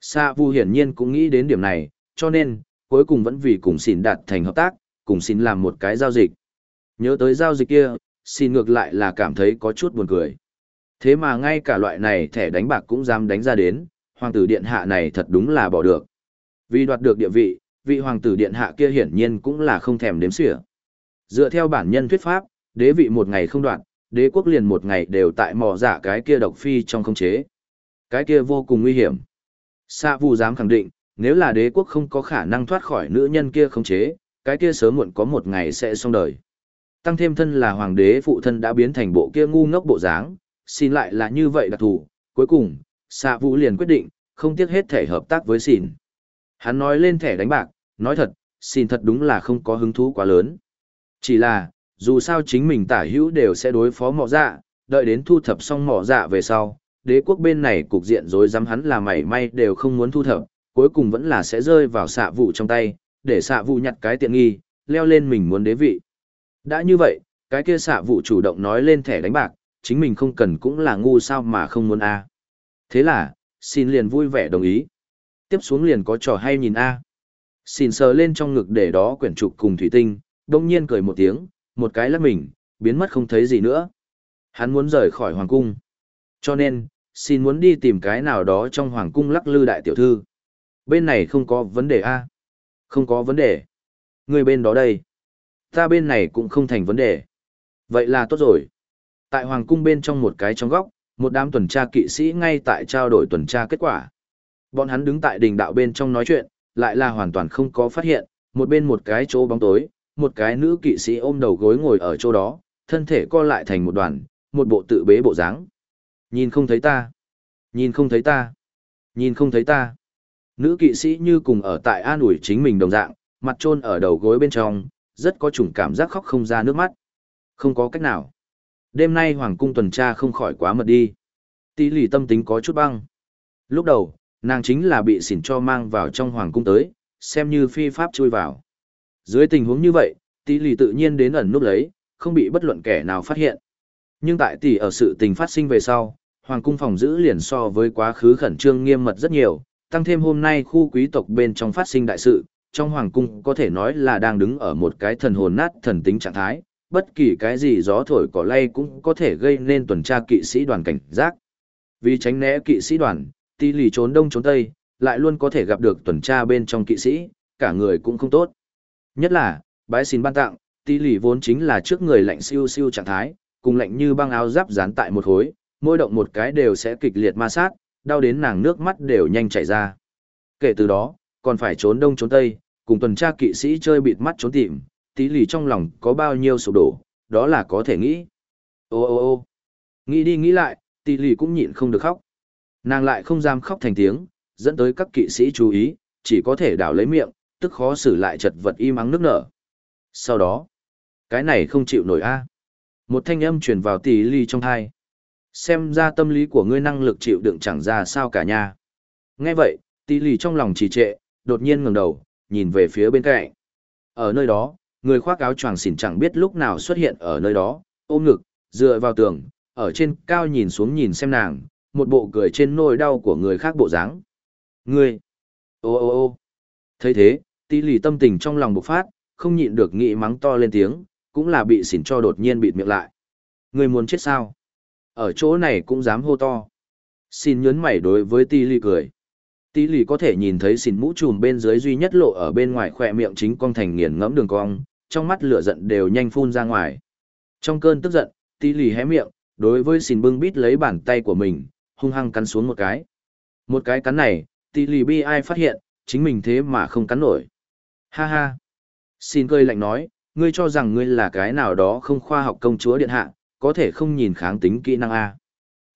Sa Vu hiển nhiên cũng nghĩ đến điểm này, cho nên, cuối cùng vẫn vì cùng xin đạt thành hợp tác, cùng xin làm một cái giao dịch. Nhớ tới giao dịch kia, xin ngược lại là cảm thấy có chút buồn cười. Thế mà ngay cả loại này thẻ đánh bạc cũng dám đánh ra đến, hoàng tử điện hạ này thật đúng là bỏ được. Vì đoạt được địa vị, vị hoàng tử điện hạ kia hiển nhiên cũng là không thèm đếm xỉa. Dựa theo bản nhân thuyết pháp, đế vị một ngày không đoạn, đế quốc liền một ngày đều tại mò giả cái kia độc phi trong không chế. Cái kia vô cùng nguy hiểm. Sa Vu dám khẳng định, nếu là đế quốc không có khả năng thoát khỏi nữ nhân kia không chế, cái kia sớm muộn có một ngày sẽ xong đời. Tăng thêm thân là hoàng đế phụ thân đã biến thành bộ kia ngu ngốc bộ dáng, xin lại là như vậy đặc thù. Cuối cùng, Sa Vũ liền quyết định, không tiếc hết thể hợp tác với xin. Hắn nói lên thẻ đánh bạc, nói thật, xin thật đúng là không có hứng thú quá lớn. Chỉ là, dù sao chính mình tả hữu đều sẽ đối phó mỏ dạ, đợi đến thu thập xong mỏ dạ về sau, đế quốc bên này cục diện rối rắm hắn là mảy may đều không muốn thu thập, cuối cùng vẫn là sẽ rơi vào xạ vụ trong tay, để xạ vụ nhặt cái tiện nghi, leo lên mình muốn đế vị. Đã như vậy, cái kia xạ vụ chủ động nói lên thẻ đánh bạc, chính mình không cần cũng là ngu sao mà không muốn a. Thế là, xin liền vui vẻ đồng ý. Tiếp xuống liền có trò hay nhìn a. Xin sờ lên trong ngực để đó quyển trục cùng thủy tinh, đông nhiên cười một tiếng, một cái lắc mình, biến mất không thấy gì nữa. Hắn muốn rời khỏi hoàng cung. Cho nên, xin muốn đi tìm cái nào đó trong hoàng cung lắc lư đại tiểu thư. Bên này không có vấn đề a Không có vấn đề. Người bên đó đây. Ta bên này cũng không thành vấn đề. Vậy là tốt rồi. Tại hoàng cung bên trong một cái trong góc, một đám tuần tra kỵ sĩ ngay tại trao đổi tuần tra kết quả. Bọn hắn đứng tại đỉnh đạo bên trong nói chuyện, lại là hoàn toàn không có phát hiện, một bên một cái chỗ bóng tối, một cái nữ kỵ sĩ ôm đầu gối ngồi ở chỗ đó, thân thể co lại thành một đoàn, một bộ tự bế bộ dáng. Nhìn không thấy ta. Nhìn không thấy ta. Nhìn không thấy ta. Nữ kỵ sĩ như cùng ở tại an ủi chính mình đồng dạng, mặt trôn ở đầu gối bên trong, rất có chủng cảm giác khóc không ra nước mắt. Không có cách nào. Đêm nay hoàng cung tuần tra không khỏi quá mật đi. Tỷ lì tâm tính có chút băng. Lúc đầu, nàng chính là bị xỉn cho mang vào trong hoàng cung tới, xem như phi pháp chui vào. Dưới tình huống như vậy, tỷ lì tự nhiên đến ẩn núp lấy, không bị bất luận kẻ nào phát hiện. Nhưng tại tỷ ở sự tình phát sinh về sau, hoàng cung phòng giữ liền so với quá khứ khẩn trương nghiêm mật rất nhiều, tăng thêm hôm nay khu quý tộc bên trong phát sinh đại sự, trong hoàng cung có thể nói là đang đứng ở một cái thần hồn nát thần tính trạng thái, bất kỳ cái gì gió thổi cỏ lay cũng có thể gây nên tuần tra kỵ sĩ đoàn cảnh giác. Vì tránh né kỵ sĩ đoàn, tỷ lì trốn đông trốn tây, lại luôn có thể gặp được tuần tra bên trong kỵ sĩ, cả người cũng không tốt. Nhất là, bái xin ban tặng, tỷ lì vốn chính là trước người lạnh siêu siêu trạng thái, cùng lạnh như băng áo giáp dán tại một hối, mỗi động một cái đều sẽ kịch liệt ma sát, đau đến nàng nước mắt đều nhanh chảy ra. Kể từ đó, còn phải trốn đông trốn tây, cùng tuần tra kỵ sĩ chơi bịt mắt trốn tìm, tí lì trong lòng có bao nhiêu sụp đổ, đó là có thể nghĩ. Ô ô ô nghĩ đi nghĩ lại, tí lì cũng nhịn không được khóc. Nàng lại không dám khóc thành tiếng, dẫn tới các kỵ sĩ chú ý, chỉ có thể đảo lấy miệng, tức khó xử lại chật vật im ắng nước nở. Sau đó, cái này không chịu nổi a. À. Một thanh âm truyền vào tỷ ly trong thai. Xem ra tâm lý của ngươi năng lực chịu đựng chẳng ra sao cả nha. Nghe vậy, tỷ ly trong lòng trì trệ, đột nhiên ngẩng đầu, nhìn về phía bên cạnh. Ở nơi đó, người khoác áo choàng xỉn chẳng biết lúc nào xuất hiện ở nơi đó, ôm ngực, dựa vào tường, ở trên cao nhìn xuống nhìn xem nàng, một bộ cười trên nỗi đau của người khác bộ dáng. Ngươi! Ô ô ô! thấy thế, tỷ lì tâm tình trong lòng bộc phát, không nhịn được nghĩ mắng to lên tiếng, cũng là bị xỉn cho đột nhiên bịt miệng lại. Ngươi muốn chết sao? Ở chỗ này cũng dám hô to. Xin nhớn mày đối với tỷ lì cười. Tỷ lì có thể nhìn thấy xỉn mũ trùm bên dưới duy nhất lộ ở bên ngoài khỏe miệng chính cong thành nghiền ngẫm đường cong, trong mắt lửa giận đều nhanh phun ra ngoài. Trong cơn tức giận, tỷ lì hé miệng, đối với xỉn bưng bít lấy bàn tay của mình, hung hăng cắn xuống một cái. Một cái cắn này, tỷ lì bi ai phát hiện, chính mình thế mà không cắn nổi. Ha ha. Xin cười lạnh nói, ngươi cho rằng ngươi là cái nào đó không khoa học công chúa điện hạ, có thể không nhìn kháng tính kỹ năng A.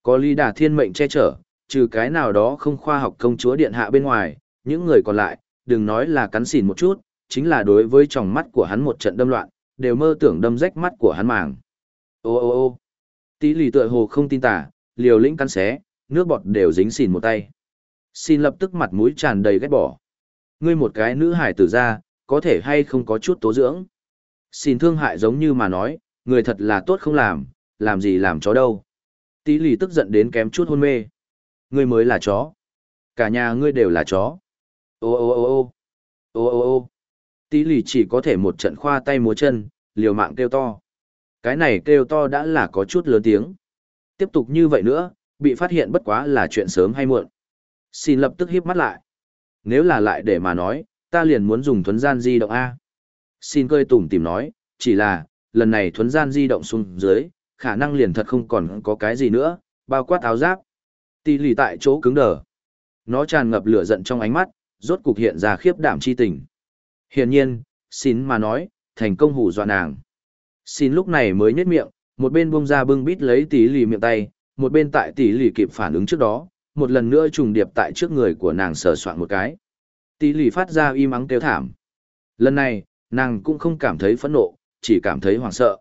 Có ly đà thiên mệnh che chở, trừ cái nào đó không khoa học công chúa điện hạ bên ngoài, những người còn lại, đừng nói là cắn xỉn một chút, chính là đối với tròng mắt của hắn một trận đâm loạn, đều mơ tưởng đâm rách mắt của hắn màng. Ô ô ô tí lì tựa hồ không tin tả, liều lĩnh cắn xé, nước bọt đều dính xìn một tay. Xin lập tức mặt mũi tràn đầy ghét bỏ. Ngươi một cái nữ hải tử ra, có thể hay không có chút tố dưỡng. Xin thương hại giống như mà nói, người thật là tốt không làm, làm gì làm chó đâu. Tí lì tức giận đến kém chút hôn mê. Ngươi mới là chó. Cả nhà ngươi đều là chó. Ô ô ô ô ô ô ô Tí lì chỉ có thể một trận khoa tay múa chân, liều mạng kêu to. Cái này kêu to đã là có chút lớn tiếng. Tiếp tục như vậy nữa, bị phát hiện bất quá là chuyện sớm hay muộn. Xin lập tức híp mắt lại. Nếu là lại để mà nói, ta liền muốn dùng thuấn gian di động A. Xin cơi tủm tìm nói, chỉ là, lần này thuấn gian di động xuống dưới, khả năng liền thật không còn có cái gì nữa, bao quát áo giáp. Tỷ lì tại chỗ cứng đờ. Nó tràn ngập lửa giận trong ánh mắt, rốt cục hiện ra khiếp đảm chi tình. Hiển nhiên, xin mà nói, thành công hù dọa nàng. Xin lúc này mới nhếch miệng, một bên buông ra bưng bít lấy tỷ lì miệng tay, một bên tại tỷ lì kịp phản ứng trước đó, một lần nữa trùng điệp tại trước người của nàng sờ soạn một cái. Tỷ lì phát ra im ắng kêu thảm. Lần này, nàng cũng không cảm thấy phẫn nộ, chỉ cảm thấy hoảng sợ.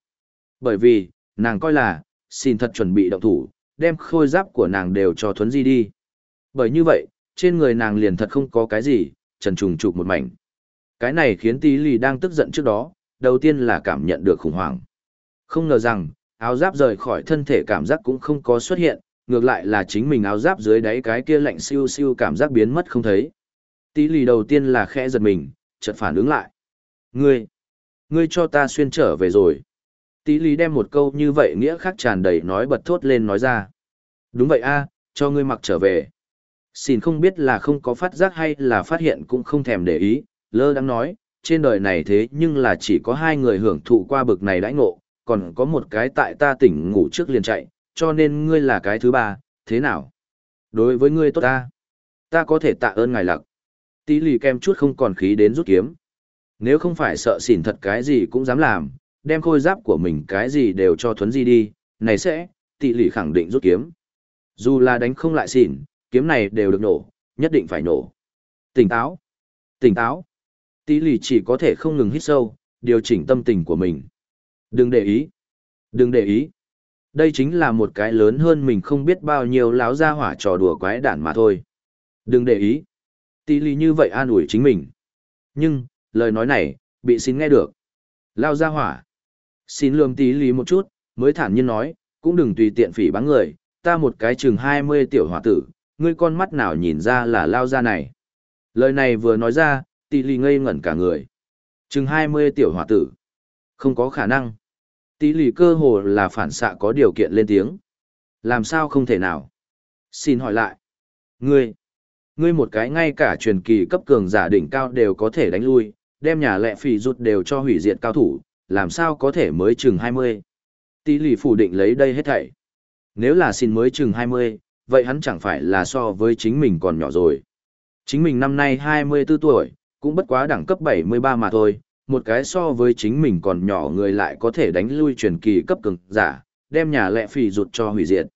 Bởi vì, nàng coi là, xin thật chuẩn bị động thủ, đem khôi giáp của nàng đều cho thuấn di đi. Bởi như vậy, trên người nàng liền thật không có cái gì, trần trùng trục một mảnh. Cái này khiến tỷ lì đang tức giận trước đó, đầu tiên là cảm nhận được khủng hoảng. Không ngờ rằng, áo giáp rời khỏi thân thể cảm giác cũng không có xuất hiện, ngược lại là chính mình áo giáp dưới đáy cái kia lạnh siêu siêu cảm giác biến mất không thấy. Tí lì đầu tiên là khẽ giật mình, chợt phản ứng lại. Ngươi, ngươi cho ta xuyên trở về rồi. Tí lì đem một câu như vậy nghĩa khác tràn đầy nói bật thốt lên nói ra. Đúng vậy a, cho ngươi mặc trở về. Xin không biết là không có phát giác hay là phát hiện cũng không thèm để ý, lơ đang nói, trên đời này thế nhưng là chỉ có hai người hưởng thụ qua bực này đãi ngộ, còn có một cái tại ta tỉnh ngủ trước liền chạy, cho nên ngươi là cái thứ ba, thế nào? Đối với ngươi tốt ta, ta có thể tạ ơn ngài lặc. Tí lì kem chút không còn khí đến rút kiếm. Nếu không phải sợ xỉn thật cái gì cũng dám làm, đem khôi giáp của mình cái gì đều cho thuấn di đi, này sẽ, tỷ lì khẳng định rút kiếm. Dù là đánh không lại xỉn, kiếm này đều được nổ, nhất định phải nổ. Tỉnh táo, tỉnh táo. Tỷ lì chỉ có thể không ngừng hít sâu, điều chỉnh tâm tình của mình. Đừng để ý, đừng để ý. Đây chính là một cái lớn hơn mình không biết bao nhiêu láo ra hỏa trò đùa quái đản mà thôi. Đừng để ý. Tỷ lì như vậy an ủi chính mình. Nhưng, lời nói này, bị xin nghe được. Lao ra hỏa. Xin lương tỷ lì một chút, mới thản nhiên nói, cũng đừng tùy tiện phỉ báng người, ta một cái chừng 20 tiểu hỏa tử, ngươi con mắt nào nhìn ra là lao ra này. Lời này vừa nói ra, tỷ lì ngây ngẩn cả người. Chừng 20 tiểu hỏa tử. Không có khả năng. Tỷ lì cơ hồ là phản xạ có điều kiện lên tiếng. Làm sao không thể nào? Xin hỏi lại. Ngươi, ngươi một cái ngay cả truyền kỳ cấp cường giả đỉnh cao đều có thể đánh lui, đem nhà lệ phỉ rụt đều cho hủy diệt cao thủ, làm sao có thể mới chừng 20. Tỷ lì phủ định lấy đây hết thảy. Nếu là xin mới chừng 20, vậy hắn chẳng phải là so với chính mình còn nhỏ rồi. Chính mình năm nay 24 tuổi, cũng bất quá đẳng cấp 73 mà thôi, một cái so với chính mình còn nhỏ người lại có thể đánh lui truyền kỳ cấp cường giả, đem nhà lệ phỉ rụt cho hủy diệt.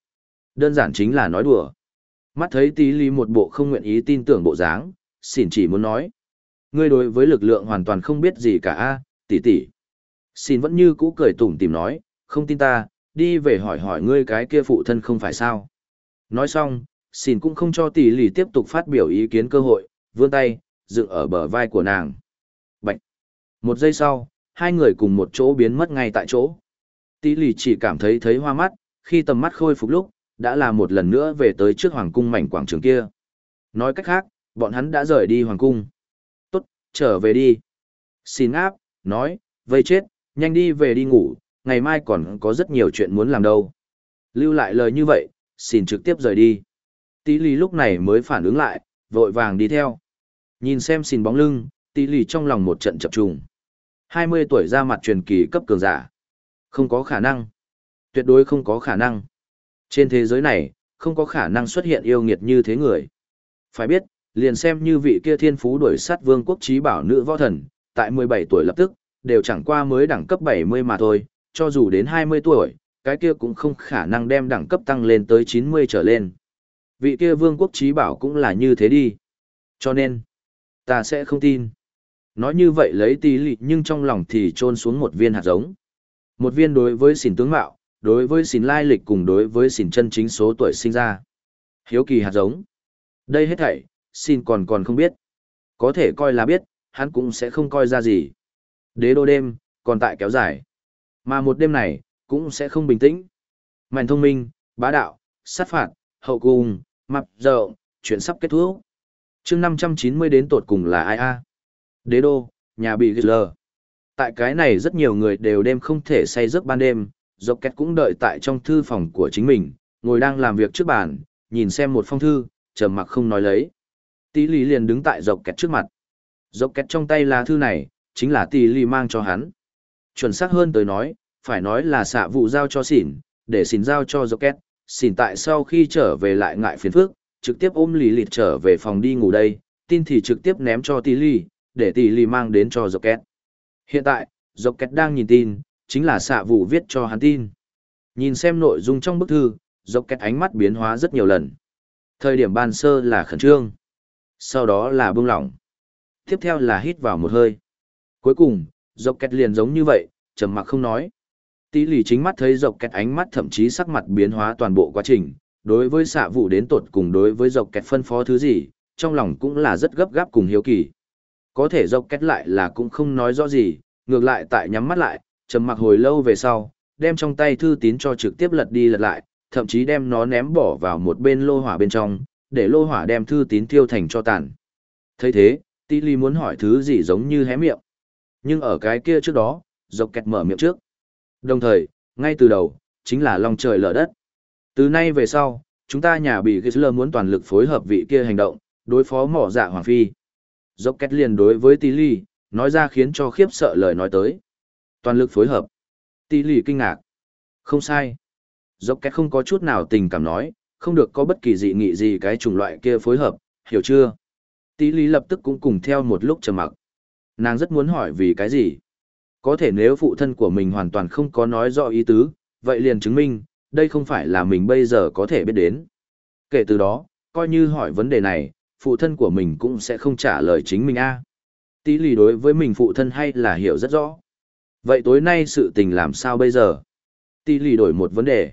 Đơn giản chính là nói đùa. Mắt thấy tí lý một bộ không nguyện ý tin tưởng bộ dáng, xỉn chỉ muốn nói. Ngươi đối với lực lượng hoàn toàn không biết gì cả a tỷ tỷ xin vẫn như cũ cười tủm tìm nói, không tin ta, đi về hỏi hỏi ngươi cái kia phụ thân không phải sao. Nói xong, xin cũng không cho tỷ lì tiếp tục phát biểu ý kiến cơ hội, vươn tay, dựng ở bờ vai của nàng. Một giây sau, hai người cùng một chỗ biến mất ngay tại chỗ. Tỷ lì chỉ cảm thấy thấy hoa mắt, khi tầm mắt khôi phục lúc, đã là một lần nữa về tới trước hoàng cung mảnh quảng trường kia. Nói cách khác, bọn hắn đã rời đi hoàng cung. Tốt, trở về đi. Xin áp, nói, vây chết, nhanh đi về đi ngủ, ngày mai còn có rất nhiều chuyện muốn làm đâu. Lưu lại lời như vậy, xin trực tiếp rời đi. Tỷ lì lúc này mới phản ứng lại, vội vàng đi theo. Nhìn xem xin bóng lưng, tỷ lì trong lòng một trận chập trùng. 20 tuổi ra mặt truyền kỳ cấp cường giả. Không có khả năng. Tuyệt đối không có khả năng. Trên thế giới này, không có khả năng xuất hiện yêu nghiệt như thế người. Phải biết, liền xem như vị kia thiên phú đuổi sát vương quốc trí bảo nữ võ thần, tại 17 tuổi lập tức, đều chẳng qua mới đẳng cấp 70 mà thôi, cho dù đến 20 tuổi, cái kia cũng không khả năng đem đẳng cấp tăng lên tới 90 trở lên. Vị kia vương quốc trí bảo cũng là như thế đi. Cho nên, ta sẽ không tin. Nói như vậy lấy tí lị nhưng trong lòng thì trôn xuống một viên hạt giống. Một viên đối với xỉn tướng mạo, đối với xỉn lai lịch cùng đối với xỉn chân chính số tuổi sinh ra. Hiếu kỳ hạt giống. Đây hết thảy, xin còn còn không biết. Có thể coi là biết, hắn cũng sẽ không coi ra gì. Đế đô đêm, còn tại kéo dài. Mà một đêm này, cũng sẽ không bình tĩnh. Mạnh thông minh, bá đạo, sát phạt, hậu cung, mập rộng, chuyện sắp kết thúc. chương 590 đến tột cùng là ai a Đế đô, nhà bị ghi lờ. Tại cái này rất nhiều người đều đêm không thể say giấc ban đêm, dọc kẹt cũng đợi tại trong thư phòng của chính mình, ngồi đang làm việc trước bàn, nhìn xem một phong thư, trầm mặc không nói lấy. Tỷ lì liền đứng tại dọc kẹt trước mặt. Dọc kẹt trong tay lá thư này, chính là tỷ lì mang cho hắn. Chuẩn xác hơn tới nói, phải nói là xạ vụ giao cho xỉn, để xỉn giao cho dọc kẹt. Xỉn tại sau khi trở về lại ngại phiền phức, trực tiếp ôm lì lịt trở về phòng đi ngủ đây, tin thì trực tiếp ném cho tỷ lì, để tỷ lì mang đến cho dọc kẹt. Hiện tại, dọc kẹt đang nhìn tin, chính là xạ vụ viết cho hắn tin. Nhìn xem nội dung trong bức thư, dọc kẹt ánh mắt biến hóa rất nhiều lần. Thời điểm ban sơ là khẩn trương, sau đó là buông lỏng, tiếp theo là hít vào một hơi. Cuối cùng, dọc kẹt liền giống như vậy, trầm mặc không nói. Tỷ lì chính mắt thấy dọc kẹt ánh mắt thậm chí sắc mặt biến hóa toàn bộ quá trình, đối với xạ vụ đến tột cùng đối với dọc kẹt phân phó thứ gì, trong lòng cũng là rất gấp gáp cùng hiếu kỳ. Có thể dọc kẹt lại là cũng không nói rõ gì, ngược lại tại nhắm mắt lại, trầm mặc hồi lâu về sau, đem trong tay thư tín cho trực tiếp lật đi lật lại, thậm chí đem nó ném bỏ vào một bên lô hỏa bên trong, để lô hỏa đem thư tín tiêu thành cho tàn. thấy thế, Tỷ Ly muốn hỏi thứ gì giống như hé miệng. Nhưng ở cái kia trước đó, dọc kẹt mở miệng trước. Đồng thời, ngay từ đầu, chính là lòng trời lở đất. Từ nay về sau, chúng ta nhà bị Gisler muốn toàn lực phối hợp vị kia hành động, đối phó mỏ dạ Hoàng Phi dốc két liền đối với Tỷ lì, nói ra khiến cho khiếp sợ lời nói tới. Toàn lực phối hợp. Tỷ lì kinh ngạc. Không sai. Dốc két không có chút nào tình cảm nói, không được có bất kỳ dị nghị gì cái chủng loại kia phối hợp, hiểu chưa? Tỷ lì lập tức cũng cùng theo một lúc trầm mặc. Nàng rất muốn hỏi vì cái gì? Có thể nếu phụ thân của mình hoàn toàn không có nói rõ ý tứ, vậy liền chứng minh, đây không phải là mình bây giờ có thể biết đến. Kể từ đó, coi như hỏi vấn đề này, phụ thân của mình cũng sẽ không trả lời chính mình a. Tỷ lì đối với mình phụ thân hay là hiểu rất rõ. Vậy tối nay sự tình làm sao bây giờ? Tỷ lì đổi một vấn đề.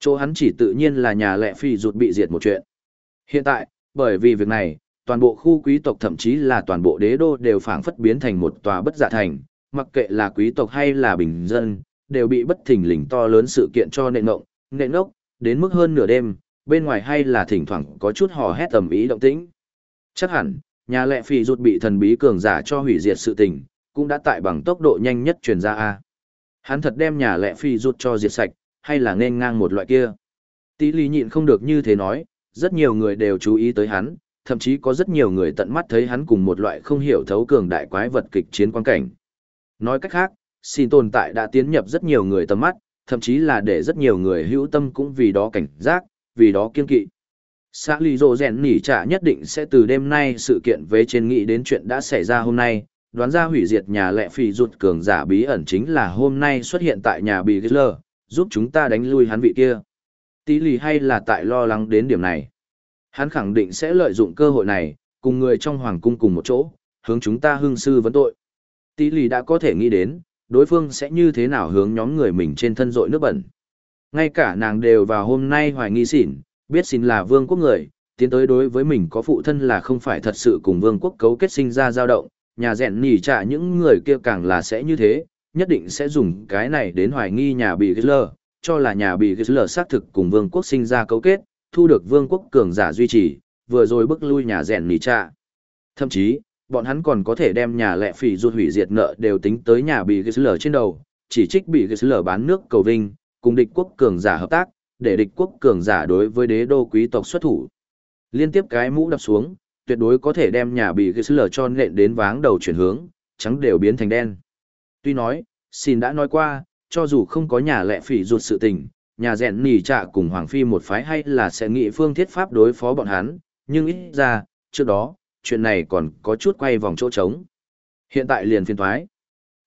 Chỗ hắn chỉ tự nhiên là nhà lệ phi rụt bị diệt một chuyện. Hiện tại, bởi vì việc này, toàn bộ khu quý tộc thậm chí là toàn bộ đế đô đều phảng phất biến thành một tòa bất dạ thành, mặc kệ là quý tộc hay là bình dân, đều bị bất thình lình to lớn sự kiện cho nệ ngộng, nệ ngốc, đến mức hơn nửa đêm, bên ngoài hay là thỉnh thoảng có chút hò hét tầm ý động tĩnh. Chắc hẳn, nhà lệ phi rụt bị thần bí cường giả cho hủy diệt sự tình, cũng đã tại bằng tốc độ nhanh nhất truyền ra a. Hắn thật đem nhà lệ phi rụt cho diệt sạch, hay là nên ngang một loại kia. Tí lý nhịn không được như thế nói, rất nhiều người đều chú ý tới hắn, thậm chí có rất nhiều người tận mắt thấy hắn cùng một loại không hiểu thấu cường đại quái vật kịch chiến quan cảnh. Nói cách khác, xin tồn tại đã tiến nhập rất nhiều người tầm mắt, thậm chí là để rất nhiều người hữu tâm cũng vì đó cảnh giác, vì đó kiên kỵ. Xã Lý Dô rèn nỉ trả nhất định sẽ từ đêm nay sự kiện về trên nghĩ đến chuyện đã xảy ra hôm nay, đoán ra hủy diệt nhà lệ phì ruột cường giả bí ẩn chính là hôm nay xuất hiện tại nhà Bì Gisler, giúp chúng ta đánh lui hắn vị kia. Tí lì hay là tại lo lắng đến điểm này. Hắn khẳng định sẽ lợi dụng cơ hội này, cùng người trong hoàng cung cùng một chỗ, hướng chúng ta hưng sư vấn tội. Tí lì đã có thể nghĩ đến, đối phương sẽ như thế nào hướng nhóm người mình trên thân rội nước bẩn. Ngay cả nàng đều vào hôm nay hoài nghi xỉn, biết xỉn là vương quốc người, tiến tới đối với mình có phụ thân là không phải thật sự cùng vương quốc cấu kết sinh ra dao động, nhà rèn nỉ trả những người kia càng là sẽ như thế, nhất định sẽ dùng cái này đến hoài nghi nhà bị Gisler, cho là nhà bị Gisler xác thực cùng vương quốc sinh ra cấu kết, thu được vương quốc cường giả duy trì, vừa rồi bức lui nhà rèn nỉ trạ. Thậm chí, bọn hắn còn có thể đem nhà lệ phỉ ruột hủy diệt nợ đều tính tới nhà bị Gisler trên đầu, chỉ trích bị Gisler bán nước cầu vinh, cùng địch quốc cường giả hợp tác, để địch quốc cường giả đối với đế đô quý tộc xuất thủ. Liên tiếp cái mũ đập xuống, tuyệt đối có thể đem nhà bị Gisler cho nện đến váng đầu chuyển hướng, trắng đều biến thành đen. Tuy nói, xin đã nói qua, cho dù không có nhà lệ phỉ ruột sự tình, nhà rèn nỉ trạ cùng Hoàng Phi một phái hay là sẽ nghị phương thiết pháp đối phó bọn hắn, nhưng ít ra, trước đó, chuyện này còn có chút quay vòng chỗ trống. Hiện tại liền phiên thoái.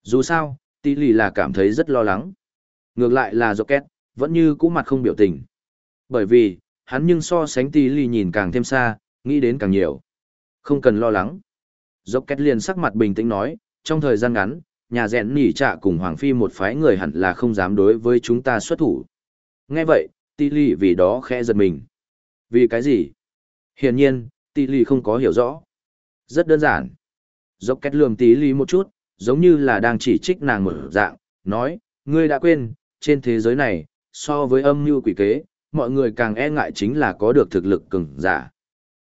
Dù sao, tỷ lì là cảm thấy rất lo lắng. Ngược lại là Rocket, vẫn như cũ mặt không biểu tình. Bởi vì, hắn nhưng so sánh tỷ lì nhìn càng thêm xa, nghĩ đến càng nhiều. Không cần lo lắng. Rocket liền sắc mặt bình tĩnh nói, trong thời gian ngắn, nhà rèn nỉ trạ cùng Hoàng Phi một phái người hẳn là không dám đối với chúng ta xuất thủ. Nghe vậy, tỷ lì vì đó khẽ giật mình. Vì cái gì? Hiển nhiên, tỷ lì không có hiểu rõ. Rất đơn giản. Dốc két lườm tí ly một chút, giống như là đang chỉ trích nàng một dạng, nói, ngươi đã quên, trên thế giới này, so với âm mưu quỷ kế, mọi người càng e ngại chính là có được thực lực cường giả.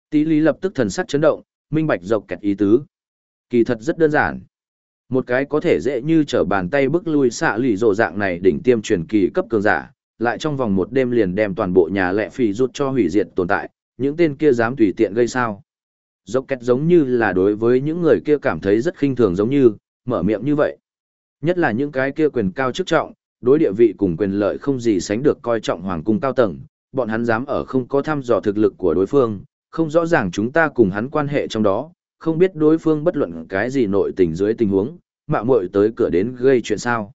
Tí lý lập tức thần sắc chấn động, minh bạch dọc kẹt ý tứ. Kỳ thật rất đơn giản. Một cái có thể dễ như trở bàn tay bước lui xạ lì rộ dạng này đỉnh tiêm truyền kỳ cấp cường giả, lại trong vòng một đêm liền đem toàn bộ nhà lệ phì rút cho hủy diệt tồn tại, những tên kia dám tùy tiện gây sao dốc kẹt giống như là đối với những người kia cảm thấy rất khinh thường giống như, mở miệng như vậy. Nhất là những cái kia quyền cao chức trọng, đối địa vị cùng quyền lợi không gì sánh được coi trọng hoàng cung cao tầng, bọn hắn dám ở không có thăm dò thực lực của đối phương, không rõ ràng chúng ta cùng hắn quan hệ trong đó, không biết đối phương bất luận cái gì nội tình dưới tình huống, mạo muội tới cửa đến gây chuyện sao.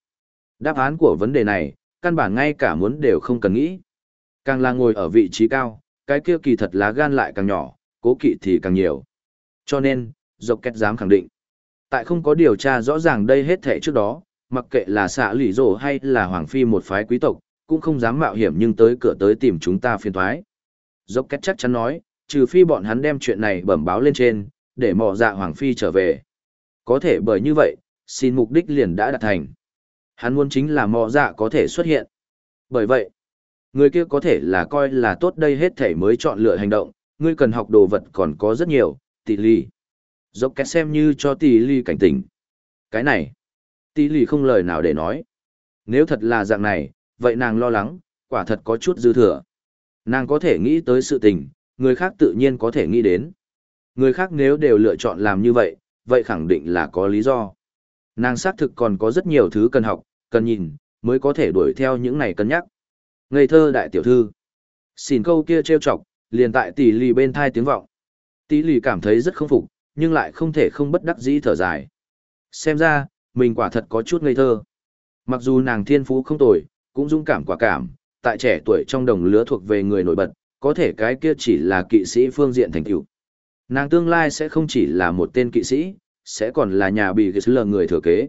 Đáp án của vấn đề này, căn bản ngay cả muốn đều không cần nghĩ. Càng là ngồi ở vị trí cao, cái kia kỳ thật lá gan lại càng nhỏ, cố kỵ thì càng nhiều. Cho nên, dọc kết dám khẳng định. Tại không có điều tra rõ ràng đây hết thể trước đó, mặc kệ là xạ lỷ rổ hay là hoàng phi một phái quý tộc, cũng không dám mạo hiểm nhưng tới cửa tới tìm chúng ta phiền thoái. Dốc kết chắc chắn nói, trừ phi bọn hắn đem chuyện này bẩm báo lên trên, để mò dạ hoàng phi trở về. Có thể bởi như vậy, xin mục đích liền đã đạt thành. Hắn muốn chính là mò dạ có thể xuất hiện. Bởi vậy, người kia có thể là coi là tốt đây hết thể mới chọn lựa hành động, ngươi cần học đồ vật còn có rất nhiều, tỷ ly. Dốc két xem như cho tỷ ly cảnh tỉnh. Cái này, tỷ Lì không lời nào để nói. Nếu thật là dạng này, vậy nàng lo lắng, quả thật có chút dư thừa. Nàng có thể nghĩ tới sự tình, người khác tự nhiên có thể nghĩ đến. Người khác nếu đều lựa chọn làm như vậy, vậy khẳng định là có lý do. Nàng xác thực còn có rất nhiều thứ cần học, cần nhìn, mới có thể đuổi theo những này cân nhắc. Ngây thơ đại tiểu thư. Xin câu kia trêu chọc, liền tại tỷ lì bên thai tiếng vọng. Tỷ lì cảm thấy rất không phục, nhưng lại không thể không bất đắc dĩ thở dài. Xem ra, mình quả thật có chút ngây thơ. Mặc dù nàng thiên phú không tồi, cũng dũng cảm quả cảm, tại trẻ tuổi trong đồng lứa thuộc về người nổi bật, có thể cái kia chỉ là kỵ sĩ phương diện thành tựu. Nàng tương lai sẽ không chỉ là một tên kỵ sĩ, sẽ còn là nhà bị lờ người thừa kế.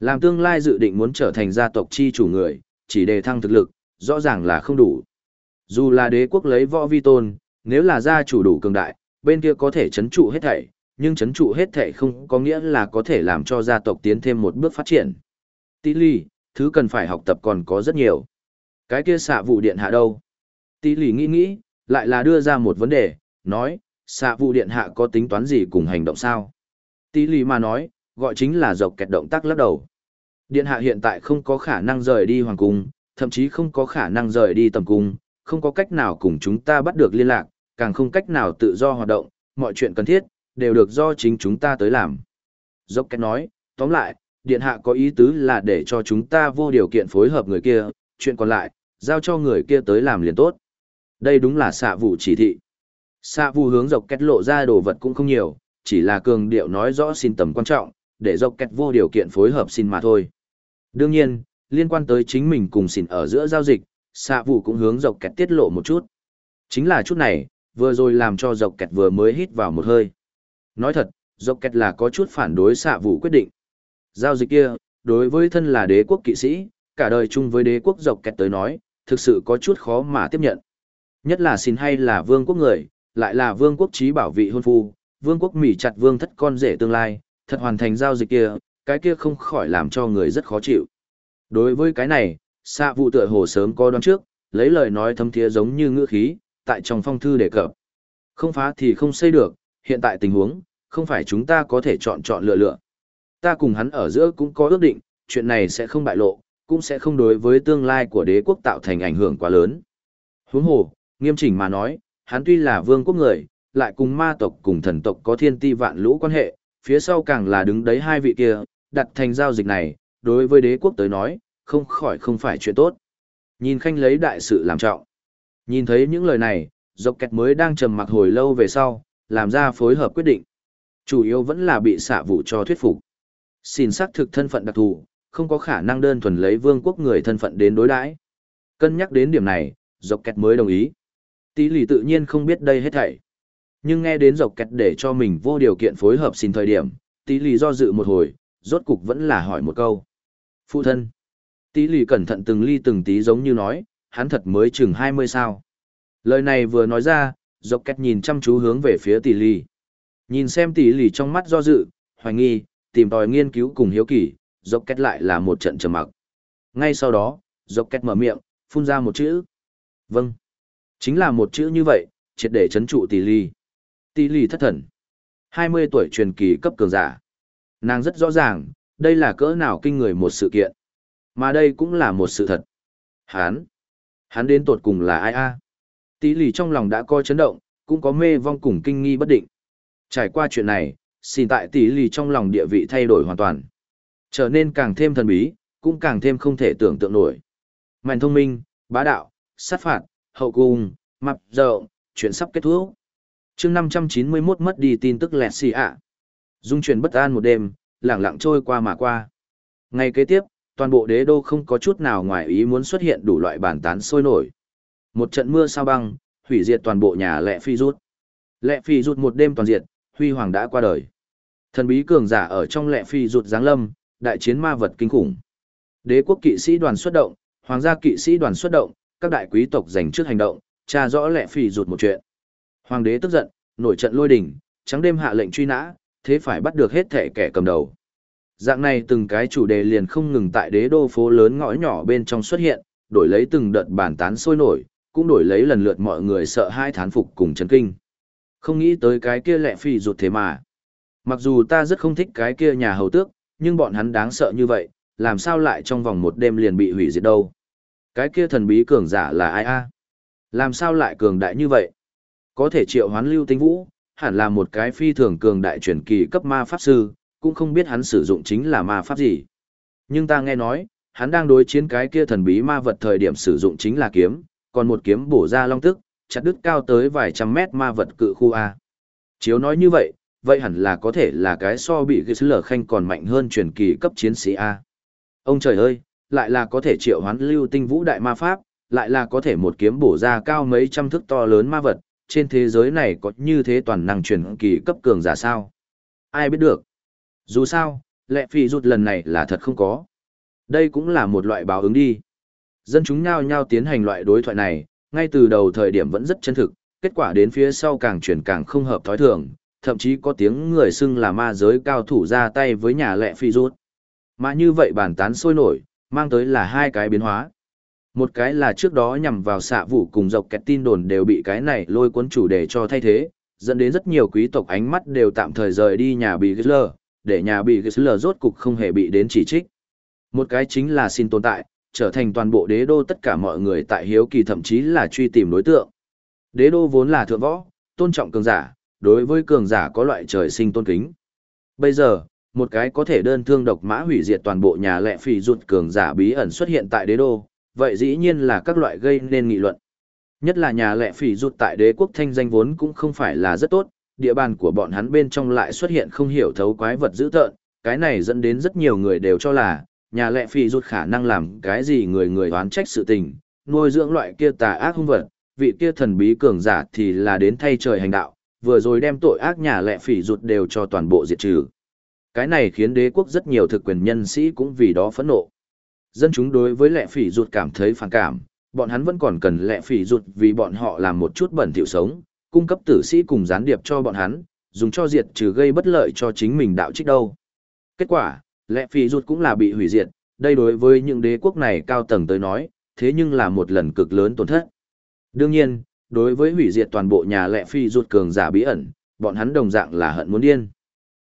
Làm tương lai dự định muốn trở thành gia tộc chi chủ người, chỉ đề thăng thực lực, rõ ràng là không đủ. Dù là đế quốc lấy võ vi tôn, nếu là gia chủ đủ cường đại, bên kia có thể chấn trụ hết thảy, nhưng chấn trụ hết thể không có nghĩa là có thể làm cho gia tộc tiến thêm một bước phát triển. Tỷ lì, thứ cần phải học tập còn có rất nhiều. Cái kia xạ vụ điện hạ đâu? Tỷ lì nghĩ nghĩ, lại là đưa ra một vấn đề, nói, xạ vụ điện hạ có tính toán gì cùng hành động sao? Tỷ lì mà nói, gọi chính là dọc kẹt động tác lắc đầu. Điện hạ hiện tại không có khả năng rời đi hoàng cung, thậm chí không có khả năng rời đi tầm cung, không có cách nào cùng chúng ta bắt được liên lạc, càng không cách nào tự do hoạt động, mọi chuyện cần thiết, đều được do chính chúng ta tới làm. Dốc kết nói, tóm lại, điện hạ có ý tứ là để cho chúng ta vô điều kiện phối hợp người kia, chuyện còn lại, giao cho người kia tới làm liền tốt. Đây đúng là xạ vụ chỉ thị. Xạ vụ hướng dọc kết lộ ra đồ vật cũng không nhiều, chỉ là cường điệu nói rõ xin tầm quan trọng, để dọc kết vô điều kiện phối hợp xin mà thôi. Đương nhiên, liên quan tới chính mình cùng xin ở giữa giao dịch, xạ vụ cũng hướng dọc kẹt tiết lộ một chút. Chính là chút này, vừa rồi làm cho dọc kẹt vừa mới hít vào một hơi. Nói thật, dọc kẹt là có chút phản đối xạ vụ quyết định. Giao dịch kia, đối với thân là đế quốc kỵ sĩ, cả đời chung với đế quốc dọc kẹt tới nói, thực sự có chút khó mà tiếp nhận. Nhất là xin hay là vương quốc người, lại là vương quốc trí bảo vị hôn phu, vương quốc mỉ chặt vương thất con rể tương lai, thật hoàn thành giao dịch kia, cái kia không khỏi làm cho người rất khó chịu. Đối với cái này, xạ vụ tựa hồ sớm có đoán trước, lấy lời nói thâm thiế giống như ngữ khí, tại trong phong thư đề cập. Không phá thì không xây được, hiện tại tình huống, không phải chúng ta có thể chọn chọn lựa lựa. Ta cùng hắn ở giữa cũng có ước định, chuyện này sẽ không bại lộ, cũng sẽ không đối với tương lai của đế quốc tạo thành ảnh hưởng quá lớn. Huống hồ, nghiêm chỉnh mà nói, hắn tuy là vương quốc người, lại cùng ma tộc cùng thần tộc có thiên ti vạn lũ quan hệ, phía sau càng là đứng đấy hai vị kia, đặt thành giao dịch này, đối với đế quốc tới nói, không khỏi không phải chuyện tốt. Nhìn khanh lấy đại sự làm trọng. Nhìn thấy những lời này, dọc kẹt mới đang trầm mặc hồi lâu về sau, làm ra phối hợp quyết định. Chủ yếu vẫn là bị xạ vụ cho thuyết phục. Xin xác thực thân phận đặc thù, không có khả năng đơn thuần lấy vương quốc người thân phận đến đối đãi. Cân nhắc đến điểm này, dọc kẹt mới đồng ý. Tỷ lì tự nhiên không biết đây hết thảy. Nhưng nghe đến dọc kẹt để cho mình vô điều kiện phối hợp xin thời điểm, tỷ lì do dự một hồi, rốt cục vẫn là hỏi một câu. Phụ thân. Tỷ lì cẩn thận từng ly từng tí giống như nói, hắn thật mới chừng 20 sao. Lời này vừa nói ra, dọc kẹt nhìn chăm chú hướng về phía tỷ lì. Nhìn xem tỷ lì trong mắt do dự, hoài nghi, tìm tòi nghiên cứu cùng hiếu kỳ, dọc kẹt lại là một trận trầm mặc. Ngay sau đó, dọc kẹt mở miệng, phun ra một chữ. Vâng. Chính là một chữ như vậy, triệt để chấn trụ tỷ lì. Tỷ lì thất thần. 20 tuổi truyền kỳ cấp cường giả. Nàng rất rõ ràng, đây là cỡ nào kinh người một sự kiện. Mà đây cũng là một sự thật. Hán. Hắn đến tột cùng là ai a? Tỷ lì trong lòng đã coi chấn động, cũng có mê vong cùng kinh nghi bất định. Trải qua chuyện này, xin tại tỷ lì trong lòng địa vị thay đổi hoàn toàn. Trở nên càng thêm thần bí, cũng càng thêm không thể tưởng tượng nổi. Mạnh thông minh, bá đạo, sát phạt, hậu cung, mập rộng, chuyện sắp kết thúc. chương 591 mất đi tin tức lẹt xì ạ. Dung chuyển bất an một đêm, lặng lặng trôi qua mà qua. Ngày kế tiếp, toàn bộ đế đô không có chút nào ngoài ý muốn xuất hiện đủ loại bản tán sôi nổi. Một trận mưa sao băng, hủy diệt toàn bộ nhà lệ phi rút. Lệ phi rút một đêm toàn diệt, huy hoàng đã qua đời. Thần bí cường giả ở trong lệ phi rút giáng lâm, đại chiến ma vật kinh khủng. Đế quốc kỵ sĩ đoàn xuất động, hoàng gia kỵ sĩ đoàn xuất động, các đại quý tộc giành trước hành động, tra rõ lệ phi rút một chuyện. Hoàng đế tức giận, nổi trận lôi đình, trắng đêm hạ lệnh truy nã, thế phải bắt được hết thể kẻ cầm đầu. Dạng này từng cái chủ đề liền không ngừng tại đế đô phố lớn ngõ nhỏ bên trong xuất hiện, đổi lấy từng đợt bàn tán sôi nổi, cũng đổi lấy lần lượt mọi người sợ hai thán phục cùng chấn kinh. Không nghĩ tới cái kia lẹ phi rụt thế mà. Mặc dù ta rất không thích cái kia nhà hầu tước, nhưng bọn hắn đáng sợ như vậy, làm sao lại trong vòng một đêm liền bị hủy diệt đâu. Cái kia thần bí cường giả là ai a? Làm sao lại cường đại như vậy? Có thể triệu hoán lưu tinh vũ, hẳn là một cái phi thường cường đại truyền kỳ cấp ma pháp sư, cũng không biết hắn sử dụng chính là ma pháp gì. Nhưng ta nghe nói, hắn đang đối chiến cái kia thần bí ma vật thời điểm sử dụng chính là kiếm, còn một kiếm bổ ra long tức, chặt đứt cao tới vài trăm mét ma vật cự khu A. Chiếu nói như vậy, vậy hẳn là có thể là cái so bị cái lở khanh còn mạnh hơn truyền kỳ cấp chiến sĩ A. Ông trời ơi, lại là có thể triệu hoán lưu tinh vũ đại ma pháp, lại là có thể một kiếm bổ ra cao mấy trăm thước to lớn ma vật, trên thế giới này có như thế toàn năng truyền kỳ cấp cường giả sao? Ai biết được? Dù sao, lệ phi rút lần này là thật không có. Đây cũng là một loại báo ứng đi. Dân chúng nhao nhao tiến hành loại đối thoại này, ngay từ đầu thời điểm vẫn rất chân thực, kết quả đến phía sau càng chuyển càng không hợp thói thường, thậm chí có tiếng người xưng là ma giới cao thủ ra tay với nhà lệ phi rút. Mà như vậy bàn tán sôi nổi, mang tới là hai cái biến hóa. Một cái là trước đó nhằm vào xạ vụ cùng dọc kẹt tin đồn đều bị cái này lôi cuốn chủ đề cho thay thế, dẫn đến rất nhiều quý tộc ánh mắt đều tạm thời rời đi nhà bị Gisler, để nhà bị Gisler rốt cục không hề bị đến chỉ trích. Một cái chính là xin tồn tại, trở thành toàn bộ đế đô tất cả mọi người tại hiếu kỳ thậm chí là truy tìm đối tượng. Đế đô vốn là thượng võ, tôn trọng cường giả, đối với cường giả có loại trời sinh tôn kính. Bây giờ, một cái có thể đơn thương độc mã hủy diệt toàn bộ nhà lệ phì rụt cường giả bí ẩn xuất hiện tại đế đô, vậy dĩ nhiên là các loại gây nên nghị luận. Nhất là nhà lệ phì rụt tại đế quốc thanh danh vốn cũng không phải là rất tốt, địa bàn của bọn hắn bên trong lại xuất hiện không hiểu thấu quái vật dữ tợn, cái này dẫn đến rất nhiều người đều cho là, nhà lệ phi rút khả năng làm cái gì người người đoán trách sự tình, nuôi dưỡng loại kia tà ác hung vật, vị kia thần bí cường giả thì là đến thay trời hành đạo, vừa rồi đem tội ác nhà lệ phỉ rụt đều cho toàn bộ diệt trừ. Cái này khiến đế quốc rất nhiều thực quyền nhân sĩ cũng vì đó phẫn nộ. Dân chúng đối với lệ phỉ rụt cảm thấy phản cảm, bọn hắn vẫn còn cần lệ phỉ rụt vì bọn họ làm một chút bẩn thỉu sống, cung cấp tử sĩ cùng gián điệp cho bọn hắn, dùng cho diệt trừ gây bất lợi cho chính mình đạo trích đâu. Kết quả, lệ phi rút cũng là bị hủy diệt, đây đối với những đế quốc này cao tầng tới nói, thế nhưng là một lần cực lớn tổn thất. Đương nhiên, đối với hủy diệt toàn bộ nhà lệ phi rút cường giả bí ẩn, bọn hắn đồng dạng là hận muốn điên.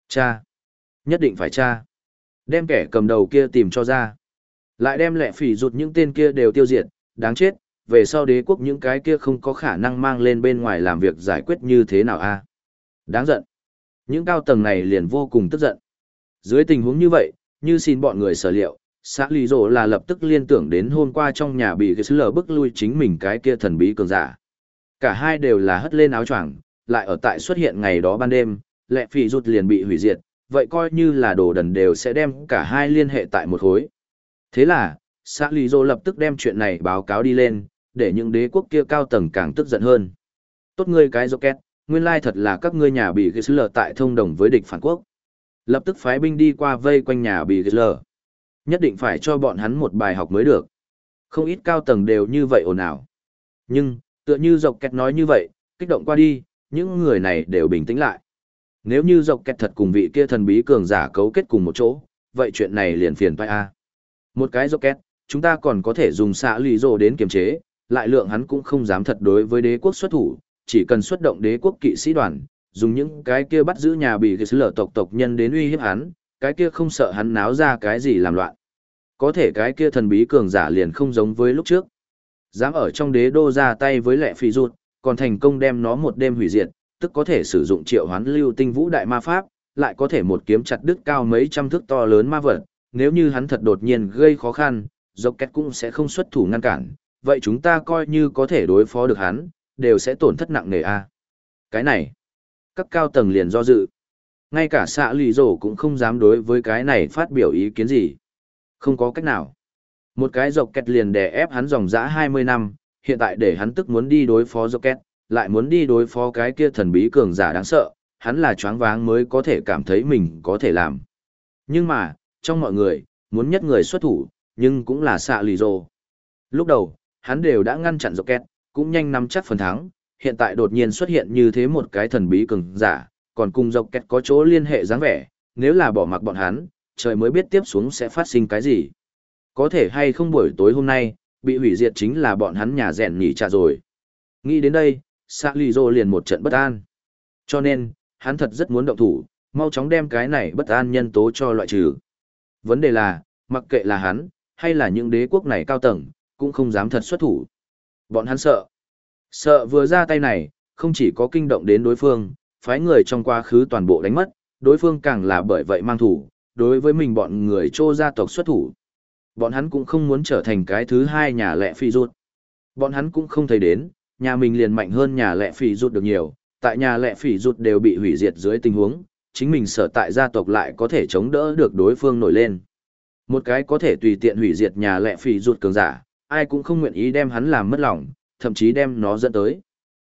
Cha! Nhất định phải cha! Đem kẻ cầm đầu kia tìm cho ra. Lại đem lệ phi rút những tên kia đều tiêu diệt, đáng chết, về sau đế quốc những cái kia không có khả năng mang lên bên ngoài làm việc giải quyết như thế nào a Đáng giận. Những cao tầng này liền vô cùng tức giận. Dưới tình huống như vậy, như xin bọn người sở liệu, xã lì rộ là lập tức liên tưởng đến hôm qua trong nhà bị cái lờ bức lui chính mình cái kia thần bí cường giả. Cả hai đều là hất lên áo choàng, lại ở tại xuất hiện ngày đó ban đêm, lẹ phỉ rụt liền bị hủy diệt, vậy coi như là đồ đần đều sẽ đem cả hai liên hệ tại một khối. Thế là, xã lì rộ lập tức đem chuyện này báo cáo đi lên, để những đế quốc kia cao tầng càng tức giận hơn. Tốt ngươi cái rocket, nguyên lai thật là các ngươi nhà bị lờ tại thông đồng với địch phản quốc. Lập tức phái binh đi qua vây quanh nhà bị lờ. Nhất định phải cho bọn hắn một bài học mới được. Không ít cao tầng đều như vậy ồn ào. Nhưng, tựa như dọc kẹt nói như vậy, kích động qua đi, những người này đều bình tĩnh lại. Nếu như dọc kẹt thật cùng vị kia thần bí cường giả cấu kết cùng một chỗ, vậy chuyện này liền phiền toái a. Một cái dọc kẹt, chúng ta còn có thể dùng xạ lì rồ đến kiềm chế, lại lượng hắn cũng không dám thật đối với đế quốc xuất thủ, chỉ cần xuất động đế quốc kỵ sĩ đoàn, dùng những cái kia bắt giữ nhà bị cái lở tộc tộc nhân đến uy hiếp hắn, cái kia không sợ hắn náo ra cái gì làm loạn. Có thể cái kia thần bí cường giả liền không giống với lúc trước. Dám ở trong đế đô ra tay với lệ phi rụt, còn thành công đem nó một đêm hủy diệt, tức có thể sử dụng triệu hoán lưu tinh vũ đại ma pháp, lại có thể một kiếm chặt đứt cao mấy trăm thước to lớn ma vật. Nếu như hắn thật đột nhiên gây khó khăn, dọc két cũng sẽ không xuất thủ ngăn cản, vậy chúng ta coi như có thể đối phó được hắn, đều sẽ tổn thất nặng nề a. Cái này, các cao tầng liền do dự. Ngay cả xạ lì rổ cũng không dám đối với cái này phát biểu ý kiến gì. Không có cách nào. Một cái dọc kẹt liền đè ép hắn dòng dã 20 năm, hiện tại để hắn tức muốn đi đối phó dọc kẹt, lại muốn đi đối phó cái kia thần bí cường giả đáng sợ, hắn là choáng váng mới có thể cảm thấy mình có thể làm. Nhưng mà, trong mọi người, muốn nhất người xuất thủ, nhưng cũng là xạ lì rồ. Lúc đầu, hắn đều đã ngăn chặn dọc kẹt, cũng nhanh nắm chắc phần thắng, hiện tại đột nhiên xuất hiện như thế một cái thần bí cường giả, còn cùng dọc kẹt có chỗ liên hệ dáng vẻ, nếu là bỏ mặc bọn hắn, trời mới biết tiếp xuống sẽ phát sinh cái gì. Có thể hay không buổi tối hôm nay, bị hủy diệt chính là bọn hắn nhà rèn nhỉ trả rồi. Nghĩ đến đây, Sạ Lì Dô liền một trận bất an. Cho nên, hắn thật rất muốn động thủ, mau chóng đem cái này bất an nhân tố cho loại trừ. Vấn đề là, mặc kệ là hắn, hay là những đế quốc này cao tầng, cũng không dám thật xuất thủ. Bọn hắn sợ. Sợ vừa ra tay này, không chỉ có kinh động đến đối phương, phái người trong quá khứ toàn bộ đánh mất, đối phương càng là bởi vậy mang thủ, đối với mình bọn người trô gia tộc xuất thủ. Bọn hắn cũng không muốn trở thành cái thứ hai nhà lệ phi rút. Bọn hắn cũng không thấy đến, nhà mình liền mạnh hơn nhà lệ phi rút được nhiều, tại nhà lệ phi rút đều bị hủy diệt dưới tình huống, chính mình sở tại gia tộc lại có thể chống đỡ được đối phương nổi lên. Một cái có thể tùy tiện hủy diệt nhà lệ phi rút cường giả, ai cũng không nguyện ý đem hắn làm mất lòng, thậm chí đem nó dẫn tới.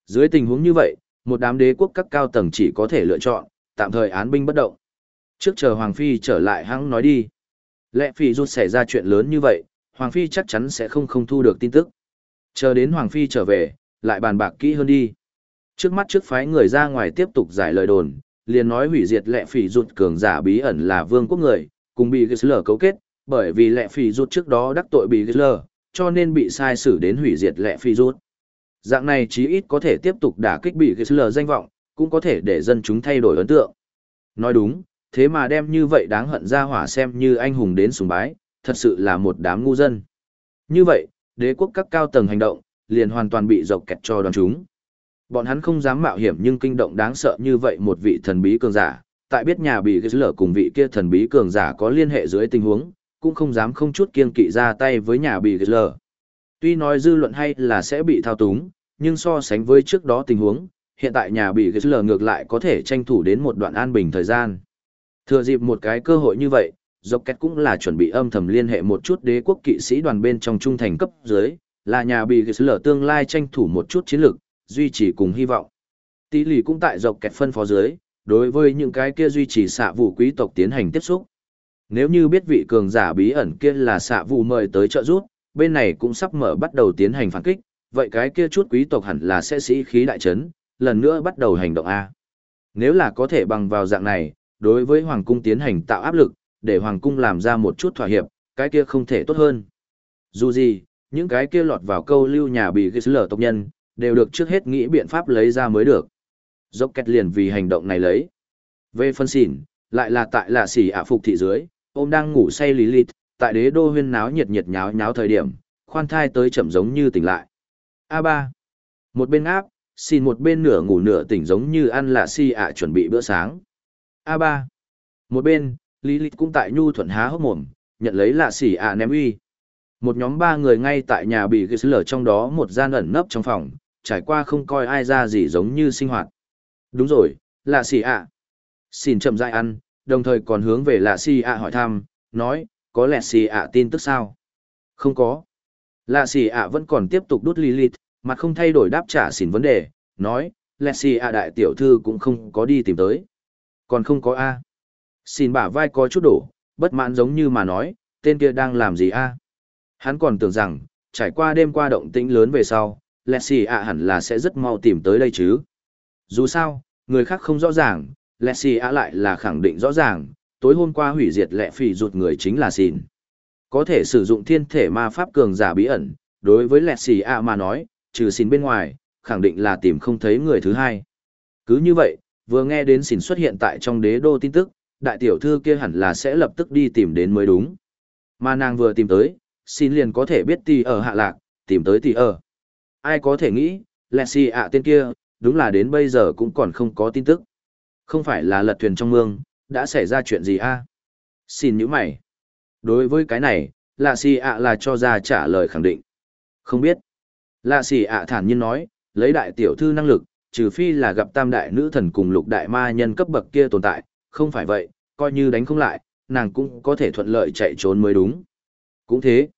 Dưới tình huống như vậy, một đám đế quốc các cao tầng chỉ có thể lựa chọn, tạm thời án binh bất động. Trước chờ Hoàng Phi trở lại hắn nói đi. Lệ Phi rút xảy ra chuyện lớn như vậy, Hoàng Phi chắc chắn sẽ không không thu được tin tức. Chờ đến Hoàng Phi trở về, lại bàn bạc kỹ hơn đi. Trước mắt trước phái người ra ngoài tiếp tục giải lời đồn, liền nói hủy diệt lệ phỉ rụt cường giả bí ẩn là vương quốc người, cùng bị Gisler cấu kết, bởi vì lệ phỉ rụt trước đó đắc tội bị Gisler, cho nên bị sai xử đến hủy diệt lệ phi rút. Dạng này chí ít có thể tiếp tục đả kích bị Gisler danh vọng, cũng có thể để dân chúng thay đổi ấn tượng. Nói đúng, thế mà đem như vậy đáng hận ra hỏa xem như anh hùng đến sùng bái, thật sự là một đám ngu dân. Như vậy, đế quốc các cao tầng hành động, liền hoàn toàn bị dọc kẹt cho đoàn chúng. Bọn hắn không dám mạo hiểm nhưng kinh động đáng sợ như vậy một vị thần bí cường giả, tại biết nhà bị Gisler cùng vị kia thần bí cường giả có liên hệ dưới tình huống, cũng không dám không chút kiên kỵ ra tay với nhà bị gây lở. Tuy nói dư luận hay là sẽ bị thao túng, nhưng so sánh với trước đó tình huống, hiện tại nhà bị gây lở ngược lại có thể tranh thủ đến một đoạn an bình thời gian. Thừa dịp một cái cơ hội như vậy, dọc kết cũng là chuẩn bị âm thầm liên hệ một chút đế quốc kỵ sĩ đoàn bên trong trung thành cấp dưới, là nhà bị gây lở tương lai tranh thủ một chút chiến lược, duy trì cùng hy vọng. Tỷ lì cũng tại dọc kẹt phân phó dưới, đối với những cái kia duy trì xạ vụ quý tộc tiến hành tiếp xúc. Nếu như biết vị cường giả bí ẩn kia là xạ vụ mời tới trợ giúp, bên này cũng sắp mở bắt đầu tiến hành phản kích, vậy cái kia chút quý tộc hẳn là sẽ sĩ khí đại chấn, lần nữa bắt đầu hành động A. Nếu là có thể bằng vào dạng này, đối với Hoàng cung tiến hành tạo áp lực, để Hoàng cung làm ra một chút thỏa hiệp, cái kia không thể tốt hơn. Dù gì, những cái kia lọt vào câu lưu nhà bị ghi lở tộc nhân, đều được trước hết nghĩ biện pháp lấy ra mới được. Dốc kẹt liền vì hành động này lấy. Về phân xỉn, lại là tại là xỉ ạ phục thị dưới, ôm đang ngủ say lý lịt, tại đế đô huyên náo nhiệt nhiệt nháo nháo thời điểm, khoan thai tới chậm giống như tỉnh lại. A Ba Một bên áp, xin một bên nửa ngủ nửa tỉnh giống như ăn là si ạ chuẩn bị bữa sáng. A Ba Một bên, Lilith cũng tại nhu thuận há hốc mồm, nhận lấy là xỉ ạ ném uy. Một nhóm ba người ngay tại nhà bị ghê lở trong đó một gian ẩn nấp trong phòng, trải qua không coi ai ra gì giống như sinh hoạt. Đúng rồi, là xỉ ạ. Xin chậm dại ăn, đồng thời còn hướng về lạ xì ạ hỏi thăm, nói, có lẽ xì ạ tin tức sao? Không có. Lạ xì ạ vẫn còn tiếp tục đút Lilith, mặt không thay đổi đáp trả xỉn vấn đề, nói, lẹ xì ạ đại tiểu thư cũng không có đi tìm tới. Còn không có A. Xin bả vai có chút đổ, bất mãn giống như mà nói, tên kia đang làm gì A. Hắn còn tưởng rằng, trải qua đêm qua động tĩnh lớn về sau, lẹ xì ạ hẳn là sẽ rất mau tìm tới đây chứ. Dù sao, người khác không rõ ràng, Lệ xỉ ạ lại là khẳng định rõ ràng, tối hôm qua hủy diệt lẹ phỉ rụt người chính là xìn Có thể sử dụng thiên thể ma pháp cường giả bí ẩn, đối với Lệ xỉ ạ mà nói, trừ xìn bên ngoài, khẳng định là tìm không thấy người thứ hai. Cứ như vậy, vừa nghe đến xìn xuất hiện tại trong đế đô tin tức, đại tiểu thư kia hẳn là sẽ lập tức đi tìm đến mới đúng. Mà nàng vừa tìm tới, xin liền có thể biết tỷ ở hạ lạc, tìm tới tỷ ở. Ai có thể nghĩ, Lệ xì ạ tên kia, đúng là đến bây giờ cũng còn không có tin tức. Không phải là lật thuyền trong mương, đã xảy ra chuyện gì a? Xin nhíu mày. Đối với cái này, lạ xì ạ là cho ra trả lời khẳng định. Không biết. Lạ xì ạ thản nhiên nói, lấy đại tiểu thư năng lực, trừ phi là gặp tam đại nữ thần cùng lục đại ma nhân cấp bậc kia tồn tại, không phải vậy, coi như đánh không lại, nàng cũng có thể thuận lợi chạy trốn mới đúng. Cũng thế.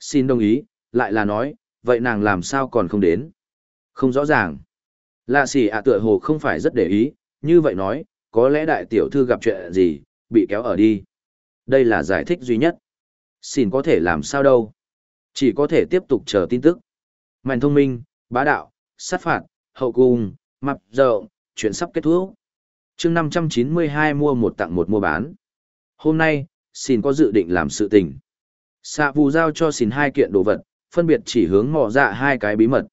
Xin đồng ý, lại là nói, vậy nàng làm sao còn không đến? Không rõ ràng. Lạ xì ạ tựa hồ không phải rất để ý, như vậy nói, có lẽ đại tiểu thư gặp chuyện gì, bị kéo ở đi. Đây là giải thích duy nhất. Xin có thể làm sao đâu. Chỉ có thể tiếp tục chờ tin tức. Mạnh thông minh, bá đạo, sát phạt, hậu cung, mập rộng, chuyện sắp kết thúc. chương 592 mua một tặng một mua bán. Hôm nay, xin có dự định làm sự tình. Xạ vù giao cho xin hai kiện đồ vật, phân biệt chỉ hướng mò dạ hai cái bí mật.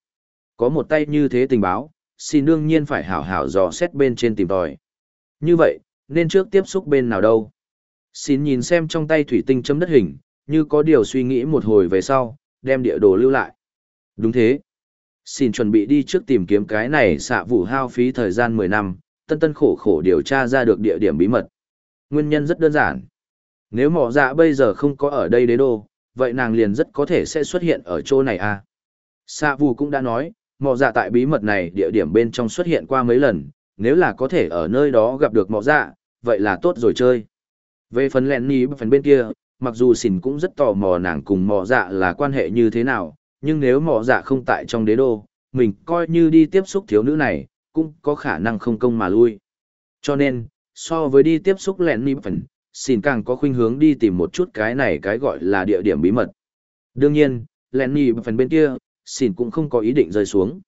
Có một tay như thế tình báo, xin đương nhiên phải hảo hảo dò xét bên trên tìm tòi. Như vậy, nên trước tiếp xúc bên nào đâu? Xin nhìn xem trong tay thủy tinh chấm đất hình, như có điều suy nghĩ một hồi về sau, đem địa đồ lưu lại. Đúng thế. Xin chuẩn bị đi trước tìm kiếm cái này xạ vụ hao phí thời gian 10 năm, tân tân khổ khổ điều tra ra được địa điểm bí mật. Nguyên nhân rất đơn giản. Nếu mỏ dạ bây giờ không có ở đây đế đô, vậy nàng liền rất có thể sẽ xuất hiện ở chỗ này à. Xạ vụ cũng đã nói, mọ dạ tại bí mật này địa điểm bên trong xuất hiện qua mấy lần, nếu là có thể ở nơi đó gặp được mọ dạ, vậy là tốt rồi chơi. Về phần len ni phần bên kia, mặc dù xỉn cũng rất tò mò nàng cùng mọ dạ là quan hệ như thế nào, nhưng nếu mọ dạ không tại trong đế đô, mình coi như đi tiếp xúc thiếu nữ này, cũng có khả năng không công mà lui. Cho nên, so với đi tiếp xúc len ni phần, xin càng có khuynh hướng đi tìm một chút cái này cái gọi là địa điểm bí mật. Đương nhiên, len ni phần bên kia, xin cũng không có ý định rơi xuống.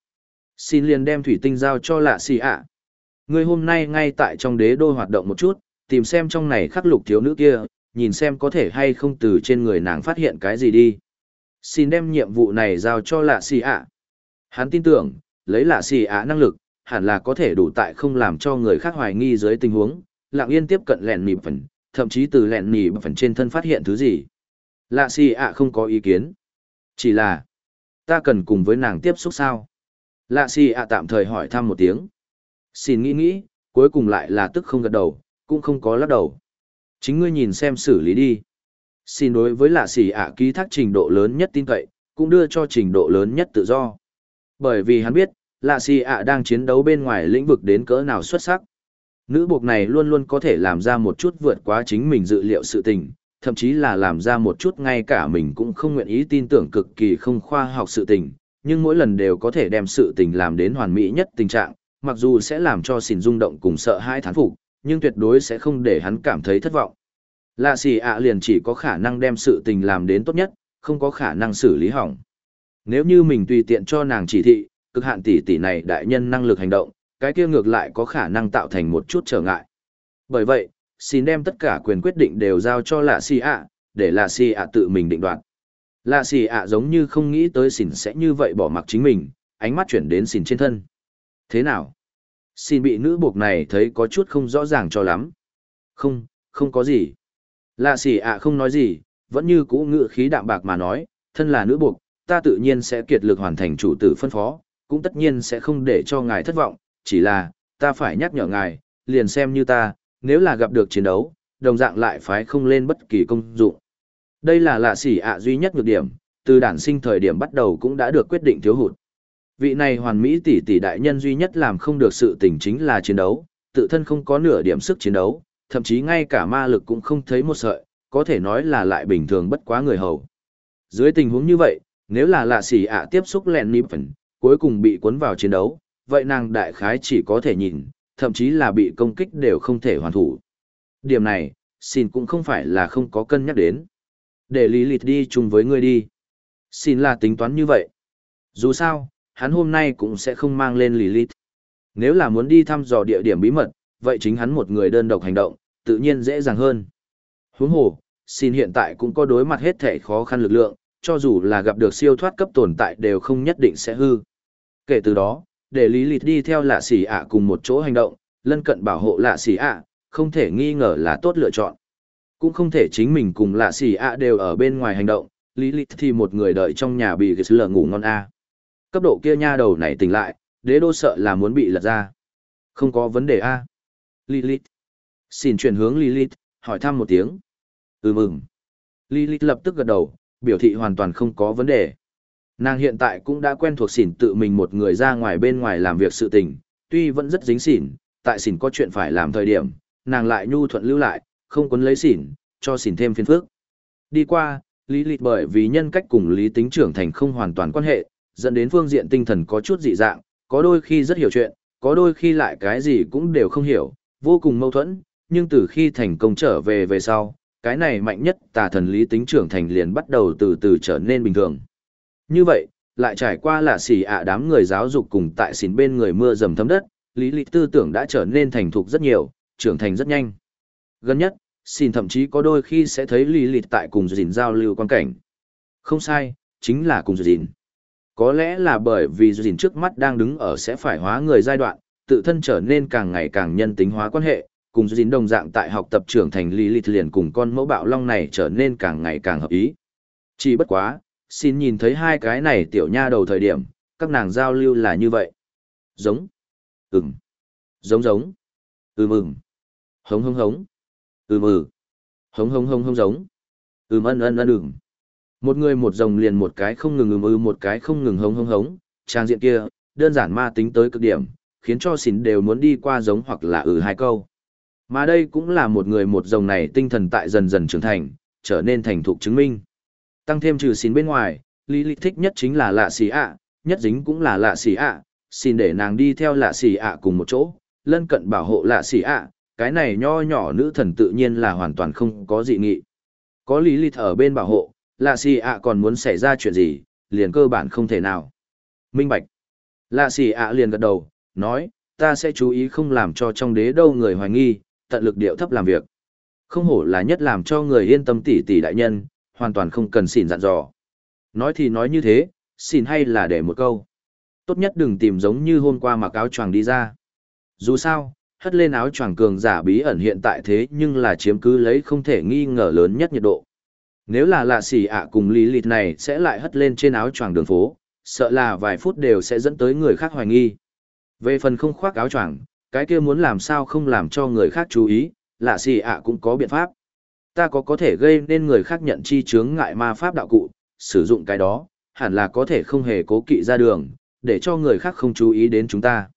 Xin liền đem thủy tinh giao cho lạ xì ạ. Người hôm nay ngay tại trong đế đô hoạt động một chút, tìm xem trong này khắc lục thiếu nữ kia, nhìn xem có thể hay không từ trên người nàng phát hiện cái gì đi. Xin đem nhiệm vụ này giao cho lạ xì ạ. Hắn tin tưởng, lấy lạ xì ạ năng lực, hẳn là có thể đủ tại không làm cho người khác hoài nghi dưới tình huống, lặng yên tiếp cận lẹn nịp phần, thậm chí từ lẹn nịp phần trên thân phát hiện thứ gì. Lạ xì ạ không có ý kiến. Chỉ là, ta cần cùng với nàng tiếp xúc sao? Lạ xì ạ tạm thời hỏi thăm một tiếng. Xin nghĩ nghĩ, cuối cùng lại là tức không gật đầu, cũng không có lắc đầu. Chính ngươi nhìn xem xử lý đi. Xin đối với lạ xì ạ ký thác trình độ lớn nhất tin cậy, cũng đưa cho trình độ lớn nhất tự do. Bởi vì hắn biết, lạ xì ạ đang chiến đấu bên ngoài lĩnh vực đến cỡ nào xuất sắc. Nữ buộc này luôn luôn có thể làm ra một chút vượt quá chính mình dự liệu sự tình, thậm chí là làm ra một chút ngay cả mình cũng không nguyện ý tin tưởng cực kỳ không khoa học sự tình, nhưng mỗi lần đều có thể đem sự tình làm đến hoàn mỹ nhất tình trạng, mặc dù sẽ làm cho xỉn rung động cùng sợ hai thán phục, nhưng tuyệt đối sẽ không để hắn cảm thấy thất vọng. Lạ xì ạ liền chỉ có khả năng đem sự tình làm đến tốt nhất, không có khả năng xử lý hỏng. Nếu như mình tùy tiện cho nàng chỉ thị, cực hạn tỷ tỷ này đại nhân năng lực hành động, cái kia ngược lại có khả năng tạo thành một chút trở ngại. Bởi vậy, xin đem tất cả quyền quyết định đều giao cho lạ xì ạ, để lạ xì ạ tự mình định đoạt. Lạ xì ạ giống như không nghĩ tới xin sẽ như vậy bỏ mặc chính mình, ánh mắt chuyển đến xin trên thân. Thế nào? Xin bị nữ buộc này thấy có chút không rõ ràng cho lắm. Không, không có gì. Lạ xì ạ không nói gì, vẫn như cũ ngự khí đạm bạc mà nói, thân là nữ buộc, ta tự nhiên sẽ kiệt lực hoàn thành chủ tử phân phó, cũng tất nhiên sẽ không để cho ngài thất vọng, chỉ là, ta phải nhắc nhở ngài, liền xem như ta, nếu là gặp được chiến đấu, đồng dạng lại phái không lên bất kỳ công dụng. Đây là lạ sỉ ạ duy nhất nhược điểm, từ đản sinh thời điểm bắt đầu cũng đã được quyết định thiếu hụt. Vị này hoàn mỹ tỷ tỷ đại nhân duy nhất làm không được sự tình chính là chiến đấu, tự thân không có nửa điểm sức chiến đấu, thậm chí ngay cả ma lực cũng không thấy một sợi, có thể nói là lại bình thường bất quá người hầu. Dưới tình huống như vậy, nếu là lạ sỉ ạ tiếp xúc lẹn nịp phần, cuối cùng bị cuốn vào chiến đấu, vậy nàng đại khái chỉ có thể nhìn, thậm chí là bị công kích đều không thể hoàn thủ. Điểm này, xin cũng không phải là không có cân nhắc đến. Để lý lịt đi chung với ngươi đi. Xin là tính toán như vậy. Dù sao, hắn hôm nay cũng sẽ không mang lên Lý Lilith. Nếu là muốn đi thăm dò địa điểm bí mật, vậy chính hắn một người đơn độc hành động, tự nhiên dễ dàng hơn. Huống hồ, xin hiện tại cũng có đối mặt hết thể khó khăn lực lượng, cho dù là gặp được siêu thoát cấp tồn tại đều không nhất định sẽ hư. Kể từ đó, để Lý lịch đi theo lạ xỉ ạ cùng một chỗ hành động, lân cận bảo hộ lạ xỉ ạ, không thể nghi ngờ là tốt lựa chọn. Cũng không thể chính mình cùng lạ xỉ ạ đều ở bên ngoài hành động, Lý lịch thì một người đợi trong nhà bị cái lờ ngủ ngon a. Cấp độ kia nha đầu này tỉnh lại, đế đô sợ là muốn bị lật ra. Không có vấn đề a. Lilith. Xin chuyển hướng Lilith, hỏi thăm một tiếng. Ừ mừng. Lilith lập tức gật đầu, biểu thị hoàn toàn không có vấn đề. Nàng hiện tại cũng đã quen thuộc xỉn tự mình một người ra ngoài bên ngoài làm việc sự tình, tuy vẫn rất dính xỉn, tại xỉn có chuyện phải làm thời điểm, nàng lại nhu thuận lưu lại, không quấn lấy xỉn, cho xỉn thêm phiền phức. Đi qua, Lý Lịch bởi vì nhân cách cùng lý tính trưởng thành không hoàn toàn quan hệ, dẫn đến phương diện tinh thần có chút dị dạng, có đôi khi rất hiểu chuyện, có đôi khi lại cái gì cũng đều không hiểu, vô cùng mâu thuẫn, nhưng từ khi thành công trở về về sau, cái này mạnh nhất tà thần lý tính trưởng thành liền bắt đầu từ từ trở nên bình thường. Như vậy, lại trải qua là xỉ ạ đám người giáo dục cùng tại xỉn bên người mưa dầm thấm đất, lý lịch tư tưởng đã trở nên thành thục rất nhiều, trưởng thành rất nhanh. Gần nhất, xin thậm chí có đôi khi sẽ thấy lý lịch tại cùng dìn giao lưu quan cảnh. Không sai, chính là cùng dìn. Có lẽ là bởi vì dìn trước mắt đang đứng ở sẽ phải hóa người giai đoạn, tự thân trở nên càng ngày càng nhân tính hóa quan hệ, cùng dìn đồng dạng tại học tập trưởng thành lý lịch liền cùng con mẫu bạo long này trở nên càng ngày càng hợp ý. Chỉ bất quá, xin nhìn thấy hai cái này tiểu nha đầu thời điểm, các nàng giao lưu là như vậy. Giống. Ừm. Giống giống. Ừm ừm. Hống hống hống. Ừm ừ. Hống hống hống hống giống. Ừm ân ân ân ừm. Một người một rồng liền một cái không ngừng ừm ư một cái không ngừng hống hống hống, trang diện kia, đơn giản ma tính tới cực điểm, khiến cho xỉn đều muốn đi qua giống hoặc là ừ hai câu. Mà đây cũng là một người một rồng này tinh thần tại dần dần trưởng thành, trở nên thành thục chứng minh. Tăng thêm trừ xin bên ngoài, lý lịch thích nhất chính là lạ xì ạ, nhất dính cũng là lạ xì ạ, xin để nàng đi theo lạ xì ạ cùng một chỗ, lân cận bảo hộ lạ xì ạ, cái này nho nhỏ nữ thần tự nhiên là hoàn toàn không có dị nghị. Có lý lịch ở bên bảo hộ, lạ xì ạ còn muốn xảy ra chuyện gì, liền cơ bản không thể nào. Minh Bạch. Lạ xì ạ liền gật đầu, nói, ta sẽ chú ý không làm cho trong đế đâu người hoài nghi, tận lực điệu thấp làm việc. Không hổ là nhất làm cho người yên tâm tỉ tỉ đại nhân, hoàn toàn không cần xỉn dặn dò. Nói thì nói như thế, xỉn hay là để một câu. Tốt nhất đừng tìm giống như hôm qua mặc áo choàng đi ra. Dù sao, hất lên áo choàng cường giả bí ẩn hiện tại thế nhưng là chiếm cứ lấy không thể nghi ngờ lớn nhất nhiệt độ. Nếu là lạ xỉ ạ cùng lý lịt này sẽ lại hất lên trên áo choàng đường phố, sợ là vài phút đều sẽ dẫn tới người khác hoài nghi. Về phần không khoác áo choàng, cái kia muốn làm sao không làm cho người khác chú ý, lạ xỉ ạ cũng có biện pháp. Ta có có thể gây nên người khác nhận chi chướng ngại ma pháp đạo cụ, sử dụng cái đó, hẳn là có thể không hề cố kỵ ra đường, để cho người khác không chú ý đến chúng ta.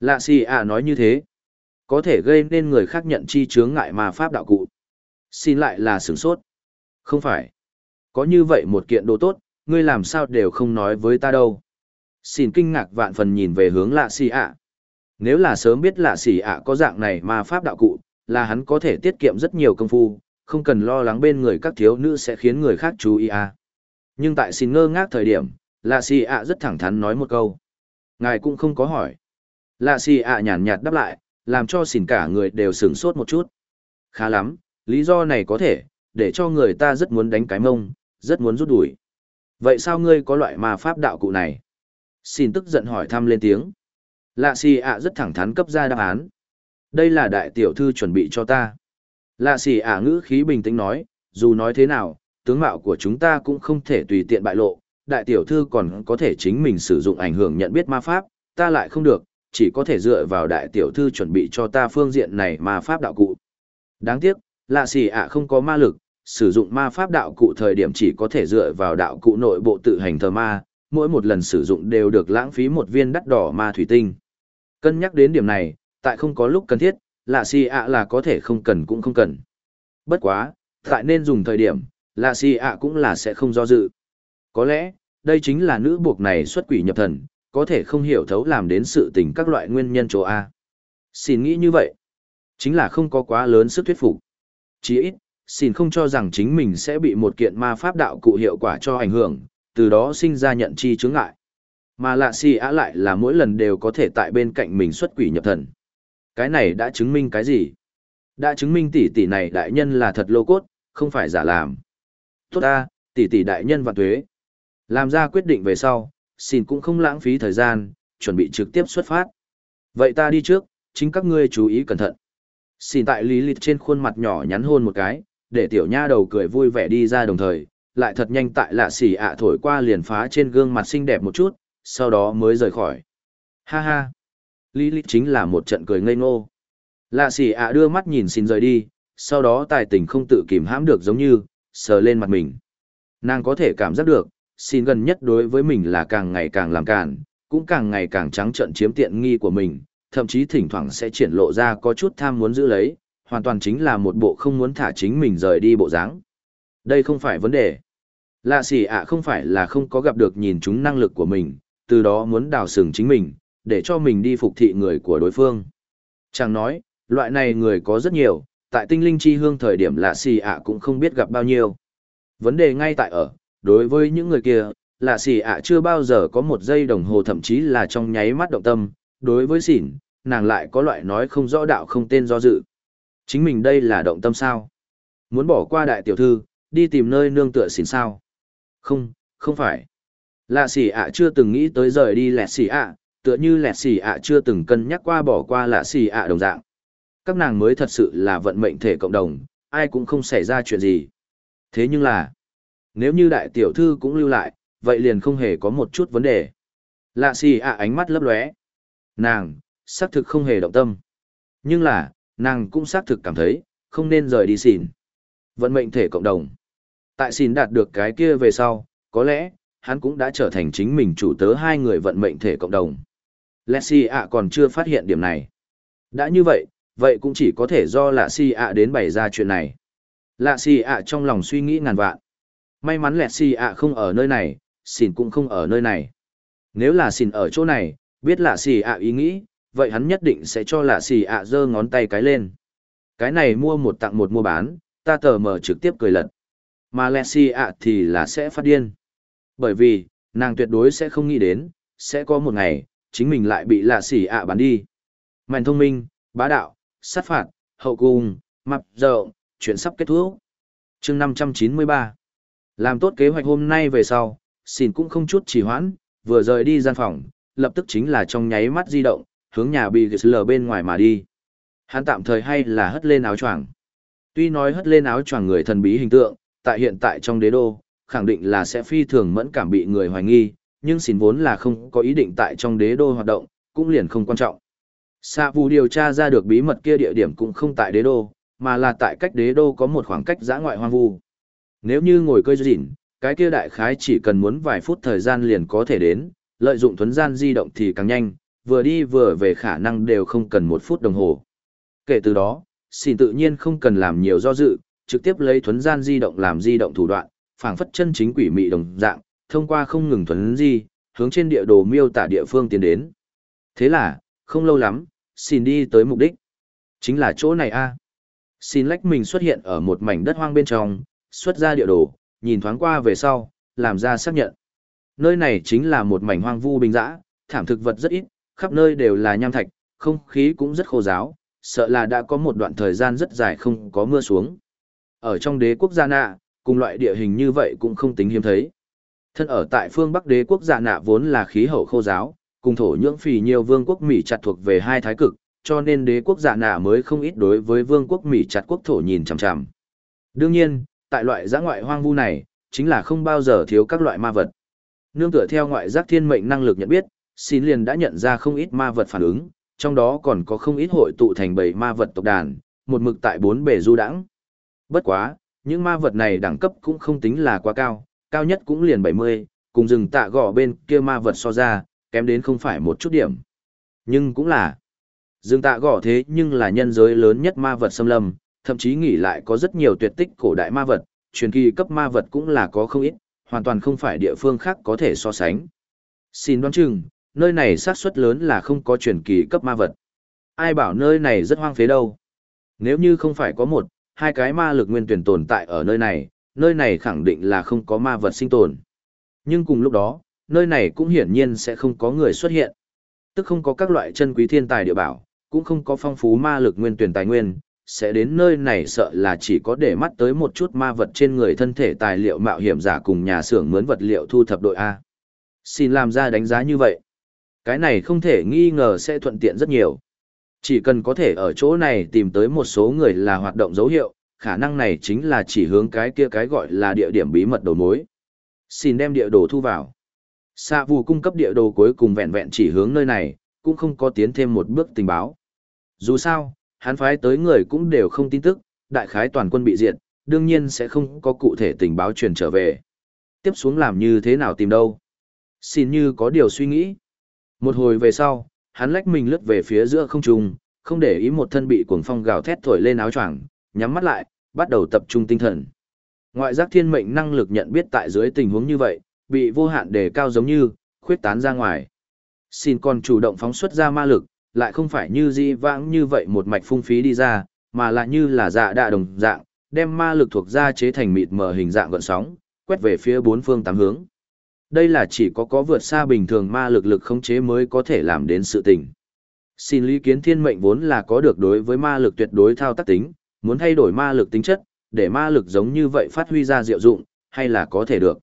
Lạ si ạ nói như thế, có thể gây nên người khác nhận chi chướng ngại ma pháp đạo cụ. Xin lại là sửng sốt. Không phải. Có như vậy một kiện đồ tốt, ngươi làm sao đều không nói với ta đâu. Xin kinh ngạc vạn phần nhìn về hướng lạ si ạ. Nếu là sớm biết lạ si ạ có dạng này ma pháp đạo cụ, là hắn có thể tiết kiệm rất nhiều công phu, không cần lo lắng bên người các thiếu nữ sẽ khiến người khác chú ý à. Nhưng tại xin ngơ ngác thời điểm, lạ xì ạ rất thẳng thắn nói một câu. Ngài cũng không có hỏi. Lạ xì ạ nhàn nhạt đáp lại, làm cho xin cả người đều sửng sốt một chút. Khá lắm, lý do này có thể, để cho người ta rất muốn đánh cái mông, rất muốn rút đuổi. Vậy sao ngươi có loại ma pháp đạo cụ này? Xin tức giận hỏi thăm lên tiếng. Lạ xì ạ rất thẳng thắn cấp ra đáp án. Đây là đại tiểu thư chuẩn bị cho ta. Lạ xì à, ngữ khí bình tĩnh nói, dù nói thế nào, tướng mạo của chúng ta cũng không thể tùy tiện bại lộ, đại tiểu thư còn có thể chính mình sử dụng ảnh hưởng nhận biết ma pháp, ta lại không được, chỉ có thể dựa vào đại tiểu thư chuẩn bị cho ta phương diện này ma pháp đạo cụ. Đáng tiếc, lạ xì ạ không có ma lực, sử dụng ma pháp đạo cụ thời điểm chỉ có thể dựa vào đạo cụ nội bộ tự hành thờ ma, mỗi một lần sử dụng đều được lãng phí một viên đắt đỏ ma thủy tinh. Cân nhắc đến điểm này, tại không có lúc cần thiết, lạ xì ạ là có thể không cần cũng không cần. Bất quá, tại nên dùng thời điểm, lạ xì ạ cũng là sẽ không do dự. Có lẽ, đây chính là nữ buộc này xuất quỷ nhập thần, có thể không hiểu thấu làm đến sự tình các loại nguyên nhân chỗ A. Xin nghĩ như vậy, chính là không có quá lớn sức thuyết phục. Chỉ ít, xin không cho rằng chính mình sẽ bị một kiện ma pháp đạo cụ hiệu quả cho ảnh hưởng, từ đó sinh ra nhận chi chướng ngại. Mà lạ xì ạ lại là mỗi lần đều có thể tại bên cạnh mình xuất quỷ nhập thần. Cái này đã chứng minh cái gì? Đã chứng minh tỷ tỷ này đại nhân là thật lô cốt, không phải giả làm. Tốt ta, tỷ tỷ đại nhân và tuế. Làm ra quyết định về sau, xin cũng không lãng phí thời gian, chuẩn bị trực tiếp xuất phát. Vậy ta đi trước, chính các ngươi chú ý cẩn thận. Xin tại lý lịch trên khuôn mặt nhỏ nhắn hôn một cái, để tiểu nha đầu cười vui vẻ đi ra đồng thời, lại thật nhanh tại lạ xỉ ạ thổi qua liền phá trên gương mặt xinh đẹp một chút, sau đó mới rời khỏi. Ha ha! Lý lịch chính là một trận cười ngây ngô. Lạ xỉ ạ đưa mắt nhìn xin rời đi, sau đó tài tình không tự kìm hãm được giống như, sờ lên mặt mình. Nàng có thể cảm giác được, xin gần nhất đối với mình là càng ngày càng làm càn, cũng càng ngày càng trắng trợn chiếm tiện nghi của mình, thậm chí thỉnh thoảng sẽ triển lộ ra có chút tham muốn giữ lấy, hoàn toàn chính là một bộ không muốn thả chính mình rời đi bộ dáng. Đây không phải vấn đề. Lạ xỉ ạ không phải là không có gặp được nhìn chúng năng lực của mình, từ đó muốn đào sừng chính mình, để cho mình đi phục thị người của đối phương. Chàng nói, loại này người có rất nhiều, tại tinh linh chi hương thời điểm lạ xì ạ cũng không biết gặp bao nhiêu. Vấn đề ngay tại ở, đối với những người kia, lạ xì ạ chưa bao giờ có một giây đồng hồ thậm chí là trong nháy mắt động tâm, đối với xỉn, nàng lại có loại nói không rõ đạo không tên do dự. Chính mình đây là động tâm sao? Muốn bỏ qua đại tiểu thư, đi tìm nơi nương tựa xỉn sao? Không, không phải. Lạ xỉ ạ chưa từng nghĩ tới rời đi lẹ xỉ ạ, tựa như lẹt xì ạ chưa từng cân nhắc qua bỏ qua lạ xì ạ đồng dạng. Các nàng mới thật sự là vận mệnh thể cộng đồng, ai cũng không xảy ra chuyện gì. Thế nhưng là, nếu như đại tiểu thư cũng lưu lại, vậy liền không hề có một chút vấn đề. Lạ xì ạ ánh mắt lấp lóe. Nàng, xác thực không hề động tâm. Nhưng là, nàng cũng xác thực cảm thấy, không nên rời đi xỉn. Vận mệnh thể cộng đồng. Tại xỉn đạt được cái kia về sau, có lẽ, hắn cũng đã trở thành chính mình chủ tớ hai người vận mệnh thể cộng đồng. Lexi ạ còn chưa phát hiện điểm này. Đã như vậy, vậy cũng chỉ có thể do lạ si ạ đến bày ra chuyện này. Lạ si ạ trong lòng suy nghĩ ngàn vạn. May mắn lẹ si ạ không ở nơi này, Xìn cũng không ở nơi này. Nếu là Xìn ở chỗ này, biết lạ xì ạ ý nghĩ, vậy hắn nhất định sẽ cho lạ xì ạ giơ ngón tay cái lên. Cái này mua một tặng một mua bán, ta tờ mở trực tiếp cười lật. Mà lẹ xì ạ thì là sẽ phát điên. Bởi vì, nàng tuyệt đối sẽ không nghĩ đến, sẽ có một ngày, chính mình lại bị lạ xỉ ạ bán đi. Mạnh thông minh, bá đạo, sát phạt, hậu cung, mập rộng, chuyện sắp kết thúc. chương 593 làm tốt kế hoạch hôm nay về sau, xin cũng không chút trì hoãn, vừa rời đi gian phòng, lập tức chính là trong nháy mắt di động, hướng nhà bị lờ bên ngoài mà đi. Hắn tạm thời hay là hất lên áo choàng. Tuy nói hất lên áo choàng người thần bí hình tượng, tại hiện tại trong đế đô, khẳng định là sẽ phi thường mẫn cảm bị người hoài nghi, nhưng xin vốn là không có ý định tại trong đế đô hoạt động, cũng liền không quan trọng. Sa vụ điều tra ra được bí mật kia địa điểm cũng không tại đế đô, mà là tại cách đế đô có một khoảng cách giã ngoại hoang vu. Nếu như ngồi cơi dịn, cái kia đại khái chỉ cần muốn vài phút thời gian liền có thể đến, lợi dụng thuấn gian di động thì càng nhanh, vừa đi vừa về khả năng đều không cần một phút đồng hồ. Kể từ đó, xin tự nhiên không cần làm nhiều do dự, trực tiếp lấy thuấn gian di động làm di động thủ đoạn, phảng phất chân chính quỷ mị đồng dạng, thông qua không ngừng thuấn di, hướng trên địa đồ miêu tả địa phương tiến đến. Thế là, không lâu lắm, xin đi tới mục đích. Chính là chỗ này a. Xin lách mình xuất hiện ở một mảnh đất hoang bên trong, xuất ra địa đồ, nhìn thoáng qua về sau, làm ra xác nhận. Nơi này chính là một mảnh hoang vu bình dã, thảm thực vật rất ít, khắp nơi đều là nham thạch, không khí cũng rất khô giáo, sợ là đã có một đoạn thời gian rất dài không có mưa xuống. Ở trong đế quốc gia nạ, cùng loại địa hình như vậy cũng không tính hiếm thấy. Thân ở tại phương Bắc đế quốc dạ nạ vốn là khí hậu khô giáo, cùng thổ nhưỡng phì nhiều vương quốc Mỹ chặt thuộc về hai thái cực, cho nên đế quốc dạ nạ mới không ít đối với vương quốc Mỹ chặt quốc thổ nhìn chằm chằm. Đương nhiên, tại loại giã ngoại hoang vu này, chính là không bao giờ thiếu các loại ma vật. Nương tựa theo ngoại giác thiên mệnh năng lực nhận biết, xin liền đã nhận ra không ít ma vật phản ứng, trong đó còn có không ít hội tụ thành bầy ma vật tộc đàn, một mực tại bốn bề du đãng. Bất quá, những ma vật này đẳng cấp cũng không tính là quá cao, cao nhất cũng liền 70, cùng rừng tạ gõ bên kia ma vật so ra, kém đến không phải một chút điểm. Nhưng cũng là, rừng tạ gõ thế nhưng là nhân giới lớn nhất ma vật xâm lâm, thậm chí nghĩ lại có rất nhiều tuyệt tích cổ đại ma vật, truyền kỳ cấp ma vật cũng là có không ít, hoàn toàn không phải địa phương khác có thể so sánh. Xin đoán chừng, nơi này xác suất lớn là không có truyền kỳ cấp ma vật. Ai bảo nơi này rất hoang phế đâu. Nếu như không phải có một, hai cái ma lực nguyên tuyển tồn tại ở nơi này, nơi này khẳng định là không có ma vật sinh tồn. Nhưng cùng lúc đó, nơi này cũng hiển nhiên sẽ không có người xuất hiện. Tức không có các loại chân quý thiên tài địa bảo, cũng không có phong phú ma lực nguyên tuyển tài nguyên, sẽ đến nơi này sợ là chỉ có để mắt tới một chút ma vật trên người thân thể tài liệu mạo hiểm giả cùng nhà xưởng mướn vật liệu thu thập đội A. Xin làm ra đánh giá như vậy. Cái này không thể nghi ngờ sẽ thuận tiện rất nhiều. Chỉ cần có thể ở chỗ này tìm tới một số người là hoạt động dấu hiệu, khả năng này chính là chỉ hướng cái kia cái gọi là địa điểm bí mật đầu mối. Xin đem địa đồ thu vào. Sa vù cung cấp địa đồ cuối cùng vẹn vẹn chỉ hướng nơi này, cũng không có tiến thêm một bước tình báo. Dù sao, hắn phái tới người cũng đều không tin tức, đại khái toàn quân bị diệt, đương nhiên sẽ không có cụ thể tình báo truyền trở về. Tiếp xuống làm như thế nào tìm đâu? Xin như có điều suy nghĩ. Một hồi về sau, hắn lách mình lướt về phía giữa không trung, không để ý một thân bị cuồng phong gào thét thổi lên áo choàng, nhắm mắt lại, bắt đầu tập trung tinh thần. Ngoại giác thiên mệnh năng lực nhận biết tại dưới tình huống như vậy, bị vô hạn đề cao giống như, khuyết tán ra ngoài. Xin còn chủ động phóng xuất ra ma lực, lại không phải như di vãng như vậy một mạch phung phí đi ra, mà là như là dạ đạ đồng dạng, đem ma lực thuộc ra chế thành mịt mờ hình dạng gợn sóng, quét về phía bốn phương tám hướng. Đây là chỉ có có vượt xa bình thường ma lực lực khống chế mới có thể làm đến sự tình. Xin lý kiến thiên mệnh vốn là có được đối với ma lực tuyệt đối thao tác tính, muốn thay đổi ma lực tính chất, để ma lực giống như vậy phát huy ra diệu dụng, hay là có thể được.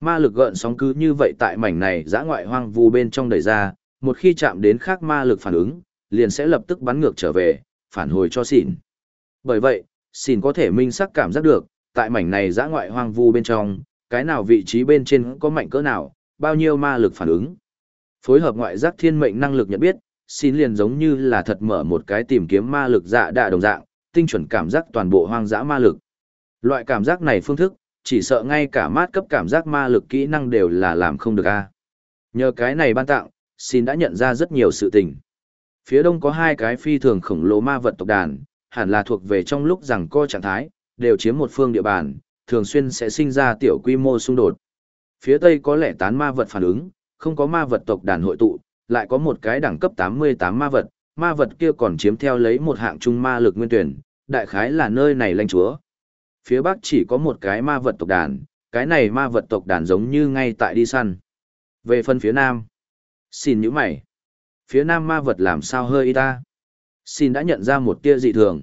Ma lực gợn sóng cứ như vậy tại mảnh này giã ngoại hoang vu bên trong đẩy ra, một khi chạm đến khác ma lực phản ứng, liền sẽ lập tức bắn ngược trở về, phản hồi cho xỉn. Bởi vậy, xỉn có thể minh sắc cảm giác được, tại mảnh này giã ngoại hoang vu bên trong, cái nào vị trí bên trên có mạnh cỡ nào, bao nhiêu ma lực phản ứng. Phối hợp ngoại giác thiên mệnh năng lực nhận biết, xin liền giống như là thật mở một cái tìm kiếm ma lực dạ đạ đồng dạng, tinh chuẩn cảm giác toàn bộ hoang dã ma lực. Loại cảm giác này phương thức, chỉ sợ ngay cả mát cấp cảm giác ma lực kỹ năng đều là làm không được a. Nhờ cái này ban tặng, xin đã nhận ra rất nhiều sự tình. Phía đông có hai cái phi thường khổng lồ ma vật tộc đàn, hẳn là thuộc về trong lúc rằng co trạng thái, đều chiếm một phương địa bàn, thường xuyên sẽ sinh ra tiểu quy mô xung đột. Phía tây có lẽ tán ma vật phản ứng, không có ma vật tộc đàn hội tụ, lại có một cái đẳng cấp 88 ma vật, ma vật kia còn chiếm theo lấy một hạng trung ma lực nguyên tuyển, đại khái là nơi này lanh chúa. Phía bắc chỉ có một cái ma vật tộc đàn, cái này ma vật tộc đàn giống như ngay tại đi săn. Về phần phía nam, xin những mày. Phía nam ma vật làm sao hơi y ta? Xin đã nhận ra một tia dị thường.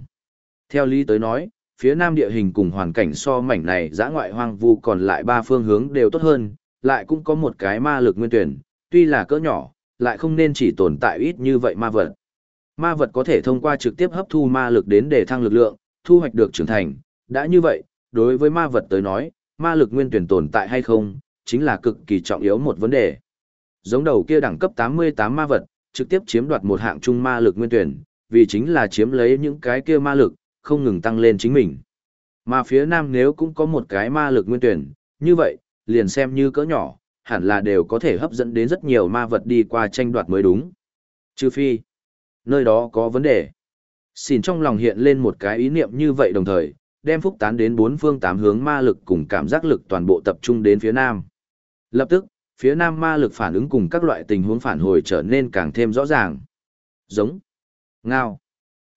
Theo lý tới nói, phía nam địa hình cùng hoàn cảnh so mảnh này giã ngoại hoang vu còn lại ba phương hướng đều tốt hơn, lại cũng có một cái ma lực nguyên tuyển, tuy là cỡ nhỏ, lại không nên chỉ tồn tại ít như vậy ma vật. Ma vật có thể thông qua trực tiếp hấp thu ma lực đến để thăng lực lượng, thu hoạch được trưởng thành. Đã như vậy, đối với ma vật tới nói, ma lực nguyên tuyển tồn tại hay không, chính là cực kỳ trọng yếu một vấn đề. Giống đầu kia đẳng cấp 88 ma vật, trực tiếp chiếm đoạt một hạng trung ma lực nguyên tuyển, vì chính là chiếm lấy những cái kia ma lực, không ngừng tăng lên chính mình. Mà phía nam nếu cũng có một cái ma lực nguyên tuyển, như vậy, liền xem như cỡ nhỏ, hẳn là đều có thể hấp dẫn đến rất nhiều ma vật đi qua tranh đoạt mới đúng. Trừ phi, nơi đó có vấn đề. Xin trong lòng hiện lên một cái ý niệm như vậy đồng thời, đem phúc tán đến bốn phương tám hướng ma lực cùng cảm giác lực toàn bộ tập trung đến phía nam. Lập tức, phía nam ma lực phản ứng cùng các loại tình huống phản hồi trở nên càng thêm rõ ràng. Giống. Ngao.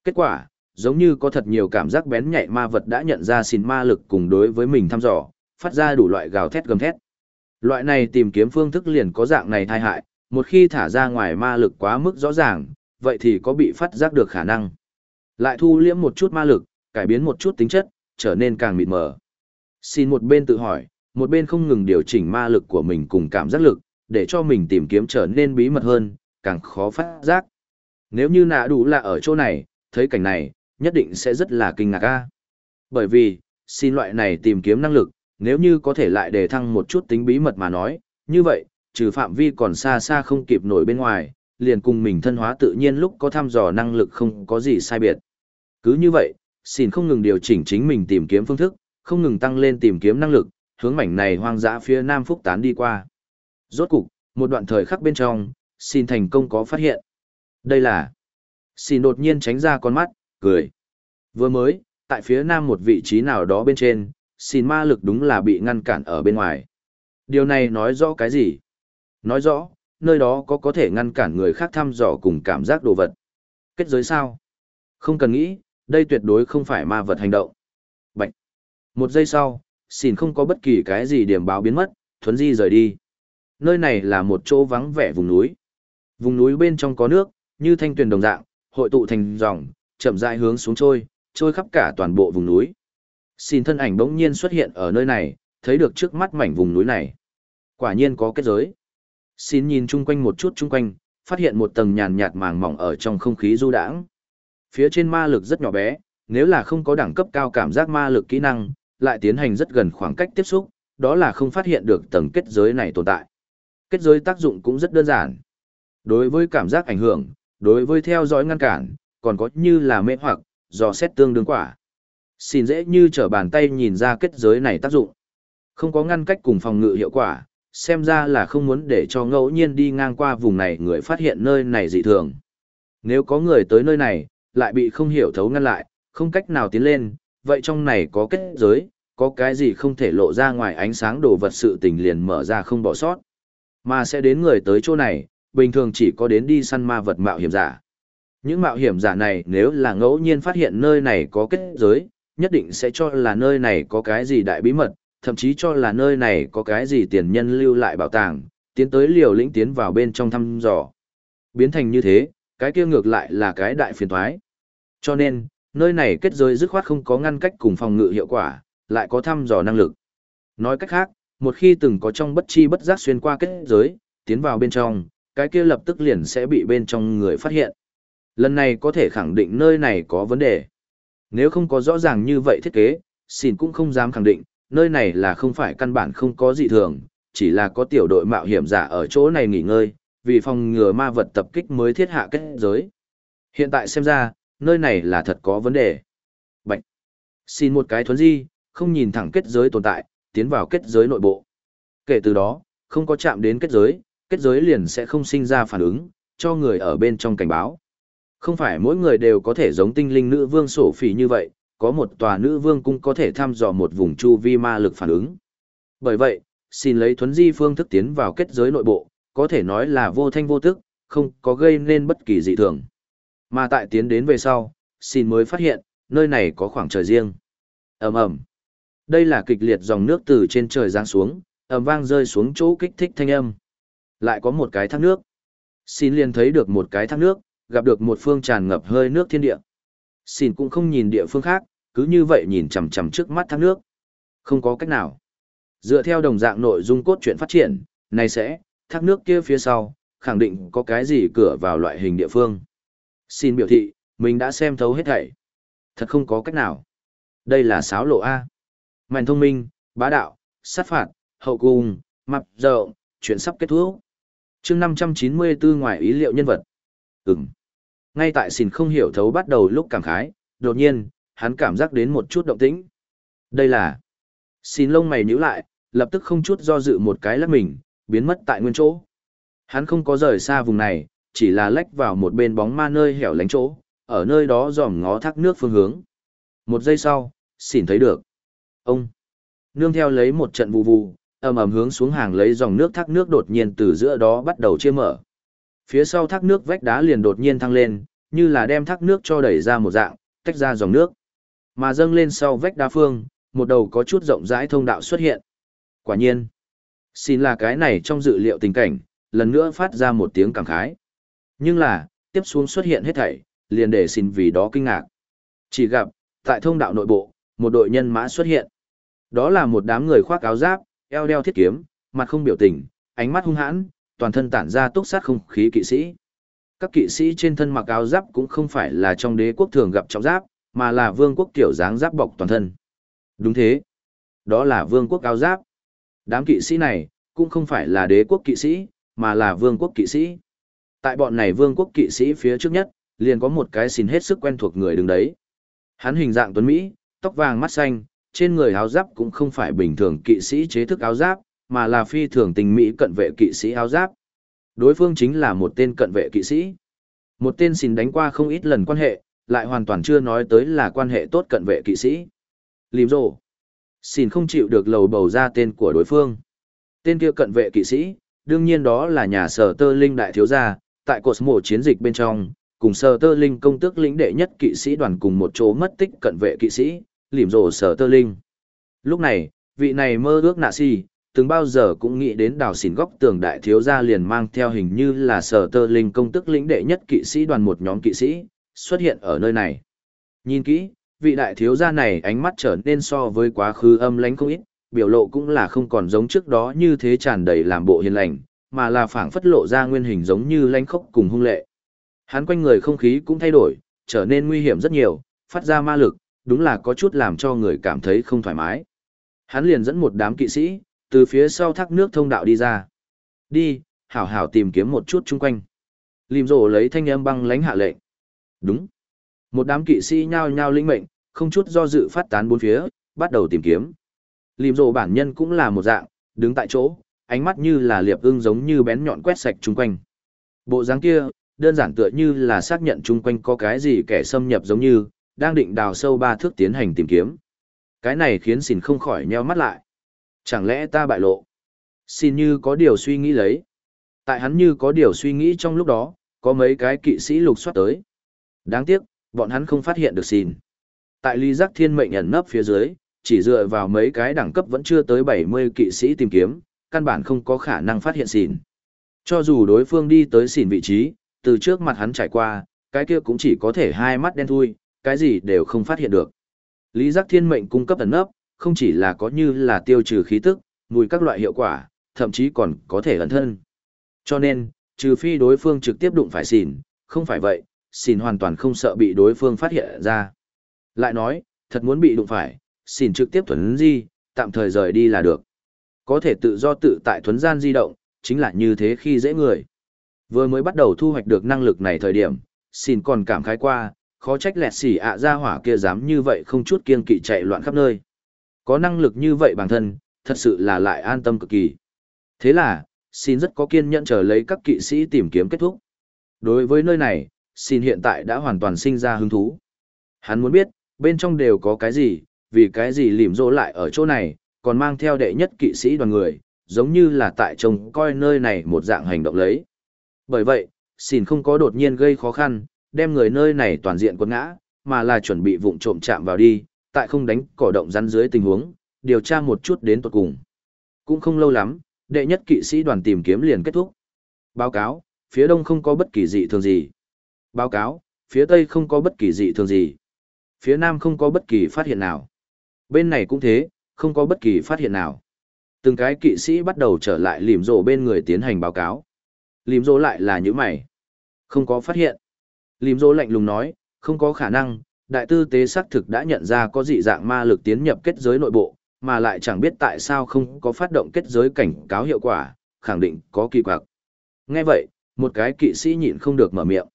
Kết quả, giống như có thật nhiều cảm giác bén nhạy ma vật đã nhận ra xin ma lực cùng đối với mình thăm dò, phát ra đủ loại gào thét gầm thét. Loại này tìm kiếm phương thức liền có dạng này thai hại, một khi thả ra ngoài ma lực quá mức rõ ràng, vậy thì có bị phát giác được khả năng. Lại thu liễm một chút ma lực, cải biến một chút tính chất, trở nên càng mịt mờ. Xin một bên tự hỏi, một bên không ngừng điều chỉnh ma lực của mình cùng cảm giác lực, để cho mình tìm kiếm trở nên bí mật hơn, càng khó phát giác. Nếu như nạ đủ là ở chỗ này, thấy cảnh này, nhất định sẽ rất là kinh ngạc a. Bởi vì, xin loại này tìm kiếm năng lực, nếu như có thể lại đề thăng một chút tính bí mật mà nói, Như vậy, trừ phạm vi còn xa xa không kịp nổi bên ngoài, liền cùng mình thân hóa tự nhiên lúc có thăm dò năng lực không có gì sai biệt. Cứ như vậy, xin không ngừng điều chỉnh chính mình tìm kiếm phương thức, không ngừng tăng lên tìm kiếm năng lực, hướng mảnh này hoang dã phía nam phúc tán đi qua. Rốt cục, một đoạn thời khắc bên trong, xin thành công có phát hiện. Đây là... Xin đột nhiên tránh ra con mắt, cười. Vừa mới, tại phía nam một vị trí nào đó bên trên, xin ma lực đúng là bị ngăn cản ở bên ngoài. Điều này nói rõ cái gì? Nói rõ, nơi đó có có thể ngăn cản người khác thăm dò cùng cảm giác đồ vật. Kết giới sao? Không cần nghĩ, đây tuyệt đối không phải ma vật hành động. Bạch. Một giây sau, xỉn không có bất kỳ cái gì điểm báo biến mất, thuấn di rời đi. Nơi này là một chỗ vắng vẻ vùng núi. Vùng núi bên trong có nước, như thanh tuyền đồng dạng, hội tụ thành dòng, chậm rãi hướng xuống trôi, trôi khắp cả toàn bộ vùng núi. Xin thân ảnh bỗng nhiên xuất hiện ở nơi này, thấy được trước mắt mảnh vùng núi này. Quả nhiên có kết giới. Xin nhìn chung quanh một chút chung quanh, phát hiện một tầng nhàn nhạt màng mỏng ở trong không khí du đãng. Phía trên ma lực rất nhỏ bé, nếu là không có đẳng cấp cao cảm giác ma lực kỹ năng, lại tiến hành rất gần khoảng cách tiếp xúc, đó là không phát hiện được tầng kết giới này tồn tại. Kết giới tác dụng cũng rất đơn giản. Đối với cảm giác ảnh hưởng, đối với theo dõi ngăn cản, còn có như là mê hoặc, dò xét tương đương quả. Xin dễ như trở bàn tay nhìn ra kết giới này tác dụng. Không có ngăn cách cùng phòng ngự hiệu quả, xem ra là không muốn để cho ngẫu nhiên đi ngang qua vùng này người phát hiện nơi này dị thường. Nếu có người tới nơi này, lại bị không hiểu thấu ngăn lại, không cách nào tiến lên, vậy trong này có kết giới, có cái gì không thể lộ ra ngoài ánh sáng đồ vật sự tình liền mở ra không bỏ sót. Mà sẽ đến người tới chỗ này, bình thường chỉ có đến đi săn ma vật mạo hiểm giả. Những mạo hiểm giả này nếu là ngẫu nhiên phát hiện nơi này có kết giới, nhất định sẽ cho là nơi này có cái gì đại bí mật, thậm chí cho là nơi này có cái gì tiền nhân lưu lại bảo tàng, tiến tới liều lĩnh tiến vào bên trong thăm dò. Biến thành như thế, cái kia ngược lại là cái đại phiền thoái. Cho nên, nơi này kết giới dứt khoát không có ngăn cách cùng phòng ngự hiệu quả, lại có thăm dò năng lực. Nói cách khác, một khi từng có trong bất chi bất giác xuyên qua kết giới, tiến vào bên trong, cái kia lập tức liền sẽ bị bên trong người phát hiện. Lần này có thể khẳng định nơi này có vấn đề. Nếu không có rõ ràng như vậy thiết kế, xin cũng không dám khẳng định, nơi này là không phải căn bản không có gì thường, chỉ là có tiểu đội mạo hiểm giả ở chỗ này nghỉ ngơi, vì phòng ngừa ma vật tập kích mới thiết hạ kết giới. Hiện tại xem ra, nơi này là thật có vấn đề. Bạch. Xin một cái thuấn di, không nhìn thẳng kết giới tồn tại, tiến vào kết giới nội bộ. Kể từ đó, không có chạm đến kết giới, kết giới liền sẽ không sinh ra phản ứng, cho người ở bên trong cảnh báo. Không phải mỗi người đều có thể giống tinh linh nữ vương sổ phỉ như vậy, có một tòa nữ vương cung có thể thăm dò một vùng chu vi ma lực phản ứng. Bởi vậy, xin lấy thuấn di phương thức tiến vào kết giới nội bộ, có thể nói là vô thanh vô tức, không có gây nên bất kỳ dị thường. Mà tại tiến đến về sau, xin mới phát hiện, nơi này có khoảng trời riêng. ầm ầm Đây là kịch liệt dòng nước từ trên trời giáng xuống, ầm vang rơi xuống chỗ kích thích thanh âm. Lại có một cái thác nước. Xin liền thấy được một cái thác nước, gặp được một phương tràn ngập hơi nước thiên địa. Xin cũng không nhìn địa phương khác, cứ như vậy nhìn chằm chằm trước mắt thác nước. Không có cách nào. Dựa theo đồng dạng nội dung cốt truyện phát triển, này sẽ, thác nước kia phía sau, khẳng định có cái gì cửa vào loại hình địa phương. Xin biểu thị, mình đã xem thấu hết thảy. Thật không có cách nào. Đây là sáo lộ A. Mạnh thông minh, bá đạo, sát phạt, hậu cung, mặt rộng, chuyện sắp kết thúc. chương 594 ngoài ý liệu nhân vật. Ừm. Ngay tại xin không hiểu thấu bắt đầu lúc cảm khái, đột nhiên, hắn cảm giác đến một chút động tĩnh. Đây là... Xin lông mày nhíu lại, lập tức không chút do dự một cái lắc mình, biến mất tại nguyên chỗ. Hắn không có rời xa vùng này, chỉ là lách vào một bên bóng ma nơi hẻo lánh chỗ, ở nơi đó dòm ngó thác nước phương hướng. Một giây sau, xỉn thấy được. Ông! Nương theo lấy một trận vụ vụ, ầm ầm hướng xuống hàng lấy dòng nước thác nước đột nhiên từ giữa đó bắt đầu chia mở. Phía sau thác nước vách đá liền đột nhiên thăng lên, như là đem thác nước cho đẩy ra một dạng, tách ra dòng nước. Mà dâng lên sau vách đá phương, một đầu có chút rộng rãi thông đạo xuất hiện. Quả nhiên, xin là cái này trong dự liệu tình cảnh, lần nữa phát ra một tiếng cảm khái. Nhưng là, tiếp xuống xuất hiện hết thảy, liền để xin vì đó kinh ngạc. Chỉ gặp, tại thông đạo nội bộ, một đội nhân mã xuất hiện. Đó là một đám người khoác áo giáp, eo đeo thiết kiếm, mặt không biểu tình, ánh mắt hung hãn, toàn thân tản ra túc sát không khí kỵ sĩ. Các kỵ sĩ trên thân mặc áo giáp cũng không phải là trong đế quốc thường gặp trọng giáp, mà là vương quốc kiểu dáng giáp bọc toàn thân. Đúng thế. Đó là vương quốc áo giáp. Đám kỵ sĩ này, cũng không phải là đế quốc kỵ sĩ, mà là vương quốc kỵ sĩ. Tại bọn này vương quốc kỵ sĩ phía trước nhất, liền có một cái xin hết sức quen thuộc người đứng đấy. Hắn hình dạng tuấn Mỹ, tóc vàng mắt xanh, trên người áo giáp cũng không phải bình thường kỵ sĩ chế thức áo giáp, mà là phi thường tình Mỹ cận vệ kỵ sĩ áo giáp. Đối phương chính là một tên cận vệ kỵ sĩ. Một tên xin đánh qua không ít lần quan hệ, lại hoàn toàn chưa nói tới là quan hệ tốt cận vệ kỵ sĩ. Lìm rồ. Xin không chịu được lầu bầu ra tên của đối phương. Tên kia cận vệ kỵ sĩ, đương nhiên đó là nhà sở tơ linh đại thiếu gia, tại cột mổ chiến dịch bên trong, cùng sở tơ linh công tước lĩnh đệ nhất kỵ sĩ đoàn cùng một chỗ mất tích cận vệ kỵ sĩ, lìm rồ sở tơ linh. Lúc này, vị này mơ ước nạ si, từng bao giờ cũng nghĩ đến đào xỉn góc tường đại thiếu gia liền mang theo hình như là sở tơ linh công tức lĩnh đệ nhất kỵ sĩ đoàn một nhóm kỵ sĩ, xuất hiện ở nơi này. Nhìn kỹ, vị đại thiếu gia này ánh mắt trở nên so với quá khứ âm lánh không ít, biểu lộ cũng là không còn giống trước đó như thế tràn đầy làm bộ hiền lành, mà là phảng phất lộ ra nguyên hình giống như lanh khốc cùng hung lệ. Hắn quanh người không khí cũng thay đổi, trở nên nguy hiểm rất nhiều, phát ra ma lực, đúng là có chút làm cho người cảm thấy không thoải mái. Hắn liền dẫn một đám kỵ sĩ, từ phía sau thác nước thông đạo đi ra. Đi, hảo hảo tìm kiếm một chút chung quanh. Lìm rổ lấy thanh âm băng lánh hạ lệnh. Đúng. Một đám kỵ sĩ nhao nhao linh mệnh, không chút do dự phát tán bốn phía, bắt đầu tìm kiếm. Lìm rổ bản nhân cũng là một dạng, đứng tại chỗ, ánh mắt như là liệp ưng giống như bén nhọn quét sạch chung quanh. Bộ dáng kia, đơn giản tựa như là xác nhận chung quanh có cái gì kẻ xâm nhập giống như, đang định đào sâu ba thước tiến hành tìm kiếm. Cái này khiến xìn không khỏi nheo mắt lại. Chẳng lẽ ta bại lộ? Xin như có điều suy nghĩ lấy. Tại hắn như có điều suy nghĩ trong lúc đó, có mấy cái kỵ sĩ lục soát tới. Đáng tiếc, bọn hắn không phát hiện được xin. Tại ly giác thiên mệnh ẩn nấp phía dưới, chỉ dựa vào mấy cái đẳng cấp vẫn chưa tới 70 kỵ sĩ tìm kiếm, căn bản không có khả năng phát hiện xỉn. Cho dù đối phương đi tới xỉn vị trí, từ trước mặt hắn trải qua, cái kia cũng chỉ có thể hai mắt đen thui, cái gì đều không phát hiện được. Lý giác thiên mệnh cung cấp ẩn nấp, không chỉ là có như là tiêu trừ khí tức, mùi các loại hiệu quả, thậm chí còn có thể ẩn thân. Cho nên, trừ phi đối phương trực tiếp đụng phải xỉn, không phải vậy, xỉn hoàn toàn không sợ bị đối phương phát hiện ra. Lại nói, thật muốn bị đụng phải, xỉn trực tiếp thuấn di, tạm thời rời đi là được. Có thể tự do tự tại thuấn gian di động, chính là như thế khi dễ người. Vừa mới bắt đầu thu hoạch được năng lực này thời điểm, xỉn còn cảm khái qua, khó trách lẹt xỉ ạ ra hỏa kia dám như vậy không chút kiên kỵ chạy loạn khắp nơi. Có năng lực như vậy bản thân, thật sự là lại an tâm cực kỳ. Thế là, xin rất có kiên nhẫn chờ lấy các kỵ sĩ tìm kiếm kết thúc. Đối với nơi này, xin hiện tại đã hoàn toàn sinh ra hứng thú. Hắn muốn biết, bên trong đều có cái gì, vì cái gì lìm rỗ lại ở chỗ này, còn mang theo đệ nhất kỵ sĩ đoàn người, giống như là tại trông coi nơi này một dạng hành động lấy. Bởi vậy, xin không có đột nhiên gây khó khăn, đem người nơi này toàn diện quật ngã, mà là chuẩn bị vụng trộm chạm vào đi, tại không đánh cỏ động rắn dưới tình huống, điều tra một chút đến tuột cùng. Cũng không lâu lắm, đệ nhất kỵ sĩ đoàn tìm kiếm liền kết thúc. Báo cáo, phía đông không có bất kỳ dị thường gì. Báo cáo, phía tây không có bất kỳ dị thường gì. Phía nam không có bất kỳ phát hiện nào. Bên này cũng thế, không có bất kỳ phát hiện nào. Từng cái kỵ sĩ bắt đầu trở lại lìm rổ bên người tiến hành báo cáo. Lìm rộ lại là những mày. Không có phát hiện. Lìm rộ lạnh lùng nói, không có khả năng, đại tư tế xác thực đã nhận ra có dị dạng ma lực tiến nhập kết giới nội bộ, mà lại chẳng biết tại sao không có phát động kết giới cảnh cáo hiệu quả, khẳng định có kỳ quặc. Nghe vậy, một cái kỵ sĩ nhịn không được mở miệng.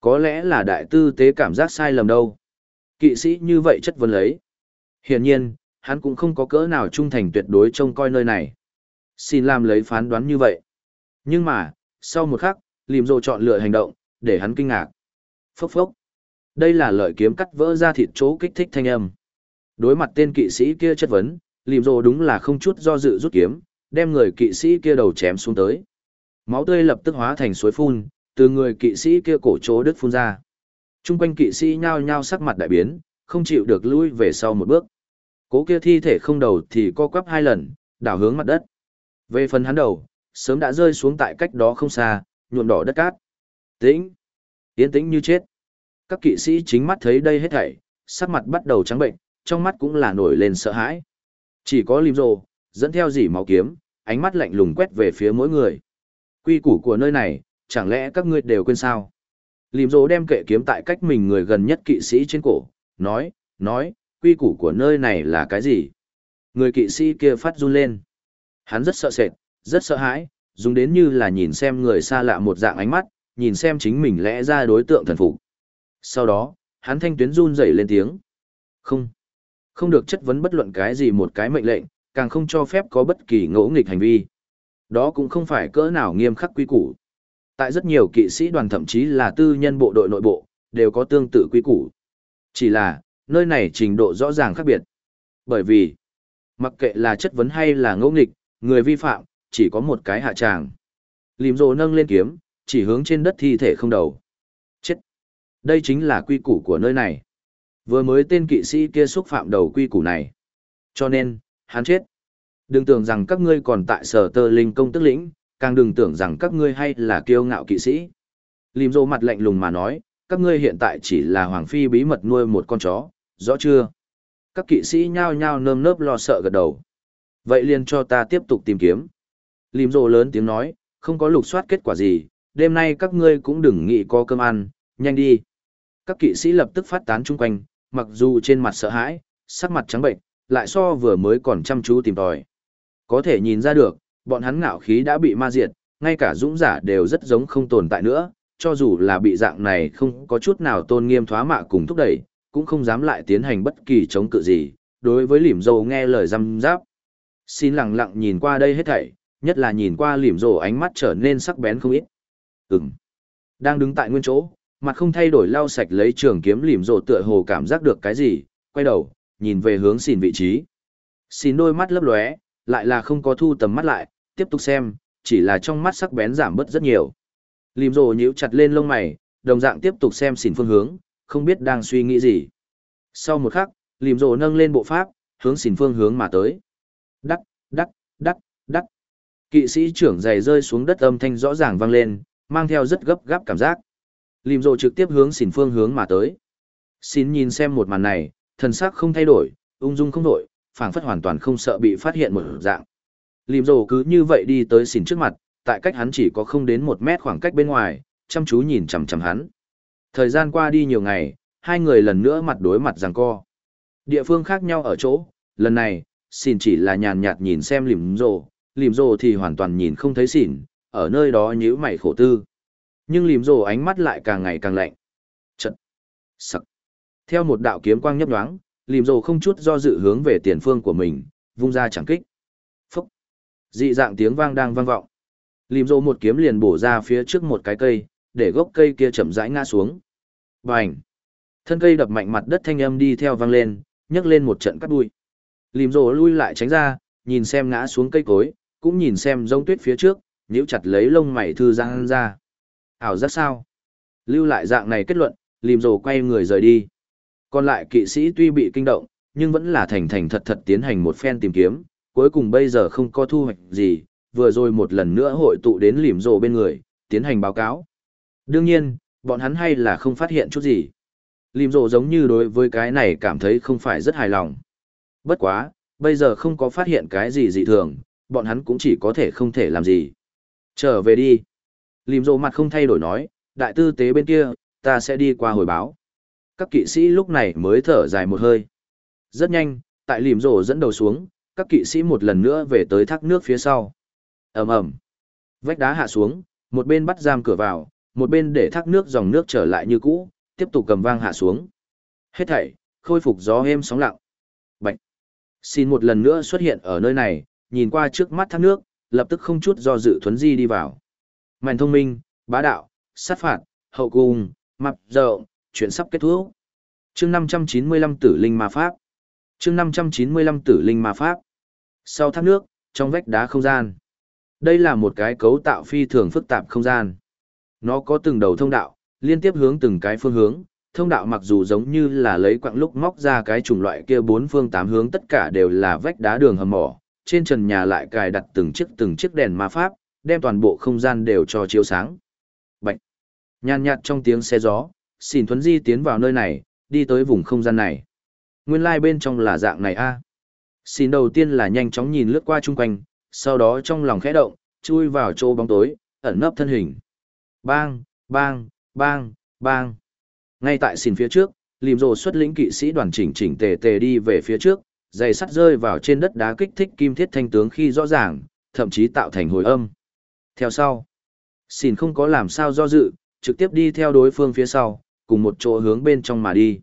Có lẽ là đại tư tế cảm giác sai lầm đâu. Kỵ sĩ như vậy chất vấn lấy. Hiển nhiên, hắn cũng không có cỡ nào trung thành tuyệt đối trông coi nơi này. Xin làm lấy phán đoán như vậy. Nhưng mà, sau một khắc, lìm rồ chọn lựa hành động, để hắn kinh ngạc. Phốc phốc. Đây là lợi kiếm cắt vỡ ra thịt chỗ kích thích thanh âm. Đối mặt tên kỵ sĩ kia chất vấn, lìm rồ đúng là không chút do dự rút kiếm, đem người kỵ sĩ kia đầu chém xuống tới. Máu tươi lập tức hóa thành suối phun, từ người kỵ sĩ kia cổ chỗ đứt phun ra. Trung quanh kỵ sĩ nhao nhao sắc mặt đại biến, không chịu được lui về sau một bước. Cố kia thi thể không đầu thì co quắp hai lần, đảo hướng mặt đất. Về phần hắn đầu, sớm đã rơi xuống tại cách đó không xa, nhuộm đỏ đất cát. Tĩnh, yên tĩnh như chết. Các kỵ sĩ chính mắt thấy đây hết thảy, sắc mặt bắt đầu trắng bệnh, trong mắt cũng là nổi lên sợ hãi. Chỉ có Lim Rồ, dẫn theo dỉ máu kiếm, ánh mắt lạnh lùng quét về phía mỗi người. Quy củ của nơi này, chẳng lẽ các ngươi đều quên sao? Lim Rồ đem kệ kiếm tại cách mình người gần nhất kỵ sĩ trên cổ, nói, nói, quy củ của nơi này là cái gì? Người kỵ sĩ kia phát run lên. Hắn rất sợ sệt, rất sợ hãi, dùng đến như là nhìn xem người xa lạ một dạng ánh mắt, nhìn xem chính mình lẽ ra đối tượng thần phục. Sau đó, hắn thanh tuyến run rẩy lên tiếng. Không. Không được chất vấn bất luận cái gì một cái mệnh lệnh, càng không cho phép có bất kỳ ngỗ nghịch hành vi. Đó cũng không phải cỡ nào nghiêm khắc quy củ. Tại rất nhiều kỵ sĩ đoàn thậm chí là tư nhân bộ đội nội bộ, đều có tương tự quy củ. Chỉ là, nơi này trình độ rõ ràng khác biệt. Bởi vì, mặc kệ là chất vấn hay là ngỗ nghịch, người vi phạm, chỉ có một cái hạ tràng. Lìm rồ nâng lên kiếm, chỉ hướng trên đất thi thể không đầu. Đây chính là quy củ của nơi này. Vừa mới tên kỵ sĩ kia xúc phạm đầu quy củ này. Cho nên, hắn chết. Đừng tưởng rằng các ngươi còn tại sở tơ linh công tức lĩnh, càng đừng tưởng rằng các ngươi hay là kiêu ngạo kỵ sĩ. Lìm rô mặt lạnh lùng mà nói, các ngươi hiện tại chỉ là hoàng phi bí mật nuôi một con chó, rõ chưa? Các kỵ sĩ nhao nhao nơm nớp lo sợ gật đầu. Vậy liền cho ta tiếp tục tìm kiếm. Lìm rô lớn tiếng nói, không có lục soát kết quả gì, đêm nay các ngươi cũng đừng nghĩ có cơm ăn, nhanh đi. Các kỵ sĩ lập tức phát tán chung quanh, mặc dù trên mặt sợ hãi, sắc mặt trắng bệnh, lại so vừa mới còn chăm chú tìm tòi. Có thể nhìn ra được, bọn hắn ngạo khí đã bị ma diệt, ngay cả dũng giả đều rất giống không tồn tại nữa, cho dù là bị dạng này không có chút nào tôn nghiêm thoá mạ cùng thúc đẩy, cũng không dám lại tiến hành bất kỳ chống cự gì, đối với lỉm dầu nghe lời răm giáp. Xin lặng lặng nhìn qua đây hết thảy, nhất là nhìn qua lỉm dầu ánh mắt trở nên sắc bén không ít. Ừm. Đang đứng tại nguyên chỗ, mặt không thay đổi lau sạch lấy trường kiếm lìm rộ tựa hồ cảm giác được cái gì, quay đầu, nhìn về hướng xin vị trí. Xin đôi mắt lấp lóe, lại là không có thu tầm mắt lại, tiếp tục xem, chỉ là trong mắt sắc bén giảm bớt rất nhiều. Lìm rồ nhíu chặt lên lông mày, đồng dạng tiếp tục xem xỉn phương hướng, không biết đang suy nghĩ gì. Sau một khắc, lìm rồ nâng lên bộ pháp, hướng xỉn phương hướng mà tới. Đắc, đắc, đắc, đắc. Kỵ sĩ trưởng giày rơi xuống đất âm thanh rõ ràng vang lên, mang theo rất gấp gáp cảm giác. Lìm rồ trực tiếp hướng xỉn phương hướng mà tới. Xin nhìn xem một màn này, thần sắc không thay đổi, ung dung không đổi, phảng phất hoàn toàn không sợ bị phát hiện một dạng. Lìm rồ cứ như vậy đi tới xỉn trước mặt, tại cách hắn chỉ có không đến một mét khoảng cách bên ngoài, chăm chú nhìn chằm chằm hắn. Thời gian qua đi nhiều ngày, hai người lần nữa mặt đối mặt giằng co. Địa phương khác nhau ở chỗ, lần này, xỉn chỉ là nhàn nhạt nhìn xem lìm rồ, lìm rồ thì hoàn toàn nhìn không thấy xỉn, ở nơi đó nhíu mày khổ tư. Nhưng lìm rồ ánh mắt lại càng ngày càng lạnh. Trận. Sặc. Theo một đạo kiếm quang nhấp nhoáng, lìm rồ không chút do dự hướng về tiền phương của mình, vung ra chẳng kích. Phúc! Dị dạng tiếng vang đang vang vọng. Lìm rồ một kiếm liền bổ ra phía trước một cái cây, để gốc cây kia chậm rãi ngã xuống. Bành! Thân cây đập mạnh mặt đất thanh âm đi theo vang lên, nhấc lên một trận cắt đuôi. Lìm rồ lui lại tránh ra, nhìn xem ngã xuống cây cối, cũng nhìn xem rông tuyết phía trước, nhíu chặt lấy lông mày thư giang ra. Ảo giác sao? Lưu lại dạng này kết luận, lìm rồ quay người rời đi. Còn lại kỵ sĩ tuy bị kinh động, nhưng vẫn là thành thành thật thật tiến hành một phen tìm kiếm, cuối cùng bây giờ không có thu hoạch gì, vừa rồi một lần nữa hội tụ đến lìm rồ bên người, tiến hành báo cáo. Đương nhiên, bọn hắn hay là không phát hiện chút gì. Lìm rồ giống như đối với cái này cảm thấy không phải rất hài lòng. Bất quá, bây giờ không có phát hiện cái gì dị thường, bọn hắn cũng chỉ có thể không thể làm gì. Trở về đi. Lìm rộ mặt không thay đổi nói, đại tư tế bên kia, ta sẽ đi qua hồi báo các kỵ sĩ lúc này mới thở dài một hơi. Rất nhanh, tại lìm rộ dẫn đầu xuống, các kỵ sĩ một lần nữa về tới thác nước phía sau. ầm ầm Vách đá hạ xuống, một bên bắt giam cửa vào, một bên để thác nước dòng nước trở lại như cũ, tiếp tục cầm vang hạ xuống. Hết thảy, khôi phục gió êm sóng lặng. Bạch. Xin một lần nữa xuất hiện ở nơi này, nhìn qua trước mắt thác nước, lập tức không chút do dự thuấn di đi vào màn thông minh, bá đạo, sát phạt, hậu cung, mập rộng, chuyện sắp kết thúc. Chương 595 Tử linh ma pháp. Chương 595 Tử linh ma pháp. Sau thác nước, trong vách đá không gian. Đây là một cái cấu tạo phi thường phức tạp không gian. Nó có từng đầu thông đạo, liên tiếp hướng từng cái phương hướng. Thông đạo mặc dù giống như là lấy quặng lúc móc ra cái chủng loại kia bốn phương tám hướng tất cả đều là vách đá đường hầm mỏ. Trên trần nhà lại cài đặt từng chiếc từng chiếc đèn ma pháp, đem toàn bộ không gian đều cho chiếu sáng. Bạch. Nhàn nhạt trong tiếng xe gió, xỉn thuấn di tiến vào nơi này, đi tới vùng không gian này. Nguyên lai like bên trong là dạng này a. À. Xin đầu tiên là nhanh chóng nhìn lướt qua chung quanh, sau đó trong lòng khẽ động, chui vào chỗ bóng tối, ẩn nấp thân hình. Bang, bang, bang, bang. Ngay tại xìn phía trước, lìm rồ xuất lĩnh kỵ sĩ đoàn chỉnh chỉnh tề tề đi về phía trước, giày sắt rơi vào trên đất đá kích thích kim thiết thanh tướng khi rõ ràng, thậm chí tạo thành hồi âm. Theo sau, xin không có làm sao do dự, trực tiếp đi theo đối phương phía sau, cùng một chỗ hướng bên trong mà đi.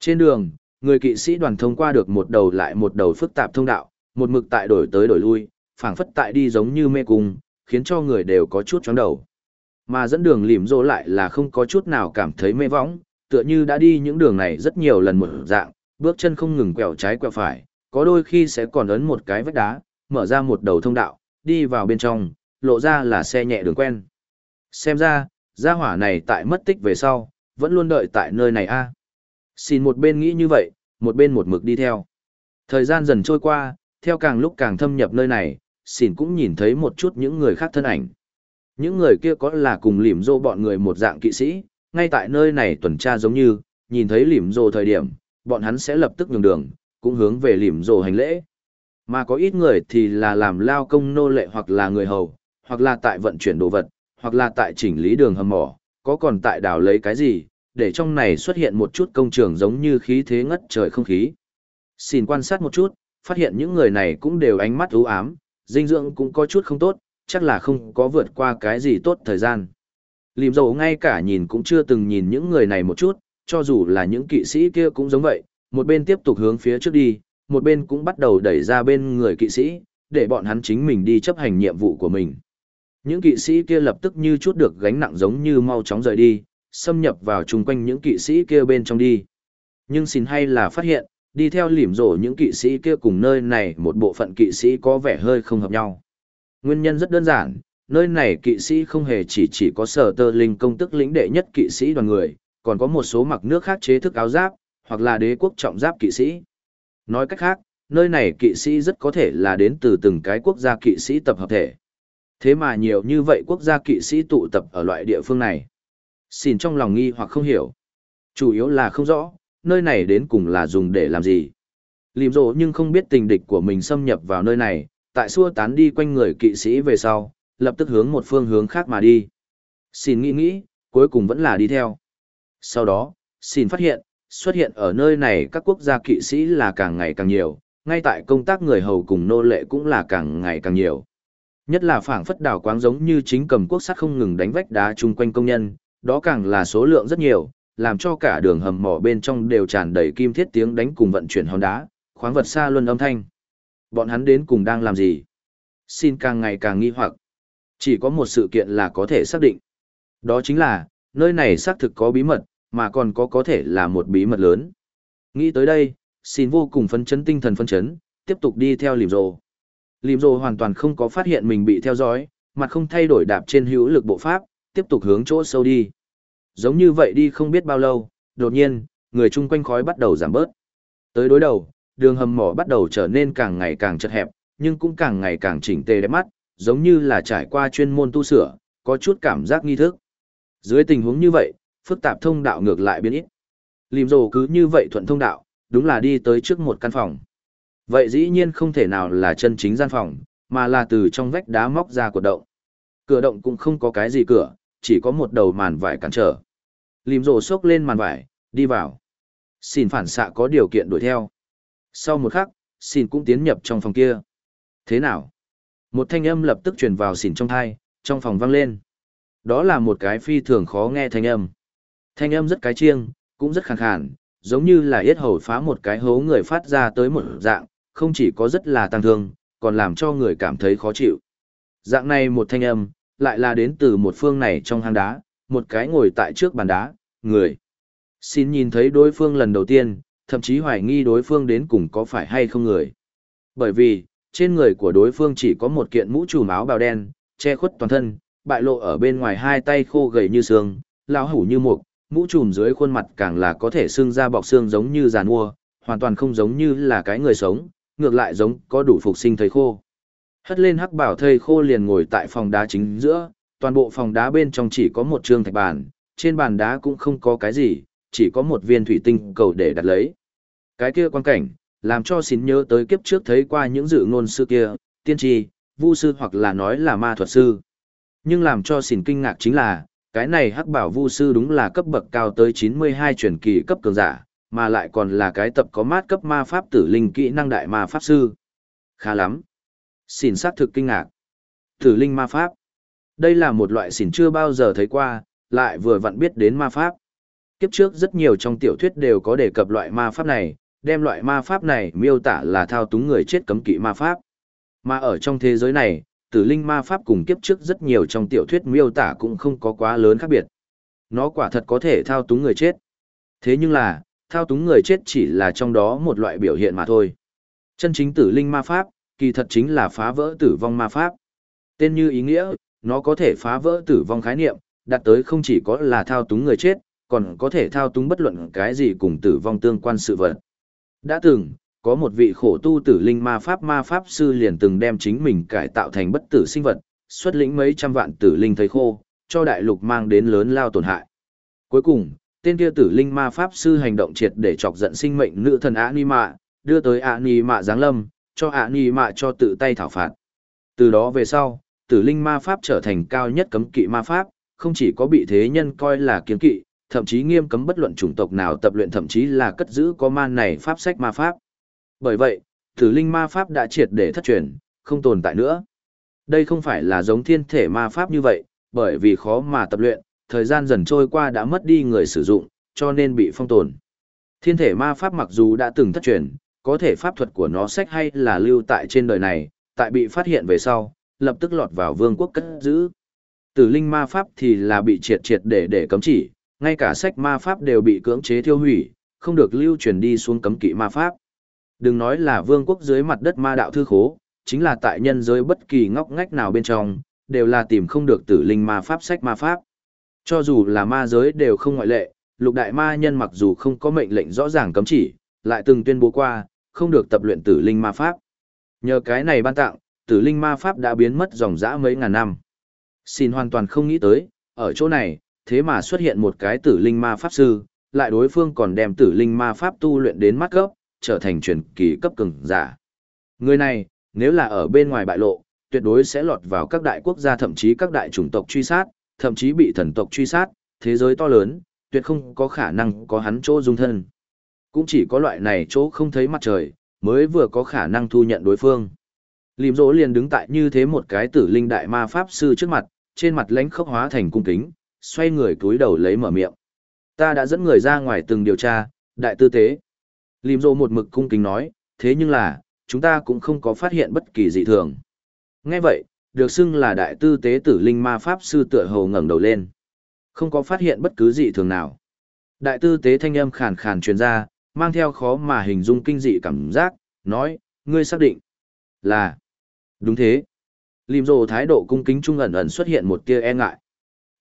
Trên đường, người kỵ sĩ đoàn thông qua được một đầu lại một đầu phức tạp thông đạo, một mực tại đổi tới đổi lui, phảng phất tại đi giống như mê cung, khiến cho người đều có chút chóng đầu. Mà dẫn đường lìm rô lại là không có chút nào cảm thấy mê võng, tựa như đã đi những đường này rất nhiều lần một dạng, bước chân không ngừng quẹo trái quẹo phải, có đôi khi sẽ còn ấn một cái vách đá, mở ra một đầu thông đạo, đi vào bên trong, lộ ra là xe nhẹ đường quen. Xem ra, gia hỏa này tại mất tích về sau, vẫn luôn đợi tại nơi này a. Xin một bên nghĩ như vậy, một bên một mực đi theo. Thời gian dần trôi qua, theo càng lúc càng thâm nhập nơi này, xin cũng nhìn thấy một chút những người khác thân ảnh. Những người kia có là cùng lỉm dô bọn người một dạng kỵ sĩ, ngay tại nơi này tuần tra giống như, nhìn thấy lỉm dô thời điểm, bọn hắn sẽ lập tức nhường đường, cũng hướng về lỉm dô hành lễ. Mà có ít người thì là làm lao công nô lệ hoặc là người hầu, hoặc là tại vận chuyển đồ vật, hoặc là tại chỉnh lý đường hầm mỏ, có còn tại đào lấy cái gì, để trong này xuất hiện một chút công trường giống như khí thế ngất trời không khí. Xin quan sát một chút, phát hiện những người này cũng đều ánh mắt u ám, dinh dưỡng cũng có chút không tốt, chắc là không có vượt qua cái gì tốt thời gian. Lìm dầu ngay cả nhìn cũng chưa từng nhìn những người này một chút, cho dù là những kỵ sĩ kia cũng giống vậy, một bên tiếp tục hướng phía trước đi, một bên cũng bắt đầu đẩy ra bên người kỵ sĩ, để bọn hắn chính mình đi chấp hành nhiệm vụ của mình. Những kỵ sĩ kia lập tức như chút được gánh nặng giống như mau chóng rời đi, xâm nhập vào chung quanh những kỵ sĩ kia bên trong đi. Nhưng xin hay là phát hiện, đi theo lỉm rổ những kỵ sĩ kia cùng nơi này một bộ phận kỵ sĩ có vẻ hơi không hợp nhau. Nguyên nhân rất đơn giản, nơi này kỵ sĩ không hề chỉ chỉ có sở tơ linh công tức lĩnh đệ nhất kỵ sĩ đoàn người, còn có một số mặc nước khác chế thức áo giáp, hoặc là đế quốc trọng giáp kỵ sĩ. Nói cách khác, nơi này kỵ sĩ rất có thể là đến từ từng cái quốc gia kỵ sĩ tập hợp thể. Thế mà nhiều như vậy quốc gia kỵ sĩ tụ tập ở loại địa phương này. Xin trong lòng nghi hoặc không hiểu. Chủ yếu là không rõ, nơi này đến cùng là dùng để làm gì. Lìm rộ nhưng không biết tình địch của mình xâm nhập vào nơi này, tại xua tán đi quanh người kỵ sĩ về sau, lập tức hướng một phương hướng khác mà đi. Xin nghĩ nghĩ, cuối cùng vẫn là đi theo. Sau đó, xin phát hiện, xuất hiện ở nơi này các quốc gia kỵ sĩ là càng ngày càng nhiều, ngay tại công tác người hầu cùng nô lệ cũng là càng ngày càng nhiều. Nhất là phảng phất đảo quáng giống như chính cầm quốc sắt không ngừng đánh vách đá chung quanh công nhân, đó càng là số lượng rất nhiều, làm cho cả đường hầm mỏ bên trong đều tràn đầy kim thiết tiếng đánh cùng vận chuyển hòn đá, khoáng vật xa luân âm thanh. Bọn hắn đến cùng đang làm gì? Xin càng ngày càng nghi hoặc. Chỉ có một sự kiện là có thể xác định. Đó chính là, nơi này xác thực có bí mật, mà còn có có thể là một bí mật lớn. Nghĩ tới đây, xin vô cùng phấn chấn tinh thần phấn chấn, tiếp tục đi theo lìm rồ. Lìm rồ hoàn toàn không có phát hiện mình bị theo dõi, mặt không thay đổi đạp trên hữu lực bộ pháp, tiếp tục hướng chỗ sâu đi. Giống như vậy đi không biết bao lâu, đột nhiên, người chung quanh khói bắt đầu giảm bớt. Tới đối đầu, đường hầm mỏ bắt đầu trở nên càng ngày càng chật hẹp, nhưng cũng càng ngày càng chỉnh tề đẹp mắt, giống như là trải qua chuyên môn tu sửa, có chút cảm giác nghi thức. Dưới tình huống như vậy, phức tạp thông đạo ngược lại biến ít. Lìm rồ cứ như vậy thuận thông đạo, đúng là đi tới trước một căn phòng. Vậy dĩ nhiên không thể nào là chân chính gian phòng, mà là từ trong vách đá móc ra của động. Cửa động cũng không có cái gì cửa, chỉ có một đầu màn vải cản trở. Lìm rồ xốc lên màn vải, đi vào. Xin phản xạ có điều kiện đuổi theo. Sau một khắc, xin cũng tiến nhập trong phòng kia. Thế nào? Một thanh âm lập tức truyền vào xỉn trong thai, trong phòng vang lên. Đó là một cái phi thường khó nghe thanh âm. Thanh âm rất cái chiêng, cũng rất khàn khàn, giống như là yết hầu phá một cái hố người phát ra tới một dạng, không chỉ có rất là tăng thương, còn làm cho người cảm thấy khó chịu. Dạng này một thanh âm, lại là đến từ một phương này trong hang đá, một cái ngồi tại trước bàn đá, người. Xin nhìn thấy đối phương lần đầu tiên, thậm chí hoài nghi đối phương đến cùng có phải hay không người. Bởi vì, trên người của đối phương chỉ có một kiện mũ trùm áo bào đen, che khuất toàn thân, bại lộ ở bên ngoài hai tay khô gầy như xương, lão hủ như mục, mũ trùm dưới khuôn mặt càng là có thể xương ra bọc xương giống như giàn mua, hoàn toàn không giống như là cái người sống, ngược lại giống có đủ phục sinh thầy khô. Hất lên hắc bảo thầy khô liền ngồi tại phòng đá chính giữa, toàn bộ phòng đá bên trong chỉ có một trương thạch bàn, trên bàn đá cũng không có cái gì, chỉ có một viên thủy tinh cầu để đặt lấy. Cái kia quan cảnh, làm cho xin nhớ tới kiếp trước thấy qua những dự ngôn sư kia, tiên tri, vu sư hoặc là nói là ma thuật sư. Nhưng làm cho xin kinh ngạc chính là, cái này hắc bảo vu sư đúng là cấp bậc cao tới 92 truyền kỳ cấp cường giả, mà lại còn là cái tập có mát cấp ma pháp tử linh kỹ năng đại ma pháp sư. Khá lắm. Xin xác thực kinh ngạc. Tử linh ma pháp. Đây là một loại xỉn chưa bao giờ thấy qua, lại vừa vặn biết đến ma pháp. Kiếp trước rất nhiều trong tiểu thuyết đều có đề cập loại ma pháp này, đem loại ma pháp này miêu tả là thao túng người chết cấm kỵ ma pháp. Mà ở trong thế giới này, tử linh ma pháp cùng kiếp trước rất nhiều trong tiểu thuyết miêu tả cũng không có quá lớn khác biệt. Nó quả thật có thể thao túng người chết. Thế nhưng là, thao túng người chết chỉ là trong đó một loại biểu hiện mà thôi. Chân chính tử linh ma pháp, kỳ thật chính là phá vỡ tử vong ma pháp. Tên như ý nghĩa, nó có thể phá vỡ tử vong khái niệm, đạt tới không chỉ có là thao túng người chết, còn có thể thao túng bất luận cái gì cùng tử vong tương quan sự vật. Đã từng, có một vị khổ tu tử linh ma pháp ma pháp sư liền từng đem chính mình cải tạo thành bất tử sinh vật, xuất lĩnh mấy trăm vạn tử linh thấy khô, cho đại lục mang đến lớn lao tổn hại. Cuối cùng, tên kia tử linh ma pháp sư hành động triệt để chọc giận sinh mệnh nữ thần ạ ni mạ, đưa tới ạ ni mạ giáng lâm, cho ạ ni mạ cho tự tay thảo phạt. Từ đó về sau, tử linh ma pháp trở thành cao nhất cấm kỵ ma pháp, không chỉ có bị thế nhân coi là kiến kỵ, thậm chí nghiêm cấm bất luận chủng tộc nào tập luyện thậm chí là cất giữ có man này pháp sách ma pháp. Bởi vậy, tử linh ma pháp đã triệt để thất truyền, không tồn tại nữa. Đây không phải là giống thiên thể ma pháp như vậy, bởi vì khó mà tập luyện, thời gian dần trôi qua đã mất đi người sử dụng, cho nên bị phong tồn. Thiên thể ma pháp mặc dù đã từng thất truyền, có thể pháp thuật của nó sách hay là lưu tại trên đời này, tại bị phát hiện về sau, lập tức lọt vào vương quốc cất giữ. Tử linh ma pháp thì là bị triệt triệt để để cấm chỉ, ngay cả sách ma pháp đều bị cưỡng chế tiêu hủy, không được lưu truyền đi xuống cấm kỵ ma pháp. Đừng nói là vương quốc dưới mặt đất ma đạo thư khố, chính là tại nhân giới bất kỳ ngóc ngách nào bên trong, đều là tìm không được tử linh ma pháp sách ma pháp. Cho dù là ma giới đều không ngoại lệ, lục đại ma nhân mặc dù không có mệnh lệnh rõ ràng cấm chỉ, lại từng tuyên bố qua, không được tập luyện tử linh ma pháp. Nhờ cái này ban tặng, tử linh ma pháp đã biến mất dòng dã mấy ngàn năm. Xin hoàn toàn không nghĩ tới, ở chỗ này, thế mà xuất hiện một cái tử linh ma pháp sư, lại đối phương còn đem tử linh ma pháp tu luyện đến mắt cấp, trở thành truyền kỳ cấp cường giả. Người này, nếu là ở bên ngoài bại lộ, tuyệt đối sẽ lọt vào các đại quốc gia thậm chí các đại chủng tộc truy sát, thậm chí bị thần tộc truy sát, thế giới to lớn, tuyệt không có khả năng có hắn chỗ dung thân. Cũng chỉ có loại này chỗ không thấy mặt trời, mới vừa có khả năng thu nhận đối phương. Lìm rỗ liền đứng tại như thế một cái tử linh đại ma pháp sư trước mặt, trên mặt lãnh khốc hóa thành cung kính, xoay người cúi đầu lấy mở miệng. Ta đã dẫn người ra ngoài từng điều tra, đại tư tế. Lìm rỗ một mực cung kính nói, thế nhưng là, chúng ta cũng không có phát hiện bất kỳ dị thường. Nghe vậy, được xưng là đại tư tế tử linh ma pháp sư tựa hồ ngẩng đầu lên. Không có phát hiện bất cứ dị thường nào. Đại tư tế thanh âm khàn khàn truyền ra, mang theo khó mà hình dung kinh dị cảm giác, nói, ngươi xác định là đúng thế. Lim rồ thái độ cung kính trung ẩn ẩn xuất hiện một tia e ngại.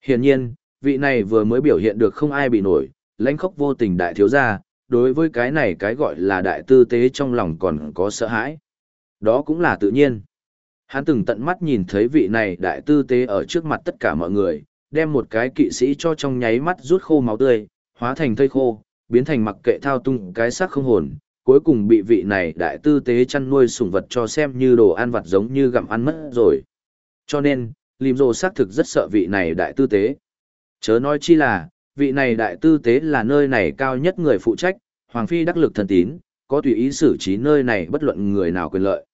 Hiển nhiên, vị này vừa mới biểu hiện được không ai bị nổi, lãnh khốc vô tình đại thiếu gia, đối với cái này cái gọi là đại tư tế trong lòng còn có sợ hãi. Đó cũng là tự nhiên. Hắn từng tận mắt nhìn thấy vị này đại tư tế ở trước mặt tất cả mọi người, đem một cái kỵ sĩ cho trong nháy mắt rút khô máu tươi, hóa thành thây khô, biến thành mặc kệ thao tung cái xác không hồn, cuối cùng bị vị này đại tư tế chăn nuôi sủng vật cho xem như đồ ăn vặt giống như gặm ăn mất rồi. Cho nên, Lim Rồ xác thực rất sợ vị này đại tư tế. Chớ nói chi là, vị này đại tư tế là nơi này cao nhất người phụ trách, Hoàng Phi đắc lực thần tín, có tùy ý xử trí nơi này bất luận người nào quyền lợi.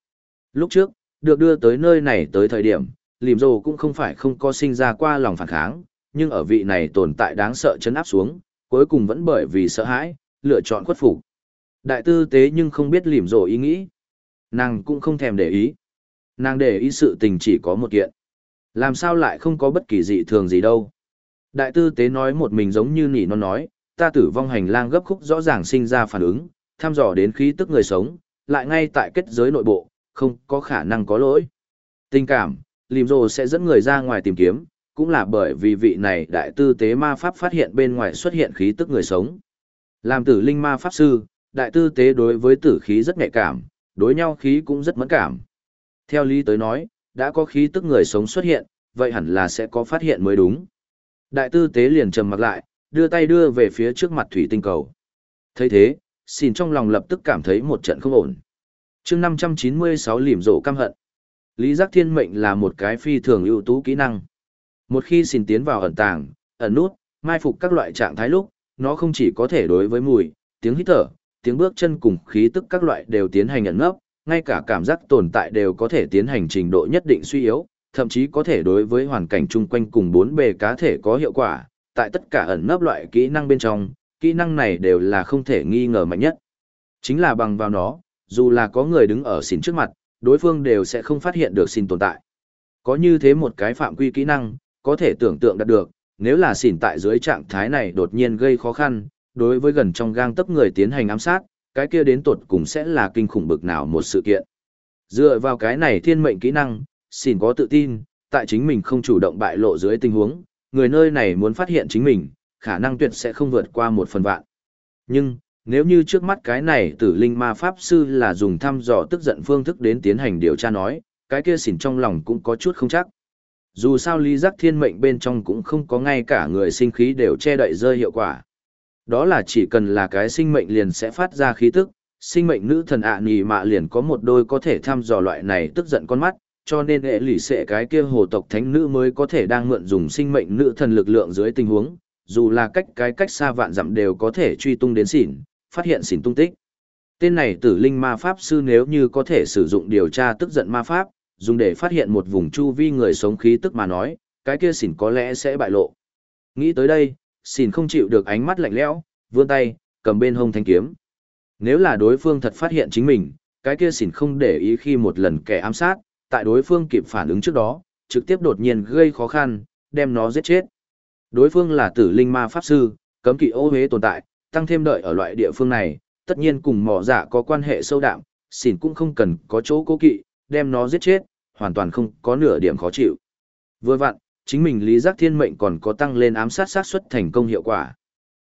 Lúc trước, được đưa tới nơi này tới thời điểm, Lìm Rồ cũng không phải không có sinh ra qua lòng phản kháng, nhưng ở vị này tồn tại đáng sợ chấn áp xuống, cuối cùng vẫn bởi vì sợ hãi, lựa chọn khuất phục. Đại tư tế nhưng không biết Lìm Rồ ý nghĩ. Nàng cũng không thèm để ý. Nàng để ý sự tình chỉ có một kiện. Làm sao lại không có bất kỳ dị thường gì đâu. Đại tư tế nói một mình giống như nỉ non nói, ta tử vong hành lang gấp khúc rõ ràng sinh ra phản ứng, thăm dò đến khí tức người sống, lại ngay tại kết giới nội bộ, không có khả năng có lỗi. Tình cảm, Lìm Rồ sẽ dẫn người ra ngoài tìm kiếm, cũng là bởi vì vị này đại tư tế ma pháp phát hiện bên ngoài xuất hiện khí tức người sống. Làm tử linh ma pháp sư, đại tư tế đối với tử khí rất nhạy cảm, đối nhau khí cũng rất mẫn cảm. Theo lý tới nói, đã có khí tức người sống xuất hiện, vậy hẳn là sẽ có phát hiện mới đúng. Đại tư tế liền trầm mặt lại, đưa tay đưa về phía trước mặt thủy tinh cầu. thấy thế, xin trong lòng lập tức cảm thấy một trận không ổn chương 596 lìm rổ căm hận. Lý giác thiên mệnh là một cái phi thường ưu tú kỹ năng. Một khi xin tiến vào ẩn tàng, ẩn nút, mai phục các loại trạng thái lúc, nó không chỉ có thể đối với mùi, tiếng hít thở, tiếng bước chân cùng khí tức các loại đều tiến hành ẩn nấp, ngay cả cảm giác tồn tại đều có thể tiến hành trình độ nhất định suy yếu, thậm chí có thể đối với hoàn cảnh chung quanh cùng bốn bề cá thể có hiệu quả, tại tất cả ẩn nấp loại kỹ năng bên trong, kỹ năng này đều là không thể nghi ngờ mạnh nhất. Chính là bằng vào nó, dù là có người đứng ở xỉn trước mặt, đối phương đều sẽ không phát hiện được xin tồn tại. Có như thế một cái phạm quy kỹ năng, có thể tưởng tượng đạt được, nếu là xỉn tại dưới trạng thái này đột nhiên gây khó khăn, đối với gần trong gang tấc người tiến hành ám sát, cái kia đến tột cùng sẽ là kinh khủng bực nào một sự kiện. Dựa vào cái này thiên mệnh kỹ năng, xỉn có tự tin, tại chính mình không chủ động bại lộ dưới tình huống, người nơi này muốn phát hiện chính mình, khả năng tuyệt sẽ không vượt qua một phần vạn. Nhưng, nếu như trước mắt cái này tử linh ma pháp sư là dùng thăm dò tức giận phương thức đến tiến hành điều tra nói, cái kia xỉn trong lòng cũng có chút không chắc. Dù sao lý giác thiên mệnh bên trong cũng không có ngay cả người sinh khí đều che đậy rơi hiệu quả. Đó là chỉ cần là cái sinh mệnh liền sẽ phát ra khí tức, sinh mệnh nữ thần ạ à nì mạ liền có một đôi có thể thăm dò loại này tức giận con mắt, cho nên hệ lì sệ cái kia hồ tộc thánh nữ mới có thể đang mượn dùng sinh mệnh nữ thần lực lượng dưới tình huống, dù là cách cái cách xa vạn dặm đều có thể truy tung đến xỉn, phát hiện xỉn tung tích. Tên này tử linh ma pháp sư nếu như có thể sử dụng điều tra tức giận ma pháp, dùng để phát hiện một vùng chu vi người sống khí tức mà nói, cái kia xỉn có lẽ sẽ bại lộ. Nghĩ tới đây, xỉn không chịu được ánh mắt lạnh lẽo, vươn tay, cầm bên hông thanh kiếm. Nếu là đối phương thật phát hiện chính mình, cái kia xỉn không để ý khi một lần kẻ ám sát, tại đối phương kịp phản ứng trước đó, trực tiếp đột nhiên gây khó khăn, đem nó giết chết. Đối phương là tử linh ma pháp sư, cấm kỵ ô hế tồn tại, tăng thêm đợi ở loại địa phương này, tất nhiên cùng mỏ giả dạ có quan hệ sâu đậm, xỉn cũng không cần có chỗ cố kỵ, đem nó giết chết, hoàn toàn không có nửa điểm khó chịu. Vừa vặn, chính mình lý giác thiên mệnh còn có tăng lên ám sát sát suất thành công hiệu quả.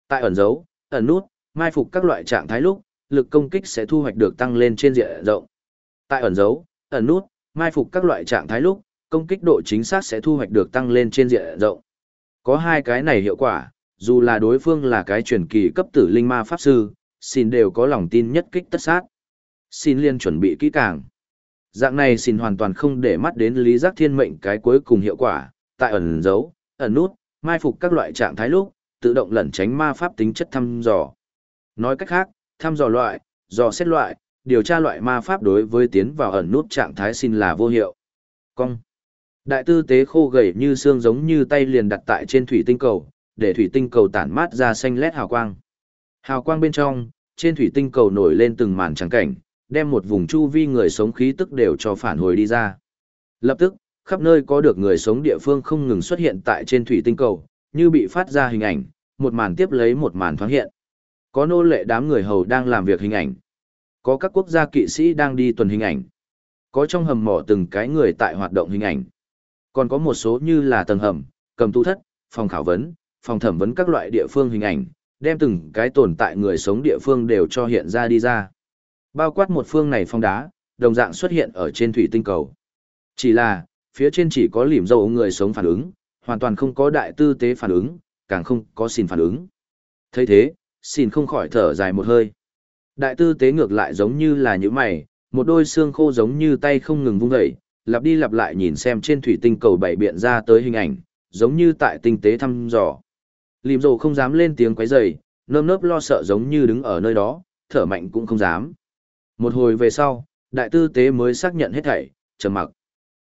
Tại ẩn dấu, ẩn nút, mai phục các loại trạng thái lúc, lực công kích sẽ thu hoạch được tăng lên trên diện rộng. Tại ẩn dấu, ẩn nút, mai phục các loại trạng thái lúc, công kích độ chính xác sẽ thu hoạch được tăng lên trên diện rộng. Có hai cái này hiệu quả, dù là đối phương là cái truyền kỳ cấp tử linh ma pháp sư, xin đều có lòng tin nhất kích tất sát. Xin liên chuẩn bị kỹ càng. Dạng này xin hoàn toàn không để mắt đến lý giác thiên mệnh cái cuối cùng hiệu quả, tại ẩn dấu, ẩn nút, mai phục các loại trạng thái lúc, tự động lẩn tránh ma pháp tính chất thăm dò. Nói cách khác, thăm dò loại, dò xét loại, điều tra loại ma pháp đối với tiến vào ẩn nút trạng thái xin là vô hiệu. Cong. Đại tư tế khô gầy như xương giống như tay liền đặt tại trên thủy tinh cầu, để thủy tinh cầu tản mát ra xanh lét hào quang. Hào quang bên trong, trên thủy tinh cầu nổi lên từng màn trắng cảnh, đem một vùng chu vi người sống khí tức đều cho phản hồi đi ra. Lập tức, khắp nơi có được người sống địa phương không ngừng xuất hiện tại trên thủy tinh cầu, như bị phát ra hình ảnh, một màn tiếp lấy một màn thoáng hiện. Có nô lệ đám người hầu đang làm việc hình ảnh. Có các quốc gia kỵ sĩ đang đi tuần hình ảnh. Có trong hầm mỏ từng cái người tại hoạt động hình ảnh. Còn có một số như là tầng hầm, cầm tu thất, phòng khảo vấn, phòng thẩm vấn các loại địa phương hình ảnh, đem từng cái tồn tại người sống địa phương đều cho hiện ra đi ra. Bao quát một phương này phong đá, đồng dạng xuất hiện ở trên thủy tinh cầu. Chỉ là, phía trên chỉ có lìm dầu người sống phản ứng, hoàn toàn không có đại tư tế phản ứng, càng không có xin phản ứng. thấy thế, xin không khỏi thở dài một hơi. Đại tư tế ngược lại giống như là những mày, một đôi xương khô giống như tay không ngừng vung dậy, lặp đi lặp lại nhìn xem trên thủy tinh cầu bảy biện ra tới hình ảnh, giống như tại tinh tế thăm dò. Lìm rồ không dám lên tiếng quấy rầy, nơm nớp lo sợ giống như đứng ở nơi đó, thở mạnh cũng không dám. Một hồi về sau, đại tư tế mới xác nhận hết thảy, trầm mặc.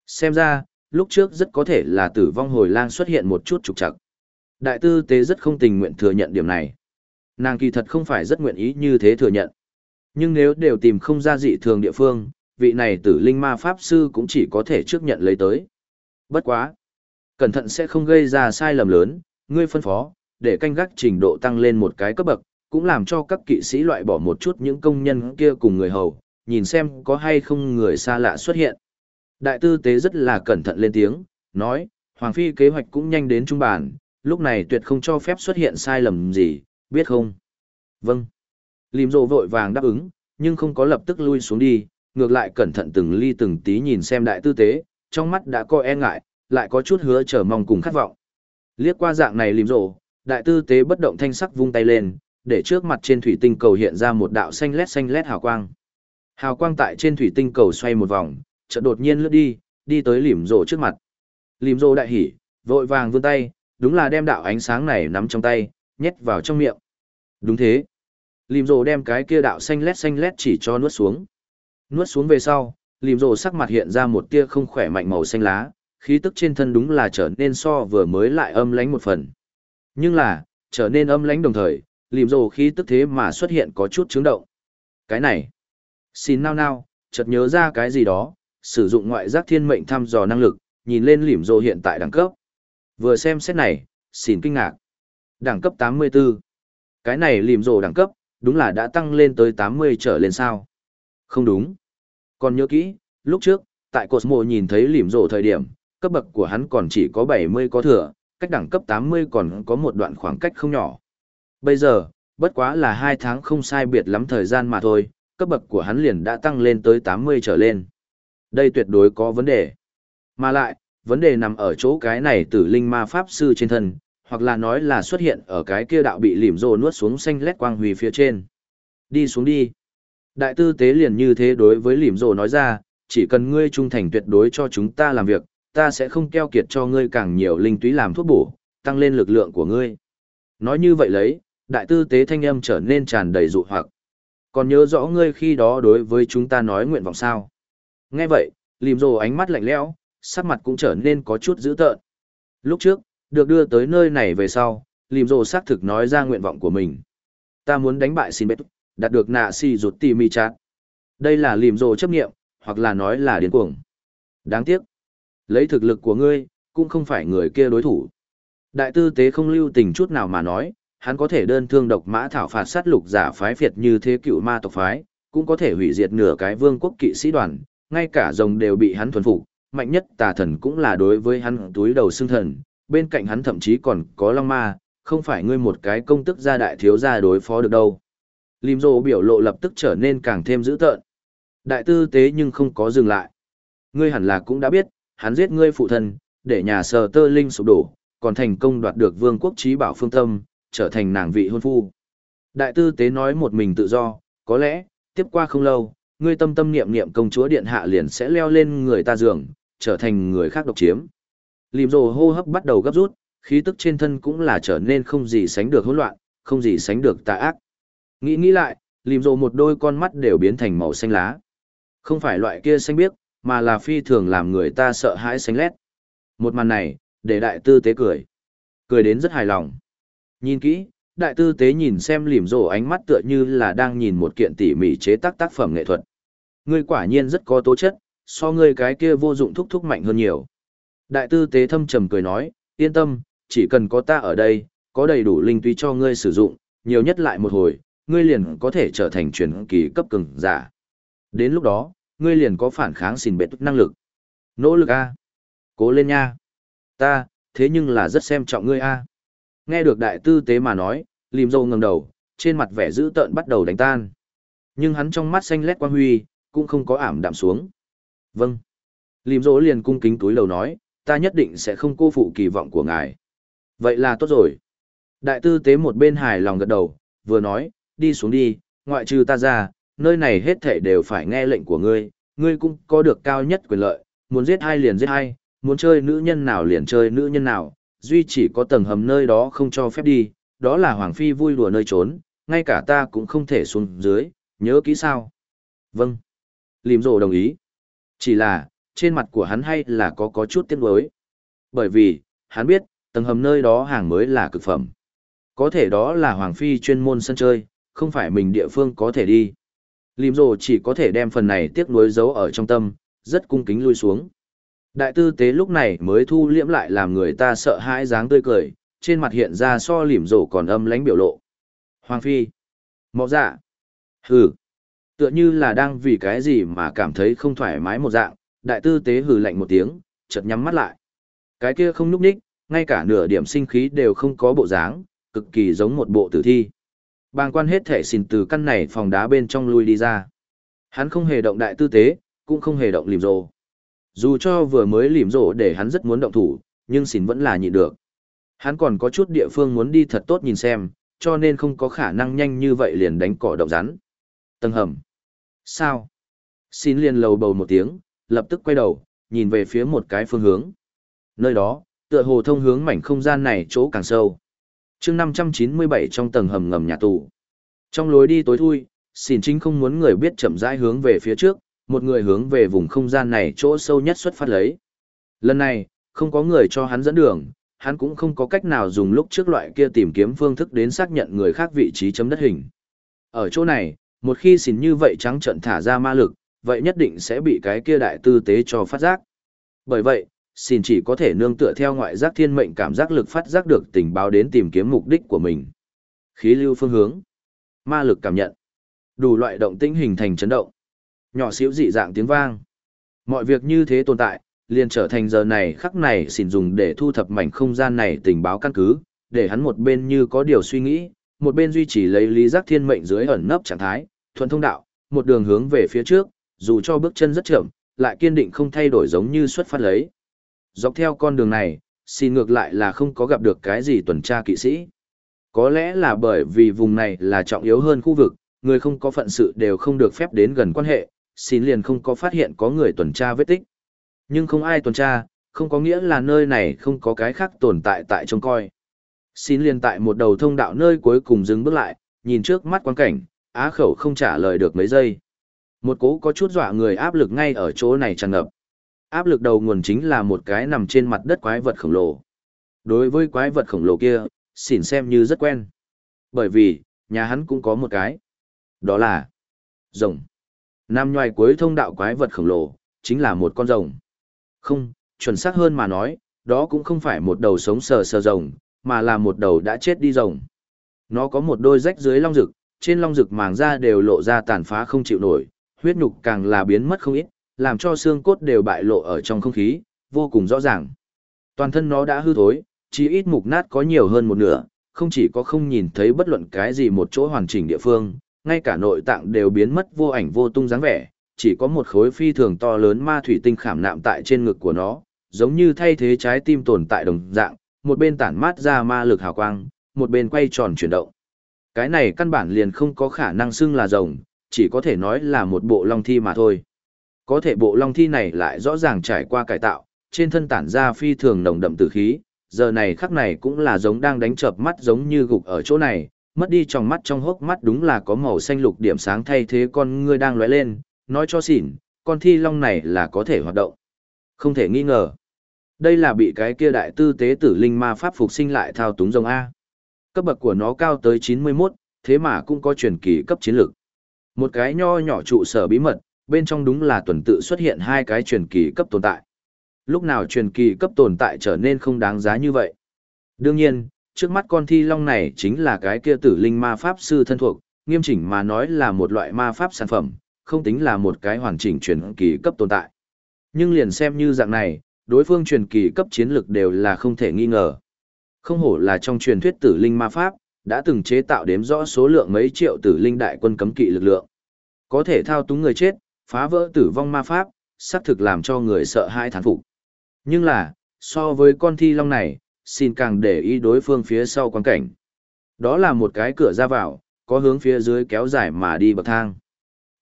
Xem ra, lúc trước rất có thể là tử vong hồi lang xuất hiện một chút trục trặc. Đại tư tế rất không tình nguyện thừa nhận điểm này. Nàng kỳ thật không phải rất nguyện ý như thế thừa nhận. Nhưng nếu đều tìm không ra dị thường địa phương, vị này tử linh ma pháp sư cũng chỉ có thể trước nhận lấy tới. Bất quá. Cẩn thận sẽ không gây ra sai lầm lớn, ngươi phân phó, để canh gác trình độ tăng lên một cái cấp bậc, cũng làm cho các kỵ sĩ loại bỏ một chút những công nhân kia cùng người hầu, nhìn xem có hay không người xa lạ xuất hiện. Đại tư tế rất là cẩn thận lên tiếng, nói, Hoàng Phi kế hoạch cũng nhanh đến trung bản, lúc này tuyệt không cho phép xuất hiện sai lầm gì, biết không? Vâng. Lìm rộ vội vàng đáp ứng, nhưng không có lập tức lui xuống đi, ngược lại cẩn thận từng ly từng tí nhìn xem đại tư tế, trong mắt đã có e ngại, lại có chút hứa chờ mong cùng khát vọng. Liếc qua dạng này lìm rộ, đại tư tế bất động thanh sắc vung tay lên, để trước mặt trên thủy tinh cầu hiện ra một đạo xanh lét xanh lét hào quang. Hào quang tại trên thủy tinh cầu xoay một vòng, chợt đột nhiên lướt đi, đi tới lìm rồ trước mặt. Lìm rồ đại hỉ, vội vàng vươn tay, đúng là đem đạo ánh sáng này nắm trong tay, nhét vào trong miệng. Đúng thế. Lìm rồ đem cái kia đạo xanh lét xanh lét chỉ cho nuốt xuống. Nuốt xuống về sau, lìm rồ sắc mặt hiện ra một tia không khỏe mạnh màu xanh lá, khí tức trên thân đúng là trở nên so vừa mới lại âm lánh một phần. Nhưng là, trở nên âm lãnh đồng thời, lìm rồ khí tức thế mà xuất hiện có chút chứng động. Cái này, xin nao nao, chợt nhớ ra cái gì đó, sử dụng ngoại giác thiên mệnh thăm dò năng lực, nhìn lên lìm rồ hiện tại đẳng cấp. Vừa xem xét này, xin kinh ngạc. Đẳng cấp 84. Cái này lìm rồ đẳng cấp, đúng là đã tăng lên tới 80 trở lên sao. Không đúng. Còn nhớ kỹ, lúc trước, tại Cosmo nhìn thấy lìm rồ thời điểm, cấp bậc của hắn còn chỉ có 70 có thừa, cách đẳng cấp 80 còn có một đoạn khoảng cách không nhỏ. Bây giờ, bất quá là 2 tháng không sai biệt lắm thời gian mà thôi, cấp bậc của hắn liền đã tăng lên tới 80 trở lên. Đây tuyệt đối có vấn đề. Mà lại, vấn đề nằm ở chỗ cái này tử linh ma pháp sư trên thân, hoặc là nói là xuất hiện ở cái kia đạo bị lìm rồ nuốt xuống xanh lét quang huy phía trên. Đi xuống đi. Đại tư tế liền như thế đối với lìm rồ nói ra, chỉ cần ngươi trung thành tuyệt đối cho chúng ta làm việc, ta sẽ không keo kiệt cho ngươi càng nhiều linh túy làm thuốc bổ, tăng lên lực lượng của ngươi. Nói như vậy lấy, đại tư tế thanh âm trở nên tràn đầy dụ hoặc. Còn nhớ rõ ngươi khi đó đối với chúng ta nói nguyện vọng sao? Nghe vậy, lìm rồ ánh mắt lạnh lẽo, sắc mặt cũng trở nên có chút dữ tợn. Lúc trước, được đưa tới nơi này về sau, lìm rồ xác thực nói ra nguyện vọng của mình. Ta muốn đánh bại xin bếp, đạt được nạ si rụt tì mi chát. Đây là lìm rồ chấp nghiệm, hoặc là nói là điên cuồng. Đáng tiếc. Lấy thực lực của ngươi, cũng không phải người kia đối thủ. Đại tư tế không lưu tình chút nào mà nói, hắn có thể đơn thương độc mã thảo phạt sát lục giả phái phiệt như thế cựu ma tộc phái, cũng có thể hủy diệt nửa cái vương quốc kỵ sĩ đoàn, ngay cả rồng đều bị hắn thuần phục, mạnh nhất tà thần cũng là đối với hắn túi đầu xương thần, bên cạnh hắn thậm chí còn có long ma, không phải ngươi một cái công tức gia đại thiếu gia đối phó được đâu. Lim rồ biểu lộ lập tức trở nên càng thêm dữ tợn. Đại tư tế nhưng không có dừng lại. Ngươi hẳn là cũng đã biết, hắn giết ngươi phụ thân, để nhà sờ tơ linh sụp đổ, còn thành công đoạt được vương quốc trí bảo phương tâm, trở thành nàng vị hôn phu. Đại tư tế nói một mình tự do, có lẽ, tiếp qua không lâu, ngươi tâm tâm niệm niệm công chúa điện hạ liền sẽ leo lên người ta giường, trở thành người khác độc chiếm. Lìm rồ hô hấp bắt đầu gấp rút, khí tức trên thân cũng là trở nên không gì sánh được hỗn loạn, không gì sánh được tà ác. Nghĩ nghĩ lại, lìm rồ một đôi con mắt đều biến thành màu xanh lá. Không phải loại kia xanh biếc, mà là phi thường làm người ta sợ hãi sánh lét. Một màn này, để đại tư tế cười. Cười đến rất hài lòng. Nhìn kỹ, đại tư tế nhìn xem lìm rổ ánh mắt tựa như là đang nhìn một kiện tỉ mỉ chế tác tác phẩm nghệ thuật. Ngươi quả nhiên rất có tố chất, so ngươi cái kia vô dụng thúc thúc mạnh hơn nhiều. Đại tư tế thâm trầm cười nói, yên tâm, chỉ cần có ta ở đây, có đầy đủ linh túy cho ngươi sử dụng, nhiều nhất lại một hồi, ngươi liền có thể trở thành truyền kỳ cấp cường giả. Đến lúc đó, ngươi liền có phản kháng xin bệ năng lực. Nỗ lực A. Cố lên nha. Ta, thế nhưng là rất xem trọng ngươi A. Nghe được đại tư tế mà nói, lìm dâu ngẩng đầu, trên mặt vẻ dữ tợn bắt đầu đánh tan. Nhưng hắn trong mắt xanh lét quang huy, cũng không có ảm đạm xuống. Vâng. Lìm dỗ liền cung kính túi lầu nói, ta nhất định sẽ không cô phụ kỳ vọng của ngài. Vậy là tốt rồi. Đại tư tế một bên hài lòng gật đầu, vừa nói, đi xuống đi, ngoại trừ ta ra, nơi này hết thảy đều phải nghe lệnh của ngươi, ngươi cũng có được cao nhất quyền lợi, muốn giết ai liền giết ai, muốn chơi nữ nhân nào liền chơi nữ nhân nào, duy chỉ có tầng hầm nơi đó không cho phép đi, đó là Hoàng Phi vui đùa nơi trốn, ngay cả ta cũng không thể xuống dưới, nhớ kỹ sao. Vâng. Lìm rồ đồng ý. Chỉ là, trên mặt của hắn hay là có có chút tiếc nuối. Bởi vì, hắn biết, tầng hầm nơi đó hàng mới là cực phẩm. Có thể đó là Hoàng Phi chuyên môn sân chơi, không phải mình địa phương có thể đi. Lìm rồ chỉ có thể đem phần này tiếc nuối giấu ở trong tâm, rất cung kính lui xuống. Đại tư tế lúc này mới thu liễm lại làm người ta sợ hãi dáng tươi cười, trên mặt hiện ra so lìm rồ còn âm lánh biểu lộ. Hoàng Phi. Mọ dạ. Hừ. Tựa như là đang vì cái gì mà cảm thấy không thoải mái một dạng, đại tư tế hừ lạnh một tiếng, chợt nhắm mắt lại. Cái kia không núp ních, ngay cả nửa điểm sinh khí đều không có bộ dáng, cực kỳ giống một bộ tử thi. Bàng quan hết thể xin từ căn này phòng đá bên trong lui đi ra. Hắn không hề động đại tư tế, cũng không hề động lìm rồ. Dù cho vừa mới lìm rồ để hắn rất muốn động thủ, nhưng xin vẫn là nhịn được. Hắn còn có chút địa phương muốn đi thật tốt nhìn xem, cho nên không có khả năng nhanh như vậy liền đánh cỏ động rắn. Tầng hầm. Sao? Xin liền lầu bầu một tiếng, lập tức quay đầu, nhìn về phía một cái phương hướng. Nơi đó, tựa hồ thông hướng mảnh không gian này chỗ càng sâu chương 597 trong tầng hầm ngầm nhà tù. Trong lối đi tối thui, xin chính không muốn người biết chậm rãi hướng về phía trước, một người hướng về vùng không gian này chỗ sâu nhất xuất phát lấy. Lần này, không có người cho hắn dẫn đường, hắn cũng không có cách nào dùng lúc trước loại kia tìm kiếm phương thức đến xác nhận người khác vị trí chấm đất hình. Ở chỗ này, một khi xỉn như vậy trắng trận thả ra ma lực, vậy nhất định sẽ bị cái kia đại tư tế cho phát giác. Bởi vậy, xin chỉ có thể nương tựa theo ngoại giác thiên mệnh cảm giác lực phát giác được tình báo đến tìm kiếm mục đích của mình. Khí lưu phương hướng, ma lực cảm nhận, đủ loại động tĩnh hình thành chấn động. Nhỏ xíu dị dạng tiếng vang. Mọi việc như thế tồn tại, liền trở thành giờ này khắc này xin dùng để thu thập mảnh không gian này tình báo căn cứ, để hắn một bên như có điều suy nghĩ, một bên duy trì lấy lý giác thiên mệnh dưới ẩn nấp trạng thái, thuận thông đạo, một đường hướng về phía trước, dù cho bước chân rất chậm, lại kiên định không thay đổi giống như xuất phát lấy. Dọc theo con đường này, xin ngược lại là không có gặp được cái gì tuần tra kỵ sĩ. Có lẽ là bởi vì vùng này là trọng yếu hơn khu vực, người không có phận sự đều không được phép đến gần quan hệ, xin liền không có phát hiện có người tuần tra vết tích. Nhưng không ai tuần tra, không có nghĩa là nơi này không có cái khác tồn tại tại trông coi. Xin liền tại một đầu thông đạo nơi cuối cùng dừng bước lại, nhìn trước mắt quan cảnh, á khẩu không trả lời được mấy giây. Một cố có chút dọa người áp lực ngay ở chỗ này tràn ngập. Áp lực đầu nguồn chính là một cái nằm trên mặt đất quái vật khổng lồ. Đối với quái vật khổng lồ kia, xỉn xem như rất quen. Bởi vì, nhà hắn cũng có một cái. Đó là rồng. Nam nhoài cuối thông đạo quái vật khổng lồ, chính là một con rồng. Không, chuẩn xác hơn mà nói, đó cũng không phải một đầu sống sờ sờ rồng, mà là một đầu đã chết đi rồng. Nó có một đôi rách dưới long rực, trên long rực màng da đều lộ ra tàn phá không chịu nổi, huyết nhục càng là biến mất không ít, làm cho xương cốt đều bại lộ ở trong không khí, vô cùng rõ ràng. Toàn thân nó đã hư thối, chỉ ít mục nát có nhiều hơn một nửa, không chỉ có không nhìn thấy bất luận cái gì một chỗ hoàn chỉnh địa phương, ngay cả nội tạng đều biến mất vô ảnh vô tung dáng vẻ, chỉ có một khối phi thường to lớn ma thủy tinh khảm nạm tại trên ngực của nó, giống như thay thế trái tim tồn tại đồng dạng, một bên tản mát ra ma lực hào quang, một bên quay tròn chuyển động. Cái này căn bản liền không có khả năng xưng là rồng, chỉ có thể nói là một bộ long thi mà thôi. Có thể bộ long thi này lại rõ ràng trải qua cải tạo, trên thân tản ra phi thường nồng đậm tử khí, giờ này khắc này cũng là giống đang đánh chợp mắt giống như gục ở chỗ này, mất đi trong mắt trong hốc mắt đúng là có màu xanh lục điểm sáng thay thế con ngươi đang lóe lên, nói cho xỉn, con thi long này là có thể hoạt động. Không thể nghi ngờ. Đây là bị cái kia đại tư tế tử linh ma pháp phục sinh lại thao túng rồng A. Cấp bậc của nó cao tới 91, thế mà cũng có truyền kỳ cấp chiến lược. Một cái nho nhỏ trụ sở bí mật, bên trong đúng là tuần tự xuất hiện hai cái truyền kỳ cấp tồn tại. Lúc nào truyền kỳ cấp tồn tại trở nên không đáng giá như vậy? Đương nhiên, trước mắt con thi long này chính là cái kia tử linh ma pháp sư thân thuộc, nghiêm chỉnh mà nói là một loại ma pháp sản phẩm, không tính là một cái hoàn chỉnh truyền kỳ cấp tồn tại. Nhưng liền xem như dạng này, đối phương truyền kỳ cấp chiến lực đều là không thể nghi ngờ. Không hổ là trong truyền thuyết tử linh ma pháp, đã từng chế tạo đếm rõ số lượng mấy triệu tử linh đại quân cấm kỵ lực lượng. Có thể thao túng người chết, phá vỡ tử vong ma pháp, xác thực làm cho người sợ hãi thán phục. Nhưng là, so với con thi long này, xin càng để ý đối phương phía sau quan cảnh. Đó là một cái cửa ra vào, có hướng phía dưới kéo dài mà đi bậc thang.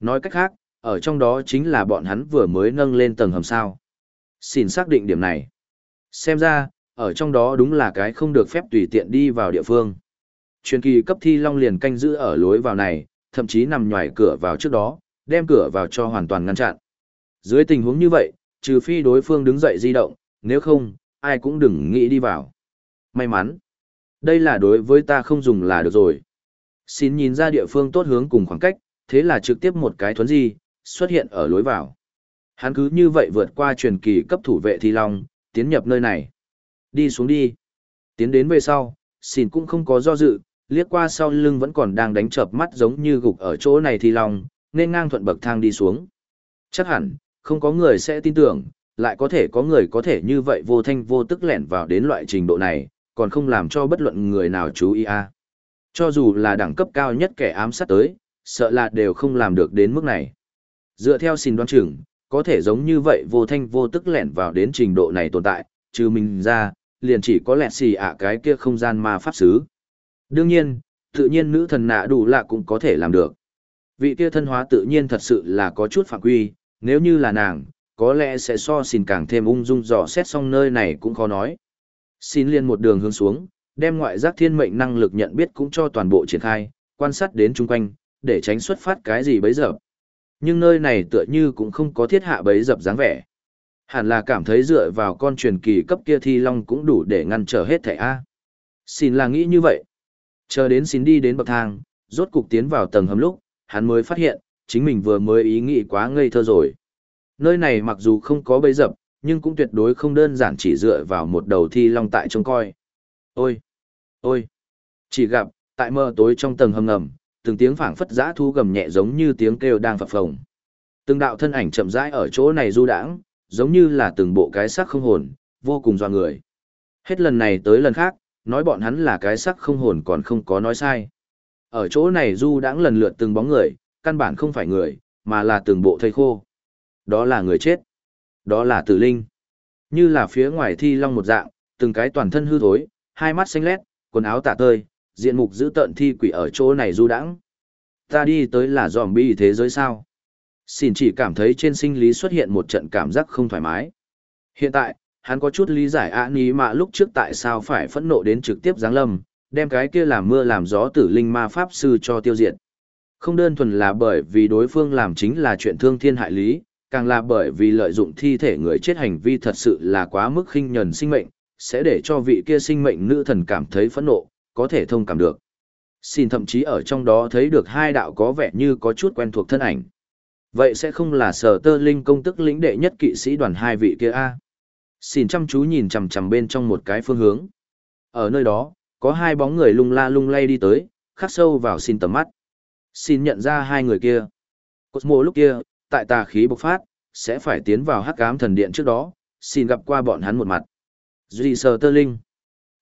Nói cách khác, ở trong đó chính là bọn hắn vừa mới nâng lên tầng hầm sao. Xin xác định điểm này. Xem ra, ở trong đó đúng là cái không được phép tùy tiện đi vào địa phương. Truyền kỳ cấp thi long liền canh giữ ở lối vào này, thậm chí nằm ngoài cửa vào trước đó, đem cửa vào cho hoàn toàn ngăn chặn. Dưới tình huống như vậy, trừ phi đối phương đứng dậy di động, nếu không, ai cũng đừng nghĩ đi vào. May mắn. Đây là đối với ta không dùng là được rồi. Xin nhìn ra địa phương tốt hướng cùng khoảng cách, thế là trực tiếp một cái thuấn di, xuất hiện ở lối vào. Hắn cứ như vậy vượt qua truyền kỳ cấp thủ vệ thi long, tiến nhập nơi này. Đi xuống đi. Tiến đến về sau, xin cũng không có do dự, liếc qua sau lưng vẫn còn đang đánh chợp mắt giống như gục ở chỗ này thi long, nên ngang thuận bậc thang đi xuống. Chắc hẳn, không có người sẽ tin tưởng, lại có thể có người có thể như vậy vô thanh vô tức lẻn vào đến loại trình độ này, còn không làm cho bất luận người nào chú ý a. Cho dù là đẳng cấp cao nhất kẻ ám sát tới, sợ là đều không làm được đến mức này. Dựa theo xin đoán chừng, có thể giống như vậy vô thanh vô tức lẻn vào đến trình độ này tồn tại, trừ mình ra, liền chỉ có lẹt xì ạ cái kia không gian ma pháp sứ. Đương nhiên, tự nhiên nữ thần nạ đủ lạ cũng có thể làm được. Vị kia thân hóa tự nhiên thật sự là có chút phạm quy, nếu như là nàng, có lẽ sẽ so xin càng thêm ung dung dò xét xong nơi này cũng khó nói. Xin liên một đường hướng xuống, đem ngoại giác thiên mệnh năng lực nhận biết cũng cho toàn bộ triển khai, quan sát đến chung quanh, để tránh xuất phát cái gì bấy giờ. Nhưng nơi này tựa như cũng không có thiết hạ bấy dập dáng vẻ. Hẳn là cảm thấy dựa vào con truyền kỳ cấp kia thi long cũng đủ để ngăn trở hết thẻ A. Xin là nghĩ như vậy. Chờ đến xin đi đến bậc thang, rốt cục tiến vào tầng hầm lúc, hắn mới phát hiện, chính mình vừa mới ý nghĩ quá ngây thơ rồi. Nơi này mặc dù không có bấy dập, nhưng cũng tuyệt đối không đơn giản chỉ dựa vào một đầu thi long tại trông coi. Ôi! Ôi! Chỉ gặp, tại mơ tối trong tầng hầm ngầm, từng tiếng phảng phất giã thu gầm nhẹ giống như tiếng kêu đang phập phồng. Từng đạo thân ảnh chậm rãi ở chỗ này du đãng, giống như là từng bộ cái xác không hồn, vô cùng doa người. Hết lần này tới lần khác, nói bọn hắn là cái xác không hồn còn không có nói sai. Ở chỗ này du đãng lần lượt từng bóng người, căn bản không phải người, mà là từng bộ thây khô. Đó là người chết. Đó là tử linh. Như là phía ngoài thi long một dạng, từng cái toàn thân hư thối, hai mắt xanh lét, quần áo tả tơi, diện mục giữ tợn thi quỷ ở chỗ này du đãng. Ta đi tới là zombie thế giới sao? Xin chỉ cảm thấy trên sinh lý xuất hiện một trận cảm giác không thoải mái. Hiện tại, hắn có chút lý giải ạ ní mà lúc trước tại sao phải phẫn nộ đến trực tiếp giáng lâm, đem cái kia làm mưa làm gió tử linh ma pháp sư cho tiêu diệt. Không đơn thuần là bởi vì đối phương làm chính là chuyện thương thiên hại lý, càng là bởi vì lợi dụng thi thể người chết hành vi thật sự là quá mức khinh nhẫn sinh mệnh, sẽ để cho vị kia sinh mệnh nữ thần cảm thấy phẫn nộ, có thể thông cảm được. Xin thậm chí ở trong đó thấy được hai đạo có vẻ như có chút quen thuộc thân ảnh. Vậy sẽ không là sở tơ linh công tức lĩnh đệ nhất kỵ sĩ đoàn hai vị kia a Xin chăm chú nhìn chằm chằm bên trong một cái phương hướng. Ở nơi đó, có hai bóng người lung la lung lay đi tới, khắc sâu vào xin tầm mắt. Xin nhận ra hai người kia. Cosmo lúc kia, tại tà khí bộc phát, sẽ phải tiến vào hắc ám thần điện trước đó, xin gặp qua bọn hắn một mặt. Duy Sờ Tơ Linh.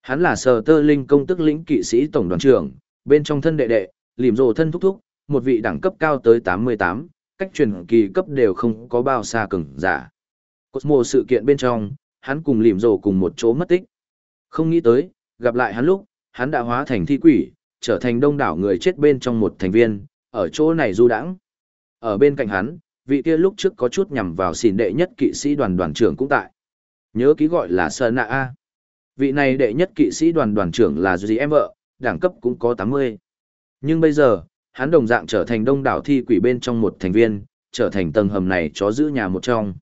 Hắn là Sờ Tơ Linh công tức lĩnh kỵ sĩ tổng đoàn trưởng, bên trong thân đệ đệ, lìm rồ thân thúc thúc, một vị đẳng cấp cao tới 88, cách truyền kỳ cấp đều không có bao xa cứng giả. Cosmo sự kiện bên trong, hắn cùng lìm rồ cùng một chỗ mất tích. Không nghĩ tới, gặp lại hắn lúc, hắn đã hóa thành thi quỷ, trở thành đông đảo người chết bên trong một thành viên, ở chỗ này du đãng. Ở bên cạnh hắn, vị kia lúc trước có chút nhằm vào xỉn đệ nhất kỵ sĩ đoàn đoàn trưởng cũng tại. Nhớ ký gọi là Sơn Nạ A. Vị này đệ nhất kỵ sĩ đoàn đoàn trưởng là Duy em vợ, đẳng cấp cũng có 80. Nhưng bây giờ, hắn đồng dạng trở thành đông đảo thi quỷ bên trong một thành viên, trở thành tầng hầm này chó giữ nhà một trong.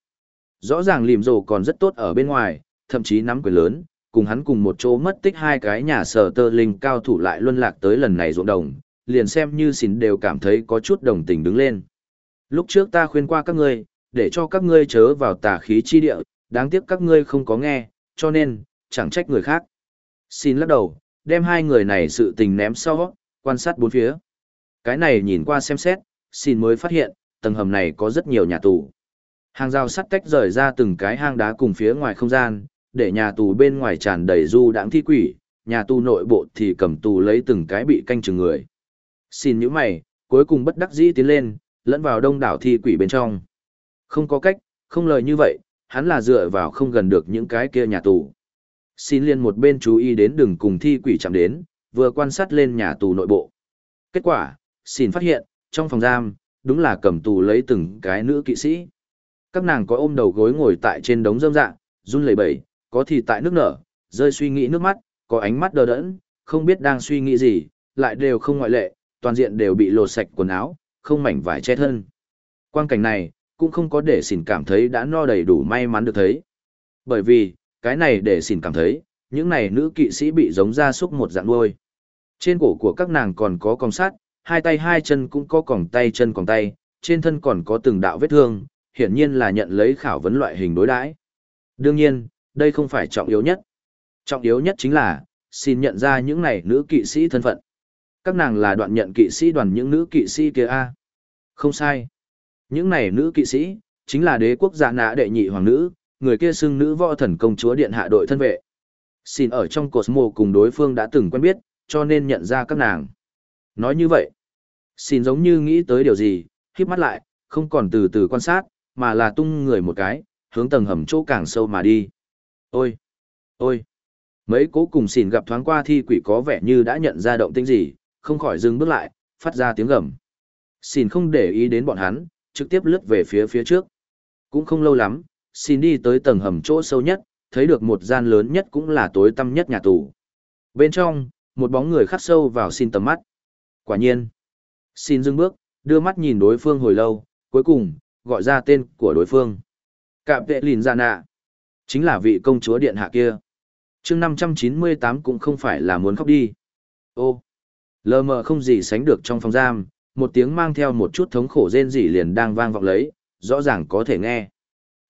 Rõ ràng lìm rồ còn rất tốt ở bên ngoài, thậm chí nắm quyền lớn, cùng hắn cùng một chỗ mất tích hai cái nhà sở tơ linh cao thủ lại luân lạc tới lần này ruộng đồng, liền xem như xỉn đều cảm thấy có chút đồng tình đứng lên. Lúc trước ta khuyên qua các ngươi, để cho các ngươi chớ vào tà khí chi địa, đáng tiếc các ngươi không có nghe, cho nên, chẳng trách người khác. Xin lắc đầu, đem hai người này sự tình ném sau, quan sát bốn phía. Cái này nhìn qua xem xét, xin mới phát hiện, tầng hầm này có rất nhiều nhà tù. Hàng rào sắt tách rời ra từng cái hang đá cùng phía ngoài không gian, để nhà tù bên ngoài tràn đầy du đãng thi quỷ, nhà tù nội bộ thì cầm tù lấy từng cái bị canh chừng người. Xin những mày, cuối cùng bất đắc dĩ tiến lên, lẫn vào đông đảo thi quỷ bên trong. Không có cách, không lời như vậy, hắn là dựa vào không gần được những cái kia nhà tù. Xin liên một bên chú ý đến đừng cùng thi quỷ chạm đến, vừa quan sát lên nhà tù nội bộ. Kết quả, xin phát hiện, trong phòng giam, đúng là cầm tù lấy từng cái nữ kỵ sĩ. Các nàng có ôm đầu gối ngồi tại trên đống rơm dạ, run lẩy bẩy, có thì tại nước nở, rơi suy nghĩ nước mắt, có ánh mắt đờ đẫn, không biết đang suy nghĩ gì, lại đều không ngoại lệ, toàn diện đều bị lột sạch quần áo, không mảnh vải che thân. Quang cảnh này, cũng không có để xỉn cảm thấy đã no đầy đủ may mắn được thấy. Bởi vì, cái này để xỉn cảm thấy, những này nữ kỵ sĩ bị giống ra súc một dạng nuôi. Trên cổ của các nàng còn có còng sắt, hai tay hai chân cũng có còng tay chân còng tay, trên thân còn có từng đạo vết thương, hiển nhiên là nhận lấy khảo vấn loại hình đối đãi. Đương nhiên, đây không phải trọng yếu nhất. Trọng yếu nhất chính là, xin nhận ra những này nữ kỵ sĩ thân phận. Các nàng là đoạn nhận kỵ sĩ đoàn những nữ kỵ sĩ kia a. Không sai. Những này nữ kỵ sĩ, chính là đế quốc giả nã đệ nhị hoàng nữ, người kia xưng nữ võ thần công chúa điện hạ đội thân vệ. Xin ở trong Cosmo cùng đối phương đã từng quen biết, cho nên nhận ra các nàng. Nói như vậy, xin giống như nghĩ tới điều gì, khiếp mắt lại, không còn từ từ quan sát, mà là tung người một cái, hướng tầng hầm chỗ càng sâu mà đi. Ôi! Ôi! Mấy cố cùng xỉn gặp thoáng qua thi quỷ có vẻ như đã nhận ra động tĩnh gì, không khỏi dừng bước lại, phát ra tiếng gầm. Xỉn không để ý đến bọn hắn, trực tiếp lướt về phía phía trước. Cũng không lâu lắm, xin đi tới tầng hầm chỗ sâu nhất, thấy được một gian lớn nhất cũng là tối tăm nhất nhà tù. Bên trong, một bóng người khắc sâu vào xin tầm mắt. Quả nhiên, xin dừng bước, đưa mắt nhìn đối phương hồi lâu, cuối cùng, gọi ra tên của đối phương. Cạm vệ lìn ra nạ. Chính là vị công chúa điện hạ kia. chương 598 cũng không phải là muốn khóc đi. Ô, lờ mờ không gì sánh được trong phòng giam, một tiếng mang theo một chút thống khổ rên rỉ liền đang vang vọng lấy, rõ ràng có thể nghe.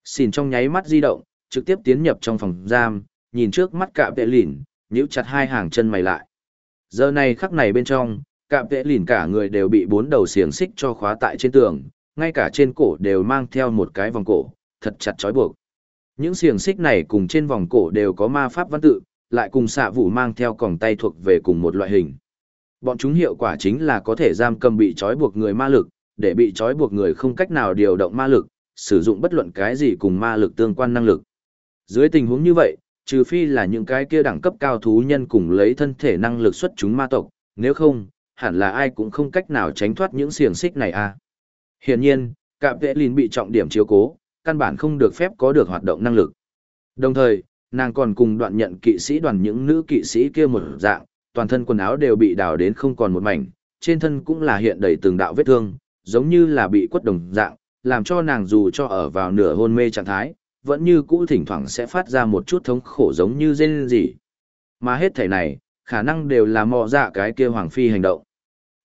Xin trong nháy mắt di động, trực tiếp tiến nhập trong phòng giam, nhìn trước mắt cạm vệ lìn, nhíu chặt hai hàng chân mày lại. Giờ này khắc này bên trong, cạm vệ lìn cả người đều bị bốn đầu xiềng xích cho khóa tại trên tường, ngay cả trên cổ đều mang theo một cái vòng cổ, thật chặt trói buộc. Những xiềng xích này cùng trên vòng cổ đều có ma pháp văn tự, lại cùng xạ vũ mang theo còng tay thuộc về cùng một loại hình. Bọn chúng hiệu quả chính là có thể giam cầm bị trói buộc người ma lực, để bị trói buộc người không cách nào điều động ma lực, sử dụng bất luận cái gì cùng ma lực tương quan năng lực. Dưới tình huống như vậy, trừ phi là những cái kia đẳng cấp cao thú nhân cùng lấy thân thể năng lực xuất chúng ma tộc, nếu không, hẳn là ai cũng không cách nào tránh thoát những xiềng xích này a. À. Hiển nhiên, cạm vệ lìn bị trọng điểm chiếu cố, căn bản không được phép có được hoạt động năng lực. Đồng thời, nàng còn cùng đoạn nhận kỵ sĩ đoàn những nữ kỵ sĩ kia một dạng, toàn thân quần áo đều bị đào đến không còn một mảnh, trên thân cũng là hiện đầy từng đạo vết thương, giống như là bị quất đồng dạng, làm cho nàng dù cho ở vào nửa hôn mê trạng thái, vẫn như cũ thỉnh thoảng sẽ phát ra một chút thống khổ giống như rên gì. Mà hết thể này, khả năng đều là mò dạ cái kia hoàng phi hành động.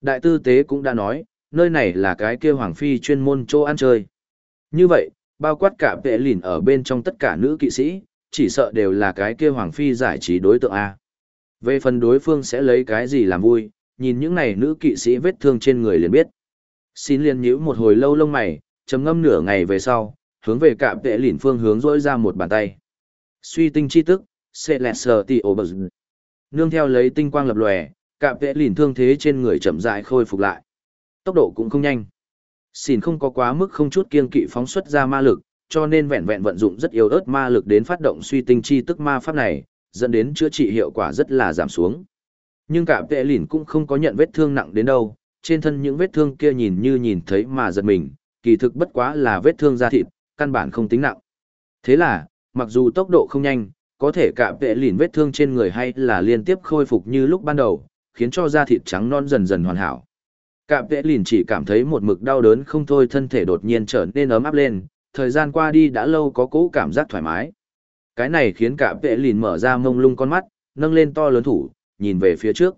Đại tư tế cũng đã nói, nơi này là cái kia hoàng phi chuyên môn chỗ ăn chơi. Như vậy, bao quát cả vệ lìn ở bên trong tất cả nữ kỵ sĩ, chỉ sợ đều là cái kia hoàng phi giải trí đối tượng A. Về phần đối phương sẽ lấy cái gì làm vui, nhìn những này nữ kỵ sĩ vết thương trên người liền biết. Xin liền nhíu một hồi lâu lông mày, trầm ngâm nửa ngày về sau, hướng về cạm vệ lìn phương hướng rỗi ra một bàn tay. Suy tinh chi tức, Celeste Tioberg. Nương theo lấy tinh quang lập lòe, cạm vệ lìn thương thế trên người chậm rãi khôi phục lại. Tốc độ cũng không nhanh. Xin không có quá mức không chút kiên kỵ phóng xuất ra ma lực, cho nên vẹn vẹn vận dụng rất yếu ớt ma lực đến phát động suy tinh chi tức ma pháp này, dẫn đến chữa trị hiệu quả rất là giảm xuống. Nhưng cả vệ lìn cũng không có nhận vết thương nặng đến đâu, trên thân những vết thương kia nhìn như nhìn thấy mà giật mình, kỳ thực bất quá là vết thương da thịt, căn bản không tính nặng. Thế là, mặc dù tốc độ không nhanh, có thể cả vệ lìn vết thương trên người hay là liên tiếp khôi phục như lúc ban đầu, khiến cho da thịt trắng non dần dần hoàn hảo. Cạm vệ lìn chỉ cảm thấy một mực đau đớn không thôi thân thể đột nhiên trở nên ấm áp lên, thời gian qua đi đã lâu có cỗ cảm giác thoải mái. Cái này khiến Cạm vệ lìn mở ra mông lung con mắt, nâng lên to lớn thủ, nhìn về phía trước.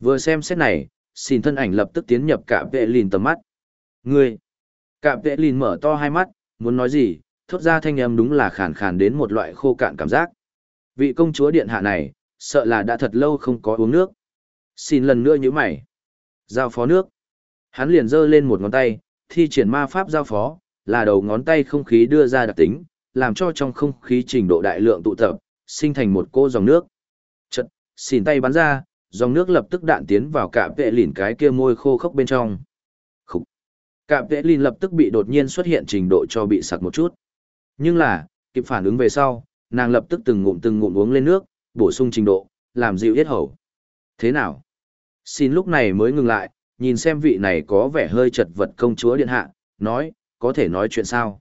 Vừa xem xét này, xin thân ảnh lập tức tiến nhập Cạm vệ lìn tầm mắt. Ngươi! Cạm vệ lìn mở to hai mắt, muốn nói gì, thốt ra thanh âm đúng là khàn khàn đến một loại khô cạn cảm giác. Vị công chúa điện hạ này, sợ là đã thật lâu không có uống nước. Xin lần nữa như mày. Giao phó nước. Hắn liền giơ lên một ngón tay, thi triển ma pháp giao phó, là đầu ngón tay không khí đưa ra đặc tính, làm cho trong không khí trình độ đại lượng tụ tập, sinh thành một cô dòng nước. Chật, xỉn tay bắn ra, dòng nước lập tức đạn tiến vào cả vệ lìn cái kia môi khô khốc bên trong. Khúc. Cả vệ lìn lập tức bị đột nhiên xuất hiện trình độ cho bị sặc một chút. Nhưng là, kịp phản ứng về sau, nàng lập tức từng ngụm từng ngụm uống lên nước, bổ sung trình độ, làm dịu yết hầu. Thế nào? Xin lúc này mới ngừng lại, nhìn xem vị này có vẻ hơi chật vật công chúa điện hạ, nói, có thể nói chuyện sao?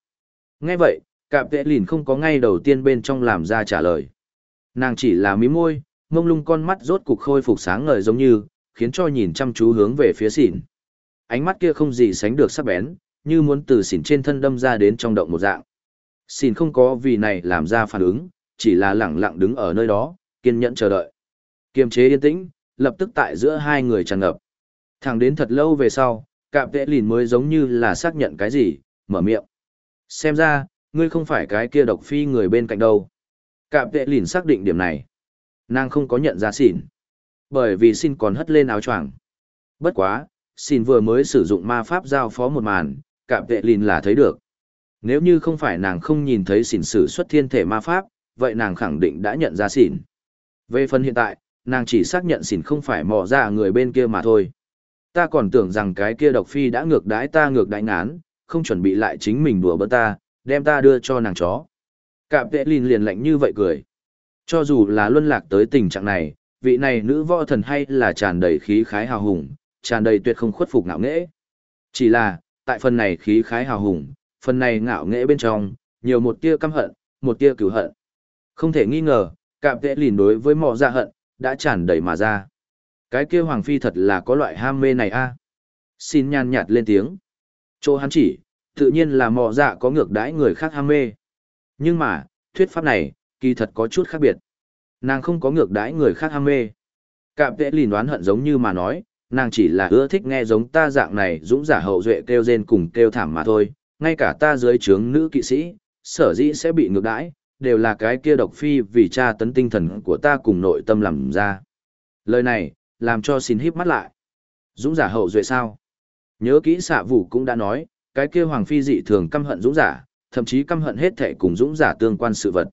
Nghe vậy, cạm vệ lìn không có ngay đầu tiên bên trong làm ra trả lời. Nàng chỉ là mí môi, mông lung con mắt rốt cục khôi phục sáng ngời giống như, khiến cho nhìn chăm chú hướng về phía xỉn. Ánh mắt kia không gì sánh được sắc bén, như muốn từ xỉn trên thân đâm ra đến trong động một dạng. Xỉn không có vì này làm ra phản ứng, chỉ là lẳng lặng đứng ở nơi đó, kiên nhẫn chờ đợi. Kiềm chế yên tĩnh, lập tức tại giữa hai người tràn ngập. Thẳng đến thật lâu về sau, cạm vệ lìn mới giống như là xác nhận cái gì, mở miệng. Xem ra, ngươi không phải cái kia độc phi người bên cạnh đâu. Cạm vệ lìn xác định điểm này. Nàng không có nhận ra xỉn. Bởi vì xin còn hất lên áo choàng. Bất quá, xin vừa mới sử dụng ma pháp giao phó một màn, cạm vệ lìn là thấy được. Nếu như không phải nàng không nhìn thấy xỉn sử xuất thiên thể ma pháp, vậy nàng khẳng định đã nhận ra xỉn. Về phần hiện tại, nàng chỉ xác nhận xỉn không phải mò ra người bên kia mà thôi. Ta còn tưởng rằng cái kia độc phi đã ngược đãi ta ngược đãi ngán, không chuẩn bị lại chính mình đùa bớt ta, đem ta đưa cho nàng chó. Cạm vệ lìn liền lạnh như vậy cười. Cho dù là luân lạc tới tình trạng này, vị này nữ võ thần hay là tràn đầy khí khái hào hùng, tràn đầy tuyệt không khuất phục ngạo nghễ. Chỉ là, tại phần này khí khái hào hùng, phần này ngạo nghễ bên trong, nhiều một tia căm hận, một tia cửu hận. Không thể nghi ngờ, cạm vệ lìn đối với mọ dạ hận, đã tràn đầy mà ra. Cái kia hoàng phi thật là có loại ham mê này a Xin nhàn nhạt lên tiếng. Chỗ hắn chỉ, tự nhiên là mò dạ có ngược đãi người khác ham mê. Nhưng mà, thuyết pháp này, kỳ thật có chút khác biệt. Nàng không có ngược đãi người khác ham mê. Cạm vệ lìn đoán hận giống như mà nói, nàng chỉ là ưa thích nghe giống ta dạng này dũng giả hậu duệ kêu rên cùng kêu thảm mà thôi, ngay cả ta dưới trướng nữ kỵ sĩ, sở dĩ sẽ bị ngược đãi, đều là cái kia độc phi vì tra tấn tinh thần của ta cùng nội tâm làm ra. Lời này, làm cho xin híp mắt lại. Dũng giả hậu duệ sao? Nhớ kỹ xạ vũ cũng đã nói, cái kia hoàng phi dị thường căm hận dũng giả, thậm chí căm hận hết thể cùng dũng giả tương quan sự vật.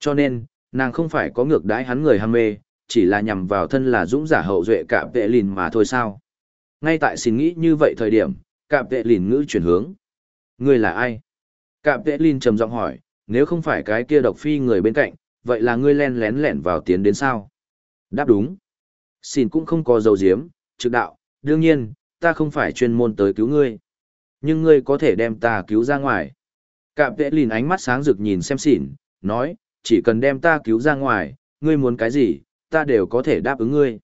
Cho nên, nàng không phải có ngược đãi hắn người ham mê, chỉ là nhằm vào thân là dũng giả hậu duệ cả vệ lìn mà thôi sao. Ngay tại xin nghĩ như vậy thời điểm, cả vệ lìn ngữ chuyển hướng. Ngươi là ai? Cả vệ lìn trầm giọng hỏi, nếu không phải cái kia độc phi người bên cạnh, vậy là ngươi len lén lẻn vào tiến đến sao? Đáp đúng. Xin cũng không có dấu diếm, trực đạo, đương nhiên, ta không phải chuyên môn tới cứu ngươi. Nhưng ngươi có thể đem ta cứu ra ngoài. Cạm vệ lìn ánh mắt sáng rực nhìn xem xỉn, nói, chỉ cần đem ta cứu ra ngoài, ngươi muốn cái gì, ta đều có thể đáp ứng ngươi.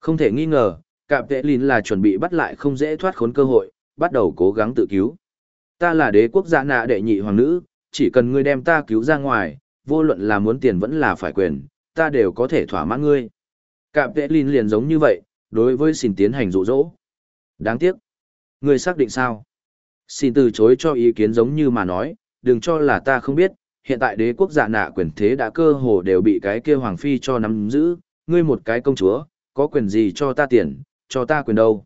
Không thể nghi ngờ, cạm vệ lìn là chuẩn bị bắt lại không dễ thoát khốn cơ hội, bắt đầu cố gắng tự cứu. Ta là đế quốc gia nạ đệ nhị hoàng nữ, chỉ cần ngươi đem ta cứu ra ngoài, vô luận là muốn tiền vẫn là phải quyền, ta đều có thể thỏa mãn ngươi. Cạm vệ lìn liền giống như vậy, đối với xin tiến hành dụ dỗ. Đáng tiếc. Ngươi xác định sao? Xin từ chối cho ý kiến giống như mà nói, đừng cho là ta không biết, hiện tại đế quốc giả nạ quyền thế đã cơ hồ đều bị cái kia hoàng phi cho nắm giữ, ngươi một cái công chúa, có quyền gì cho ta tiền, cho ta quyền đâu.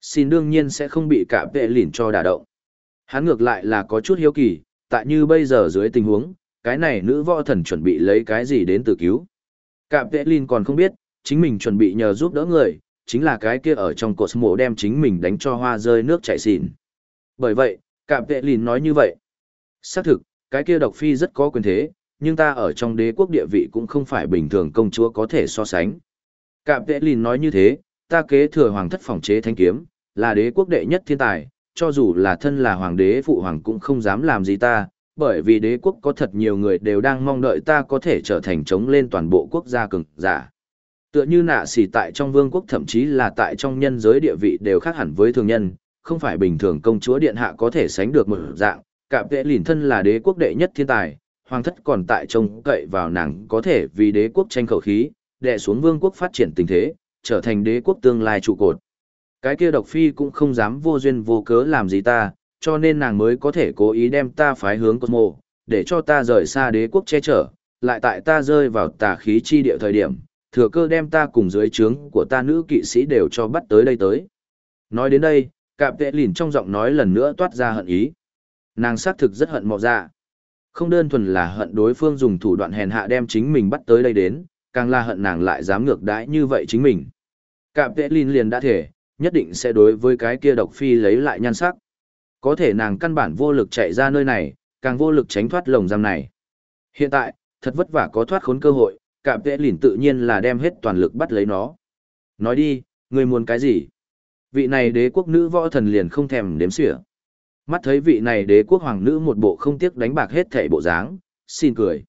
Xin đương nhiên sẽ không bị cả vệ linh cho đả động. Hắn ngược lại là có chút hiếu kỳ, tại như bây giờ dưới tình huống, cái này nữ võ thần chuẩn bị lấy cái gì đến từ cứu. Cả vệ lìn còn không biết, chính mình chuẩn bị nhờ giúp đỡ người, chính là cái kia ở trong cột mộ đem chính mình đánh cho hoa rơi nước chảy xỉn. Bởi vậy, Cạm vệ lìn nói như vậy. Xác thực, cái kia độc phi rất có quyền thế, nhưng ta ở trong đế quốc địa vị cũng không phải bình thường công chúa có thể so sánh. Cạm vệ lìn nói như thế, ta kế thừa hoàng thất phòng chế thanh kiếm, là đế quốc đệ nhất thiên tài, cho dù là thân là hoàng đế phụ hoàng cũng không dám làm gì ta, bởi vì đế quốc có thật nhiều người đều đang mong đợi ta có thể trở thành chống lên toàn bộ quốc gia cường giả. Tựa như nạ xỉ tại trong vương quốc thậm chí là tại trong nhân giới địa vị đều khác hẳn với thường nhân, không phải bình thường công chúa điện hạ có thể sánh được một dạng, cả vệ lìn thân là đế quốc đệ nhất thiên tài, hoàng thất còn tại trông cậy vào nàng có thể vì đế quốc tranh khẩu khí, đệ xuống vương quốc phát triển tình thế, trở thành đế quốc tương lai trụ cột. Cái kia độc phi cũng không dám vô duyên vô cớ làm gì ta, cho nên nàng mới có thể cố ý đem ta phái hướng Cosmo, để cho ta rời xa đế quốc che chở, lại tại ta rơi vào tà khí chi địa thời điểm, thừa cơ đem ta cùng dưới trướng của ta nữ kỵ sĩ đều cho bắt tới đây tới. Nói đến đây, cạp tệ lìn trong giọng nói lần nữa toát ra hận ý. Nàng xác thực rất hận mọ dạ. Không đơn thuần là hận đối phương dùng thủ đoạn hèn hạ đem chính mình bắt tới đây đến, càng là hận nàng lại dám ngược đãi như vậy chính mình. Cạp tệ lìn liền đã thể, nhất định sẽ đối với cái kia độc phi lấy lại nhan sắc. Có thể nàng căn bản vô lực chạy ra nơi này, càng vô lực tránh thoát lồng giam này. Hiện tại, thật vất vả có thoát khốn cơ hội, Cả vệ lìn tự nhiên là đem hết toàn lực bắt lấy nó. Nói đi, ngươi muốn cái gì? Vị này đế quốc nữ võ thần liền không thèm đếm xỉa. Mắt thấy vị này đế quốc hoàng nữ một bộ không tiếc đánh bạc hết thảy bộ dáng, xin cười.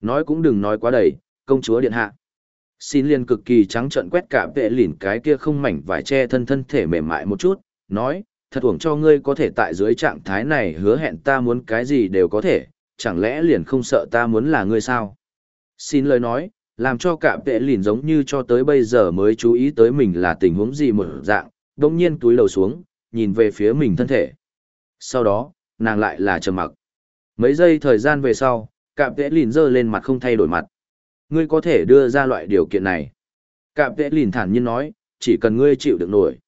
Nói cũng đừng nói quá đầy, công chúa điện hạ. Xin liền cực kỳ trắng trợn quét cả vệ lìn cái kia không mảnh vải che thân thân thể mềm mại một chút, nói, thật uổng cho ngươi có thể tại dưới trạng thái này hứa hẹn ta muốn cái gì đều có thể, chẳng lẽ liền không sợ ta muốn là ngươi sao? Xin lời nói, làm cho cả vệ lìn giống như cho tới bây giờ mới chú ý tới mình là tình huống gì một dạng, đông nhiên túi lầu xuống, nhìn về phía mình thân thể. Sau đó, nàng lại là trầm mặc. Mấy giây thời gian về sau, cả vệ lìn giơ lên mặt không thay đổi mặt. Ngươi có thể đưa ra loại điều kiện này. Cả vệ lìn thản nhiên nói, chỉ cần ngươi chịu được nổi.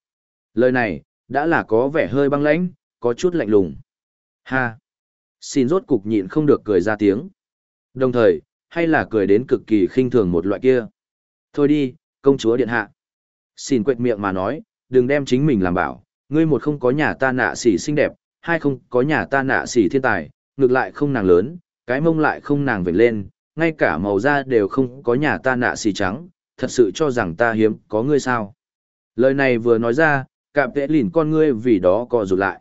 Lời này, đã là có vẻ hơi băng lãnh, có chút lạnh lùng. Ha! Xin rốt cục nhịn không được cười ra tiếng. Đồng thời, hay là cười đến cực kỳ khinh thường một loại kia. Thôi đi, công chúa điện hạ. Xin quệt miệng mà nói, đừng đem chính mình làm bảo, ngươi một không có nhà ta nạ xỉ xinh đẹp, hai không có nhà ta nạ xỉ thiên tài, ngược lại không nàng lớn, cái mông lại không nàng vểnh lên, ngay cả màu da đều không có nhà ta nạ xỉ trắng, thật sự cho rằng ta hiếm có ngươi sao. Lời này vừa nói ra, cạm tệ lìn con ngươi vì đó co rụt lại.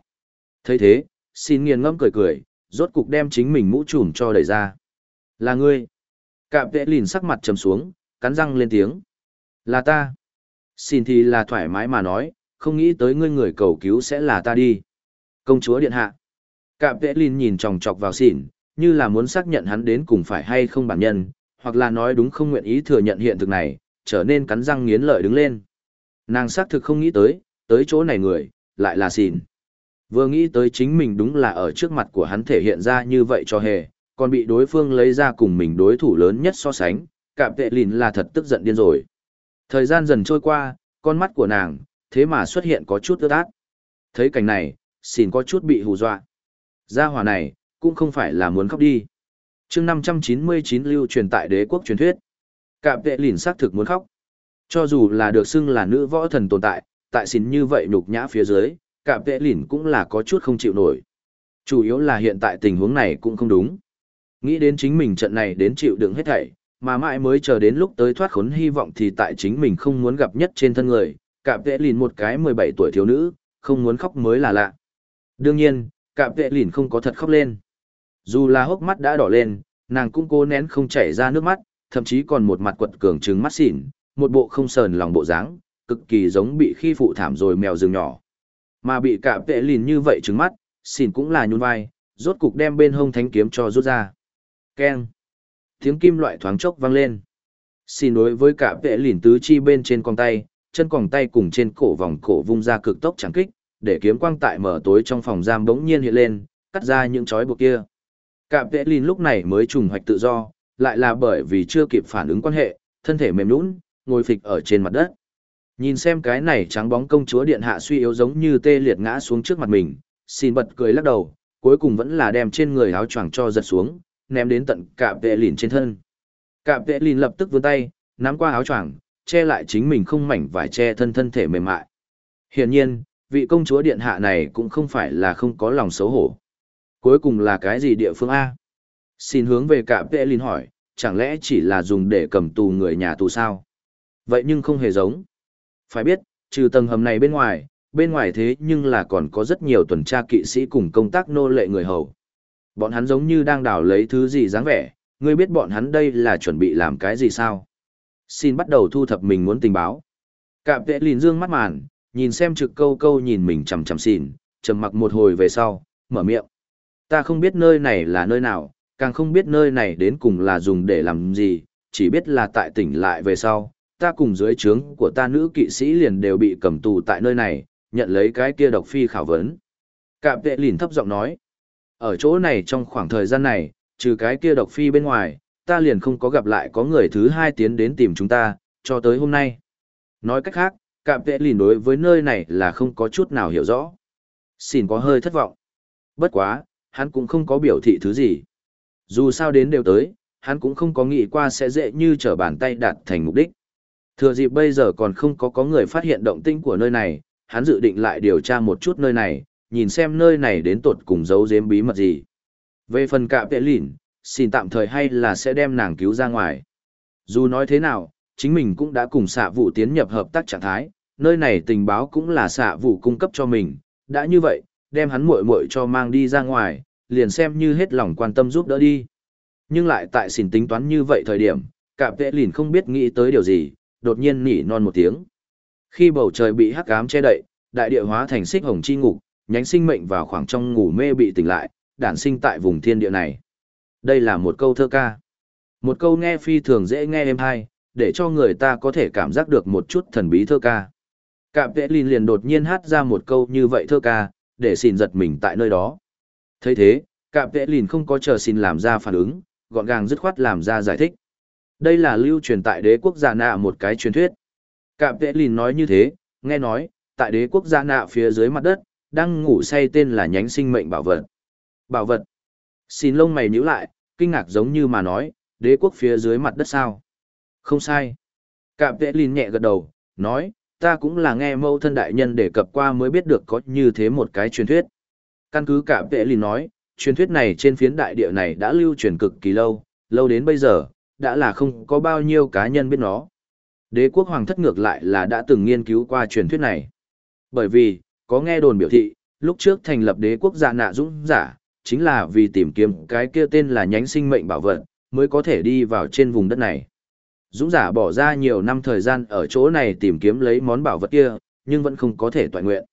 thấy thế, xin nghiền ngẫm cười cười, rốt cục đem chính mình mũ trùm cho đẩy ra. Là ngươi. Cạm vệ lìn sắc mặt trầm xuống, cắn răng lên tiếng. Là ta. Xin thì là thoải mái mà nói, không nghĩ tới ngươi người cầu cứu sẽ là ta đi. Công chúa điện hạ. Cạm vệ lìn nhìn chòng chọc vào xỉn, như là muốn xác nhận hắn đến cùng phải hay không bản nhân, hoặc là nói đúng không nguyện ý thừa nhận hiện thực này, trở nên cắn răng nghiến lợi đứng lên. Nàng xác thực không nghĩ tới, tới chỗ này người, lại là xỉn. Vừa nghĩ tới chính mình đúng là ở trước mặt của hắn thể hiện ra như vậy cho hề, còn bị đối phương lấy ra cùng mình đối thủ lớn nhất so sánh, cạm tệ lìn là thật tức giận điên rồi. Thời gian dần trôi qua, con mắt của nàng, thế mà xuất hiện có chút ướt át. Thấy cảnh này, xin có chút bị hù dọa. Gia hỏa này, cũng không phải là muốn khóc đi. chương 599 lưu truyền tại đế quốc truyền thuyết. Cạm tệ lìn xác thực muốn khóc. Cho dù là được xưng là nữ võ thần tồn tại, tại xin như vậy nhục nhã phía dưới, cạm tệ lìn cũng là có chút không chịu nổi. Chủ yếu là hiện tại tình huống này cũng không đúng. Nghĩ đến chính mình trận này đến chịu đựng hết thảy, mà mãi mới chờ đến lúc tới thoát khốn hy vọng thì tại chính mình không muốn gặp nhất trên thân người, cạm tệ lìn một cái 17 tuổi thiếu nữ, không muốn khóc mới là lạ. Đương nhiên, cạm tệ lìn không có thật khóc lên. Dù là hốc mắt đã đỏ lên, nàng cũng cố nén không chảy ra nước mắt, thậm chí còn một mặt quật cường trứng mắt xỉn, một bộ không sờn lòng bộ dáng, cực kỳ giống bị khi phụ thảm rồi mèo rừng nhỏ. Mà bị cạm tệ lìn như vậy trứng mắt, xỉn cũng là nhún vai, rốt cục đem bên hông thánh kiếm cho rút ra. Keng. Tiếng kim loại thoáng chốc vang lên. Xin đối với cả vệ lìn tứ chi bên trên con tay, chân còng tay cùng trên cổ vòng cổ vung ra cực tốc chẳng kích, để kiếm quang tại mở tối trong phòng giam bỗng nhiên hiện lên, cắt ra những chói buộc kia. Cả vệ lìn lúc này mới trùng hoạch tự do, lại là bởi vì chưa kịp phản ứng quan hệ, thân thể mềm lún ngồi phịch ở trên mặt đất. Nhìn xem cái này trắng bóng công chúa điện hạ suy yếu giống như tê liệt ngã xuống trước mặt mình, xin bật cười lắc đầu, cuối cùng vẫn là đem trên người áo choàng cho giật xuống, ném đến tận cạm vệ lìn trên thân. Cạm vệ lìn lập tức vươn tay, nắm qua áo choàng, che lại chính mình không mảnh vải che thân thân thể mềm mại. Hiển nhiên, vị công chúa điện hạ này cũng không phải là không có lòng xấu hổ. Cuối cùng là cái gì địa phương A? Xin hướng về cạm vệ lìn hỏi, chẳng lẽ chỉ là dùng để cầm tù người nhà tù sao? Vậy nhưng không hề giống. Phải biết, trừ tầng hầm này bên ngoài, bên ngoài thế nhưng là còn có rất nhiều tuần tra kỵ sĩ cùng công tác nô lệ người hầu. Bọn hắn giống như đang đào lấy thứ gì dáng vẻ, ngươi biết bọn hắn đây là chuẩn bị làm cái gì sao? Xin bắt đầu thu thập mình muốn tình báo. Cạm vệ lìn dương mắt màn, nhìn xem trực câu câu nhìn mình chằm chằm xìn, trầm mặc một hồi về sau, mở miệng. Ta không biết nơi này là nơi nào, càng không biết nơi này đến cùng là dùng để làm gì, chỉ biết là tại tỉnh lại về sau, ta cùng dưới trướng của ta nữ kỵ sĩ liền đều bị cầm tù tại nơi này, nhận lấy cái kia độc phi khảo vấn. Cạm vệ lìn thấp giọng nói, ở chỗ này trong khoảng thời gian này, trừ cái kia độc phi bên ngoài, ta liền không có gặp lại có người thứ hai tiến đến tìm chúng ta, cho tới hôm nay. Nói cách khác, cạm vệ lìn đối với nơi này là không có chút nào hiểu rõ. Xin có hơi thất vọng. Bất quá, hắn cũng không có biểu thị thứ gì. Dù sao đến đều tới, hắn cũng không có nghĩ qua sẽ dễ như trở bàn tay đạt thành mục đích. Thừa dịp bây giờ còn không có có người phát hiện động tĩnh của nơi này, hắn dự định lại điều tra một chút nơi này, nhìn xem nơi này đến tột cùng giấu giếm bí mật gì. Về phần cạm tệ lỉn, xin tạm thời hay là sẽ đem nàng cứu ra ngoài. Dù nói thế nào, chính mình cũng đã cùng xạ vụ tiến nhập hợp tác trạng thái, nơi này tình báo cũng là xạ vụ cung cấp cho mình, đã như vậy, đem hắn muội muội cho mang đi ra ngoài, liền xem như hết lòng quan tâm giúp đỡ đi. Nhưng lại tại xỉn tính toán như vậy thời điểm, cạm vệ lìn không biết nghĩ tới điều gì, đột nhiên nỉ non một tiếng. Khi bầu trời bị hắc ám che đậy, đại địa hóa thành xích hồng chi ngục, nhánh sinh mệnh vào khoảng trong ngủ mê bị tỉnh lại, đản sinh tại vùng thiên địa này. Đây là một câu thơ ca. Một câu nghe phi thường dễ nghe êm hay, để cho người ta có thể cảm giác được một chút thần bí thơ ca. Cạm vệ linh liền đột nhiên hát ra một câu như vậy thơ ca, để xin giật mình tại nơi đó. thấy thế, cạm vệ lìn không có chờ xin làm ra phản ứng, gọn gàng dứt khoát làm ra giải thích. Đây là lưu truyền tại đế quốc gia nạ một cái truyền thuyết. Cạm vệ lìn nói như thế, nghe nói, tại đế quốc gia nạ phía dưới mặt đất, đang ngủ say tên là nhánh sinh mệnh bảo vật. Bảo vật. Xin lông mày nhíu lại, kinh ngạc giống như mà nói, đế quốc phía dưới mặt đất sao. Không sai. Cạm vệ lìn nhẹ gật đầu, nói, ta cũng là nghe mâu thân đại nhân đề cập qua mới biết được có như thế một cái truyền thuyết. Căn cứ cạm vệ lìn nói, truyền thuyết này trên phiến đại địa này đã lưu truyền cực kỳ lâu, lâu đến bây giờ, đã là không có bao nhiêu cá nhân biết nó. Đế quốc hoàng thất ngược lại là đã từng nghiên cứu qua truyền thuyết này. Bởi vì, có nghe đồn biểu thị, lúc trước thành lập đế quốc giả nạ dũng giả, chính là vì tìm kiếm cái kia tên là nhánh sinh mệnh bảo vật, mới có thể đi vào trên vùng đất này. Dũng giả bỏ ra nhiều năm thời gian ở chỗ này tìm kiếm lấy món bảo vật kia, nhưng vẫn không có thể toàn nguyện.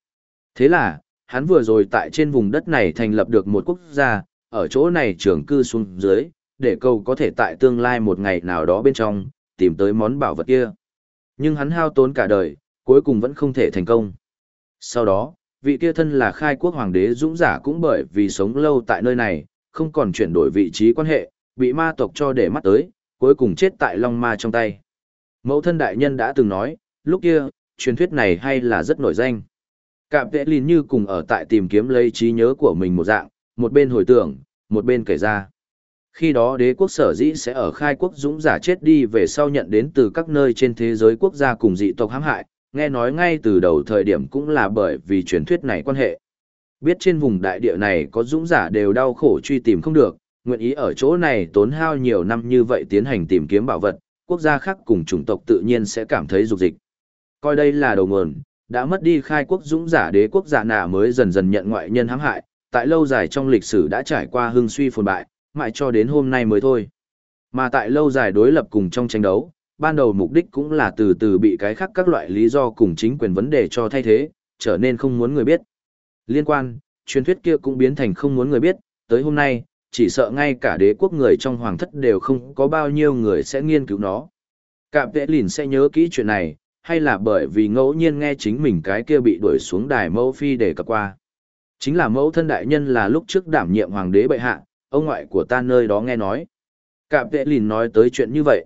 Thế là, hắn vừa rồi tại trên vùng đất này thành lập được một quốc gia, ở chỗ này trưởng cư xuống dưới, để cầu có thể tại tương lai một ngày nào đó bên trong, tìm tới món bảo vật kia. Nhưng hắn hao tốn cả đời, cuối cùng vẫn không thể thành công. Sau đó, vị kia thân là khai quốc hoàng đế dũng giả cũng bởi vì sống lâu tại nơi này, không còn chuyển đổi vị trí quan hệ, bị ma tộc cho để mắt tới, cuối cùng chết tại long ma trong tay. Mẫu thân đại nhân đã từng nói, lúc kia, truyền thuyết này hay là rất nổi danh. Cạm vệ lìn như cùng ở tại tìm kiếm lấy trí nhớ của mình một dạng, một bên hồi tưởng, một bên kể ra. Khi đó đế quốc sở dĩ sẽ ở khai quốc dũng giả chết đi về sau nhận đến từ các nơi trên thế giới quốc gia cùng dị tộc hãm hại, nghe nói ngay từ đầu thời điểm cũng là bởi vì truyền thuyết này quan hệ. Biết trên vùng đại địa này có dũng giả đều đau khổ truy tìm không được, nguyện ý ở chỗ này tốn hao nhiều năm như vậy tiến hành tìm kiếm bảo vật, quốc gia khác cùng chủng tộc tự nhiên sẽ cảm thấy dục dịch. Coi đây là đầu nguồn, đã mất đi khai quốc dũng giả đế quốc giả nạ mới dần dần nhận ngoại nhân hãm hại, tại lâu dài trong lịch sử đã trải qua hưng suy phồn bại, mãi cho đến hôm nay mới thôi. Mà tại lâu dài đối lập cùng trong tranh đấu, ban đầu mục đích cũng là từ từ bị cái khác các loại lý do cùng chính quyền vấn đề cho thay thế, trở nên không muốn người biết. Liên quan, truyền thuyết kia cũng biến thành không muốn người biết, tới hôm nay, chỉ sợ ngay cả đế quốc người trong hoàng thất đều không có bao nhiêu người sẽ nghiên cứu nó. Cạm vệ lìn sẽ nhớ kỹ chuyện này, hay là bởi vì ngẫu nhiên nghe chính mình cái kia bị đuổi xuống đài mẫu phi để cập qua. Chính là mẫu thân đại nhân là lúc trước đảm nhiệm hoàng đế bệ hạ, ông ngoại của ta nơi đó nghe nói. Cạm vệ lìn nói tới chuyện như vậy.